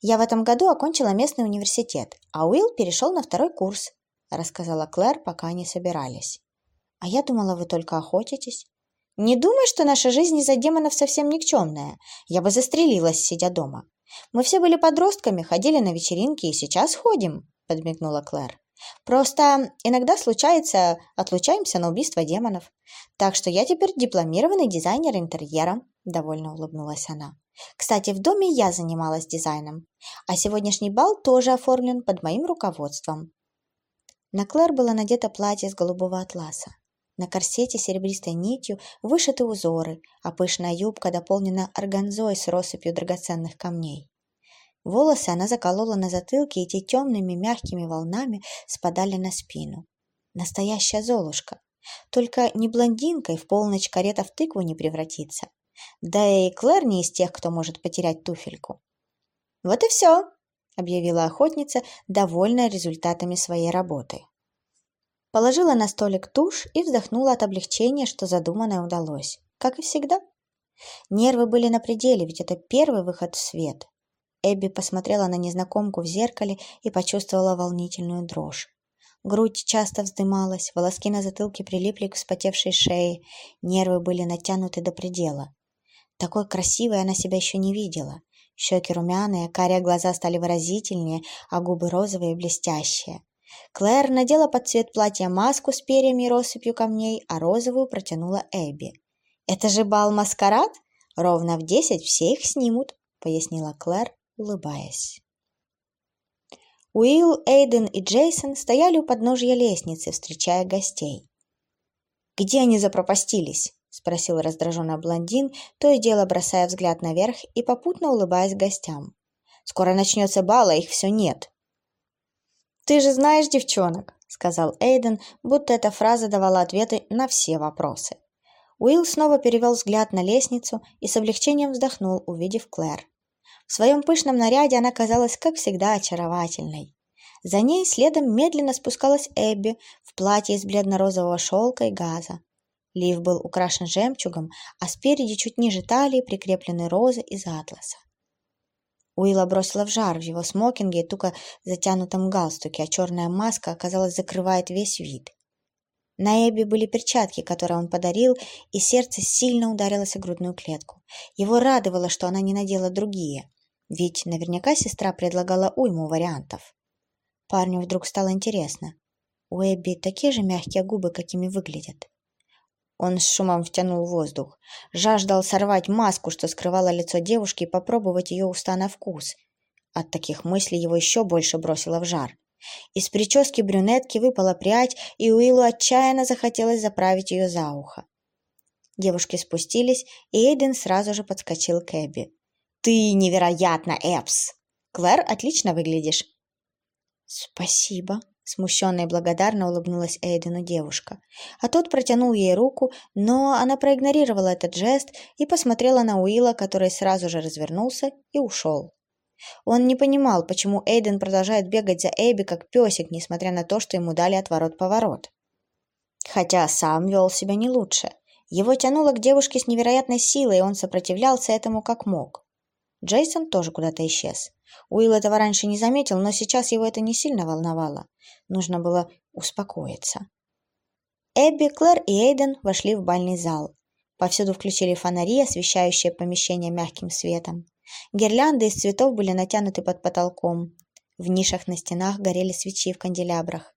Speaker 1: «Я в этом году окончила местный университет, а Уилл перешел на второй курс», рассказала Клэр, пока они собирались. «А я думала, вы только охотитесь». «Не думай, что наша жизнь из-за демонов совсем никчемная. Я бы застрелилась, сидя дома. Мы все были подростками, ходили на вечеринки и сейчас ходим», подмигнула Клэр. Просто иногда случается, отлучаемся на убийство демонов. Так что я теперь дипломированный дизайнер интерьера, довольно улыбнулась она. Кстати, в доме я занималась дизайном, а сегодняшний бал тоже оформлен под моим руководством. На Клэр было надето платье с голубого атласа. На корсете серебристой нитью вышиты узоры, а пышная юбка дополнена органзой с россыпью драгоценных камней. Волосы она заколола на затылке, и те темными мягкими волнами спадали на спину. Настоящая Золушка. Только не блондинкой в полночь карета в тыкву не превратится. Да и Клэр не из тех, кто может потерять туфельку. «Вот и все», — объявила охотница, довольная результатами своей работы. Положила на столик тушь и вздохнула от облегчения, что задуманное удалось. Как и всегда. Нервы были на пределе, ведь это первый выход в свет. Эбби посмотрела на незнакомку в зеркале и почувствовала волнительную дрожь. Грудь часто вздымалась, волоски на затылке прилипли к вспотевшей шее, нервы были натянуты до предела. Такой красивой она себя еще не видела. Щеки румяные, карие глаза стали выразительнее, а губы розовые и блестящие. Клэр надела под цвет платья маску с перьями и россыпью камней, а розовую протянула Эбби. «Это же бал-маскарад? Ровно в десять все их снимут», — пояснила Клэр, улыбаясь. Уилл, Эйден и Джейсон стояли у подножья лестницы, встречая гостей. «Где они запропастились?» — спросил раздраженный блондин, то и дело бросая взгляд наверх и попутно улыбаясь гостям. «Скоро начнется бал, а их все нет». «Ты же знаешь девчонок», — сказал Эйден, будто эта фраза давала ответы на все вопросы. Уилл снова перевел взгляд на лестницу и с облегчением вздохнул, увидев Клэр. В своем пышном наряде она казалась, как всегда, очаровательной. За ней следом медленно спускалась Эбби в платье из бледно-розового шелка и газа. Лиф был украшен жемчугом, а спереди чуть ниже талии прикреплены розы из атласа. Уилла бросила в жар в его смокинге и туго затянутом галстуке, а черная маска, оказалось, закрывает весь вид. На Эбби были перчатки, которые он подарил, и сердце сильно ударилось о грудную клетку. Его радовало, что она не надела другие. Ведь наверняка сестра предлагала уйму вариантов. Парню вдруг стало интересно. У Эбби такие же мягкие губы, какими выглядят. Он с шумом втянул воздух. Жаждал сорвать маску, что скрывала лицо девушки, и попробовать ее уста на вкус. От таких мыслей его еще больше бросило в жар. Из прически брюнетки выпала прядь, и Уиллу отчаянно захотелось заправить ее за ухо. Девушки спустились, и Эйден сразу же подскочил к Эбби. «Ты невероятно, Эпс! Клэр, отлично выглядишь!» «Спасибо!» — смущенно и благодарно улыбнулась Эйдену девушка. А тот протянул ей руку, но она проигнорировала этот жест и посмотрела на Уилла, который сразу же развернулся и ушел. Он не понимал, почему Эйден продолжает бегать за Эбби как песик, несмотря на то, что ему дали отворот-поворот. Хотя сам вел себя не лучше. Его тянуло к девушке с невероятной силой, и он сопротивлялся этому как мог. Джейсон тоже куда-то исчез. Уилл этого раньше не заметил, но сейчас его это не сильно волновало. Нужно было успокоиться. Эбби, Клэр и Эйден вошли в бальный зал. Повсюду включили фонари, освещающие помещение мягким светом. Гирлянды из цветов были натянуты под потолком. В нишах на стенах горели свечи в канделябрах.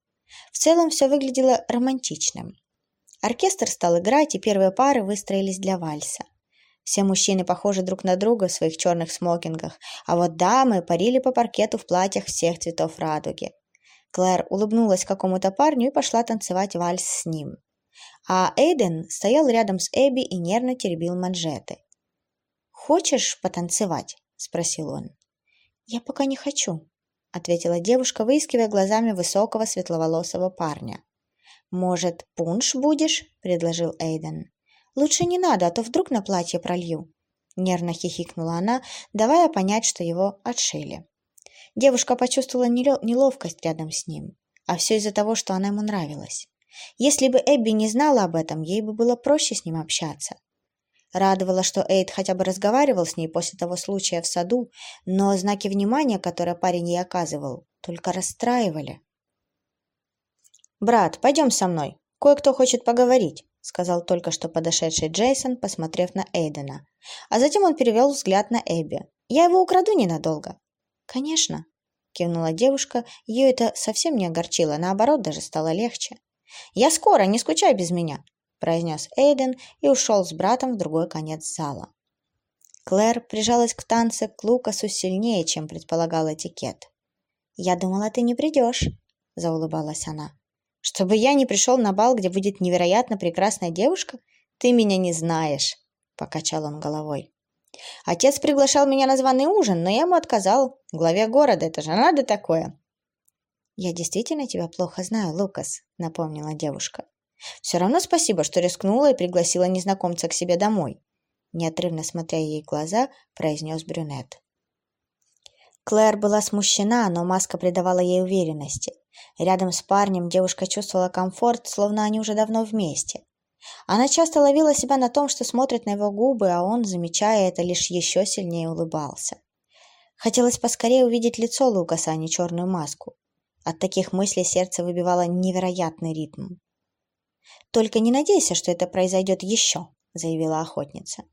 Speaker 1: В целом все выглядело романтичным. Оркестр стал играть, и первые пары выстроились для вальса. Все мужчины похожи друг на друга в своих черных смокингах, а вот дамы парили по паркету в платьях всех цветов радуги. Клэр улыбнулась какому-то парню и пошла танцевать вальс с ним. А Эйден стоял рядом с Эбби и нервно теребил манжеты. «Хочешь потанцевать?» – спросил он. «Я пока не хочу», – ответила девушка, выискивая глазами высокого светловолосого парня. «Может, пунш будешь?» – предложил Эйден. «Лучше не надо, а то вдруг на платье пролью». Нервно хихикнула она, давая понять, что его отшили. Девушка почувствовала неловкость рядом с ним, а все из-за того, что она ему нравилась. Если бы Эбби не знала об этом, ей бы было проще с ним общаться. Радовало, что Эйд хотя бы разговаривал с ней после того случая в саду, но знаки внимания, которые парень ей оказывал, только расстраивали. «Брат, пойдем со мной. Кое-кто хочет поговорить», — сказал только что подошедший Джейсон, посмотрев на Эйдена. А затем он перевел взгляд на Эбби. «Я его украду ненадолго». «Конечно», — кивнула девушка. Ее это совсем не огорчило, наоборот, даже стало легче. «Я скоро, не скучай без меня», — произнес Эйден и ушел с братом в другой конец зала. Клэр прижалась к танце к Лукасу сильнее, чем предполагал этикет. «Я думала, ты не придешь», — заулыбалась она. Чтобы я не пришел на бал, где будет невероятно прекрасная девушка? Ты меня не знаешь, покачал он головой. Отец приглашал меня на званый ужин, но я ему отказал. Главе города это же надо такое. Я действительно тебя плохо знаю, Лукас, напомнила девушка. Все равно спасибо, что рискнула и пригласила незнакомца к себе домой. Неотрывно смотря ей глаза, произнес брюнет. Клэр была смущена, но маска придавала ей уверенности. Рядом с парнем девушка чувствовала комфорт, словно они уже давно вместе. Она часто ловила себя на том, что смотрит на его губы, а он, замечая это, лишь еще сильнее улыбался. Хотелось поскорее увидеть лицо Лукаса, а не черную маску. От таких мыслей сердце выбивало невероятный ритм. «Только не надейся, что это произойдет еще», — заявила охотница.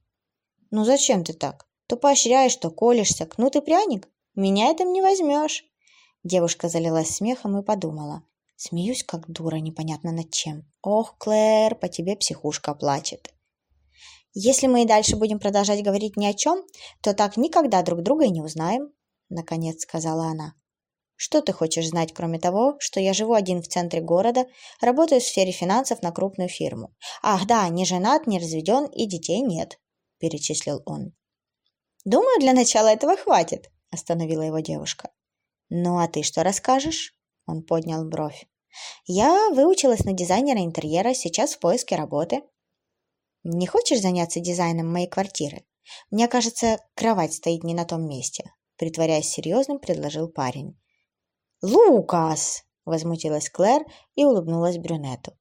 Speaker 1: «Ну зачем ты так? То поощряешь, то колешься. Кнут и пряник. Меня этим не возьмешь». Девушка залилась смехом и подумала. Смеюсь, как дура, непонятно над чем. Ох, Клэр, по тебе психушка плачет. Если мы и дальше будем продолжать говорить ни о чем, то так никогда друг друга и не узнаем, наконец сказала она. Что ты хочешь знать, кроме того, что я живу один в центре города, работаю в сфере финансов на крупную фирму? Ах, да, не женат, не разведен и детей нет, перечислил он. Думаю, для начала этого хватит, остановила его девушка. Ну а ты что расскажешь? Он поднял бровь. «Я выучилась на дизайнера интерьера, сейчас в поиске работы». «Не хочешь заняться дизайном моей квартиры? Мне кажется, кровать стоит не на том месте», притворяясь серьезным, предложил парень. «Лукас!» – возмутилась Клэр и улыбнулась брюнету.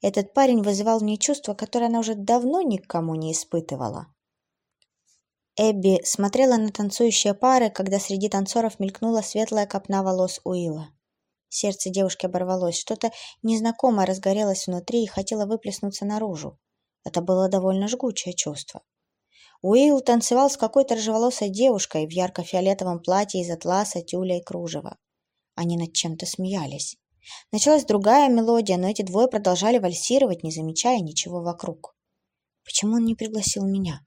Speaker 1: Этот парень вызывал в ней чувство, которое она уже давно никому не испытывала. Эбби смотрела на танцующие пары, когда среди танцоров мелькнула светлая копна волос Уилла. Сердце девушки оборвалось, что-то незнакомое разгорелось внутри и хотело выплеснуться наружу. Это было довольно жгучее чувство. Уилл танцевал с какой-то рыжеволосой девушкой в ярко-фиолетовом платье из атласа, тюля и кружева. Они над чем-то смеялись. Началась другая мелодия, но эти двое продолжали вальсировать, не замечая ничего вокруг. Почему он не пригласил меня?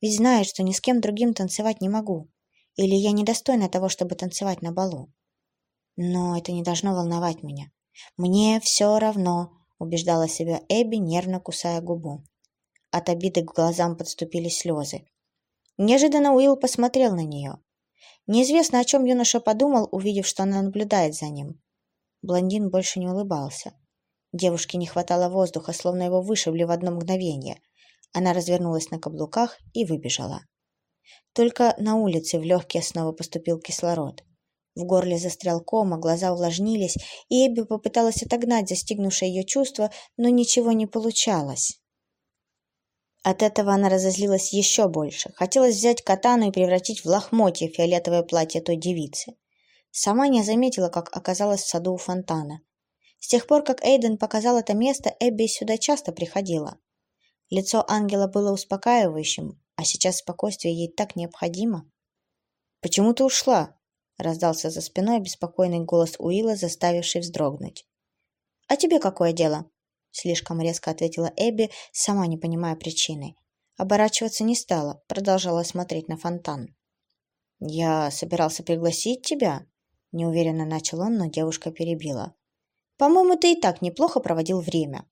Speaker 1: Ведь знает, что ни с кем другим танцевать не могу. Или я недостойна того, чтобы танцевать на балу. Но это не должно волновать меня. Мне все равно, убеждала себя Эбби, нервно кусая губу. От обиды к глазам подступили слезы. Неожиданно Уилл посмотрел на нее. Неизвестно, о чем юноша подумал, увидев, что она наблюдает за ним. Блондин больше не улыбался. Девушке не хватало воздуха, словно его вышибли в одно мгновение. Она развернулась на каблуках и выбежала. Только на улице в легкие снова поступил кислород. В горле застрял ком, а глаза увлажнились, и Эбби попыталась отогнать застигнувшее ее чувство, но ничего не получалось. От этого она разозлилась еще больше. Хотелось взять катану и превратить в лохмотье фиолетовое платье той девицы. Сама не заметила, как оказалась в саду у фонтана. С тех пор, как Эйден показал это место, Эбби сюда часто приходила. Лицо ангела было успокаивающим, а сейчас спокойствие ей так необходимо. «Почему ты ушла?» раздался за спиной беспокойный голос Уилла, заставивший вздрогнуть. «А тебе какое дело?» Слишком резко ответила Эбби, сама не понимая причины. Оборачиваться не стала, продолжала смотреть на фонтан. «Я собирался пригласить тебя», — неуверенно начал он, но девушка перебила. «По-моему, ты и так неплохо проводил время».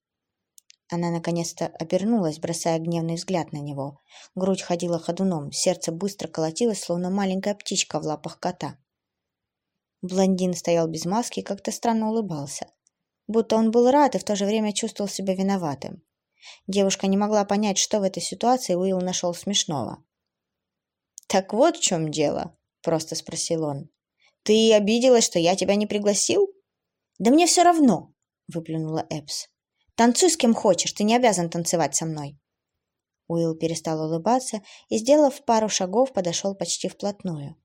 Speaker 1: Она наконец-то обернулась, бросая гневный взгляд на него. Грудь ходила ходуном, сердце быстро колотилось, словно маленькая птичка в лапах кота. Блондин стоял без маски и как-то странно улыбался. Будто он был рад и в то же время чувствовал себя виноватым. Девушка не могла понять, что в этой ситуации Уилл нашел смешного. «Так вот в чем дело», — просто спросил он. «Ты обиделась, что я тебя не пригласил?» «Да мне все равно», — выплюнула Эпс. «Танцуй с кем хочешь, ты не обязан танцевать со мной». Уилл перестал улыбаться и, сделав пару шагов, подошел почти вплотную.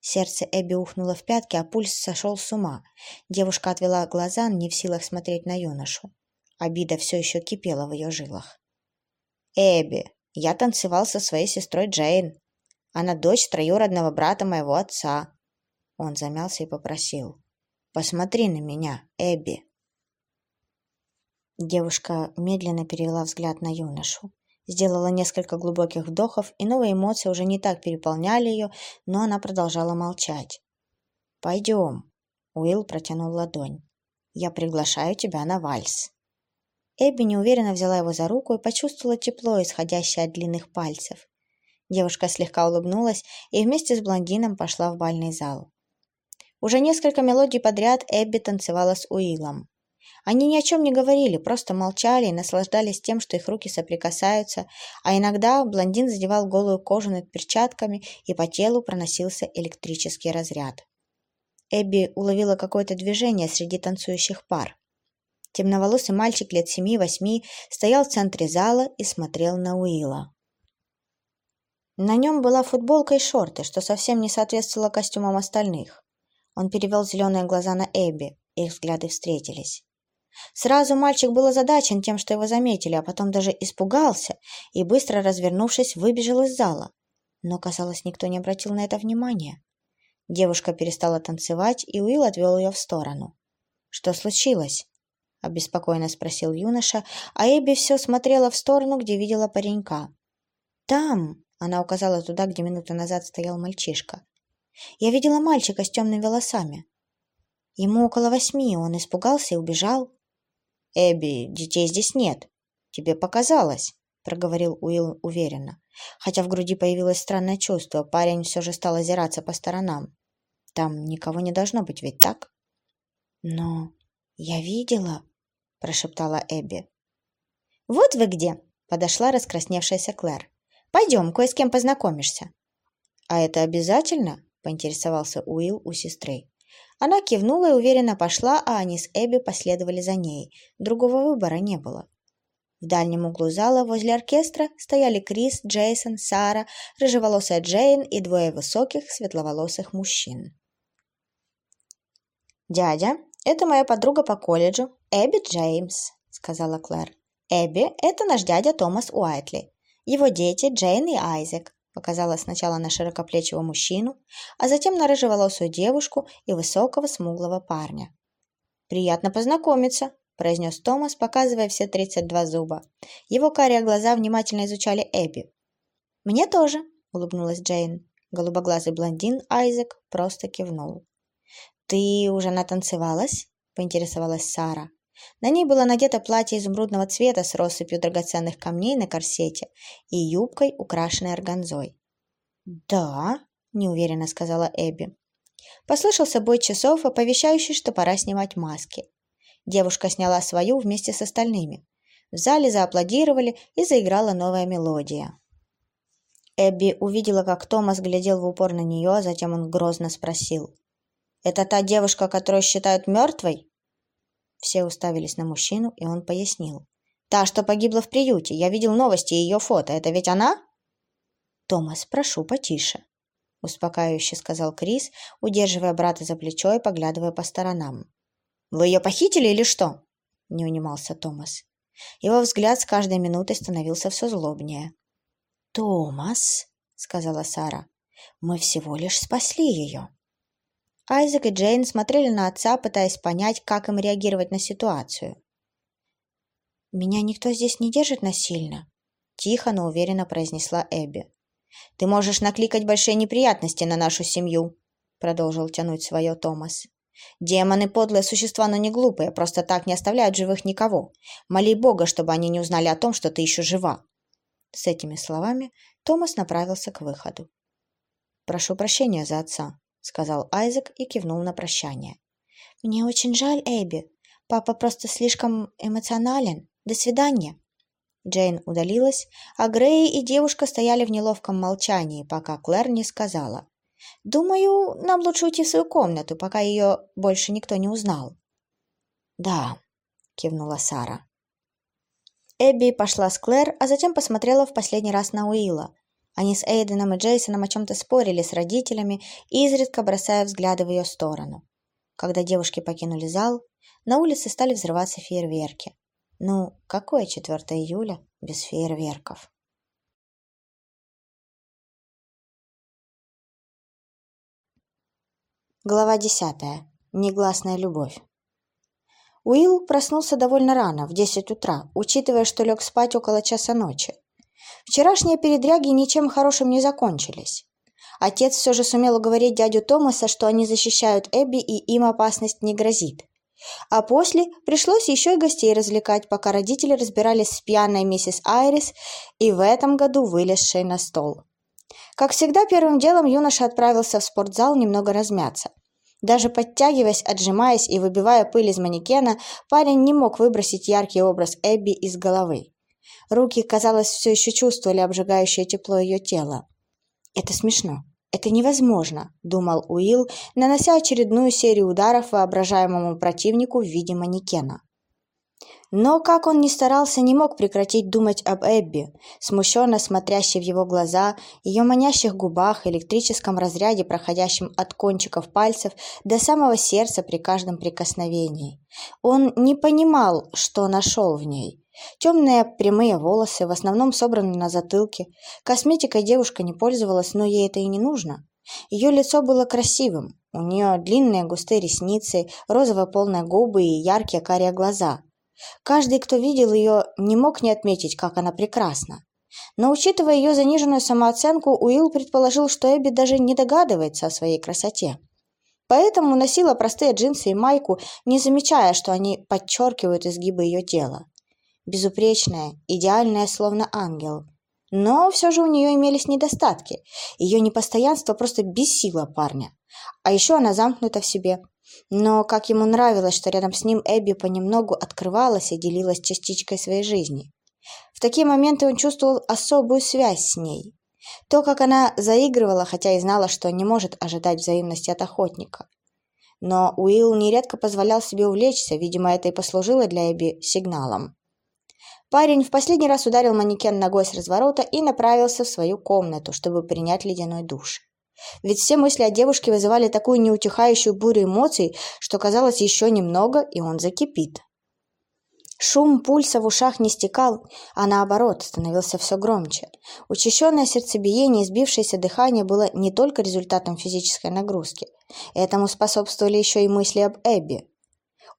Speaker 1: Сердце Эбби ухнуло в пятки, а пульс сошел с ума. Девушка отвела глаза, не в силах смотреть на юношу. Обида все еще кипела в ее жилах. «Эбби, я танцевал со своей сестрой Джейн. Она дочь троюродного брата моего отца». Он замялся и попросил. «Посмотри на меня, Эбби». Девушка медленно перевела взгляд на юношу. Сделала несколько глубоких вдохов, и новые эмоции уже не так переполняли ее, но она продолжала молчать. «Пойдем», — Уилл протянул ладонь. я приглашаю тебя на вальс». Эбби неуверенно взяла его за руку и почувствовала тепло, исходящее от длинных пальцев. Девушка слегка улыбнулась и вместе с блондином пошла в бальный зал. Уже несколько мелодий подряд Эбби танцевала с Уиллом. Они ни о чем не говорили, просто молчали и наслаждались тем, что их руки соприкасаются, а иногда блондин задевал голую кожу над перчатками, и по телу проносился электрический разряд. Эбби уловила какое-то движение среди танцующих пар. Темноволосый мальчик лет семи-восьми стоял в центре зала и смотрел на Уилла. На нем была футболка и шорты, что совсем не соответствовало костюмам остальных. Он перевел зеленые глаза на Эбби, их взгляды встретились. Сразу мальчик был озадачен тем, что его заметили, а потом даже испугался и, быстро развернувшись, выбежал из зала. Но, казалось, никто не обратил на это внимания. Девушка перестала танцевать, и Уилл отвел ее в сторону. «Что случилось?» — обеспокоенно спросил юноша, а Эбби все смотрела в сторону, где видела паренька. «Там!» — она указала туда, где минуту назад стоял мальчишка. Я видела мальчика с темными волосами. Ему около восьми, он испугался и убежал. «Эбби, детей здесь нет. Тебе показалось», — проговорил Уилл уверенно. Хотя в груди появилось странное чувство, парень все же стал озираться по сторонам. «Там никого не должно быть, ведь так?» «Но я видела», — прошептала Эбби. «Вот вы где!» — подошла раскрасневшаяся Клэр. «Пойдем, кое с кем познакомишься». «А это обязательно?» — поинтересовался Уилл у сестры. Она кивнула и уверенно пошла, а они с Эбби последовали за ней. Другого выбора не было. В дальнем углу зала возле оркестра стояли Крис, Джейсон, Сара, рыжеволосая Джейн и двое высоких светловолосых мужчин. «Дядя, это моя подруга по колледжу, Эбби Джеймс», — сказала Клэр. «Эбби — это наш дядя Томас Уайтли. Его дети Джейн и Айзек показала сначала на широкоплечего мужчину, а затем на рыжеволосую девушку и высокого смуглого парня. «Приятно познакомиться», – произнес Томас, показывая все 32 зуба. Его карие глаза внимательно изучали Эбби. «Мне тоже», – улыбнулась Джейн. Голубоглазый блондин Айзек просто кивнул. «Ты уже натанцевалась?» – поинтересовалась Сара. На ней было надето платье изумрудного цвета с россыпью драгоценных камней на корсете и юбкой, украшенной органзой. «Да», – неуверенно сказала Эбби. Послышался бой часов, оповещающий, что пора снимать маски. Девушка сняла свою вместе с остальными. В зале зааплодировали и заиграла новая мелодия. Эбби увидела, как Томас глядел в упор на нее, а затем он грозно спросил. «Это та девушка, которую считают мертвой?» Все уставились на мужчину, и он пояснил. «Та, что погибла в приюте. Я видел новости и ее фото. Это ведь она?» «Томас, прошу, потише», — успокаивающе сказал Крис, удерживая брата за плечо и поглядывая по сторонам. «Вы ее похитили или что?» — не унимался Томас. Его взгляд с каждой минутой становился все злобнее. «Томас», — сказала Сара, — «мы всего лишь спасли ее». Айзек и Джейн смотрели на отца, пытаясь понять, как им реагировать на ситуацию. «Меня никто здесь не держит насильно», – тихо, но уверенно произнесла Эбби. «Ты можешь накликать большие неприятности на нашу семью», – продолжил тянуть свое Томас. «Демоны – подлые существа, но не глупые, просто так не оставляют живых никого. Моли Бога, чтобы они не узнали о том, что ты еще жива». С этими словами Томас направился к выходу. «Прошу прощения за отца», сказал Айзек и кивнул на прощание. «Мне очень жаль, Эбби. Папа просто слишком эмоционален. До свидания». Джейн удалилась, а Грей и девушка стояли в неловком молчании, пока Клэр не сказала. «Думаю, нам лучше уйти в свою комнату, пока ее больше никто не узнал». «Да», — кивнула Сара. Эбби пошла с Клэр, а затем посмотрела в последний раз на Уилла, они с Эйденом и Джейсоном о чем-то спорили с родителями, изредка бросая взгляды в ее сторону. Когда девушки покинули зал, на улице стали взрываться фейерверки. Ну, какое 4 июля без фейерверков? Глава 10. Негласная любовь. Уилл проснулся довольно рано, в 10 утра, учитывая, что лег спать около часа ночи. Вчерашние передряги ничем хорошим не закончились. Отец все же сумел уговорить дядю Томаса, что они защищают Эбби и им опасность не грозит.
Speaker 2: А после пришлось еще и гостей развлекать, пока родители разбирались с пьяной миссис Айрис и в этом году вылезшей на стол. Как всегда, первым делом юноша отправился в спортзал немного размяться. Даже подтягиваясь, отжимаясь и выбивая пыль из манекена, парень не мог выбросить яркий образ Эбби из головы. Руки, казалось, все еще чувствовали обжигающее тепло ее тела. «Это смешно. Это невозможно», — думал Уилл, нанося очередную серию ударов воображаемому противнику в виде манекена. Но, как он ни старался, не мог прекратить думать об Эбби, смущенно смотрящей в его глаза, ее манящих губах, электрическом разряде, проходящем от кончиков пальцев до самого сердца при каждом прикосновении. Он не понимал, что нашел в ней. Темные прямые волосы, в основном собраны на затылке. Косметикой девушка не пользовалась, но ей это и не нужно. Ее лицо было красивым. У нее длинные густые ресницы, розовые полные губы и яркие карие глаза – Каждый, кто видел ее, не мог не отметить, как она прекрасна. Но учитывая ее заниженную самооценку, Уилл предположил, что Эбби даже не догадывается о своей красоте. Поэтому носила простые джинсы и майку, не замечая, что они подчеркивают изгибы ее тела. Безупречная, идеальная, словно ангел. Но все же у нее имелись недостатки. Ее непостоянство просто бесило парня. А еще она замкнута в себе, но как ему нравилось, что рядом с ним Эбби понемногу открывалась и делилась частичкой своей жизни. В такие моменты он чувствовал особую связь с ней. То, как она заигрывала, хотя и знала, что не может ожидать взаимности от охотника. Но Уилл нередко позволял себе увлечься, видимо, это и послужило для Эбби сигналом. Парень в последний раз ударил манекен ногой с разворота и направился в свою комнату, чтобы принять ледяной душ. Ведь все мысли о девушке вызывали такую неутихающую бурю эмоций, что казалось еще немного, и он закипит. Шум пульса в ушах не стекал, а наоборот, становился все громче. Учащенное сердцебиение и сбившееся дыхание было не только результатом физической нагрузки. Этому способствовали еще и мысли об Эбби.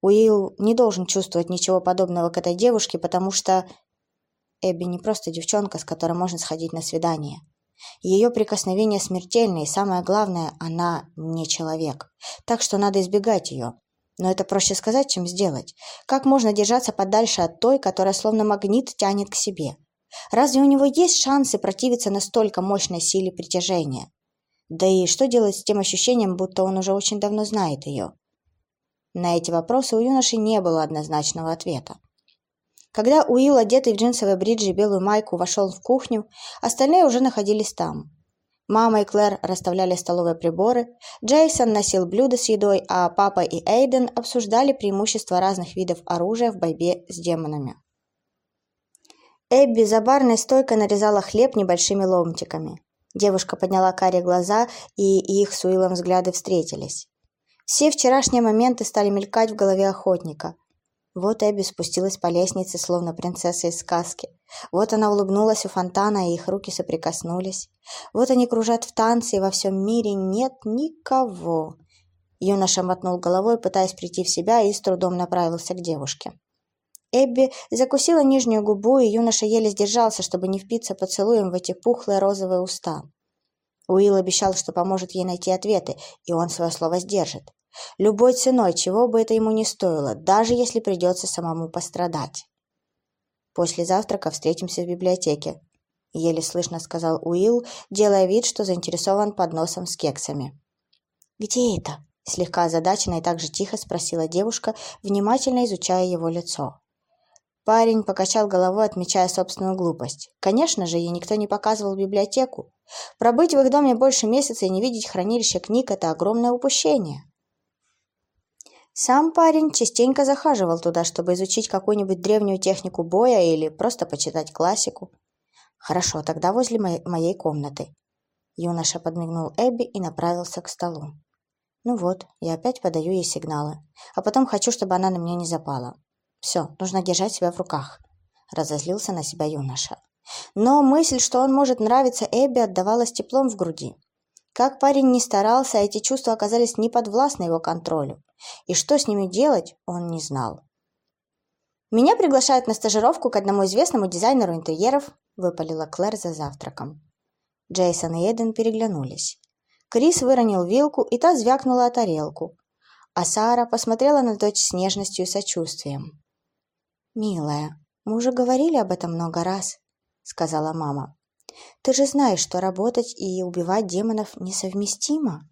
Speaker 2: Уилл не должен чувствовать ничего подобного к этой девушке, потому что Эбби не просто девчонка, с которой можно сходить на свидание. Ее прикосновение смертельно, и самое главное, она не человек. Так что надо избегать ее. Но это проще сказать, чем сделать. Как можно держаться подальше от той, которая словно магнит тянет к себе? Разве у него есть шансы противиться настолько мощной силе притяжения? Да и что делать с тем ощущением, будто он уже очень давно знает ее? На эти вопросы у юноши не было однозначного ответа. Когда Уилл, одетый в джинсовые бриджи и белую майку, вошел в кухню, остальные уже находились там. Мама и Клэр расставляли столовые приборы, Джейсон носил блюда с едой, а папа и Эйден обсуждали преимущества разных видов оружия в борьбе с демонами. Эбби за барной стойкой нарезала хлеб небольшими ломтиками. Девушка подняла карие глаза, и их с Уиллом взгляды встретились. Все вчерашние моменты стали мелькать в голове охотника. Вот Эбби спустилась по лестнице, словно принцесса из сказки. Вот она улыбнулась у фонтана, и их руки соприкоснулись. Вот они кружат в танце, и во всем мире нет никого. Юноша мотнул головой, пытаясь прийти в себя, и с трудом направился к девушке. Эбби закусила нижнюю губу, и юноша еле сдержался, чтобы не впиться поцелуем в эти пухлые розовые уста. Уилл обещал, что поможет ей найти ответы, и он свое слово сдержит. Любой ценой, чего бы это ему ни стоило, даже если придется самому пострадать. «После завтрака встретимся в библиотеке», — еле слышно сказал Уилл, делая вид, что заинтересован подносом с кексами. «Где это?» — слегка озадаченно и так же тихо спросила девушка, внимательно изучая его лицо. Парень покачал головой, отмечая собственную глупость. Конечно же, ей никто не показывал библиотеку. Пробыть в их доме больше месяца и не видеть хранилище книг – это огромное упущение. Сам парень частенько захаживал туда, чтобы изучить какую-нибудь древнюю технику боя или просто почитать классику. «Хорошо, тогда возле моей, комнаты». Юноша подмигнул Эбби и направился к столу. «Ну вот, я опять подаю ей сигналы. А потом хочу, чтобы она на меня не запала. Все, нужно держать себя в руках», — разозлился на себя юноша. Но мысль, что он может нравиться Эбби, отдавалась теплом в груди. Как парень не старался, эти чувства оказались не подвластны его контролю, и что с ними делать, он не знал. «Меня приглашают на стажировку к одному известному дизайнеру интерьеров», выпалила Клэр за завтраком. Джейсон и Эден переглянулись. Крис выронил вилку, и та звякнула о тарелку. а Сара посмотрела на дочь с нежностью и сочувствием. «Милая, мы уже говорили об этом много раз», — сказала мама. «Ты же знаешь, что работать и убивать демонов несовместимо».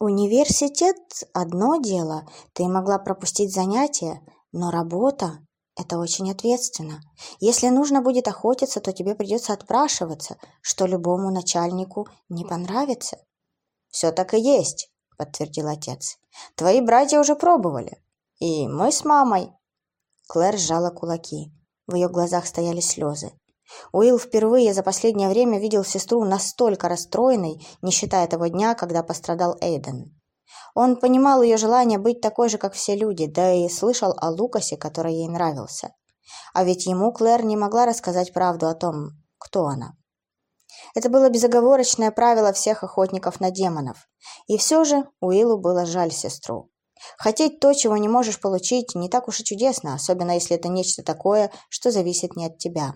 Speaker 2: «Университет — одно дело, ты могла пропустить занятия, но работа — это очень ответственно. Если нужно будет охотиться, то тебе придется отпрашиваться, что любому начальнику не понравится».
Speaker 1: «Все так и есть», — подтвердил отец. «Твои братья уже пробовали. И мы с мамой».
Speaker 2: Клэр сжала кулаки. В ее глазах стояли слезы. Уилл впервые за последнее время видел сестру настолько расстроенной, не считая того дня, когда пострадал Эйден. Он понимал ее желание быть такой же, как все люди, да и слышал о Лукасе, который ей нравился. А ведь ему Клэр не могла рассказать правду о том, кто она. Это было безоговорочное правило всех охотников на демонов. И все же Уиллу было жаль сестру. Хотеть то, чего не можешь получить, не так уж и чудесно, особенно если это нечто такое, что зависит не от тебя.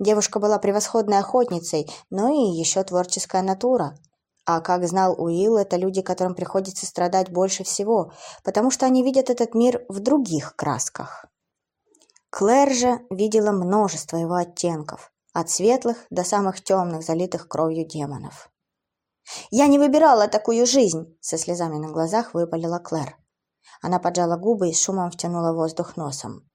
Speaker 2: Девушка была превосходной охотницей, но и еще творческая натура. А как знал Уилл, это люди, которым приходится страдать больше всего, потому что они видят этот мир в других красках. Клэр же видела множество его оттенков, от светлых до самых темных, залитых кровью демонов. «Я не выбирала такую жизнь!» — со слезами на глазах выпалила Клэр. Она поджала губы и с шумом втянула воздух носом.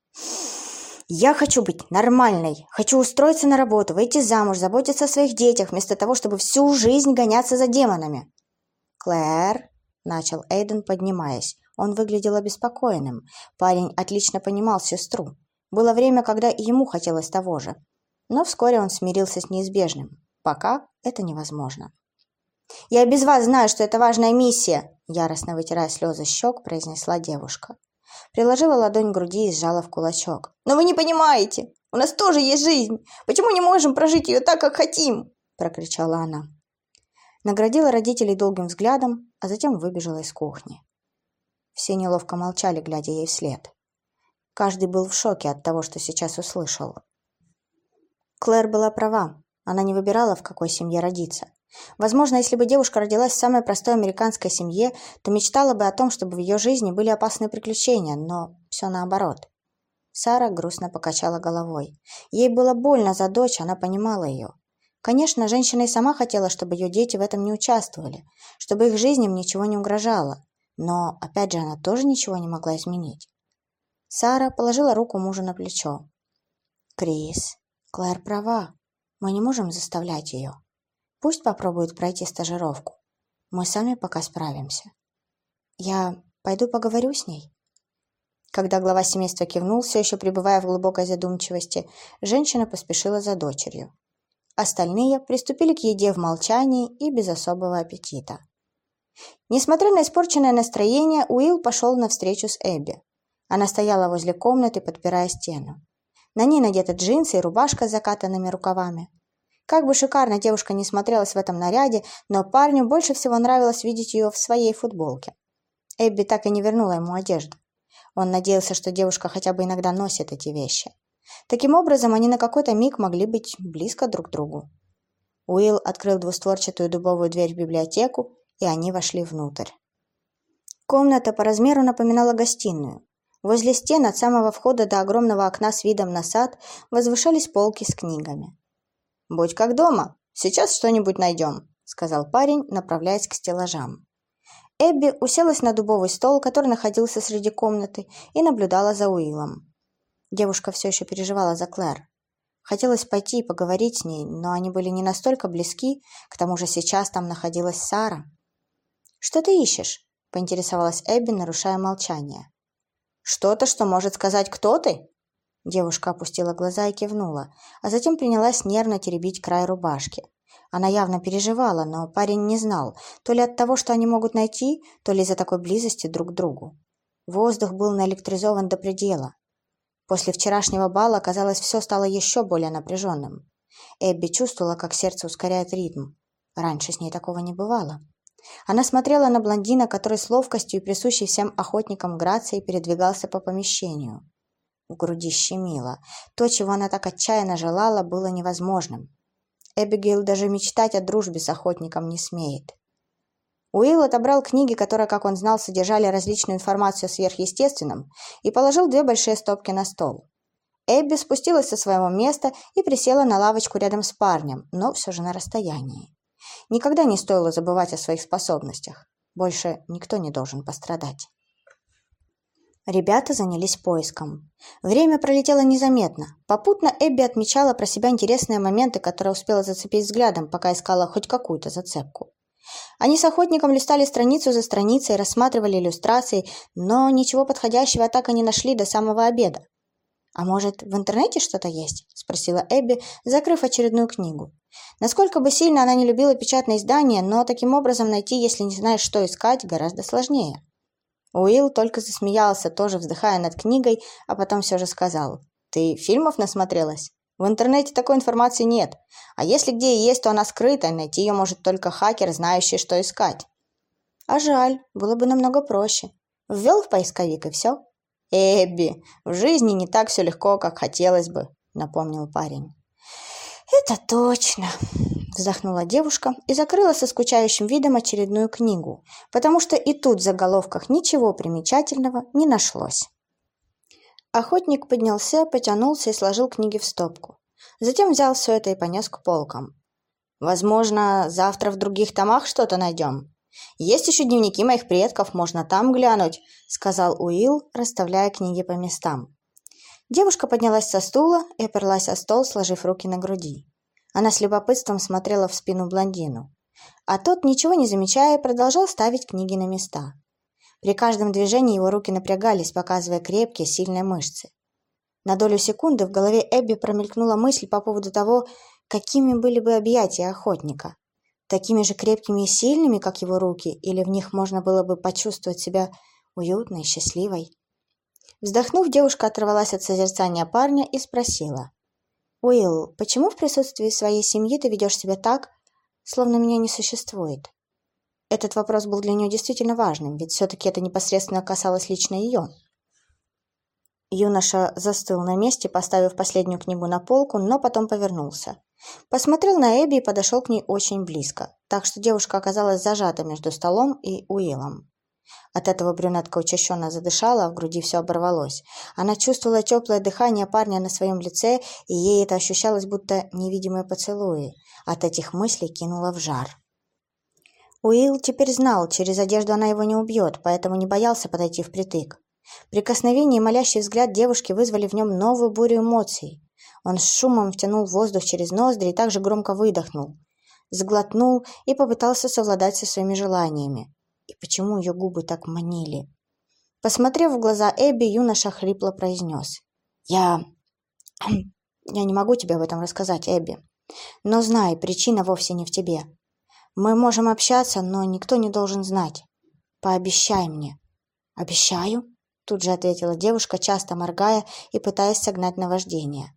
Speaker 2: «Я хочу быть нормальной, хочу устроиться на работу, выйти замуж, заботиться о своих детях, вместо того, чтобы всю жизнь гоняться за демонами». «Клэр», — начал Эйден, поднимаясь, он выглядел обеспокоенным. Парень отлично понимал сестру. Было время, когда ему хотелось того же. Но вскоре он смирился с неизбежным. Пока это невозможно. «Я без вас знаю, что это важная миссия!» Яростно вытирая слезы щек, произнесла девушка. Приложила ладонь к груди и сжала в кулачок. «Но вы не понимаете! У нас тоже есть жизнь! Почему не можем прожить ее так, как хотим?» Прокричала она. Наградила родителей долгим взглядом, а затем выбежала из кухни. Все неловко молчали, глядя ей вслед. Каждый был в шоке от того, что сейчас услышал. Клэр была права. Она не выбирала, в какой семье родиться. Возможно, если бы девушка родилась в самой простой американской семье, то мечтала бы о том, чтобы в ее жизни были опасные приключения, но все наоборот. Сара грустно покачала головой. Ей было больно за дочь, она понимала ее. Конечно, женщина и сама хотела, чтобы ее дети в этом не участвовали, чтобы их жизням ничего не угрожало. Но, опять же, она тоже ничего не могла изменить. Сара положила руку мужу на плечо. «Крис, Клэр права. Мы не можем заставлять ее. Пусть попробует пройти стажировку. Мы сами пока справимся. Я пойду поговорю с ней. Когда глава семейства кивнул, все еще пребывая в глубокой задумчивости, женщина поспешила за дочерью. Остальные приступили к еде в молчании и без особого аппетита. Несмотря на испорченное настроение, Уилл пошел навстречу с Эбби. Она стояла возле комнаты, подпирая стену. На ней надеты джинсы и рубашка с закатанными рукавами. Как бы шикарно девушка не смотрелась в этом наряде, но парню больше всего нравилось видеть ее в своей футболке. Эбби так и не вернула ему одежду. Он надеялся, что девушка хотя бы иногда носит эти вещи. Таким образом, они на какой-то миг могли быть близко друг к другу. Уилл открыл двустворчатую дубовую дверь в библиотеку, и они вошли внутрь. Комната по размеру напоминала гостиную. Возле стен от самого входа до огромного окна с видом на сад возвышались полки с книгами. «Будь как дома. Сейчас что-нибудь найдем», — сказал парень, направляясь к стеллажам. Эбби уселась на дубовый стол, который находился среди комнаты, и наблюдала за Уиллом. Девушка все еще переживала за Клэр. Хотелось пойти и поговорить с ней, но они были не настолько близки, к тому же сейчас там находилась Сара. «Что ты ищешь?» – поинтересовалась Эбби, нарушая молчание. «Что-то, что может сказать, кто ты?» Девушка опустила глаза и кивнула, а затем принялась нервно теребить край рубашки. Она явно переживала, но парень не знал, то ли от того, что они могут найти, то ли из-за такой близости друг к другу. Воздух был наэлектризован до предела. После вчерашнего бала, казалось, все стало еще более напряженным. Эбби чувствовала, как сердце ускоряет ритм. Раньше с ней такого не бывало. Она смотрела на блондина, который с ловкостью и присущей всем охотникам грацией передвигался по помещению. В груди щемило. То, чего она так отчаянно желала, было невозможным. Эбигейл даже мечтать о дружбе с охотником не смеет. Уилл отобрал книги, которые, как он знал, содержали различную информацию о сверхъестественном, и положил две большие стопки на стол. Эбби спустилась со своего места и присела на лавочку рядом с парнем, но все же на расстоянии. Никогда не стоило забывать о своих способностях. Больше никто не должен пострадать. Ребята занялись поиском. Время пролетело незаметно. Попутно Эбби отмечала про себя интересные моменты, которые успела зацепить взглядом, пока искала хоть какую-то зацепку. Они с охотником листали страницу за страницей, рассматривали иллюстрации, но ничего подходящего так и не нашли до самого обеда. «А может, в интернете что-то есть?» – спросила Эбби, закрыв очередную книгу. Насколько бы сильно она не любила печатные издания, но таким образом найти, если не знаешь, что искать, гораздо сложнее. Уилл только засмеялся, тоже вздыхая над книгой, а потом все же сказал. «Ты фильмов насмотрелась? В интернете такой информации нет. А если где и есть, то она скрыта, найти ее может только хакер, знающий, что искать». «А жаль, было бы намного проще. Ввел в поисковик и все». «Эбби, в жизни не так все легко, как хотелось бы», — напомнил парень. «Это точно», — вздохнула девушка и закрыла со скучающим видом очередную книгу, потому что и тут в заголовках ничего примечательного не нашлось. Охотник поднялся, потянулся и сложил книги в стопку. Затем взял все это и понес к полкам. «Возможно, завтра в других томах что-то найдем», есть еще дневники моих предков, можно там глянуть», — сказал Уилл, расставляя книги по местам. Девушка поднялась со стула и оперлась о стол, сложив руки на груди. Она с любопытством смотрела в спину блондину. А тот, ничего не замечая, продолжал ставить книги на места. При каждом движении его руки напрягались, показывая крепкие, сильные мышцы. На долю секунды в голове Эбби промелькнула мысль по поводу того, какими были бы объятия охотника такими же крепкими и сильными, как его руки, или в них можно было бы почувствовать себя уютной, счастливой. Вздохнув, девушка оторвалась от созерцания парня и спросила. «Уилл, почему в присутствии своей семьи ты ведешь себя так, словно меня не существует?» Этот вопрос был для нее действительно важным, ведь все-таки это непосредственно касалось лично ее. Юноша застыл на месте, поставив последнюю книгу на полку, но потом повернулся. Посмотрел на Эбби и подошел к ней очень близко, так что девушка оказалась зажата между столом и Уиллом. От этого брюнетка учащенно задышала, а в груди все оборвалось. Она чувствовала теплое дыхание парня на своем лице, и ей это ощущалось, будто невидимые поцелуи. От этих мыслей кинула в жар. Уилл теперь знал, через одежду она его не убьет, поэтому не боялся подойти впритык. Прикосновение и молящий взгляд девушки вызвали в нем новую бурю эмоций. Он с шумом втянул воздух через ноздри и также громко выдохнул. Сглотнул и попытался совладать со своими желаниями. И почему ее губы так манили? Посмотрев в глаза Эбби, юноша хрипло произнес. «Я... [clears throat] я не могу тебе об этом рассказать, Эбби. Но знай, причина вовсе не в тебе. Мы можем общаться, но никто не должен знать. Пообещай мне». «Обещаю?» Тут же ответила девушка, часто моргая и пытаясь согнать наваждение.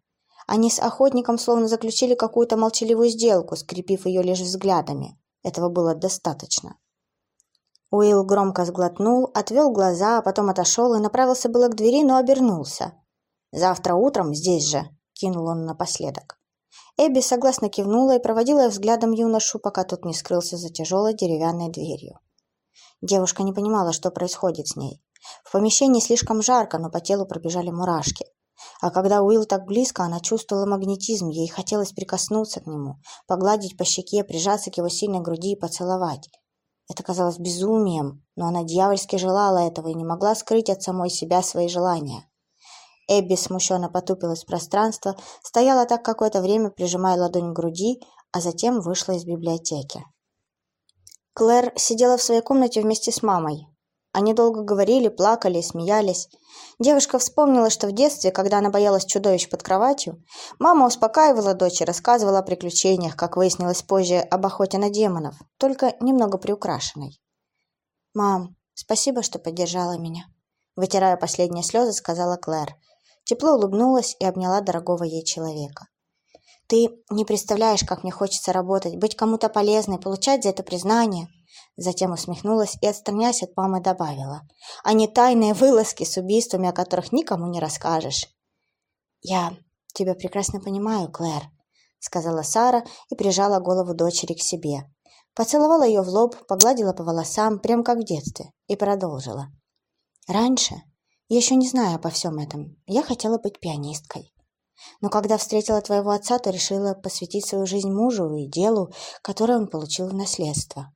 Speaker 2: Они с охотником словно заключили какую-то молчаливую сделку, скрепив ее лишь взглядами. Этого было достаточно. Уилл громко сглотнул, отвел глаза, а потом отошел и направился было к двери, но обернулся. «Завтра утром здесь же», — кинул он напоследок. Эбби согласно кивнула и проводила взглядом юношу, пока тот не скрылся за тяжелой деревянной дверью. Девушка не понимала, что происходит с ней. В помещении слишком жарко, но по телу пробежали мурашки. А когда Уилл так близко, она чувствовала магнетизм, ей хотелось прикоснуться к нему, погладить по щеке, прижаться к его сильной груди и поцеловать. Это казалось безумием, но она дьявольски желала этого и не могла скрыть от самой себя свои желания. Эбби смущенно потупилась в пространство, стояла так какое-то время, прижимая ладонь к груди, а затем вышла из библиотеки. Клэр сидела в своей комнате вместе с мамой. Они долго говорили, плакали, смеялись. Девушка вспомнила, что в детстве, когда она боялась чудовищ под кроватью, мама успокаивала дочь и рассказывала о приключениях, как выяснилось позже, об охоте на демонов, только немного приукрашенной. «Мам, спасибо, что поддержала меня», — вытирая последние слезы, сказала Клэр. Тепло улыбнулась и обняла дорогого ей человека. «Ты не представляешь, как мне хочется работать, быть кому-то полезной, получать за это признание», Затем усмехнулась и, отстраняясь от мамы, добавила. «А не тайные вылазки с убийствами, о которых никому не расскажешь». «Я тебя прекрасно понимаю, Клэр», — сказала Сара и прижала голову дочери к себе. Поцеловала ее в лоб, погладила по волосам, прям как в детстве, и продолжила. Раньше, еще не зная обо всем этом, я хотела быть пианисткой. Но когда встретила твоего отца, то решила посвятить свою жизнь мужу и делу, которое он получил в наследство.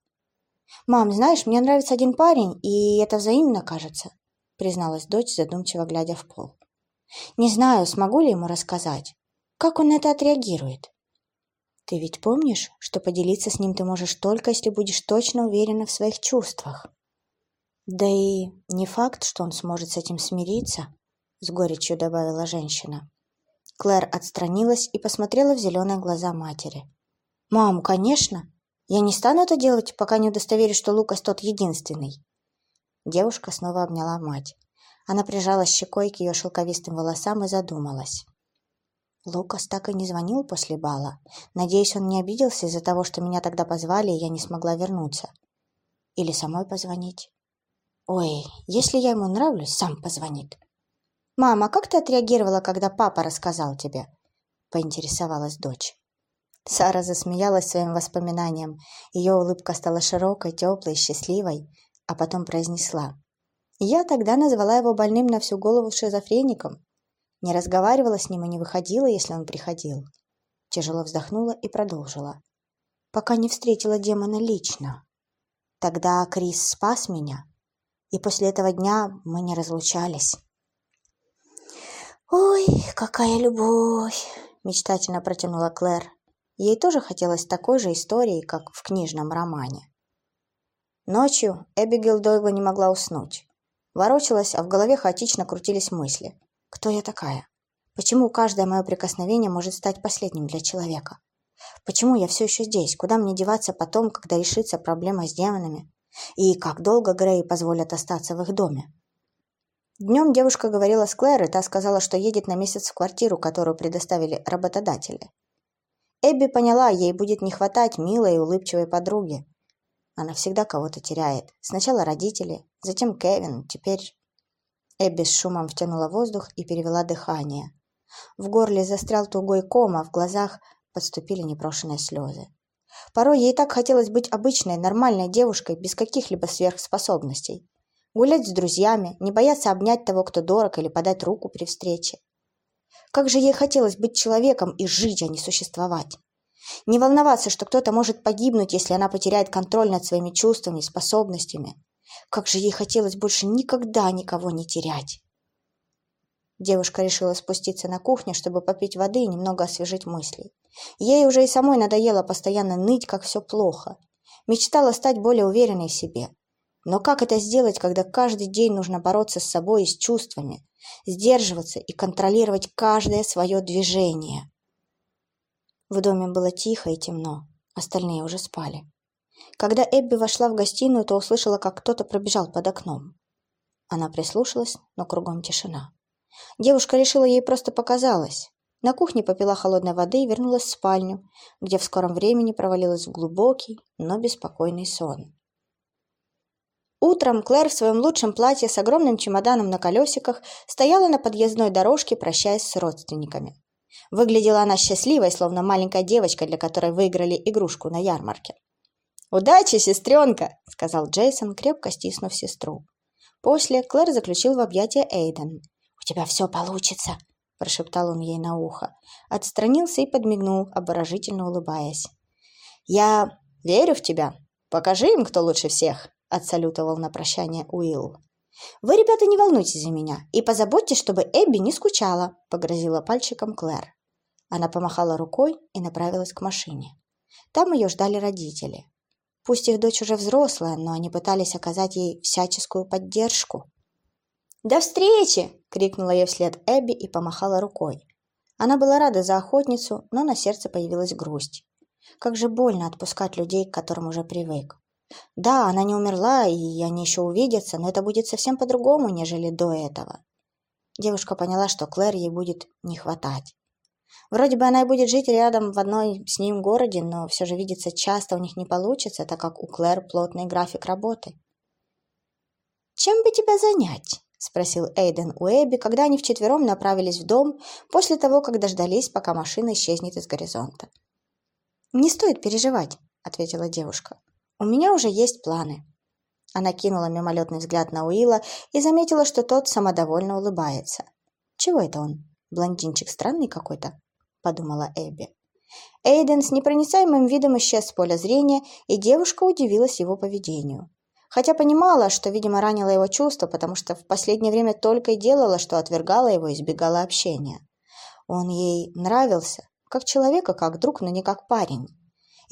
Speaker 2: «Мам, знаешь, мне нравится один парень, и это взаимно кажется», призналась дочь, задумчиво глядя в пол. «Не знаю, смогу ли ему рассказать. Как он на это отреагирует?» «Ты ведь помнишь, что поделиться с ним ты можешь только, если будешь точно уверена в своих чувствах?» «Да и не факт, что он сможет с этим смириться», — с горечью добавила женщина. Клэр отстранилась и посмотрела в зеленые глаза матери. «Мам, конечно. Я не стану это делать, пока не удостоверюсь, что Лукас тот единственный». Девушка снова обняла мать. Она прижала щекой к ее шелковистым волосам и задумалась. Лукас так и не звонил после бала. Надеюсь, он не обиделся из-за того, что меня тогда позвали, и я не смогла вернуться. Или самой позвонить. Ой, если я ему нравлюсь, сам позвонит. «Мама, как ты отреагировала, когда папа рассказал тебе?» — поинтересовалась дочь. Сара засмеялась своим воспоминаниям. Ее улыбка стала широкой, теплой, счастливой, а потом произнесла. «Я тогда назвала его больным на всю голову шизофреником. Не разговаривала с ним и не выходила, если он приходил». Тяжело вздохнула и продолжила. «Пока не встретила демона лично. Тогда Крис спас меня, и после этого дня мы не разлучались». «Ой, какая любовь!» – мечтательно протянула Клэр. Ей тоже хотелось такой же истории, как в книжном романе. Ночью Эбигейл долго не могла уснуть. Ворочалась, а в голове хаотично крутились мысли. «Кто я такая? Почему каждое мое прикосновение может стать последним для человека? Почему я все еще здесь? Куда мне деваться потом, когда решится проблема с демонами? И как долго Грей позволят остаться в их доме?» Днем девушка говорила с Клэр, и та сказала, что едет на месяц в квартиру, которую предоставили работодатели. Эбби поняла, ей будет не хватать милой и улыбчивой подруги. Она всегда кого-то теряет. Сначала родители, затем Кевин, теперь... Эбби с шумом втянула воздух и перевела дыхание. В горле застрял тугой ком, а в глазах подступили непрошенные слезы. Порой ей так хотелось быть обычной, нормальной девушкой, без каких-либо сверхспособностей гулять с друзьями, не бояться обнять того, кто дорог, или подать руку при встрече. Как же ей хотелось быть человеком и жить, а не существовать. Не волноваться, что кто-то может погибнуть, если она потеряет контроль над своими чувствами и способностями. Как же ей хотелось больше никогда никого не терять. Девушка решила спуститься на кухню, чтобы попить воды и немного освежить мысли. Ей уже и самой надоело постоянно ныть, как все плохо. Мечтала стать более уверенной в себе, но как это сделать, когда каждый день нужно бороться с собой и с чувствами, сдерживаться и контролировать каждое свое движение? В доме было тихо и темно, остальные уже спали. Когда Эбби вошла в гостиную, то услышала, как кто-то пробежал под окном. Она прислушалась, но кругом тишина. Девушка решила, ей просто показалось. На кухне попила холодной воды и вернулась в спальню, где в скором времени провалилась в глубокий, но беспокойный сон. Утром Клэр в своем лучшем платье с огромным чемоданом на колесиках стояла на подъездной дорожке, прощаясь с родственниками. Выглядела она счастливой, словно маленькая девочка, для которой выиграли игрушку на ярмарке. «Удачи, сестренка!» — сказал Джейсон, крепко стиснув сестру. После Клэр заключил в объятия Эйден. «У тебя все получится!» — прошептал он ей на ухо. Отстранился и подмигнул, обворожительно улыбаясь. «Я верю в тебя. Покажи им, кто лучше всех!» Отсалютовал на прощание Уилл. «Вы, ребята, не волнуйтесь за меня и позаботьтесь, чтобы Эбби не скучала», — погрозила пальчиком Клэр. Она помахала рукой и направилась к машине. Там ее ждали родители. Пусть их дочь уже взрослая, но они пытались оказать ей всяческую поддержку. «До встречи!» — крикнула ей вслед Эбби и помахала рукой. Она была рада за охотницу, но на сердце появилась грусть. Как же больно отпускать людей, к которым уже привык. Да, она не умерла, и они еще увидятся, но это будет совсем по-другому, нежели до этого. Девушка поняла, что Клэр ей будет не хватать. Вроде бы она и будет жить рядом в одной с ним городе, но все же видеться часто у них не получится, так как у Клэр плотный график работы. «Чем бы тебя занять?» — спросил Эйден у Эбби, когда они вчетвером направились в дом после того, как дождались, пока машина исчезнет из горизонта. «Не стоит переживать», — ответила девушка. У меня уже есть планы». Она кинула мимолетный взгляд на Уилла и заметила, что тот самодовольно улыбается. «Чего это он? Блондинчик странный какой-то?» – подумала Эбби. Эйден с непроницаемым видом исчез с поля зрения, и девушка удивилась его поведению. Хотя понимала, что, видимо, ранила его чувства, потому что в последнее время только и делала, что отвергала его и избегала общения. Он ей нравился, как человек и как друг, но не как парень.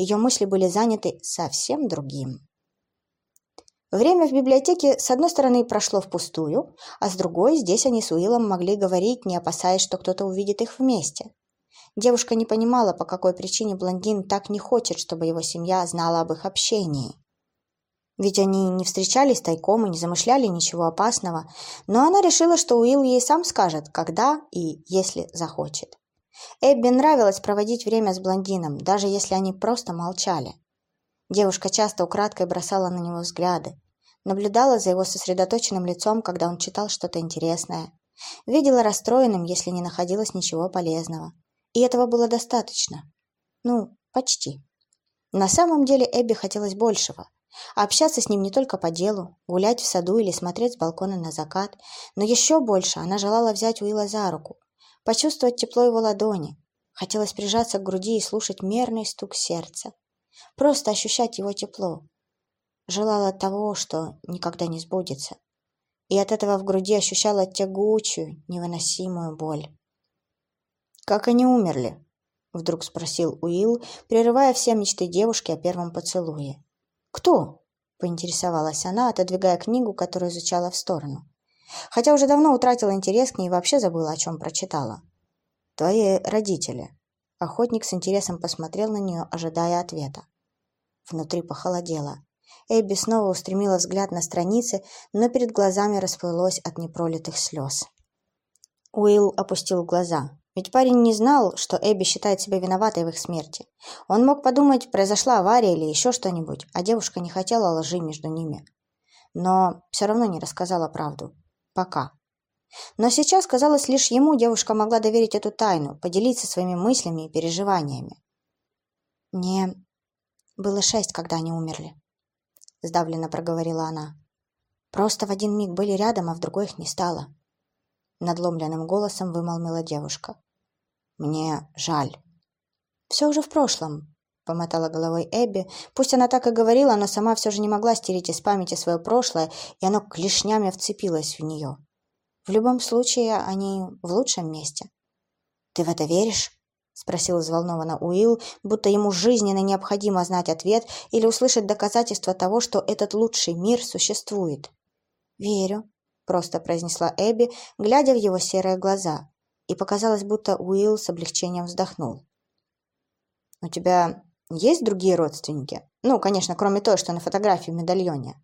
Speaker 2: Ее мысли были заняты совсем другим. Время в библиотеке, с одной стороны, прошло впустую, а с другой, здесь они с Уиллом могли говорить, не опасаясь, что кто-то увидит их вместе. Девушка не понимала, по какой причине блондин так не хочет, чтобы его семья знала об их общении. Ведь они не встречались тайком и не замышляли ничего опасного, но она решила, что Уилл ей сам скажет, когда и если захочет. Эбби нравилось проводить время с блондином, даже если они просто молчали. Девушка часто украдкой бросала на него взгляды, наблюдала за его сосредоточенным лицом, когда он читал что-то интересное, видела расстроенным, если не находилось ничего полезного. И этого было достаточно. Ну, почти. На самом деле Эбби хотелось большего. Общаться с ним не только по делу, гулять в саду или смотреть с балкона на закат, но еще больше она желала взять Уилла за руку, почувствовать тепло его ладони. Хотелось прижаться к груди и слушать мерный стук сердца. Просто ощущать его тепло. Желала того, что никогда не сбудется. И от этого в груди ощущала тягучую, невыносимую боль. «Как они умерли?» — вдруг спросил Уилл, прерывая все мечты девушки о первом поцелуе. «Кто?» — поинтересовалась она, отодвигая книгу, которую изучала в сторону. Хотя уже давно утратила интерес к ней и вообще забыла, о чем прочитала. «Твои родители». Охотник с интересом посмотрел на нее, ожидая ответа. Внутри похолодело. Эбби снова устремила взгляд на страницы, но перед глазами расплылось от непролитых слез. Уилл опустил глаза. Ведь парень не знал, что Эбби считает себя виноватой в их смерти. Он мог подумать, произошла авария или еще что-нибудь, а девушка не хотела лжи между ними. Но все равно не рассказала правду. Пока. Но сейчас, казалось, лишь ему девушка могла доверить эту тайну, поделиться своими мыслями и переживаниями. «Мне было шесть, когда они умерли», — сдавленно проговорила она. «Просто в один миг были рядом, а в другой их не стало надломленным голосом вымолвила девушка. Мне жаль. Все уже в прошлом, помотала головой Эбби. Пусть она так и говорила, но сама все же не могла стереть из памяти свое прошлое, и оно клешнями вцепилось в нее. В любом случае, они в лучшем месте. Ты в это веришь? спросил взволнованно Уилл, будто ему жизненно необходимо знать ответ или услышать доказательство того, что этот лучший мир существует. Верю, просто произнесла Эбби, глядя в его серые глаза, и показалось, будто Уилл с облегчением вздохнул. «У тебя есть другие родственники? Ну, конечно, кроме той, что на фотографии в медальоне».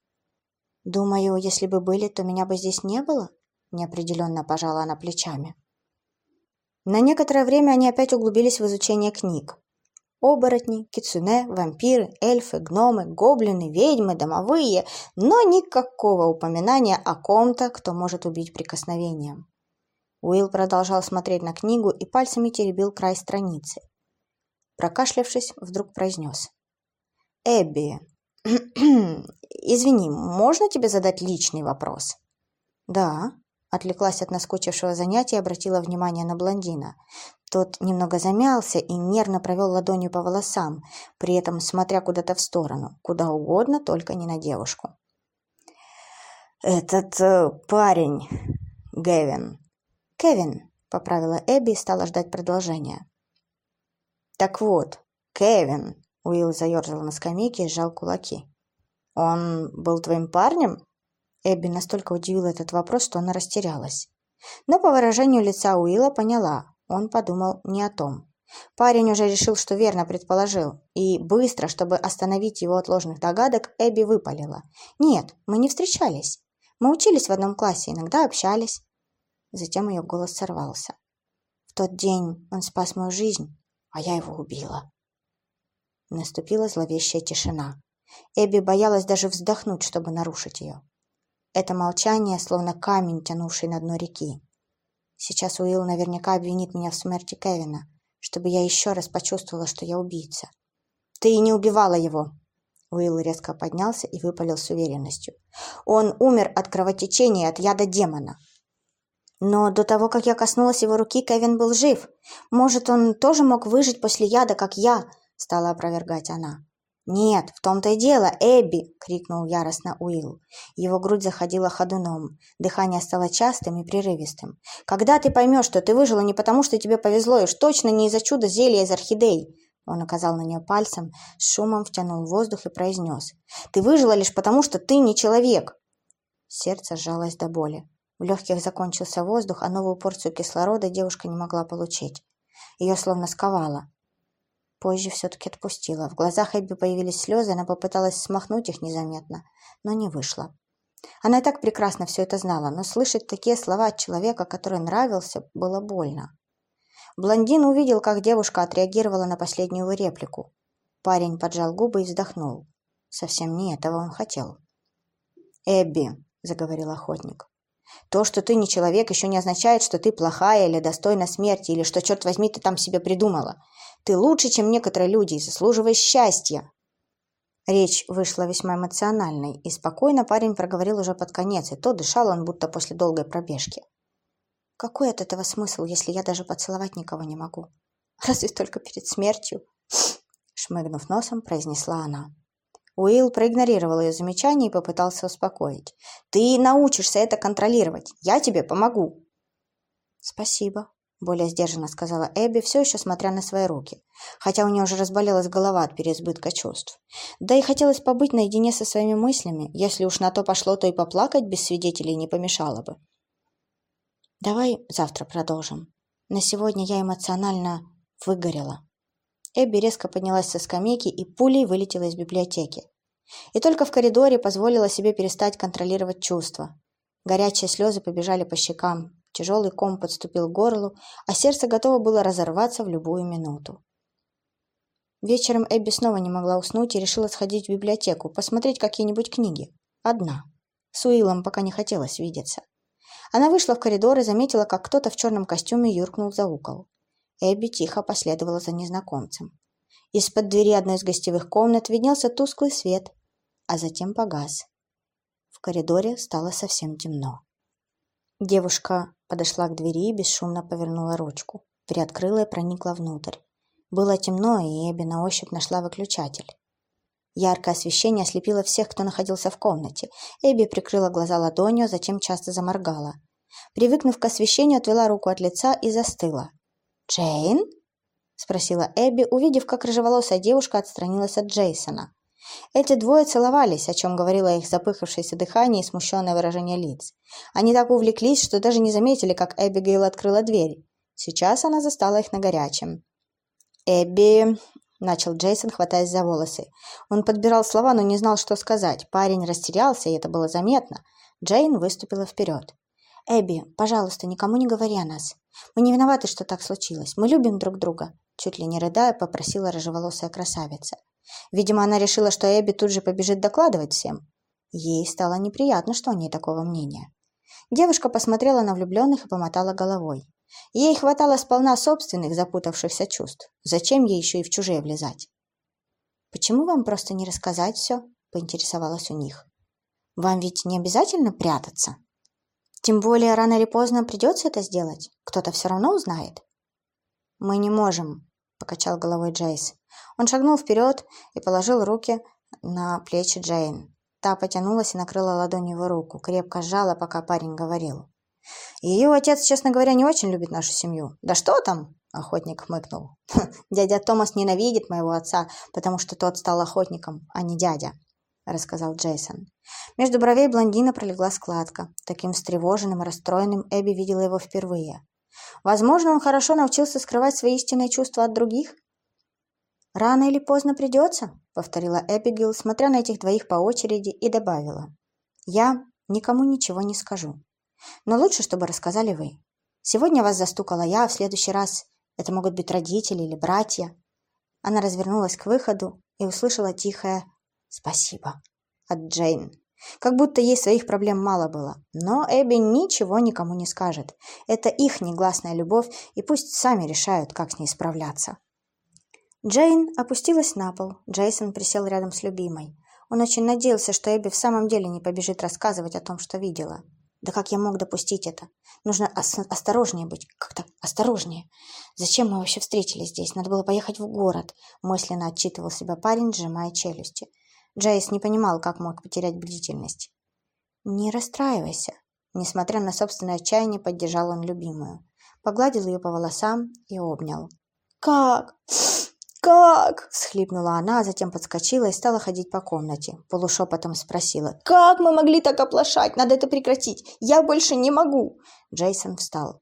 Speaker 2: «Думаю, если бы были, то меня бы здесь не было», — неопределенно пожала она плечами. На некоторое время они опять углубились в изучение книг. Оборотни, кицуне, вампиры, эльфы, гномы, гоблины, ведьмы, домовые, но никакого упоминания о ком-то, кто может убить прикосновением. Уилл продолжал смотреть на книгу и пальцами теребил край страницы. Прокашлявшись, вдруг произнес. «Эбби, [clears throat] извини, можно тебе задать личный вопрос?» «Да», отвлеклась от наскучившего занятия и обратила внимание на блондина. Тот немного замялся и нервно провел ладонью по волосам, при этом смотря куда-то в сторону, куда угодно, только не на девушку. «Этот э, парень, Гевин». «Кевин», — поправила Эбби и стала ждать продолжения. «Так вот, Кевин», — Уилл заерзал на скамейке и сжал кулаки. «Он был твоим парнем?» Эбби настолько удивил этот вопрос, что она растерялась. Но по выражению лица Уилла поняла, он подумал не о том. Парень уже решил, что верно предположил, и быстро, чтобы остановить его от ложных догадок, Эбби выпалила. «Нет, мы не встречались. Мы учились в одном классе, иногда общались». Затем ее голос сорвался. «В тот день он спас мою жизнь, а я его убила». Наступила зловещая тишина. Эбби боялась даже вздохнуть, чтобы нарушить ее. Это молчание, словно камень, тянувший на дно реки. Сейчас Уилл наверняка обвинит меня в смерти Кевина, чтобы я еще раз почувствовала, что я убийца. «Ты не убивала его!» Уилл резко поднялся и выпалил с уверенностью. «Он умер от кровотечения от яда демона». Но до того, как я коснулась его руки, Кевин был жив. Может, он тоже мог выжить после яда, как я, стала опровергать она. «Нет, в том-то и дело, Эбби!» — крикнул яростно Уилл. Его грудь заходила ходуном, дыхание стало частым и прерывистым. «Когда ты поймешь, что ты выжила не потому, что тебе повезло, и уж точно не из-за чуда зелья из орхидей?» Он указал на нее пальцем, с шумом втянул воздух и произнес. «Ты выжила лишь потому, что ты не человек!» Сердце сжалось до боли. В легких закончился воздух, а новую порцию кислорода девушка не могла получить. Ее словно сковало. Позже все-таки отпустила. В глазах Эбби появились слезы, она попыталась смахнуть их незаметно, но не вышло. Она и так прекрасно все это знала, но слышать такие слова от человека, который нравился, было больно. Блондин увидел, как девушка отреагировала на последнюю реплику. Парень поджал губы и вздохнул. Совсем не этого он хотел. «Эбби», — заговорил охотник, — «то, что ты не человек, еще не означает, что ты плохая или достойна смерти, или что, черт возьми, ты там себе придумала. Ты лучше, чем некоторые люди, и заслуживаешь счастья. Речь вышла весьма эмоциональной, и спокойно парень проговорил уже под конец, и то дышал он будто после долгой пробежки. Какой от этого смысл, если я даже поцеловать никого не могу? Разве только перед смертью? Шмыгнув носом, произнесла она. Уилл проигнорировал ее замечание и попытался успокоить. «Ты научишься это контролировать. Я тебе помогу». «Спасибо», более сдержанно сказала Эбби, все еще смотря на свои руки, хотя у нее уже разболелась голова от переизбытка чувств. Да и хотелось побыть наедине со своими мыслями, если уж на то пошло, то и поплакать без свидетелей не помешало бы. «Давай завтра продолжим. На сегодня я эмоционально выгорела». Эбби резко поднялась со скамейки и пулей вылетела из библиотеки. И только в коридоре позволила себе перестать контролировать чувства. Горячие слезы побежали по щекам, Тяжелый ком подступил к горлу, а сердце готово было разорваться в любую минуту. Вечером Эбби снова не могла уснуть и решила сходить в библиотеку, посмотреть какие-нибудь книги. Одна. С Уиллом пока не хотелось видеться. Она вышла в коридор и заметила, как кто-то в черном костюме юркнул за угол. Эбби тихо последовала за незнакомцем. Из-под двери одной из гостевых комнат виднелся тусклый свет, а затем погас. В коридоре стало совсем темно. Девушка подошла к двери и бесшумно повернула ручку. Приоткрыла и проникла внутрь. Было темно, и Эбби на ощупь нашла выключатель. Яркое освещение ослепило всех, кто находился в комнате. Эбби прикрыла глаза ладонью, затем часто заморгала. Привыкнув к освещению, отвела руку от лица и застыла. «Джейн?» — спросила Эбби, увидев, как рыжеволосая девушка отстранилась от Джейсона. Эти двое целовались, о чем говорило их запыхавшееся дыхание и смущенное выражение лиц. Они так увлеклись, что даже не заметили, как Эбигейл открыла дверь. Сейчас она застала их на горячем. «Эбби...» — начал Джейсон, хватаясь за волосы. Он подбирал слова, но не знал, что сказать. Парень растерялся, и это было заметно. Джейн выступила вперед. «Эбби, пожалуйста, никому не говори о нас. Мы не виноваты, что так случилось. Мы любим друг друга», — чуть ли не рыдая попросила рыжеволосая красавица. Видимо, она решила, что Эбби тут же побежит докладывать всем. Ей стало неприятно, что они такого мнения. Девушка посмотрела на влюбленных и помотала головой. Ей хватало сполна собственных запутавшихся чувств. Зачем ей еще и в чужие влезать? «Почему вам просто не рассказать все?» – поинтересовалась у них. «Вам ведь не обязательно прятаться? Тем более рано или поздно придется это сделать. Кто-то все равно узнает». «Мы не можем», – покачал головой Джейс. Он шагнул вперед и положил руки на плечи Джейн. Та потянулась и накрыла ладонью его руку, крепко сжала, пока парень говорил. «Ее отец, честно говоря, не очень любит нашу семью. Да что там?» – охотник хмыкнул. «Хм, «Дядя Томас ненавидит моего отца, потому что тот стал охотником, а не дядя», – рассказал Джейсон. Между бровей блондина пролегла складка. Таким встревоженным и расстроенным Эбби видела его впервые. Возможно, он хорошо научился скрывать свои истинные чувства от других – «Рано или поздно придется», — повторила Эбигейл, смотря на этих двоих по очереди, и добавила. «Я никому ничего не скажу. Но лучше, чтобы рассказали вы. Сегодня вас застукала я, а в следующий раз это могут быть родители или братья». Она развернулась к выходу и услышала тихое «Спасибо» от Джейн. Как будто ей своих проблем мало было. Но Эбби ничего никому не скажет. Это их негласная любовь, и пусть сами решают, как с ней справляться. Джейн опустилась на пол. Джейсон присел рядом с любимой. Он очень надеялся, что Эбби в самом деле не побежит рассказывать о том, что видела. Да как я мог допустить это? Нужно ос осторожнее быть, как-то осторожнее. Зачем мы вообще встретились здесь? Надо было поехать в город, мысленно отчитывал себя парень, сжимая челюсти. Джейс не понимал, как мог потерять бдительность. Не расстраивайся. Несмотря на собственное отчаяние, поддержал он любимую. Погладил ее по волосам и обнял. «Как? «Как?» – всхлипнула она, а затем подскочила и стала ходить по комнате. Полушепотом спросила. «Как мы могли так оплошать? Надо это прекратить! Я больше не могу!» Джейсон встал.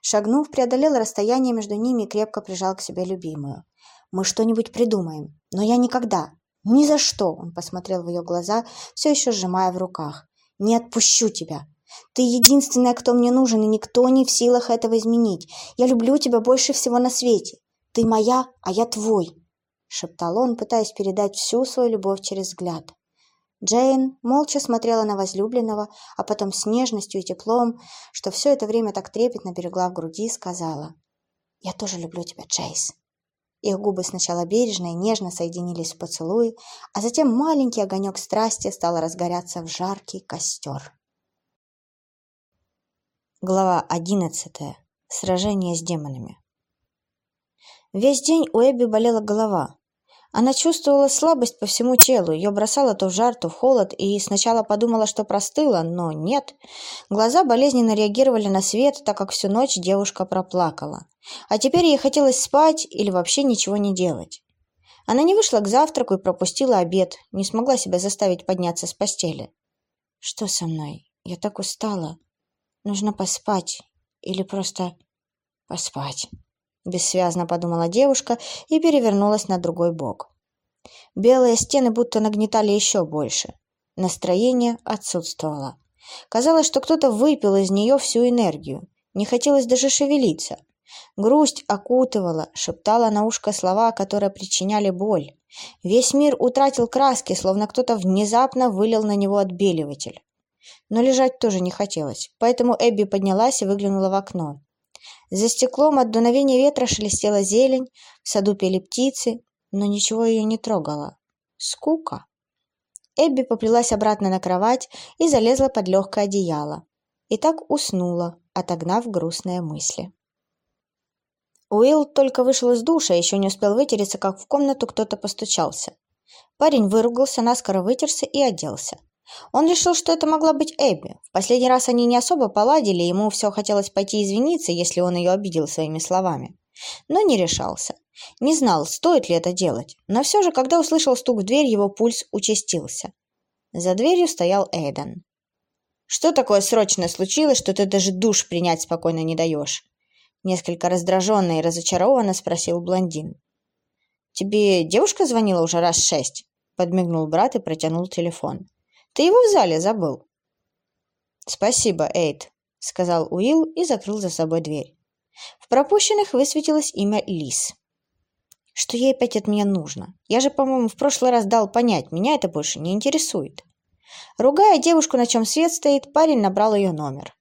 Speaker 2: Шагнув, преодолел расстояние между ними и крепко прижал к себе любимую. «Мы что-нибудь придумаем, но я никогда, ни за что!» Он посмотрел в ее глаза, все еще сжимая в руках. «Не отпущу тебя!» Ты единственная, кто мне нужен, и никто не в силах этого изменить. Я люблю тебя больше всего на свете. «Ты моя, а я твой», — шептал он, пытаясь передать всю свою любовь через взгляд. Джейн молча смотрела на возлюбленного, а потом с нежностью и теплом, что все это время так трепетно берегла в груди, сказала «Я тоже люблю тебя, Джейс». Их губы сначала бережно и нежно соединились в поцелуи, а затем маленький огонек страсти стал разгоряться в жаркий костер.
Speaker 1: Глава одиннадцатая. Сражение с демонами. Весь день у Эбби болела голова. Она чувствовала слабость по всему телу, ее бросало то в жар, то в холод, и сначала подумала, что простыла, но нет. Глаза болезненно реагировали на свет, так как всю ночь девушка проплакала. А теперь ей хотелось спать или вообще ничего не делать. Она не вышла к завтраку и пропустила обед, не смогла себя заставить подняться с постели. «Что со мной? Я так устала. Нужно поспать. Или просто поспать». Бессвязно подумала девушка и перевернулась на другой бок. Белые стены будто нагнетали еще больше. Настроение отсутствовало. Казалось, что кто-то выпил из нее всю энергию. Не хотелось даже шевелиться. Грусть окутывала, шептала на ушко слова, которые причиняли боль. Весь мир утратил краски, словно кто-то внезапно вылил на него отбеливатель. Но лежать тоже не хотелось, поэтому Эбби поднялась и выглянула в окно. За стеклом от дуновения ветра шелестела зелень, в саду пели птицы, но ничего ее не трогало. Скука. Эбби поплелась обратно на кровать и залезла под легкое одеяло. И так уснула, отогнав грустные мысли. Уилл только вышел из душа, еще не успел вытереться, как в комнату кто-то постучался. Парень выругался, наскоро вытерся и оделся. Он решил, что это могла быть Эбби. В последний раз они не особо поладили, ему все хотелось пойти извиниться, если он ее обидел своими словами. Но не решался. Не знал, стоит ли это делать. Но все же, когда услышал стук в дверь, его пульс участился. За дверью стоял Эйден. «Что такое срочно случилось, что ты даже душ принять спокойно не даешь?» Несколько раздраженно и разочарованно спросил блондин. «Тебе девушка звонила уже раз шесть?» Подмигнул брат и протянул телефон. Ты его в зале забыл. Спасибо, Эйд, сказал Уилл и закрыл за собой дверь. В пропущенных высветилось имя Лис. Что ей опять от меня нужно? Я же, по-моему, в прошлый раз дал понять, меня это больше не интересует. Ругая девушку, на чем свет стоит, парень набрал ее номер.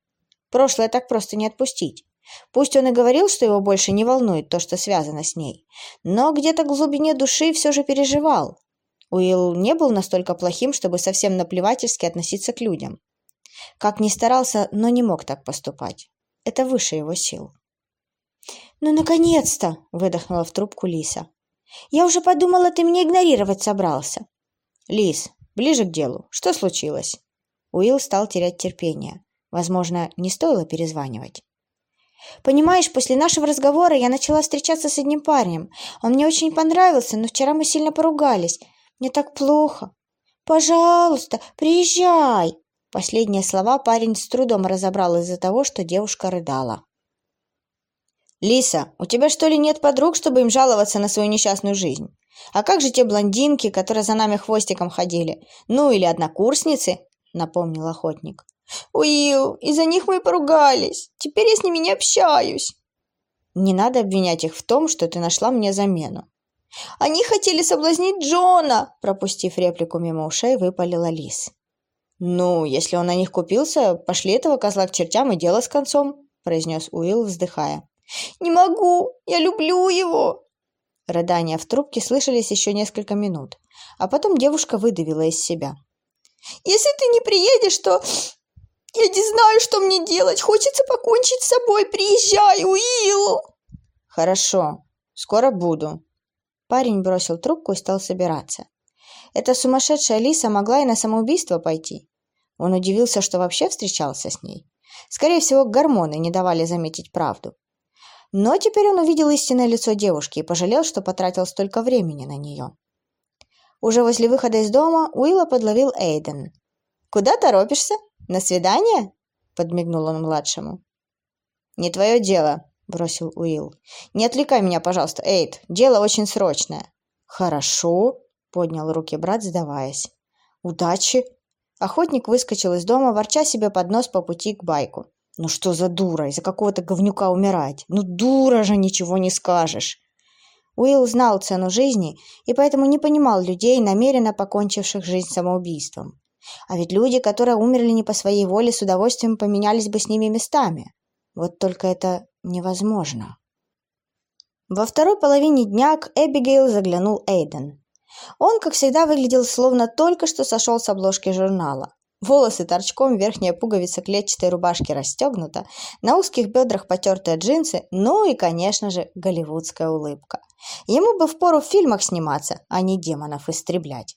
Speaker 1: Прошлое так просто не отпустить. Пусть он и говорил, что его больше не волнует то, что связано с ней, но где-то в глубине души все же переживал. Уилл не был настолько плохим, чтобы совсем наплевательски относиться к людям. Как ни старался, но не мог так поступать. Это выше его сил. «Ну, наконец-то!» – выдохнула в трубку Лиса. «Я уже подумала, ты меня игнорировать собрался». «Лис, ближе к делу. Что случилось?» Уилл стал терять терпение. Возможно, не стоило перезванивать.
Speaker 2: Понимаешь, после нашего разговора я начала встречаться с одним парнем. Он мне очень понравился, но вчера мы сильно поругались. Мне так плохо. Пожалуйста, приезжай!» Последние слова парень с трудом разобрал из-за того, что девушка рыдала.
Speaker 1: «Лиса, у тебя что ли нет подруг, чтобы им жаловаться на свою несчастную жизнь? А как же те блондинки, которые за нами хвостиком ходили? Ну, или однокурсницы?» — напомнил охотник.
Speaker 2: «Уилл, из-за них мы поругались. Теперь я с ними не общаюсь».
Speaker 1: «Не надо обвинять их в том, что ты нашла мне замену.
Speaker 2: Они хотели соблазнить Джона!» Пропустив реплику мимо ушей, выпалила Лис.
Speaker 1: «Ну, если он на них купился, пошли этого козла к чертям и дело с концом», произнес Уилл, вздыхая.
Speaker 2: «Не могу! Я люблю его!»
Speaker 1: Рыдания в трубке слышались еще несколько минут, а потом девушка выдавила из себя.
Speaker 2: «Если ты не приедешь, то я не знаю, что мне делать. Хочется покончить с собой. Приезжай, Уилл!»
Speaker 1: «Хорошо, скоро буду». Парень бросил трубку и стал собираться. Эта сумасшедшая Лиса могла и на самоубийство пойти. Он удивился, что вообще встречался с ней. Скорее всего, гормоны не давали заметить правду. Но теперь он увидел истинное лицо девушки и пожалел, что потратил столько времени на нее. Уже возле выхода из дома Уилла подловил Эйден. «Куда торопишься? На свидание?» – подмигнул он младшему. «Не твое дело», – бросил Уилл. «Не отвлекай меня, пожалуйста, Эйд. Дело очень срочное». «Хорошо», – поднял руки брат, сдаваясь. «Удачи!» Охотник выскочил из дома, ворча себе под нос по пути к байку. Ну что за дура, из-за какого-то говнюка умирать? Ну дура же, ничего не скажешь. Уилл знал цену жизни и поэтому не понимал людей, намеренно покончивших жизнь самоубийством. А ведь люди, которые умерли не по своей воле, с удовольствием поменялись бы с ними местами. Вот только это невозможно. Во второй половине дня к Эбигейл заглянул Эйден. Он, как всегда, выглядел словно только что сошел с обложки журнала. Волосы торчком, верхняя пуговица клетчатой рубашки расстегнута, на узких бедрах потертые джинсы, ну и, конечно же, голливудская улыбка. Ему бы впору в фильмах сниматься, а не демонов истреблять.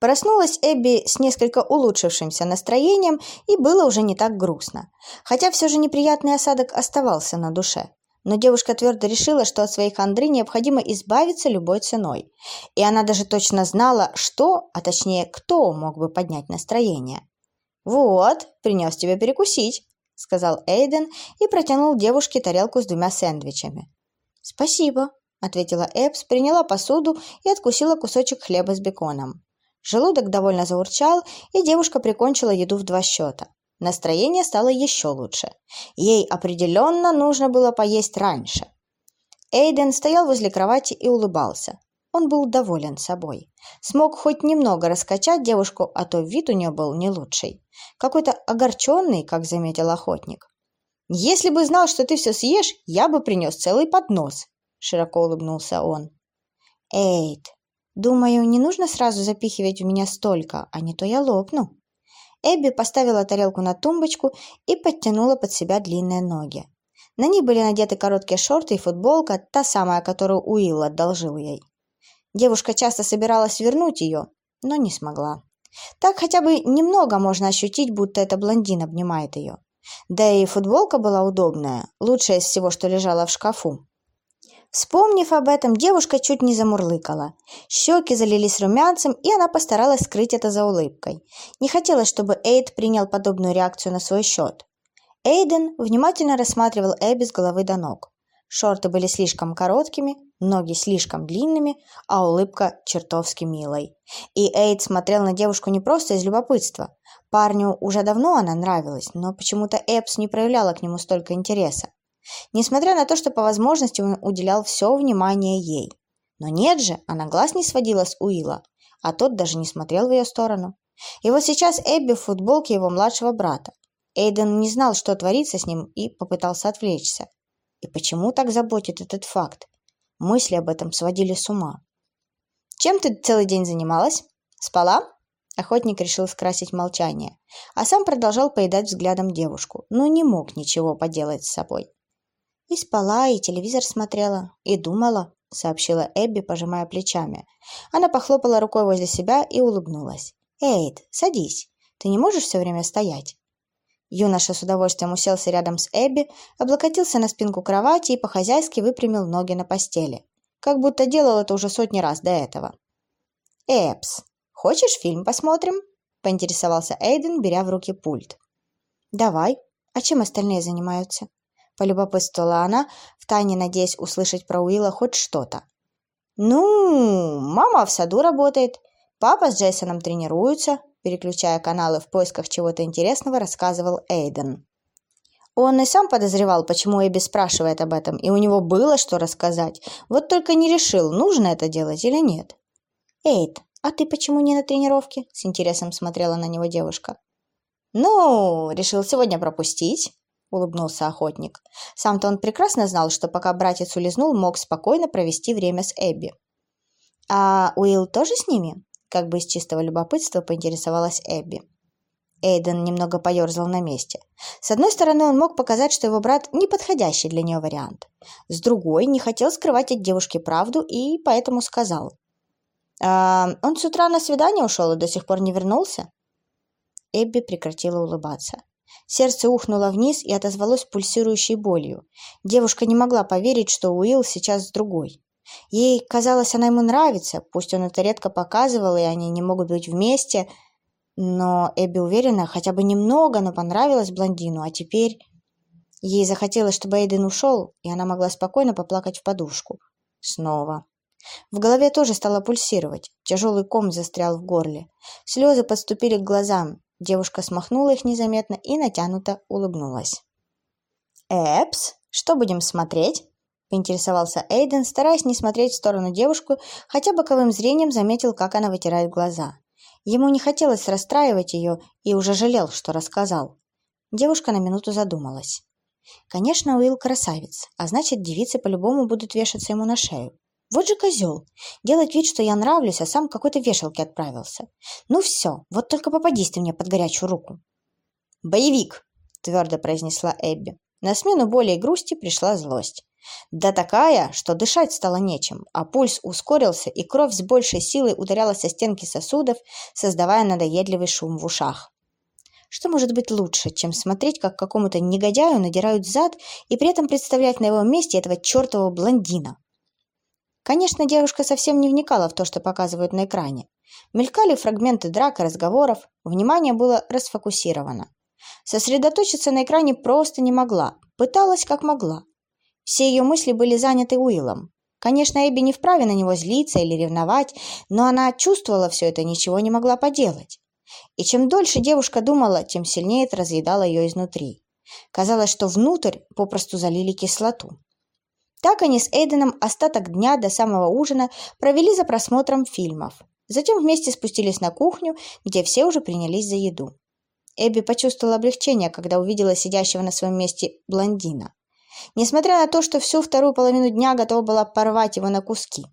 Speaker 1: Проснулась Эбби с несколько улучшившимся настроением, и было уже не так грустно. Хотя все же неприятный осадок оставался на душе. Но девушка твердо решила, что от своей хандры необходимо избавиться любой ценой. И она даже точно знала, что, а точнее, кто мог бы поднять настроение. «Вот, принес тебе перекусить», — сказал Эйден и протянул девушке тарелку с двумя сэндвичами. «Спасибо», — ответила Эбс, приняла посуду и откусила кусочек хлеба с беконом. Желудок довольно заурчал, и девушка прикончила еду в два счета. Настроение стало еще лучше. Ей определенно нужно было поесть раньше. Эйден стоял возле кровати и улыбался. Он был доволен собой. Смог хоть немного раскачать девушку, а то вид у нее был не лучший. Какой-то огорченный, как заметил охотник. «Если бы знал, что ты все съешь, я бы принес целый поднос», – широко улыбнулся он. «Эйд, думаю, не нужно сразу запихивать в меня столько, а не то я лопну», Эбби поставила тарелку на тумбочку и подтянула под себя длинные ноги. На ней были надеты короткие шорты и футболка, та самая, которую Уилл одолжил ей. Девушка часто собиралась вернуть ее, но не смогла. Так хотя бы немного можно ощутить, будто это блондин обнимает ее. Да и футболка была удобная, лучшая из всего, что лежало в шкафу. Вспомнив об этом, девушка чуть не замурлыкала. Щеки залились румянцем, и она постаралась скрыть это за улыбкой. Не хотелось, чтобы Эйд принял подобную реакцию на свой счет. Эйден внимательно рассматривал Эбби с головы до ног. Шорты были слишком короткими, ноги слишком длинными, а улыбка чертовски милой. И Эйд смотрел на девушку не просто из любопытства. Парню уже давно она нравилась, но почему-то Эбс не проявляла к нему столько интереса. Несмотря на то, что по возможности он уделял все внимание ей. Но нет же, она глаз не сводила с Уилла, а тот даже не смотрел в ее сторону. И вот сейчас Эбби в футболке его младшего брата. Эйден не знал, что творится с ним, и попытался отвлечься. И почему так заботит этот факт? Мысли об этом сводили с ума. «Чем ты целый день занималась? Спала?» Охотник решил скрасить молчание, а сам продолжал поедать взглядом девушку, но не мог ничего поделать с собой. «И спала, и телевизор смотрела, и думала», — сообщила Эбби, пожимая плечами. Она похлопала рукой возле себя и улыбнулась. «Эйд, садись. Ты не можешь все время стоять?» Юноша с удовольствием уселся рядом с Эбби, облокотился на спинку кровати и по-хозяйски выпрямил ноги на постели. Как будто делал это уже сотни раз до этого. «Эбс, хочешь фильм посмотрим?» – поинтересовался Эйден, беря в руки пульт. «Давай. А чем остальные занимаются?» Полюбопытствовала она, втайне надеясь услышать про Уилла хоть что-то. «Ну, мама в саду работает, папа с Джейсоном тренируются», переключая каналы в поисках чего-то интересного, рассказывал Эйден. Он и сам подозревал, почему Эбби спрашивает об этом, и у него было что рассказать, вот только не решил, нужно это делать или нет. «Эйд, а ты почему не на тренировке?» – с интересом смотрела на него девушка. «Ну, решил сегодня пропустить», – улыбнулся охотник. Сам-то он прекрасно знал, что пока братец улизнул, мог спокойно провести время с Эбби. «А Уилл тоже с ними?» – как бы из чистого любопытства поинтересовалась Эбби. Эйден немного поерзал на месте. С одной стороны, он мог показать, что его брат – неподходящий для нее вариант. С другой, не хотел скрывать от девушки правду и поэтому сказал. «А, «Он с утра на свидание ушел и до сих пор не вернулся?» Эбби прекратила улыбаться. Сердце ухнуло вниз и отозвалось пульсирующей болью. Девушка не могла поверить, что Уилл сейчас с другой. Ей казалось, она ему нравится, пусть он это редко показывал, и они не могут быть вместе – но Эбби уверена, хотя бы немного, но понравилась блондину, а теперь... Ей захотелось, чтобы Эйден ушел, и она могла спокойно поплакать в подушку. Снова. В голове тоже стало пульсировать. Тяжелый ком застрял в горле. Слезы подступили к глазам. Девушка смахнула их незаметно и натянуто улыбнулась. «Эпс, что будем смотреть?» – поинтересовался Эйден, стараясь не смотреть в сторону девушку, хотя боковым зрением заметил, как она вытирает глаза. Ему не хотелось расстраивать ее и уже жалел, что рассказал. Девушка на минуту задумалась. Конечно, Уилл красавец, а значит, девицы по-любому будут вешаться ему на шею. Вот же козел. Делать вид, что я нравлюсь, а сам какой-то вешалке отправился. Ну все, вот только попадись ты мне под горячую руку. «Боевик!» – твердо произнесла Эбби. На смену боли и грусти пришла злость. Да такая, что дышать стало нечем, а пульс ускорился, и кровь с большей силой ударялась о стенки сосудов, создавая надоедливый шум в ушах. Что может быть лучше, чем смотреть, как какому-то негодяю надирают зад и при этом представлять на его месте этого чертового блондина? Конечно, девушка совсем не вникала в то, что показывают на экране. Мелькали фрагменты драк и разговоров, внимание было расфокусировано. Сосредоточиться на экране просто не могла, пыталась как могла. Все ее мысли были заняты Уиллом. Конечно, Эбби не вправе на него злиться или ревновать, но она чувствовала все это и ничего не могла поделать. И чем дольше девушка думала, тем сильнее это разъедало ее изнутри. Казалось, что внутрь попросту залили кислоту. Так они с Эйденом остаток дня до самого ужина провели за просмотром фильмов. Затем вместе спустились на кухню, где все уже принялись за еду. Эбби почувствовала облегчение, когда увидела сидящего на своем месте блондина несмотря на то, что всю вторую половину дня готова была порвать его на куски.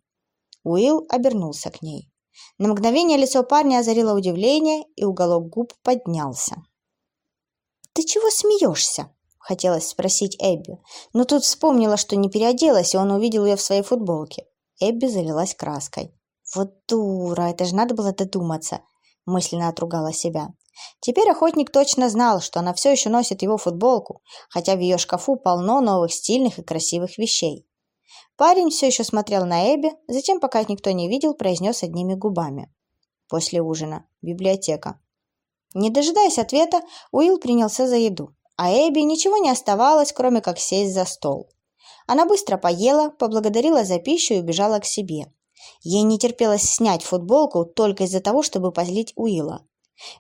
Speaker 1: Уилл обернулся к ней. На мгновение лицо парня озарило удивление, и уголок губ поднялся. «Ты чего смеешься?» – хотелось спросить Эбби, но тут вспомнила, что не переоделась, и он увидел ее в своей футболке. Эбби залилась краской. «Вот дура, это же надо было додуматься!» – мысленно отругала себя. Теперь охотник точно знал, что она все еще носит его футболку, хотя в ее шкафу полно новых стильных и красивых вещей. Парень все еще смотрел на Эбби, затем, пока никто не видел, произнес одними губами. После ужина. Библиотека. Не дожидаясь ответа, Уилл принялся за еду, а Эбби ничего не оставалось, кроме как сесть за стол. Она быстро поела, поблагодарила за пищу и убежала к себе. Ей не терпелось снять футболку только из-за того, чтобы позлить Уилла.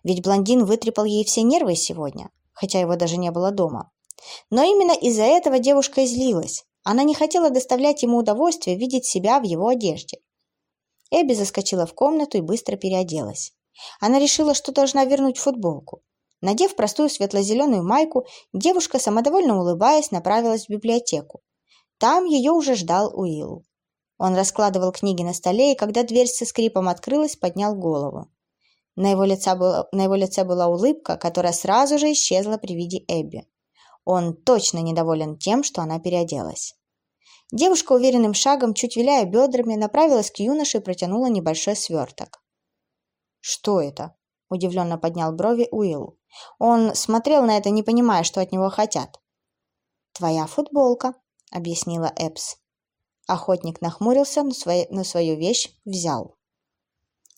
Speaker 1: Ведь блондин вытрепал ей все нервы сегодня, хотя его даже не было дома. Но именно из-за этого девушка излилась. Она не хотела доставлять ему удовольствие видеть себя в его одежде. Эбби заскочила в комнату и быстро переоделась. Она решила, что должна вернуть футболку. Надев простую светло-зеленую майку, девушка, самодовольно улыбаясь, направилась в библиотеку. Там ее уже ждал Уилл. Он раскладывал книги на столе, и когда дверь со скрипом открылась, поднял голову. На его, лице была, на его лице была улыбка, которая сразу же исчезла при виде Эбби. Он точно недоволен тем, что она переоделась. Девушка уверенным шагом, чуть виляя бедрами, направилась к юноше и протянула небольшой сверток. «Что это?» – удивленно поднял брови Уилл. Он смотрел на это, не понимая, что от него хотят. «Твоя футболка», – объяснила Эпс. Охотник нахмурился, но, свой, но свою вещь взял.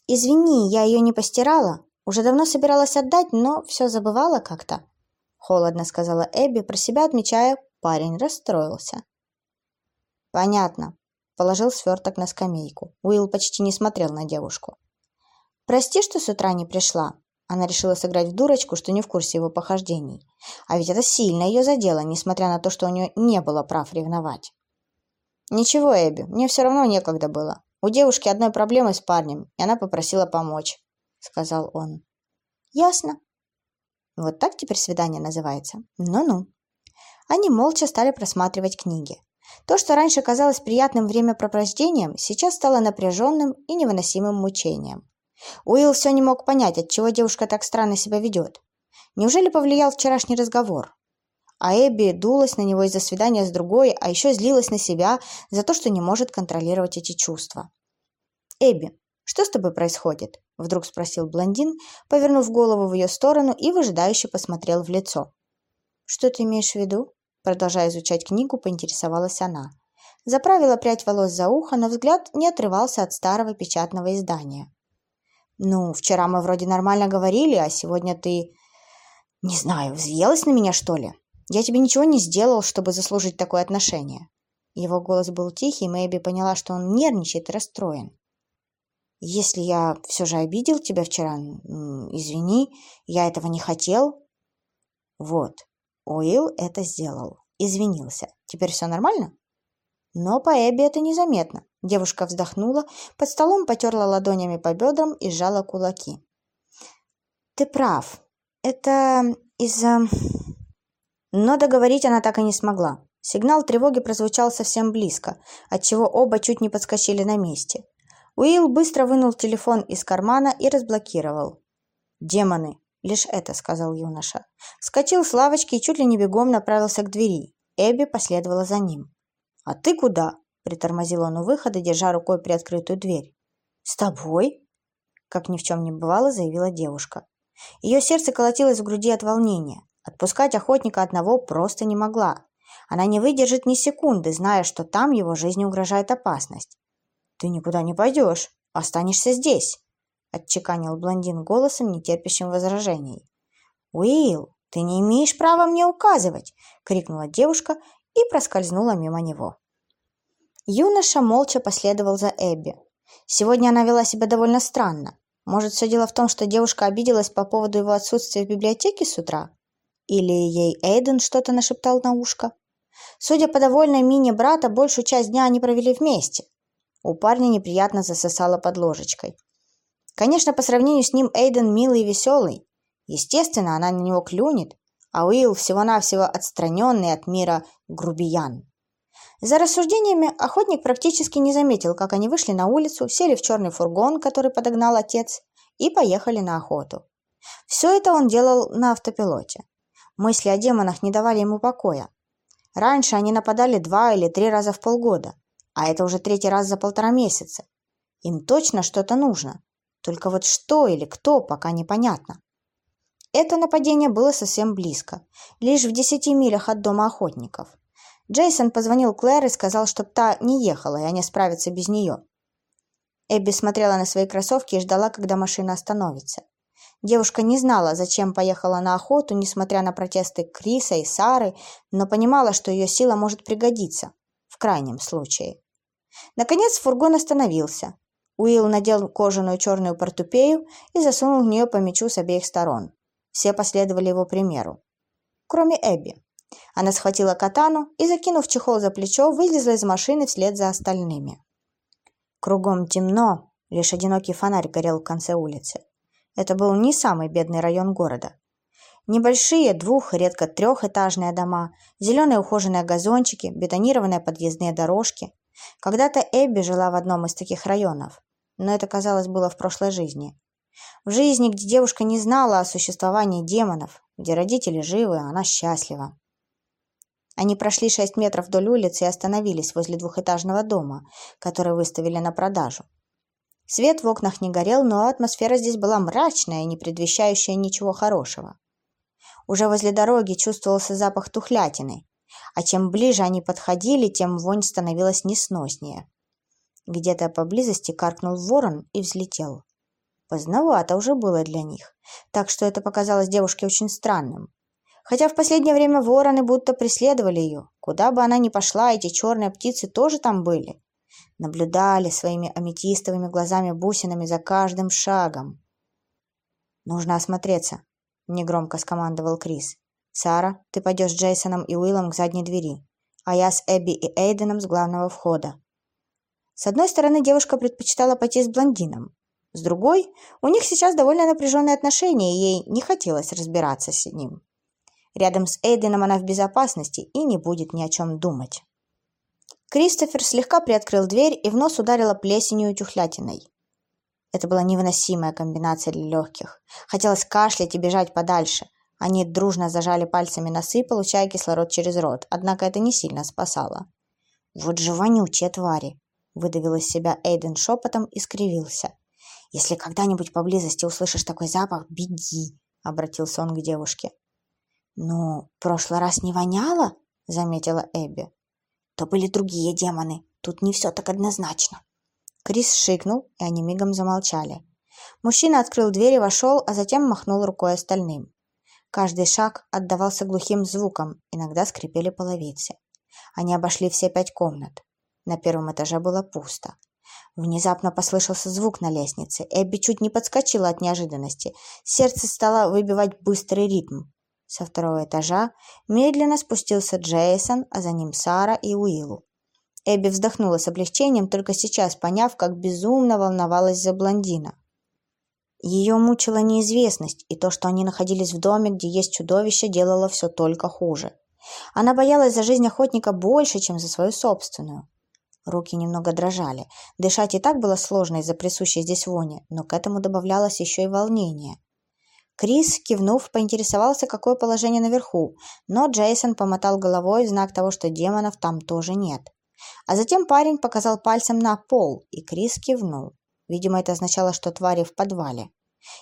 Speaker 1: «Извини, я ее не постирала. Уже давно собиралась отдать, но все забывала как-то», — холодно сказала Эбби, про себя отмечая, парень расстроился. «Понятно», — положил сверток на скамейку. Уилл почти не смотрел на девушку. «Прости, что с утра не пришла». Она решила сыграть в дурочку, что не в курсе его похождений. А ведь это сильно ее задело, несмотря на то, что у нее не было прав ревновать. «Ничего, Эбби, мне все равно некогда было. У девушки одной проблемы с парнем, и она попросила помочь», — сказал он. «Ясно. Вот так теперь свидание называется? Ну-ну». Они молча стали просматривать книги. То, что раньше казалось приятным времяпрепровождением, сейчас стало напряженным и невыносимым мучением. Уилл все не мог понять, отчего девушка так странно себя ведет. Неужели повлиял вчерашний разговор? А Эбби дулась на него из-за свидания с другой, а еще злилась на себя за то, что не может контролировать эти чувства. «Эбби, что с тобой происходит?» – вдруг спросил блондин, повернув голову в ее сторону и выжидающе посмотрел в лицо. «Что ты имеешь в виду?» Продолжая изучать книгу, поинтересовалась она. Заправила прядь волос за ухо, но взгляд не отрывался от старого печатного издания. «Ну, вчера мы вроде нормально говорили, а сегодня ты...» «Не знаю, взъелась на меня, что ли? Я тебе ничего не сделал, чтобы заслужить такое отношение». Его голос был тихий, Мэйби поняла, что он нервничает расстроен. «Если я все же обидел тебя вчера, извини, я этого не хотел». «Вот, Уилл это сделал. Извинился. Теперь все нормально? Но по Эбби это незаметно. Девушка вздохнула, под столом потерла ладонями по бедрам и сжала кулаки. «Ты прав. Это из-за...» Но договорить она так и не смогла. Сигнал тревоги прозвучал совсем близко, отчего оба чуть не подскочили на месте. Уилл быстро вынул телефон из кармана и разблокировал. «Демоны! Лишь это, сказал юноша. Скочил с лавочки и чуть ли не бегом направился к двери. Эбби последовала за ним. «А ты куда?» – притормозил он у выхода, держа рукой приоткрытую дверь. «С тобой?» – как ни в чем не бывало, заявила девушка. Ее сердце колотилось в груди от волнения. Отпускать охотника одного просто не могла. Она не выдержит ни секунды, зная, что там его жизни угрожает опасность. «Ты никуда не пойдешь, останешься здесь», — отчеканил блондин голосом, нетерпящим возражений. «Уилл, ты не имеешь права мне указывать!» — крикнула девушка и проскользнула мимо него. Юноша молча последовал за Эбби. Сегодня она вела себя довольно странно. Может, все дело в том, что девушка обиделась по поводу его отсутствия в библиотеке с утра? Или ей Эйден что-то нашептал на ушко? Судя по довольной мине брата, большую часть дня они провели вместе. У парня неприятно засосало под ложечкой. Конечно, по сравнению с ним Эйден милый и веселый. Естественно, она на него клюнет, а Уилл всего-навсего отстраненный от мира грубиян. За рассуждениями охотник практически не заметил, как они вышли на улицу, сели в черный фургон, который подогнал отец, и поехали на охоту. Все это он делал на автопилоте. Мысли о демонах не давали ему покоя. Раньше они нападали два или три раза в полгода, а это уже третий раз за полтора месяца. Им точно что-то нужно. Только вот что или кто, пока непонятно. Это нападение было совсем близко, лишь в десяти милях от дома охотников. Джейсон позвонил Клэр и сказал, чтоб та не ехала, и они справятся без нее. Эбби смотрела на свои кроссовки и ждала, когда машина остановится. Девушка не знала, зачем поехала на охоту, несмотря на протесты Криса и Сары, но понимала, что ее сила может пригодиться, в крайнем случае. Наконец фургон остановился. Уилл надел кожаную черную портупею и засунул в нее по мячу с обеих сторон. Все последовали его примеру. Кроме Эбби. Она схватила катану и, закинув чехол за плечо, вылезла из машины вслед за остальными. Кругом темно, лишь одинокий фонарь горел в конце улицы. Это был не самый бедный район города. Небольшие двух-, редко трехэтажные дома, зеленые ухоженные газончики, бетонированные подъездные дорожки. Когда-то Эбби жила в одном из таких районов но это, казалось, было в прошлой жизни. В жизни, где девушка не знала о существовании демонов, где родители живы, а она счастлива. Они прошли шесть метров вдоль улицы и остановились возле двухэтажного дома, который выставили на продажу. Свет в окнах не горел, но атмосфера здесь была мрачная и не предвещающая ничего хорошего. Уже возле дороги чувствовался запах тухлятины, а чем ближе они подходили, тем вонь становилась несноснее. Где-то поблизости каркнул ворон и взлетел. Поздновато уже было для них, так что это показалось девушке очень странным. Хотя в последнее время вороны будто преследовали ее. Куда бы она ни пошла, эти черные птицы тоже там были. Наблюдали своими аметистовыми глазами-бусинами за каждым шагом. «Нужно осмотреться», — негромко скомандовал Крис. «Сара, ты пойдешь с Джейсоном и Уиллом к задней двери, а я с Эбби и Эйденом с главного входа. С одной стороны, девушка предпочитала пойти с блондином. С другой, у них сейчас довольно напряженные отношения, и ей не хотелось разбираться с ним. Рядом с Эйденом она в безопасности и не будет ни о чем думать. Кристофер слегка приоткрыл дверь и в нос ударила плесенью и тюхлятиной. Это была невыносимая комбинация для легких. Хотелось кашлять и бежать подальше. Они дружно зажали пальцами носы, получая кислород через рот, однако это не сильно спасало. «Вот же вонючие твари!» — выдавил из себя Эйден шепотом и скривился. «Если когда-нибудь поблизости услышишь такой запах, беги!» — обратился он к девушке. «Ну, прошлый раз не воняло?» — заметила Эбби. «То были другие демоны. Тут не все так однозначно». Крис шикнул, и они мигом замолчали. Мужчина открыл дверь и вошел, а затем махнул рукой остальным. Каждый шаг отдавался глухим звуком, иногда скрипели половицы. Они обошли все пять комнат. На первом этаже было пусто. Внезапно послышался звук на лестнице. Эбби чуть не подскочила от неожиданности. Сердце стало выбивать быстрый ритм. Со второго этажа медленно спустился Джейсон, а за ним Сара и Уиллу. Эбби вздохнула с облегчением, только сейчас поняв, как безумно волновалась за блондина. Ее мучила неизвестность, и то, что они находились в доме, где есть чудовище, делало все только хуже. Она боялась за жизнь охотника больше, чем за свою собственную. Руки немного дрожали. Дышать и так было сложно из-за присущей здесь вони, но к этому добавлялось еще и волнение. Крис, кивнув, поинтересовался, какое положение наверху, но Джейсон помотал головой в знак того, что демонов там тоже нет. А затем парень показал пальцем на пол, и Крис кивнул. Видимо, это означало, что твари в подвале.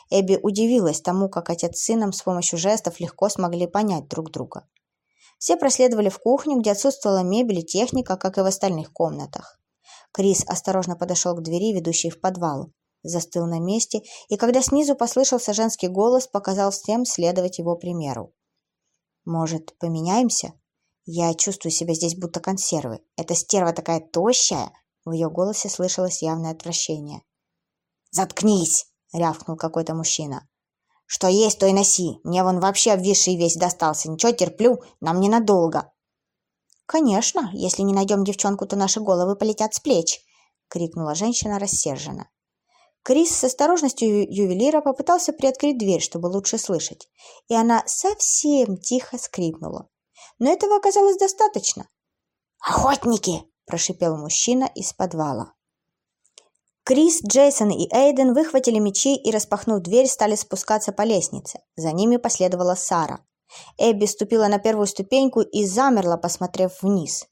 Speaker 1: Эбби удивилась тому, как отец с сыном с помощью жестов легко смогли понять друг друга. Все проследовали в кухню, где отсутствовала мебель и техника, как и в остальных комнатах. Крис осторожно подошел к двери, ведущей в подвал. Застыл на месте, и когда снизу послышался женский голос, показал всем следовать его примеру. «Может, поменяемся? Я чувствую себя здесь будто консервы. Эта стерва такая тощая!» В ее голосе слышалось явное отвращение. «Заткнись!» — рявкнул какой-то мужчина. Что есть, то и носи. Мне вон вообще обвисший весь достался. Ничего, терплю, нам ненадолго. Конечно, если не найдем девчонку, то наши головы полетят с плеч, крикнула женщина рассерженно. Крис с осторожностью ювелира попытался приоткрыть дверь, чтобы лучше слышать, и она совсем тихо скрипнула. Но этого оказалось достаточно. «Охотники!» – прошипел мужчина из подвала. Крис, Джейсон и Эйден выхватили мечи и, распахнув дверь, стали спускаться по лестнице. За ними последовала Сара. Эбби ступила на первую ступеньку и замерла, посмотрев вниз.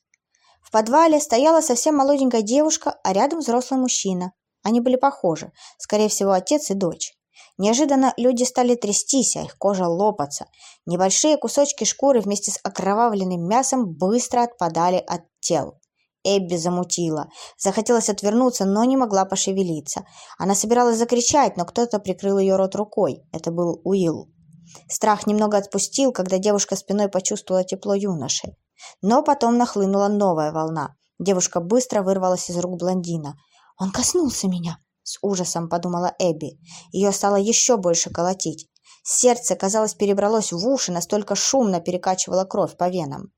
Speaker 1: В подвале стояла совсем молоденькая девушка, а рядом взрослый мужчина. Они были похожи, скорее всего, отец и дочь. Неожиданно люди стали трястись, а их кожа лопаться. Небольшие кусочки шкуры вместе с окровавленным мясом быстро отпадали от тел. Эбби замутила. Захотелось отвернуться, но не могла пошевелиться. Она собиралась закричать, но кто-то прикрыл ее рот рукой. Это был Уилл. Страх немного отпустил, когда девушка спиной почувствовала тепло юноши. Но потом нахлынула новая волна. Девушка быстро вырвалась из рук блондина. «Он коснулся меня!» — с ужасом подумала Эбби. Ее стало еще больше колотить. Сердце, казалось, перебралось в уши, настолько шумно перекачивало кровь по венам.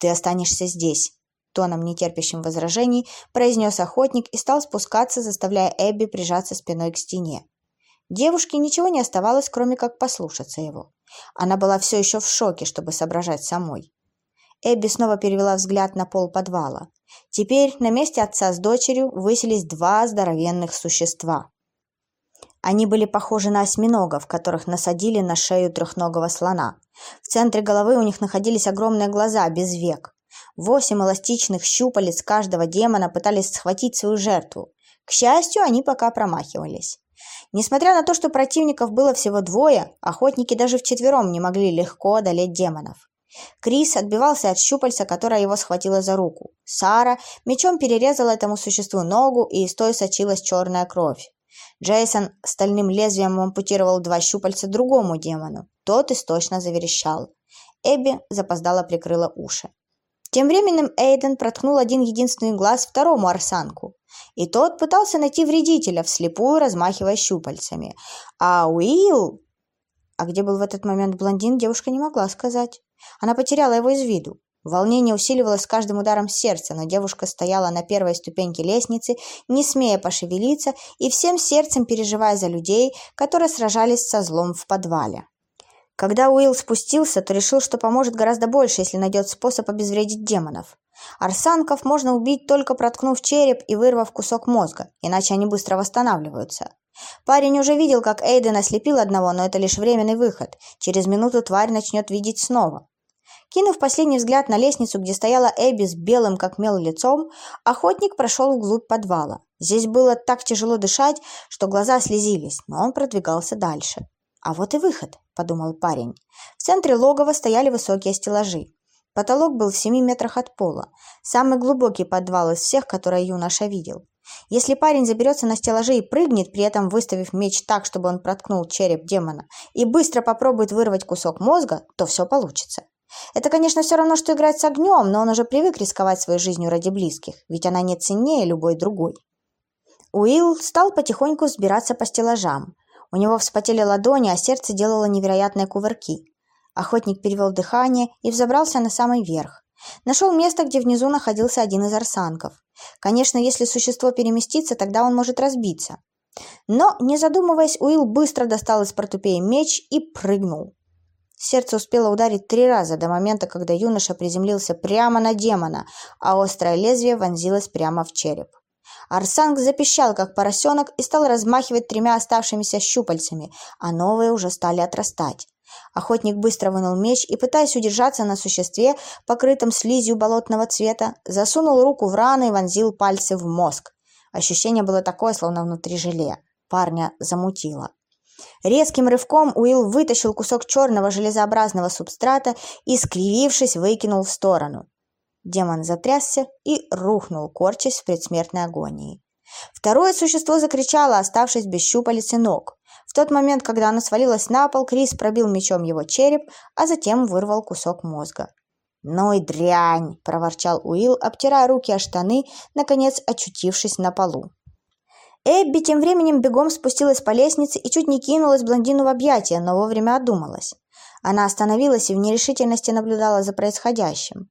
Speaker 1: «Ты останешься здесь», тоном нетерпящим возражений произнес охотник и стал спускаться, заставляя Эбби прижаться спиной к стене. Девушке ничего не оставалось, кроме как послушаться его. Она была все еще в шоке, чтобы соображать самой. Эбби снова перевела взгляд на пол подвала. Теперь на месте отца с дочерью высились два здоровенных существа. Они были похожи на осьминогов, которых насадили на шею трехногого слона. В центре головы у них находились огромные глаза без век. Восемь эластичных щупалец каждого демона пытались схватить свою жертву. К счастью, они пока промахивались. Несмотря на то, что противников было всего двое, охотники даже вчетвером не могли легко одолеть демонов. Крис отбивался от щупальца, которое его схватило за руку. Сара мечом перерезала этому существу ногу, и из той сочилась черная кровь. Джейсон стальным лезвием ампутировал два щупальца другому демону. Тот истошно заверещал. Эбби запоздало прикрыла уши. Тем временем Эйден проткнул один единственный глаз второму арсанку, и тот пытался найти вредителя, вслепую размахивая щупальцами. А Уилл... А где был в этот момент блондин, девушка не могла сказать. Она потеряла его из виду. Волнение усиливалось с каждым ударом сердца, но девушка стояла на первой ступеньке лестницы, не смея пошевелиться и всем сердцем переживая за людей, которые сражались со злом в подвале. Когда Уилл спустился, то решил, что поможет гораздо больше, если найдет способ обезвредить демонов. Арсанков можно убить только проткнув череп и вырвав кусок мозга, иначе они быстро восстанавливаются. Парень уже видел, как Эйден ослепил одного, но это лишь временный выход. Через минуту тварь начнет видеть снова. Кинув последний взгляд на лестницу, где стояла Эбби с белым, как мел, лицом, охотник прошел вглубь подвала. Здесь было так тяжело дышать, что глаза слезились, но он продвигался дальше. «А вот и выход», — подумал парень. В центре логова стояли высокие стеллажи. Потолок был в семи метрах от пола. Самый глубокий подвал из всех, которые юноша видел. Если парень заберется на стеллажи и прыгнет, при этом выставив меч так, чтобы он проткнул череп демона, и быстро попробует вырвать кусок мозга, то все получится. Это, конечно, все равно, что играть с огнем, но он уже привык рисковать своей жизнью ради близких, ведь она не ценнее любой другой. Уилл стал потихоньку сбираться по стеллажам. У него вспотели ладони, а сердце делало невероятные кувырки. Охотник перевел дыхание и взобрался на самый верх. Нашел место, где внизу находился один из арсанков. Конечно, если существо переместится, тогда он может разбиться. Но, не задумываясь, Уилл быстро достал из портупеи меч и прыгнул. Сердце успело ударить три раза до момента, когда юноша приземлился прямо на демона, а острое лезвие вонзилось прямо в череп. Арсанг запищал, как поросенок, и стал размахивать тремя оставшимися щупальцами, а новые уже стали отрастать. Охотник быстро вынул меч и, пытаясь удержаться на существе, покрытом слизью болотного цвета, засунул руку в рану и вонзил пальцы в мозг. Ощущение было такое, словно внутри желе. Парня замутило. Резким рывком Уилл вытащил кусок черного железообразного субстрата и, скривившись, выкинул в сторону. Демон затрясся и рухнул, корчась в предсмертной агонии. Второе существо закричало, оставшись без щупалец и ног. В тот момент, когда оно свалилось на пол, Крис пробил мечом его череп, а затем вырвал кусок мозга. «Ну и дрянь!» – проворчал Уилл, обтирая руки о штаны, наконец очутившись на полу. Эбби тем временем бегом спустилась по лестнице и чуть не кинулась блондину в объятия, но вовремя одумалась. Она остановилась и в нерешительности наблюдала за происходящим.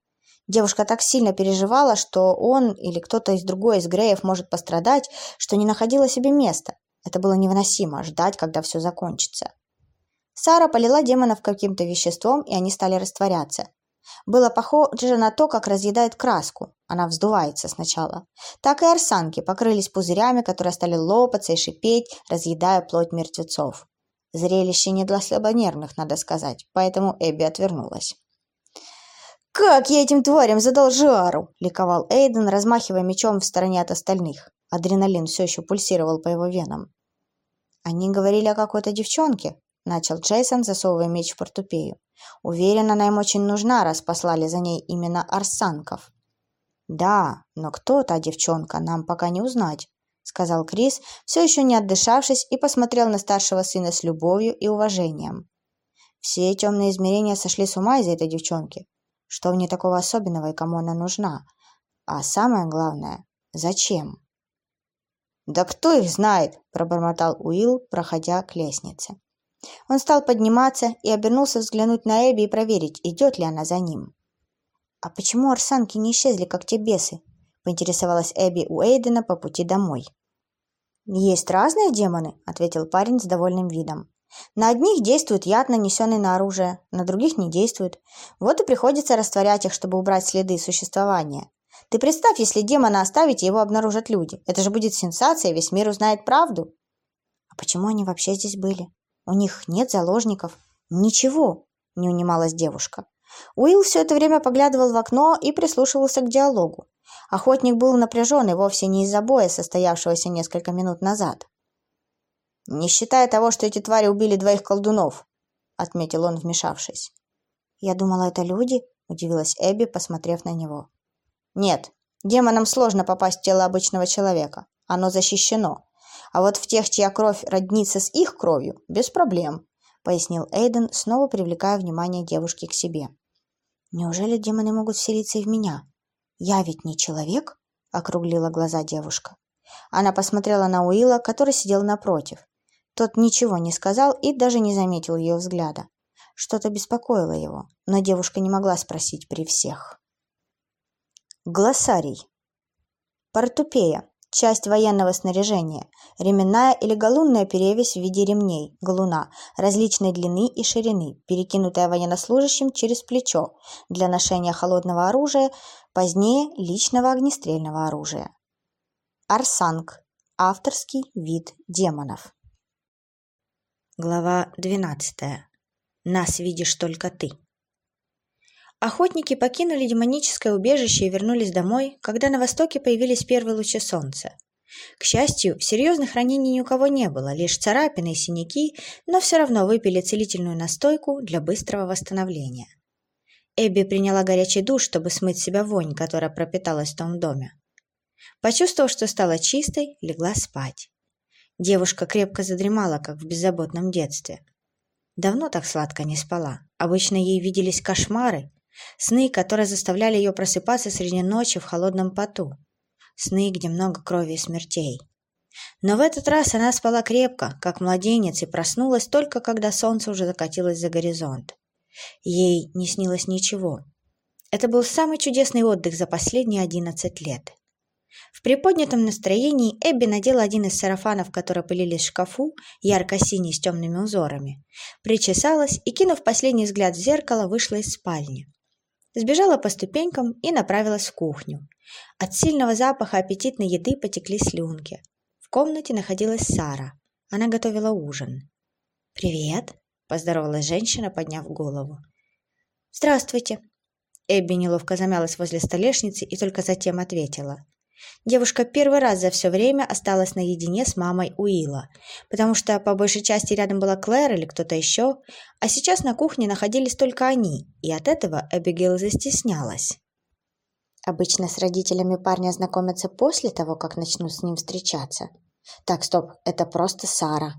Speaker 1: Девушка так сильно переживала, что он или кто-то из другой из Греев может пострадать, что не находила себе места. Это было невыносимо – ждать, когда все закончится. Сара полила демонов каким-то веществом, и они стали растворяться. Было похоже на то, как разъедает краску. Она вздувается сначала. Так и арсанки покрылись пузырями, которые стали лопаться и шипеть, разъедая плоть мертвецов. Зрелище не для слабонервных, надо сказать, поэтому Эбби отвернулась. «Как я этим тварям задал жару!» – ликовал Эйден, размахивая мечом в стороне от остальных. Адреналин все еще пульсировал по его венам. «Они говорили о какой-то девчонке», — начал Джейсон, засовывая меч в портупею. «Уверен, она им очень нужна, раз послали за ней именно Арсанков». «Да, но кто та девчонка, нам пока не узнать», — сказал Крис, все еще не отдышавшись, и посмотрел на старшего сына с любовью и уважением. Все темные измерения сошли с ума из этой девчонки. Что в ней такого особенного и кому она нужна? А самое главное, зачем? «Да кто их знает?» – пробормотал Уилл, проходя к лестнице. Он стал подниматься и обернулся взглянуть на Эбби и проверить, идет ли она за ним. «А почему арсанки не исчезли, как те бесы?» – поинтересовалась Эбби у Эйдена по пути домой. «Есть разные демоны», – ответил парень с довольным видом. «На одних действует яд, нанесенный на оружие, на других не действует. Вот и приходится растворять их, чтобы убрать следы существования. Ты представь, если демона оставить, его обнаружат люди. Это же будет сенсация, весь мир узнает правду. А почему они вообще здесь были? У них нет заложников. Ничего, не унималась девушка. Уилл все это время поглядывал в окно и прислушивался к диалогу. Охотник был напряжен и вовсе не из-за боя, состоявшегося несколько минут назад. «Не считая того, что эти твари убили двоих колдунов», — отметил он, вмешавшись. «Я думала, это люди», — удивилась Эбби, посмотрев на него. Нет, демонам сложно попасть в тело обычного человека. Оно защищено. А вот в тех, чья кровь роднится с их кровью, без проблем, пояснил Эйден, снова привлекая внимание девушки к себе. Неужели демоны могут вселиться и в меня? Я ведь не человек? округлила глаза девушка. Она посмотрела на Уилла, который сидел напротив. Тот ничего не сказал и даже не заметил ее взгляда. Что-то беспокоило его, но девушка не могла спросить при всех. Глоссарий. Портупея. часть военного снаряжения, ременная или галунная перевязь в виде ремней, галуна, различной длины и ширины, перекинутая военнослужащим через плечо для ношения холодного оружия, позднее личного огнестрельного оружия. Арсанг – авторский вид демонов. Глава 12. Нас видишь только ты. Охотники покинули демоническое убежище и вернулись домой, когда на востоке появились первые лучи солнца. К счастью, серьезных ранений ни у кого не было, лишь царапины и синяки, но все равно выпили целительную настойку для быстрого восстановления. Эбби приняла горячий душ, чтобы смыть себя вонь, которая пропиталась в том доме. Почувствовав, что стала чистой, легла спать. Девушка крепко задремала, как в беззаботном детстве. Давно так сладко не спала. Обычно ей виделись кошмары, Сны, которые заставляли ее просыпаться среди ночи в холодном поту. Сны, где много крови и смертей. Но в этот раз она спала крепко, как младенец, и проснулась только когда солнце уже закатилось за горизонт. Ей не снилось ничего. Это был самый чудесный отдых за последние одиннадцать лет. В приподнятом настроении Эбби надела один из сарафанов, которые пылились в шкафу, ярко-синий с темными узорами, причесалась и, кинув последний взгляд в зеркало, вышла из спальни. Сбежала по ступенькам и направилась в кухню. От сильного запаха аппетитной еды потекли слюнки. В комнате находилась Сара. Она готовила ужин. «Привет», – поздоровалась женщина, подняв голову. «Здравствуйте». Эбби неловко замялась возле столешницы и только затем ответила. Девушка первый раз за все время осталась наедине с мамой Уилла, потому что по большей части рядом была Клэр или кто-то еще, а сейчас на кухне находились только они, и от этого Эбигейл застеснялась.
Speaker 2: Обычно с родителями парня знакомятся после того, как начнут с ним встречаться. Так, стоп, это просто Сара.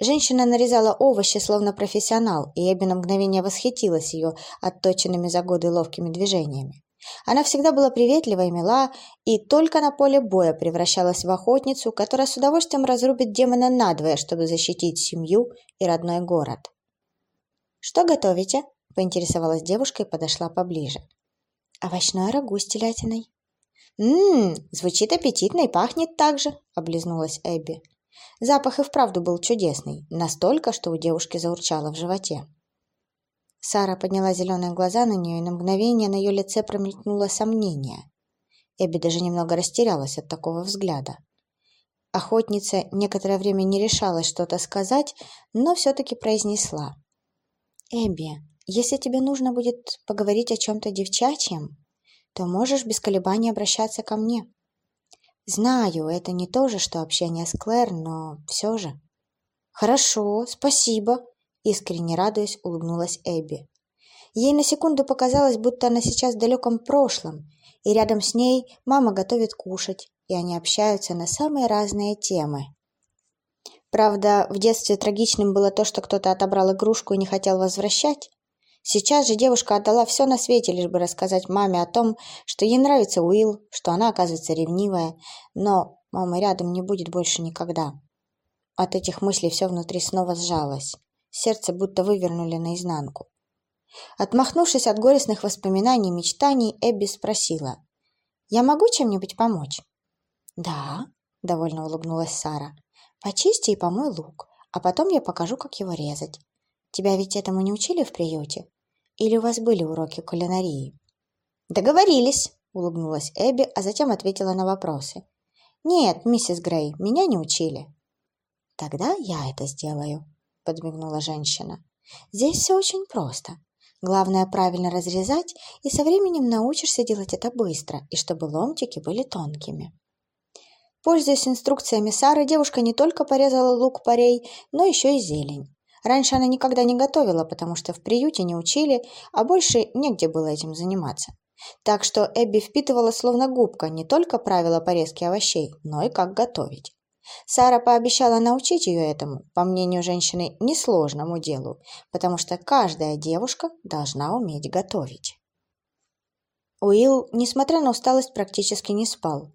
Speaker 2: Женщина нарезала овощи, словно профессионал, и Эбби на мгновение восхитилась ее отточенными за годы ловкими движениями. Она всегда была приветлива и мила, и только на поле боя превращалась в охотницу, которая с удовольствием разрубит демона надвое, чтобы защитить семью и родной город. «Что готовите?» – поинтересовалась девушка и подошла поближе. «Овощное рагу с телятиной». «Ммм, звучит аппетитно и пахнет так же», – облизнулась Эбби. Запах и вправду был чудесный, настолько, что у девушки заурчало в животе. Сара подняла зеленые глаза на нее, и на мгновение на ее лице промелькнуло сомнение. Эбби даже немного растерялась от такого взгляда. Охотница некоторое время не решалась что-то сказать, но все-таки произнесла. «Эбби, если тебе нужно будет поговорить о чем-то девчачьем, то можешь без колебаний обращаться ко мне. Знаю, это не то же, что общение с Клэр, но все же». «Хорошо, спасибо», Искренне радуясь, улыбнулась Эбби. Ей на секунду показалось, будто она сейчас в далеком прошлом, и рядом с ней мама готовит кушать, и они общаются на самые разные темы. Правда, в детстве трагичным было то, что кто-то отобрал игрушку и не хотел возвращать. Сейчас же девушка отдала все на свете, лишь бы рассказать маме о том, что ей нравится Уилл, что она, оказывается, ревнивая, но мамы рядом не будет больше никогда. От этих мыслей все внутри снова сжалось. Сердце будто вывернули наизнанку. Отмахнувшись от горестных воспоминаний и мечтаний, Эбби спросила. «Я могу чем-нибудь помочь?» «Да», — довольно улыбнулась Сара. «Почисти и помой лук, а потом я покажу, как его резать. Тебя ведь этому не учили в приюте? Или у вас были уроки кулинарии?» «Договорились», — улыбнулась Эбби, а затем ответила на вопросы. «Нет, миссис Грей, меня не учили». «Тогда я это сделаю», — подмигнула женщина. «Здесь все очень просто. Главное правильно разрезать, и со временем научишься делать это быстро, и чтобы ломтики были тонкими». Пользуясь инструкциями Сары, девушка не только порезала лук-порей, но еще и зелень. Раньше она никогда не готовила, потому что в приюте не учили, а больше негде было этим заниматься. Так что Эбби впитывала словно губка не только правила порезки овощей, но и как готовить. Сара пообещала научить ее этому, по мнению женщины, несложному делу, потому что каждая девушка должна уметь готовить. Уилл, несмотря на усталость, практически не спал.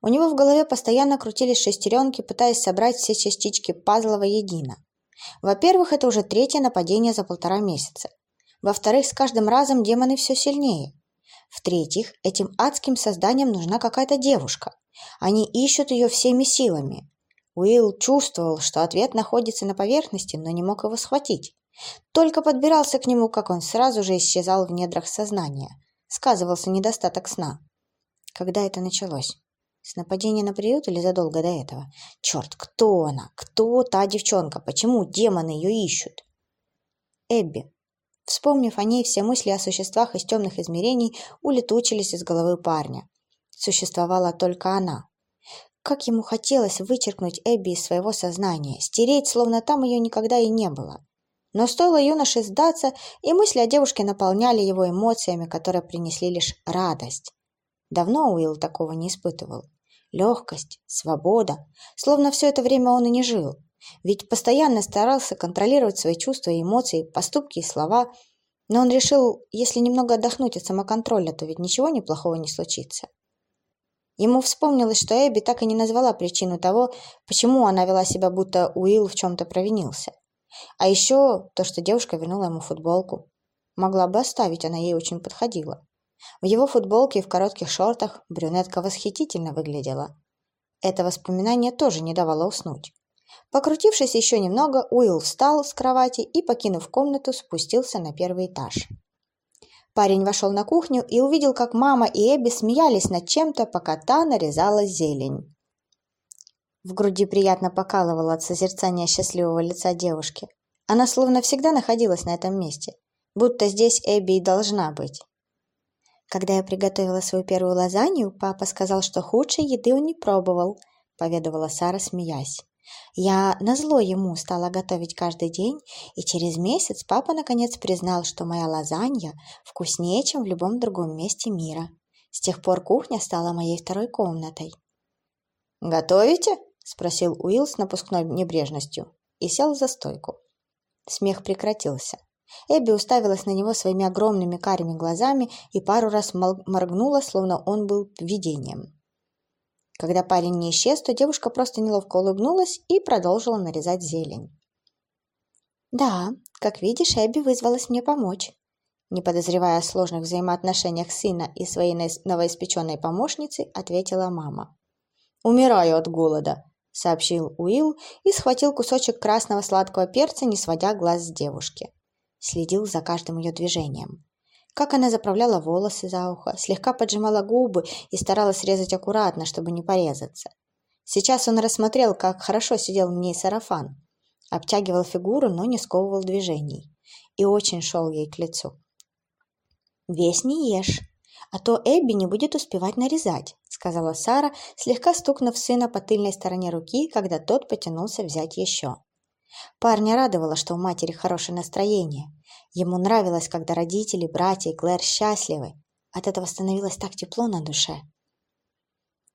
Speaker 2: У него в голове постоянно крутились шестеренки, пытаясь собрать все частички пазла воедино. Во-первых, это уже третье нападение за полтора месяца. Во-вторых, с каждым разом демоны все сильнее. В-третьих, этим адским созданиям нужна какая-то девушка,
Speaker 1: Они ищут ее всеми силами. Уилл чувствовал, что ответ находится на поверхности, но не мог его схватить. Только подбирался к нему, как он сразу же исчезал в недрах сознания. Сказывался недостаток сна. Когда это началось? С нападения на приют или задолго до этого? Черт, кто она? Кто та девчонка? Почему демоны ее ищут? Эбби. Вспомнив о ней, все мысли о существах из темных измерений улетучились из головы парня. Существовала только она. Как ему хотелось вычеркнуть Эбби из своего сознания, стереть, словно там ее никогда и не было. Но стоило юноше сдаться, и мысли о девушке наполняли его эмоциями, которые принесли лишь радость. Давно Уилл такого не испытывал. Легкость, свобода, словно все это время он и не жил. Ведь постоянно старался контролировать свои чувства и эмоции, поступки и слова, но он решил, если немного отдохнуть от самоконтроля, то ведь ничего неплохого не случится. Ему вспомнилось, что Эбби так и не назвала причину того, почему она вела себя, будто Уилл в чем-то провинился. А еще то, что девушка вернула ему футболку. Могла бы оставить, она ей очень подходила. В его футболке и в коротких шортах брюнетка восхитительно выглядела. Это воспоминание тоже не давало уснуть. Покрутившись еще немного, Уилл встал с кровати и, покинув комнату, спустился на первый этаж. Парень вошел на кухню и увидел, как мама и Эбби смеялись над чем-то, пока та нарезала зелень. В груди приятно покалывало от созерцания счастливого лица девушки. Она словно всегда находилась на этом месте, будто здесь Эбби и должна быть. Когда я приготовила свою первую лазанью, папа сказал, что худшей еды он не пробовал, поведала Сара, смеясь. Я назло ему стала готовить каждый день, и через месяц папа наконец признал, что моя лазанья вкуснее, чем в любом другом месте мира. С тех пор кухня стала моей второй комнатой. «Готовите?» – спросил Уилл с напускной небрежностью и сел за стойку. Смех прекратился. Эбби уставилась на него своими огромными карими глазами и пару раз моргнула, словно он был видением. Когда парень не исчез, то девушка просто неловко улыбнулась и продолжила нарезать зелень. «Да, как видишь, Эбби вызвалась мне помочь». Не подозревая о сложных взаимоотношениях сына и своей новоиспеченной помощницы, ответила мама. «Умираю от голода», — сообщил Уилл и схватил кусочек красного сладкого перца, не сводя глаз с девушки следил за каждым ее движением. Как она заправляла волосы за ухо, слегка поджимала губы и старалась резать аккуратно, чтобы не порезаться. Сейчас он рассмотрел, как хорошо сидел в ней сарафан. Обтягивал фигуру, но не сковывал движений. И очень шел ей к лицу. «Весь не ешь, а то Эбби не будет успевать нарезать», сказала Сара, слегка стукнув сына по тыльной стороне руки, когда тот потянулся взять еще. Парня радовало, что у матери хорошее настроение. Ему нравилось, когда родители, братья и Клэр счастливы. От этого становилось так тепло на душе.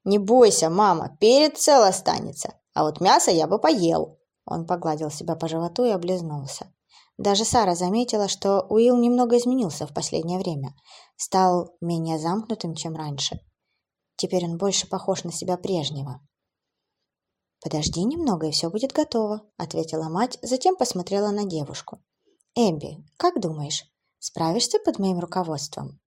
Speaker 1: «Не бойся, мама, перед цел останется, а вот мясо я бы поел». Он погладил себя по животу и облизнулся. Даже Сара заметила, что Уилл немного изменился в последнее время. Стал менее замкнутым, чем раньше. Теперь он больше похож на себя прежнего. «Подожди немного, и все будет готово», — ответила мать, затем посмотрела на девушку. «Эбби, как думаешь, справишься под моим руководством?»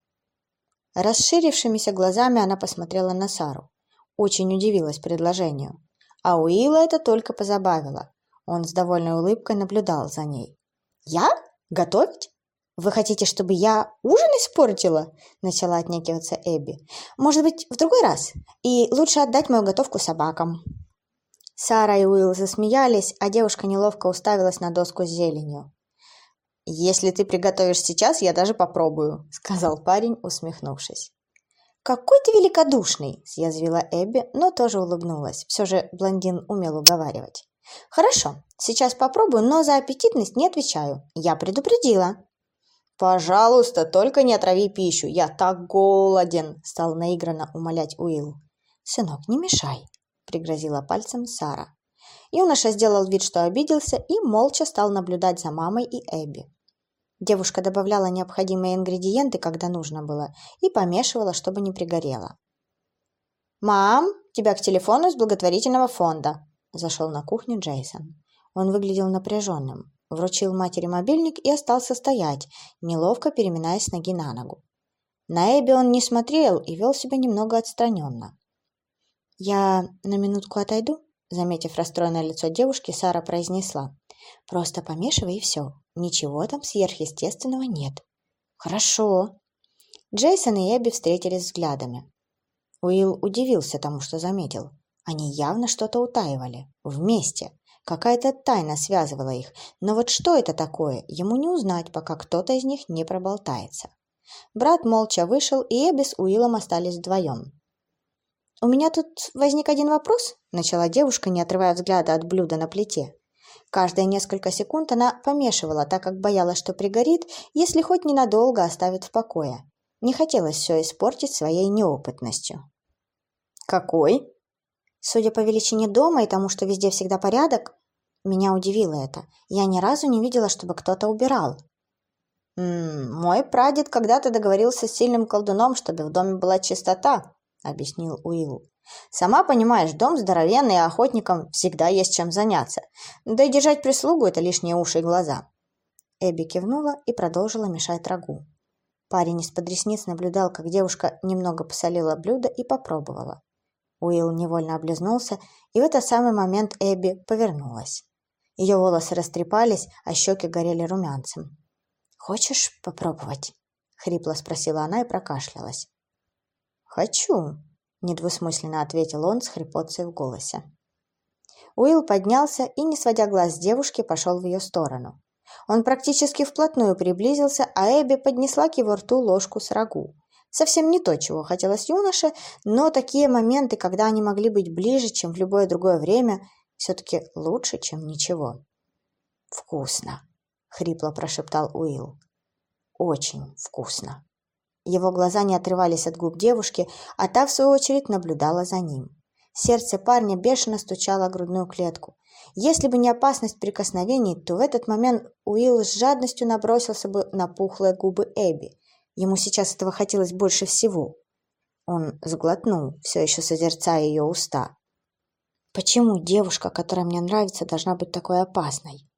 Speaker 1: Расширившимися глазами она посмотрела на Сару. Очень удивилась предложению. А Уилла это только позабавило. Он с довольной улыбкой наблюдал за ней. «Я? Готовить? Вы хотите, чтобы я ужин испортила?» Начала отнекиваться Эбби. «Может быть, в другой раз? И лучше отдать мою готовку собакам». Сара и Уилл засмеялись, а девушка неловко уставилась на доску с зеленью. «Если ты приготовишь сейчас, я даже попробую», — сказал парень, усмехнувшись. «Какой ты великодушный!» — съязвила Эбби, но тоже улыбнулась. Все же блондин умел уговаривать. «Хорошо, сейчас попробую, но за аппетитность не отвечаю. Я предупредила». «Пожалуйста, только не отрави пищу, я так голоден!» — стал наигранно умолять Уилл. «Сынок, не мешай!» пригрозила пальцем Сара. Юноша сделал вид, что обиделся, и молча стал наблюдать за мамой и Эбби. Девушка добавляла необходимые ингредиенты, когда нужно было, и помешивала, чтобы не пригорело. «Мам, тебя к телефону с благотворительного фонда!» Зашел на кухню Джейсон. Он выглядел напряженным, вручил матери мобильник и остался стоять, неловко переминаясь с ноги на ногу. На Эбби он не смотрел и вел себя немного отстраненно.
Speaker 2: «Я на минутку отойду?» Заметив расстроенное лицо девушки, Сара произнесла. «Просто помешивай и все. Ничего там сверхъестественного нет». «Хорошо». Джейсон и Эбби встретились взглядами. Уилл удивился тому, что заметил. Они явно что-то утаивали. Вместе. Какая-то тайна связывала их. Но вот что это такое, ему не узнать, пока кто-то из них не проболтается. Брат молча вышел, и Эбби с Уиллом остались вдвоем. «У меня тут возник один вопрос», — начала девушка, не отрывая взгляда от блюда на плите. Каждые несколько секунд она помешивала, так как боялась, что пригорит, если хоть ненадолго оставит в покое. Не хотелось все испортить своей неопытностью. «Какой?» Судя по величине дома и тому, что везде всегда порядок, меня удивило это. Я ни разу не видела, чтобы кто-то убирал. «М -м, «Мой прадед когда-то договорился с сильным колдуном, чтобы в доме была чистота», объяснил Уилл. «Сама понимаешь, дом здоровенный, и охотникам всегда есть чем заняться. Да и держать прислугу – это лишние уши и глаза». Эбби кивнула и продолжила мешать рагу. Парень из-под ресниц наблюдал, как девушка немного посолила блюдо и попробовала. Уилл невольно облизнулся, и в этот самый момент Эбби повернулась. Ее волосы растрепались, а щеки горели румянцем. «Хочешь попробовать?» — хрипло спросила она и прокашлялась. «Хочу», — недвусмысленно ответил он с хрипотцей в голосе. Уилл поднялся и, не сводя глаз с девушки, пошел в ее сторону. Он практически вплотную приблизился, а Эбби поднесла к его рту ложку с рагу. Совсем не то, чего хотелось юноше, но такие моменты, когда они могли быть ближе, чем в любое другое время, все-таки лучше, чем ничего. «Вкусно», — хрипло прошептал Уилл. «Очень вкусно». Его глаза не отрывались от губ девушки, а та, в свою очередь, наблюдала за ним. Сердце парня бешено стучало грудную клетку. Если бы не опасность прикосновений, то в этот момент Уилл с жадностью набросился бы на пухлые губы Эбби. Ему сейчас этого хотелось больше всего. Он сглотнул, все еще созерцая ее уста. «Почему девушка, которая мне нравится, должна быть такой опасной?»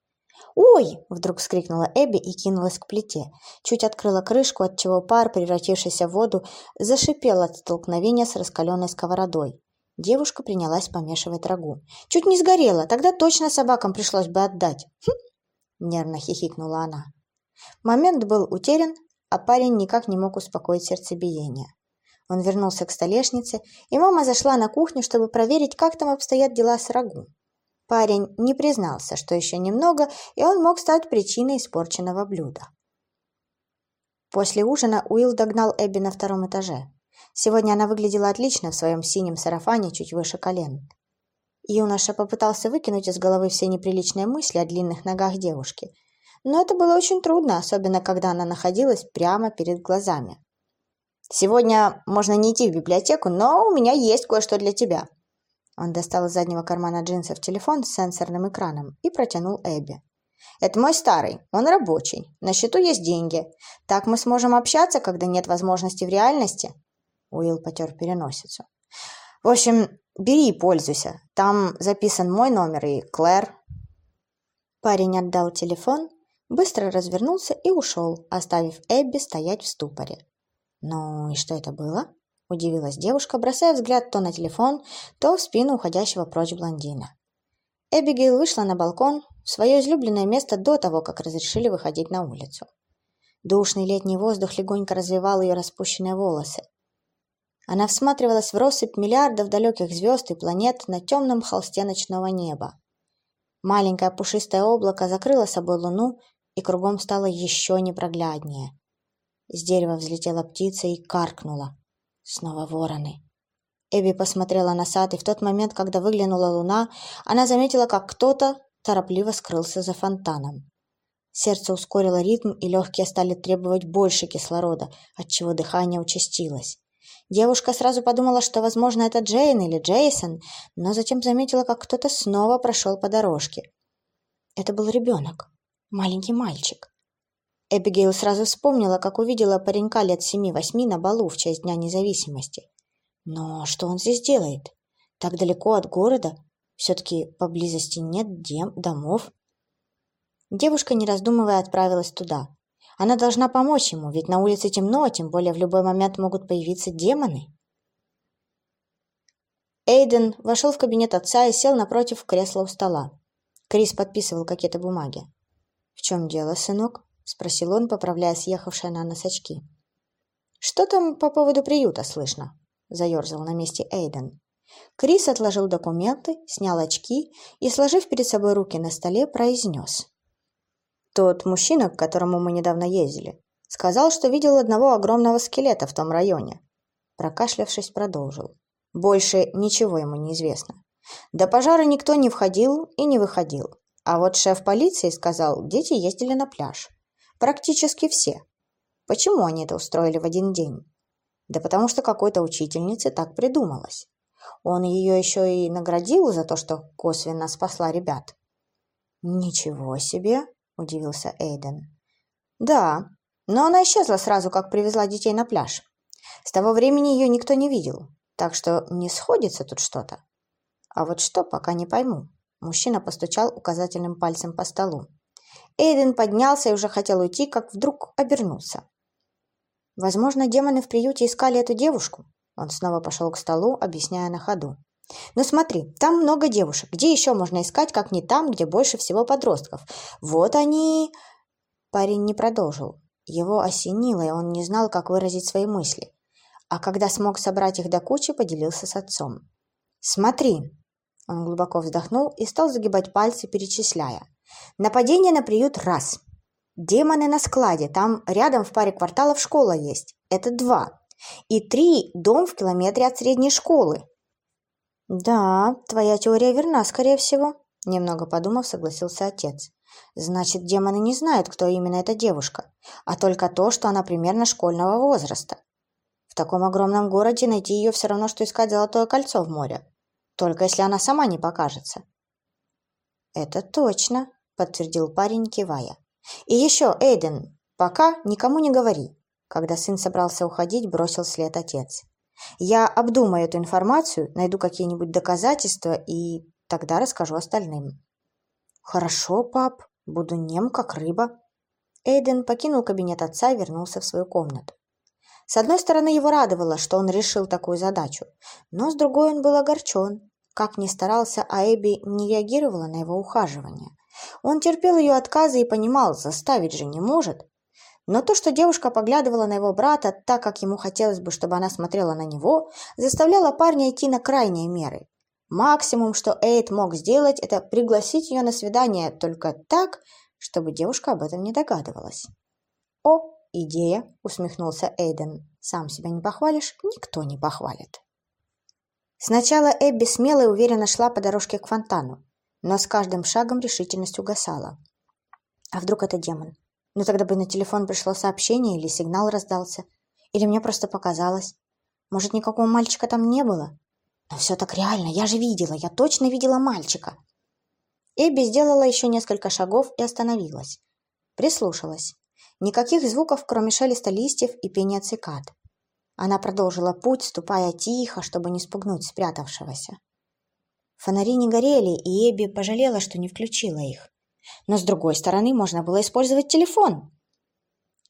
Speaker 2: «Ой!» – вдруг вскрикнула Эбби и кинулась к плите. Чуть открыла крышку, отчего пар, превратившийся в воду, зашипел от столкновения с раскаленной сковородой. Девушка принялась помешивать рагу. «Чуть не сгорела, тогда точно собакам пришлось бы отдать!» «Хм!» – нервно хихикнула она. Момент был утерян, а парень никак не мог успокоить сердцебиение. Он вернулся к столешнице, и мама зашла на кухню, чтобы проверить, как там обстоят дела с рагу. Парень не признался, что еще немного, и он мог стать причиной испорченного блюда. После ужина Уилл догнал Эбби на втором этаже. Сегодня она выглядела отлично в своем синем сарафане чуть выше колен. Юноша попытался выкинуть из головы все неприличные мысли о длинных ногах девушки, но это было очень трудно, особенно когда она находилась прямо перед глазами. «Сегодня можно не идти в библиотеку, но у меня есть кое-что для тебя», он достал из заднего кармана джинсов телефон с сенсорным экраном и протянул Эбби. «Это мой старый, он рабочий, на счету есть деньги. Так мы сможем общаться, когда нет возможности в реальности?» Уилл потер переносицу. «В общем, бери и пользуйся. Там записан мой номер и Клэр». Парень отдал телефон, быстро развернулся и ушел, оставив Эбби стоять в ступоре. «Ну и что это было?» – удивилась девушка, бросая взгляд то на телефон, то в спину уходящего прочь блондина. Эбигейл вышла на балкон, в свое излюбленное место до того, как разрешили выходить на улицу. Душный летний воздух легонько развивал ее распущенные волосы. Она всматривалась в россыпь миллиардов далеких звезд и планет на темном холсте ночного неба. Маленькое пушистое облако закрыло собой луну, и кругом стало еще непрогляднее. С дерева взлетела птица и каркнула. Снова вороны. Эбби посмотрела на сад, и в тот момент, когда выглянула луна, она заметила, как кто-то торопливо скрылся за фонтаном. Сердце ускорило ритм, и легкие стали требовать больше кислорода, отчего дыхание участилось. Девушка сразу подумала, что, возможно, это Джейн или Джейсон, но затем заметила, как кто-то снова прошел по дорожке. Это был ребенок, маленький мальчик. Эбигейл сразу вспомнила, как увидела паренька лет семи-восьми на балу в честь Дня независимости. Но что он здесь делает? Так далеко от города? Все-таки поблизости нет дем, домов. Девушка, не раздумывая, отправилась туда. Она должна помочь ему, ведь на улице темно, тем более в любой момент могут появиться демоны. Эйден вошел в кабинет отца и сел напротив кресла у стола. Крис подписывал какие-то бумаги. «В чем дело, сынок?» – спросил он, поправляя съехавшие на нос очки. «Что там по поводу приюта слышно?» – заерзал на месте Эйден. Крис отложил документы, снял очки и, сложив перед собой руки на столе, произнес. «Тот мужчина, к которому мы недавно ездили, сказал, что видел одного огромного скелета в том районе». Прокашлявшись, продолжил. «Больше ничего ему не известно. До пожара никто не входил и не выходил. А вот шеф полиции сказал, дети ездили на пляж. Практически все. Почему они это устроили в один день? Да потому что какой-то учительнице так придумалось. Он ее еще и наградил за то, что косвенно спасла ребят. «Ничего себе!» – удивился Эйден. «Да, но она исчезла сразу, как привезла детей на пляж. С того времени ее никто не видел, так что не сходится тут что-то. А вот что, пока не пойму». Мужчина постучал указательным пальцем по столу. Эйден поднялся и уже хотел уйти, как вдруг обернулся. Возможно, демоны в приюте искали эту девушку, он снова пошел к столу, объясняя на ходу. «Ну смотри, там много девушек. Где еще можно искать, как не там, где больше всего подростков? Вот они...» Парень не продолжил. Его осенило, и он не знал, как выразить свои мысли. А когда смог собрать их до кучи, поделился с отцом. «Смотри!» Он глубоко вздохнул и стал загибать пальцы, перечисляя. «Нападение на приют – раз. Демоны на складе, там рядом в паре кварталов школа есть. Это два и три – дом в километре от средней школы. «Да, твоя теория верна, скорее всего», – немного подумав, согласился отец. «Значит, демоны не знают, кто именно эта девушка, а только то, что она примерно школьного возраста. В таком огромном городе найти ее все равно, что искать золотое кольцо в море, только если она сама не покажется». «Это точно», – подтвердил парень, кивая. «И еще, Эйден, пока никому не говори. Когда сын собрался уходить, бросил след отец. «Я обдумаю эту информацию, найду какие-нибудь доказательства и тогда расскажу остальным». «Хорошо, пап, буду нем, как рыба». Эйден покинул кабинет отца и вернулся в свою комнату. С одной стороны, его радовало, что он решил такую задачу, но с другой он был огорчен. Как ни старался, а Эбби не реагировала на его ухаживание. Он терпел ее отказы и понимал, заставить же не может. Но то, что девушка поглядывала на его брата так, как ему хотелось бы, чтобы она смотрела на него, заставляло парня идти на крайние меры. Максимум, что Эйд мог сделать, это пригласить ее на свидание только так, чтобы девушка об этом не догадывалась. «О, идея!» – усмехнулся Эйден. «Сам себя не похвалишь, никто не похвалит». Сначала Эбби смело и уверенно шла по дорожке к фонтану, но с каждым шагом решительность угасала. А вдруг это демон? Но тогда бы на телефон пришло сообщение или сигнал раздался. Или мне просто показалось. Может, никакого мальчика там не было? Но все так реально, я же видела, я точно видела мальчика. Эбби сделала еще несколько шагов и остановилась. Прислушалась. Никаких звуков, кроме шелеста листьев и пения цикад. Она продолжила путь, ступая тихо, чтобы не спугнуть спрятавшегося. Фонари не горели, и Эбби пожалела, что не включила их. Но с другой стороны, можно было использовать телефон.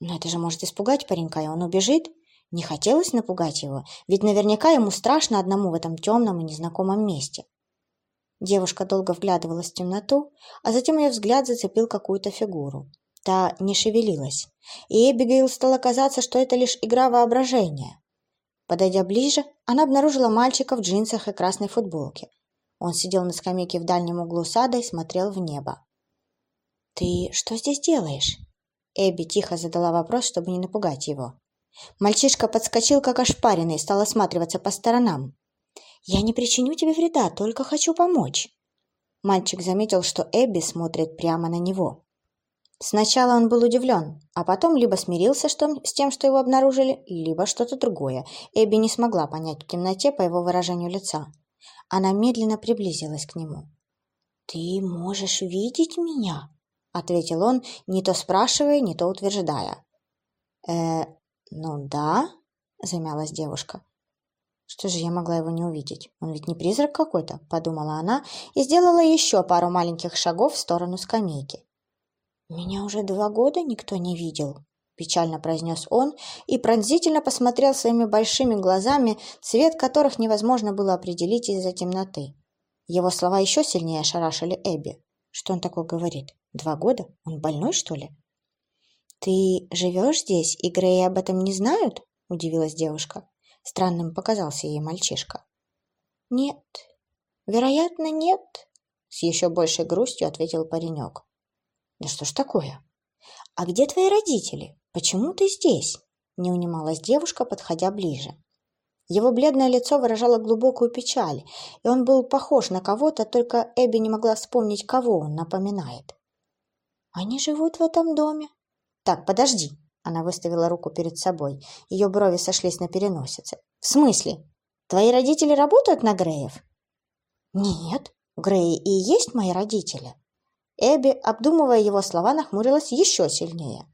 Speaker 2: Но это же может испугать паренька, и он убежит. Не хотелось напугать его, ведь наверняка ему страшно одному в этом темном и незнакомом месте. Девушка долго вглядывалась в темноту, а затем ее взгляд зацепил какую-то фигуру. Та не шевелилась, и Эбигейл стало казаться, что это лишь игра воображения. Подойдя ближе, она обнаружила мальчика в джинсах и красной футболке. Он сидел на скамейке в дальнем углу сада и смотрел в небо. «Ты что здесь делаешь?» Эбби тихо задала вопрос, чтобы не напугать его. Мальчишка подскочил, как ошпаренный, и стал осматриваться по сторонам. «Я не причиню тебе вреда, только хочу помочь». Мальчик заметил, что Эбби смотрит прямо на него. Сначала он был удивлен, а потом либо смирился что, с тем, что его обнаружили, либо что-то другое. Эбби не смогла понять в темноте по его выражению лица. Она медленно приблизилась к нему. «Ты можешь видеть меня?» — ответил он, не то спрашивая, не то утверждая. «Э, ну да», — замялась девушка. «Что же я могла его не увидеть? Он ведь не призрак какой-то», — подумала она и сделала еще пару маленьких шагов в сторону скамейки. «Меня уже два года никто не видел». Печально произнес он и пронзительно посмотрел своими большими глазами, цвет которых невозможно было определить из-за темноты. Его слова еще сильнее ошарашили Эбби. Что он такое говорит? Два года? Он больной, что ли? «Ты живешь здесь, и Греи об этом не знают?» – удивилась девушка. Странным показался ей мальчишка. «Нет, вероятно, нет», – с еще большей грустью ответил паренек. «Да что ж такое? А где твои родители? Почему ты здесь?» – не унималась девушка, подходя ближе. Его бледное лицо выражало глубокую печаль, и он был похож на кого-то, только Эбби не могла вспомнить, кого он напоминает. «Они живут в этом доме». «Так, подожди», — она выставила руку перед собой. Ее брови сошлись на переносице. «В смысле? Твои родители работают на Греев?» «Нет, Греи и есть мои родители». Эбби, обдумывая его слова, нахмурилась еще сильнее.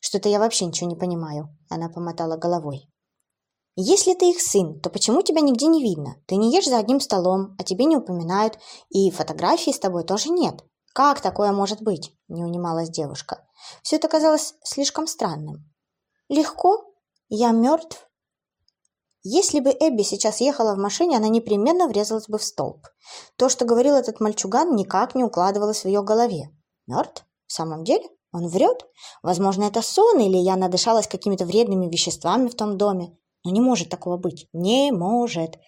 Speaker 2: «Что-то я вообще ничего не понимаю», — она помотала головой. Если ты их сын, то почему тебя нигде не видно? Ты не ешь за одним столом, а тебе не упоминают, и фотографий с тобой тоже нет. Как такое может быть? Не унималась девушка. Все это казалось слишком странным. Легко? Я мертв? Если бы Эбби сейчас ехала в машине, она непременно врезалась бы в столб. То, что говорил этот мальчуган, никак не укладывалось в ее голове. Мертв? В самом деле? Он врет? Возможно, это сон, или я надышалась какими-то вредными веществами в том доме. Но не может такого быть. Не может.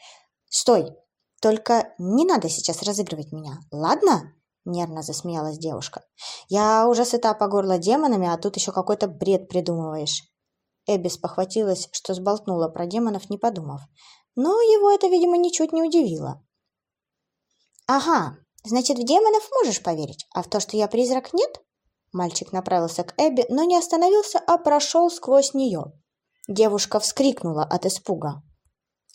Speaker 2: Стой. Только не надо сейчас разыгрывать меня, ладно? Нервно засмеялась девушка. Я уже сыта по горло демонами, а тут еще какой-то бред придумываешь. Эбби спохватилась, что сболтнула про демонов, не подумав. Но его это, видимо, ничуть не удивило. «Ага, значит, в демонов можешь поверить, а в то, что я призрак, нет?» Мальчик направился к Эбби, но не остановился, а прошел сквозь нее. Девушка вскрикнула от испуга.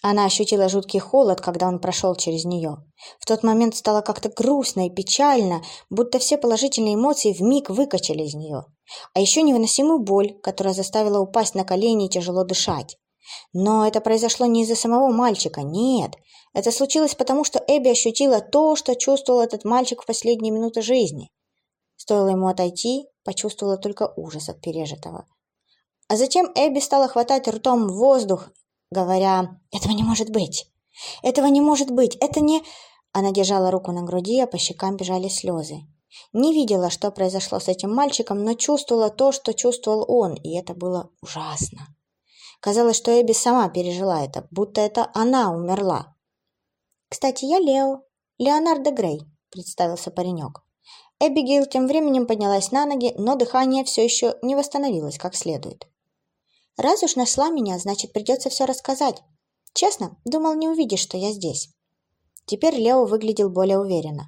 Speaker 2: Она ощутила жуткий холод, когда он прошел через нее. В тот момент стало как-то грустно и печально, будто все положительные эмоции вмиг выкачали из нее. А еще невыносимую боль, которая заставила упасть на колени и тяжело дышать. Но это произошло не из-за самого мальчика, нет. Это случилось потому, что Эбби ощутила то, что чувствовал этот мальчик в последние минуты жизни. Стоило ему отойти, почувствовала только ужас от пережитого. А затем Эбби стала хватать ртом воздух, говоря «Этого не может быть! Этого не может быть! Это не...» Она держала руку на груди, а по щекам бежали слезы. Не видела, что произошло с этим мальчиком, но чувствовала то, что чувствовал он, и это было ужасно. Казалось, что Эбби сама пережила это, будто это она умерла. «Кстати, я Лео. Леонардо Грей», — представился паренек. Эбигейл тем временем поднялась на ноги, но дыхание все еще не восстановилось как следует. Раз уж нашла меня, значит, придется все рассказать. Честно, думал, не увидишь, что я здесь. Теперь Лео выглядел более уверенно.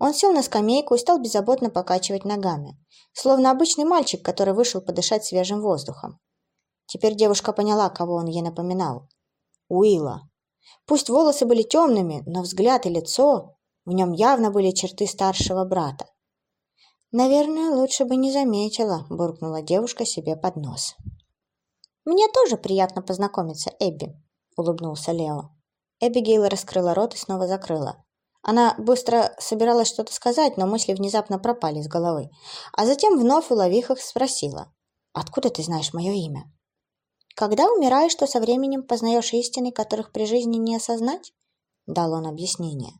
Speaker 2: Он сел на скамейку и стал беззаботно покачивать ногами, словно обычный мальчик, который вышел подышать свежим воздухом. Теперь девушка поняла, кого он ей напоминал. Уилла. Пусть волосы были темными, но взгляд и лицо... В нем явно были черты старшего брата. «Наверное, лучше бы не заметила», — буркнула девушка себе под нос. «Мне тоже приятно познакомиться, Эбби», — улыбнулся Лео. Эбигейл раскрыла рот и снова закрыла. Она быстро собиралась что-то сказать, но мысли внезапно пропали из головы. А затем, вновь уловив их, спросила. «Откуда ты знаешь мое имя?» «Когда умираешь, то со временем познаешь истины, которых при жизни не осознать?» Дал он объяснение.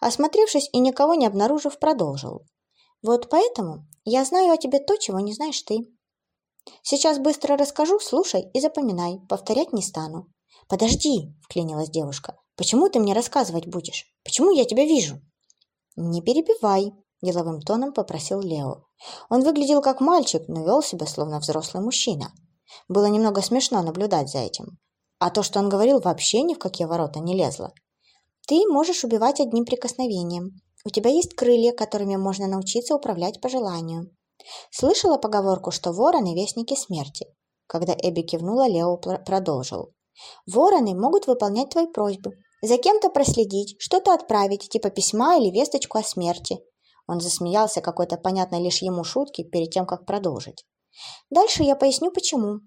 Speaker 2: Осмотревшись и никого не обнаружив, продолжил. «Вот поэтому я знаю о тебе то, чего не знаешь ты. Сейчас быстро расскажу, слушай и запоминай, повторять не стану. Подожди, вклинилась девушка. Почему ты мне рассказывать будешь? Почему я тебя вижу? Не перебивай, деловым тоном попросил Лео. Он выглядел как мальчик, но вел себя словно взрослый мужчина. Было немного смешно наблюдать за этим. А то, что он говорил, вообще ни в какие ворота не лезло. Ты можешь убивать одним прикосновением. У тебя есть крылья, которыми можно научиться управлять по желанию. Слышала поговорку, что вороны – вестники смерти? Когда Эбби кивнула, Лео продолжил. Вороны могут выполнять твои просьбы, за кем-то проследить, что-то отправить, типа письма или весточку о смерти. Он засмеялся какой-то понятной лишь ему шутки перед тем, как продолжить. Дальше я поясню, почему.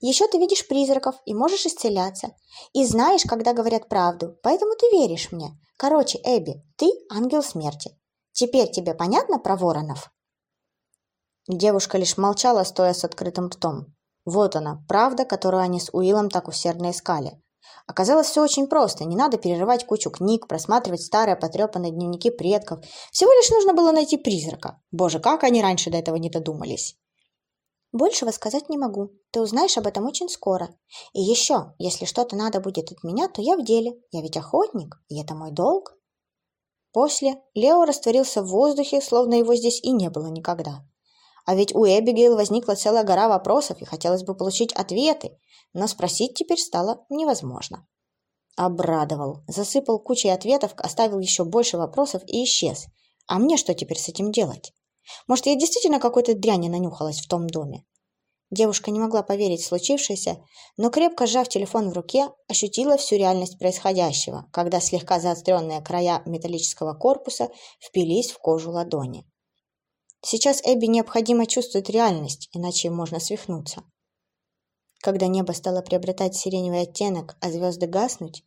Speaker 2: Еще ты видишь призраков и можешь исцеляться. И знаешь, когда говорят правду, поэтому ты веришь мне. Короче, Эбби, ты ангел смерти. Теперь тебе понятно про воронов? Девушка лишь молчала, стоя с открытым ртом. Вот она, правда, которую они с Уиллом так усердно искали. Оказалось, все очень просто. Не надо перерывать кучу книг, просматривать старые потрепанные дневники предков. Всего лишь нужно было найти призрака. Боже, как они раньше до этого не додумались.
Speaker 1: Большего сказать не могу. Ты узнаешь об этом очень скоро. И еще, если что-то надо будет от меня, то я в деле. Я ведь охотник, и это мой долг. После Лео растворился в воздухе, словно его здесь и не было никогда. А ведь у Эбигейл возникла целая гора вопросов, и хотелось бы получить ответы, но спросить теперь стало невозможно. Обрадовал, засыпал кучей ответов, оставил еще больше вопросов и исчез. А мне что теперь с этим делать? Может, я действительно какой-то дряни нанюхалась в том доме? Девушка не могла поверить в случившееся, но крепко сжав телефон в руке, ощутила всю реальность происходящего, когда слегка заостренные края металлического корпуса впились в кожу ладони. Сейчас Эбби необходимо чувствовать реальность, иначе можно свихнуться. Когда небо стало приобретать сиреневый оттенок, а звезды гаснуть,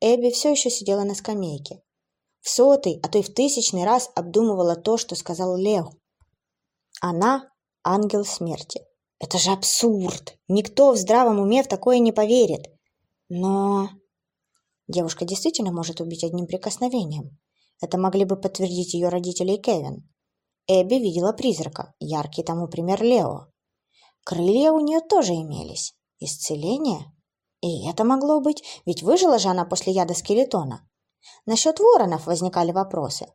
Speaker 1: Эбби все еще сидела на скамейке. В сотый, а то и в тысячный раз обдумывала то, что сказал Лео. Она – ангел смерти. Это же абсурд! Никто в здравом уме в такое не поверит. Но... Девушка действительно может убить одним прикосновением. Это могли бы подтвердить ее родители и Кевин. Эбби видела призрака, яркий тому пример Лео. Крылья у нее тоже имелись. Исцеление? И это могло быть, ведь выжила же она после яда скелетона. Насчет воронов возникали вопросы.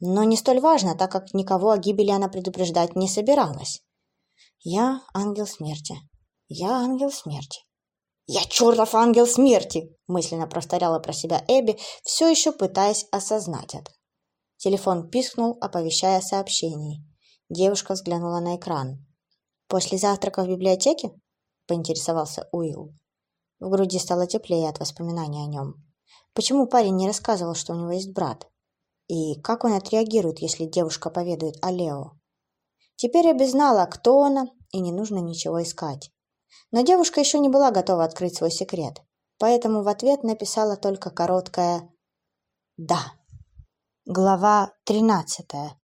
Speaker 1: Но не столь важно, так как никого о гибели она предупреждать не собиралась. «Я ангел смерти. Я ангел смерти. «Я чертов ангел смерти!» мысленно повторяла про себя Эбби, все еще пытаясь осознать это. Телефон пискнул, оповещая о сообщении. Девушка взглянула на экран. «После завтрака в библиотеке?» – поинтересовался Уилл. В груди стало теплее от воспоминаний о нем. Почему парень не рассказывал, что у него есть брат? И как он отреагирует, если девушка поведает о Лео? Теперь я бы знала, кто она, и не нужно ничего искать. Но девушка еще не была готова открыть свой секрет, поэтому в ответ написала только короткое «Да». Глава тринадцатая.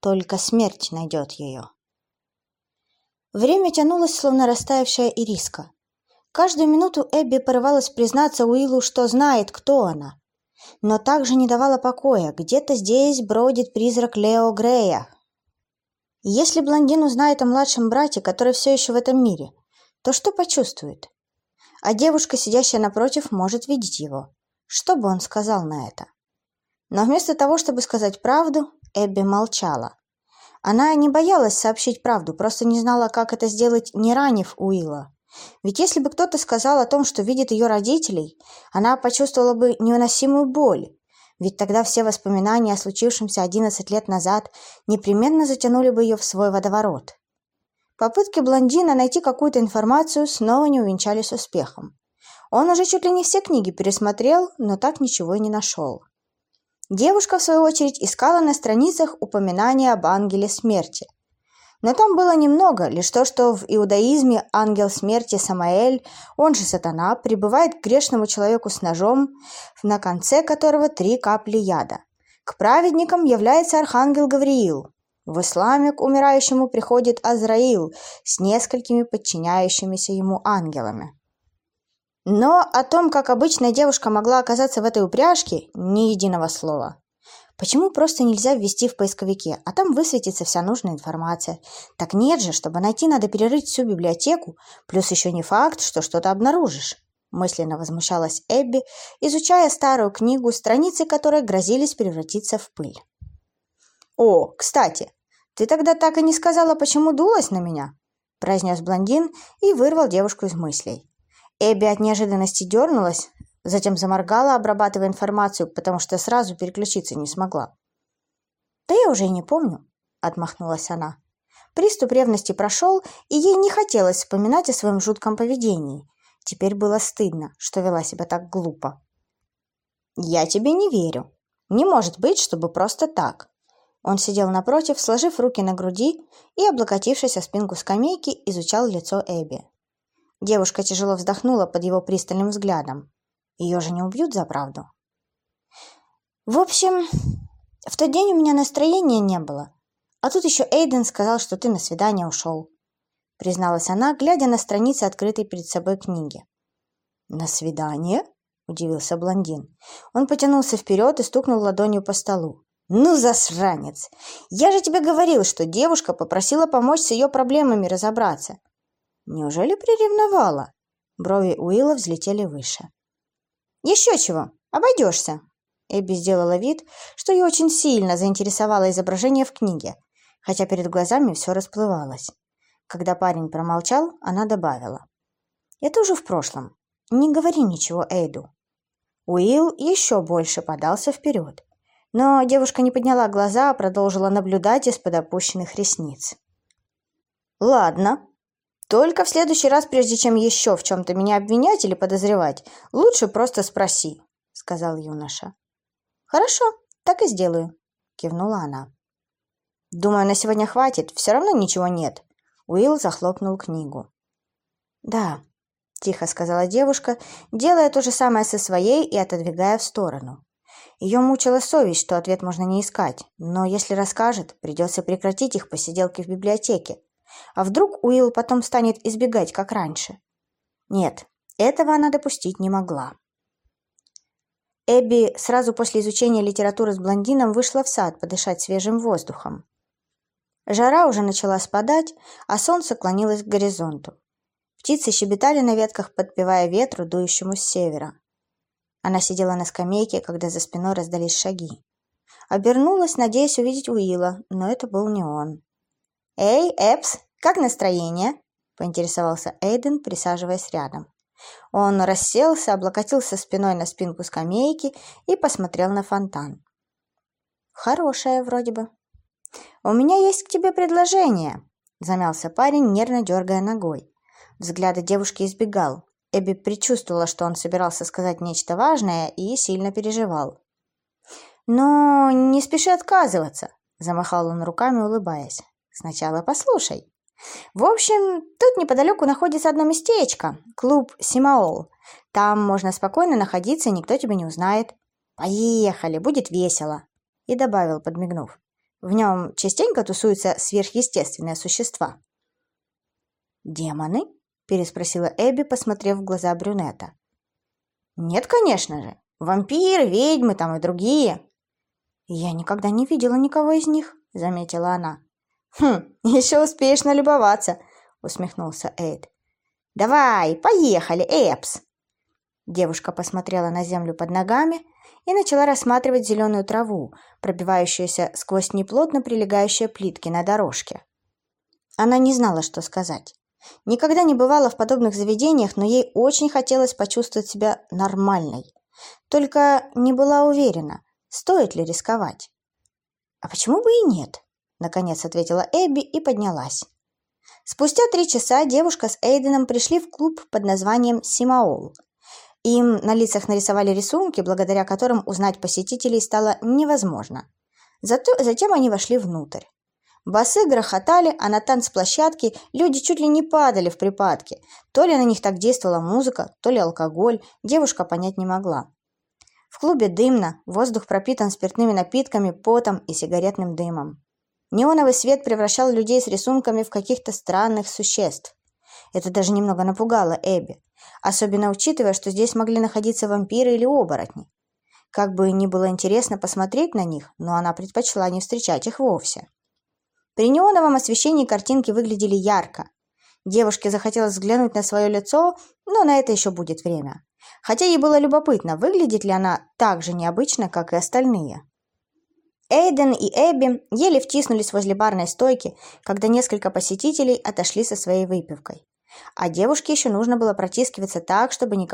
Speaker 1: Только смерть найдет ее. Время тянулось, словно растаявшая ириска. Каждую минуту Эбби порывалась признаться Уиллу, что знает, кто она. Но также не давала покоя. Где-то здесь бродит призрак Лео Грея. Если блондин узнает о младшем брате, который все еще в этом мире, то что почувствует? А девушка, сидящая напротив, может видеть его. Что бы он сказал на это? Но вместо того, чтобы сказать правду, Эбби молчала. Она не боялась сообщить правду, просто не знала, как это сделать, не ранив Уилла. Ведь если бы кто-то сказал о том, что видит ее родителей, она почувствовала бы невыносимую боль. Ведь тогда все воспоминания о случившемся 11 лет назад непременно затянули бы ее в свой водоворот. Попытки блондина найти какую-то информацию снова не увенчались успехом. Он уже чуть ли не все книги пересмотрел, но так ничего и не нашел. Девушка, в свою очередь, искала на страницах упоминания об ангеле смерти. Но там было немного, лишь то, что в иудаизме ангел смерти Самаэль, он же сатана, прибывает к грешному человеку с ножом, на конце которого три капли яда. К праведникам является архангел Гавриил. В исламе к умирающему приходит Азраил с несколькими подчиняющимися ему ангелами. Но о том, как обычная девушка могла оказаться в этой упряжке, ни единого слова. Почему просто нельзя ввести в поисковике, а там высветится вся нужная информация? Так нет же, чтобы найти, надо перерыть всю библиотеку, плюс еще не факт, что что-то обнаружишь. Мысленно возмущалась Эбби, изучая старую книгу, страницы которой грозились превратиться в пыль. «О, кстати, ты тогда так и не сказала, почему дулась на меня?» произнес блондин и вырвал девушку из мыслей. Эбби от неожиданности дернулась, затем заморгала, обрабатывая информацию, потому что сразу переключиться не смогла. «Да я уже и не помню», — отмахнулась она. Приступ ревности прошел, и ей не хотелось вспоминать о своем жутком поведении. Теперь было стыдно, что вела себя так глупо. «Я тебе не верю. Не может быть, чтобы просто так». Он сидел напротив, сложив руки на груди и, облокотившись о спинку скамейки, изучал лицо Эбби. Девушка тяжело вздохнула под его пристальным взглядом. Ее же не убьют за правду. В общем, в тот день у меня настроения не было.
Speaker 2: А тут еще Эйден сказал, что ты на свидание ушел», — призналась она, глядя на страницы открытой перед собой книги.
Speaker 1: «На свидание?» — удивился блондин. Он потянулся вперед и стукнул ладонью по столу. «Ну, засранец! Я же тебе говорил, что девушка попросила помочь с ее проблемами разобраться. Неужели приревновала?» Брови Уилла взлетели выше.
Speaker 2: «Еще чего, обойдешься!»
Speaker 1: Эбби сделала вид, что ее очень сильно заинтересовало изображение в книге, хотя перед глазами все расплывалось. Когда парень промолчал, она добавила. «Это уже в прошлом. Не говори ничего Эйду». Уилл еще больше подался вперед. Но девушка не подняла глаза, а продолжила наблюдать из-под опущенных ресниц. «Ладно. Только в следующий раз, прежде чем еще в чем-то меня обвинять или подозревать, лучше просто спроси», — сказал юноша.
Speaker 2: «Хорошо, так и сделаю», — кивнула она.
Speaker 1: «Думаю, на сегодня хватит, все равно ничего нет». Уилл захлопнул книгу.
Speaker 2: «Да», — тихо сказала девушка, делая то же самое со своей и отодвигая в сторону. Ее мучила совесть, что ответ можно не искать, но если расскажет, придется прекратить их посиделки в библиотеке. А вдруг Уилл потом станет избегать, как раньше? Нет, этого она допустить не могла. Эбби сразу после изучения литературы с блондином вышла в сад подышать свежим воздухом. Жара уже начала спадать, а солнце клонилось к горизонту. Птицы щебетали на ветках, подпевая ветру, дующему с севера. Она сидела на скамейке, когда за спиной раздались шаги. Обернулась, надеясь увидеть Уилла, но это был не он. «Эй, Эпс, как настроение?» – поинтересовался Эйден, присаживаясь рядом. Он расселся, облокотился спиной на спинку скамейки и посмотрел на фонтан. «Хорошее вроде бы». «У меня есть к тебе предложение», – замялся парень, нервно дергая ногой. Взгляда девушки избегал. Эбби предчувствовала, что он собирался сказать нечто важное и сильно переживал. «Но не спеши отказываться», – замахал он руками, улыбаясь. «Сначала послушай». В общем, тут неподалеку находится одно местечко, клуб Симаол. Там можно спокойно находиться, никто тебя не узнает. Поехали, будет весело. И добавил, подмигнув. В нем частенько тусуются сверхъестественные существа. «Демоны?» переспросила Эбби, посмотрев в глаза брюнета.
Speaker 1: «Нет, конечно же. Вампиры, ведьмы там и другие».
Speaker 2: «Я никогда не видела никого из них», — заметила она.
Speaker 1: «Хм, [laughs] еще успеешь налюбоваться», — усмехнулся Эйд. «Давай, поехали, Эпс!» Девушка посмотрела на землю под ногами и начала рассматривать зеленую траву, пробивающуюся сквозь неплотно прилегающие плитки на дорожке. Она не знала, что сказать. Никогда не бывала в подобных заведениях, но ей очень хотелось почувствовать себя нормальной. Только не была уверена, стоит ли рисковать. «А почему бы и нет?» – наконец ответила Эбби и поднялась. Спустя три часа девушка с Эйденом пришли в клуб под названием «Симаол». Им на лицах нарисовали рисунки, благодаря которым узнать посетителей стало невозможно. Зато, затем они вошли внутрь. Басы грохотали, а на танцплощадке люди чуть ли не падали в припадке. То ли на них так действовала музыка, то ли алкоголь, девушка понять не могла. В клубе дымно, воздух пропитан спиртными напитками, потом и сигаретным дымом. Неоновый свет превращал людей с рисунками в каких-то странных существ. Это даже немного напугало Эбби, особенно учитывая, что здесь могли находиться вампиры или оборотни. Как бы ни было интересно посмотреть на них, но она предпочла не встречать их вовсе. При неоновом освещении картинки выглядели ярко. Девушке захотелось взглянуть на свое лицо, но на это еще будет время. Хотя ей было любопытно, выглядит ли она так же необычно, как и остальные. Эйден и Эбби еле втиснулись возле барной стойки, когда несколько посетителей отошли со своей выпивкой. А девушке еще нужно было протискиваться так, чтобы никого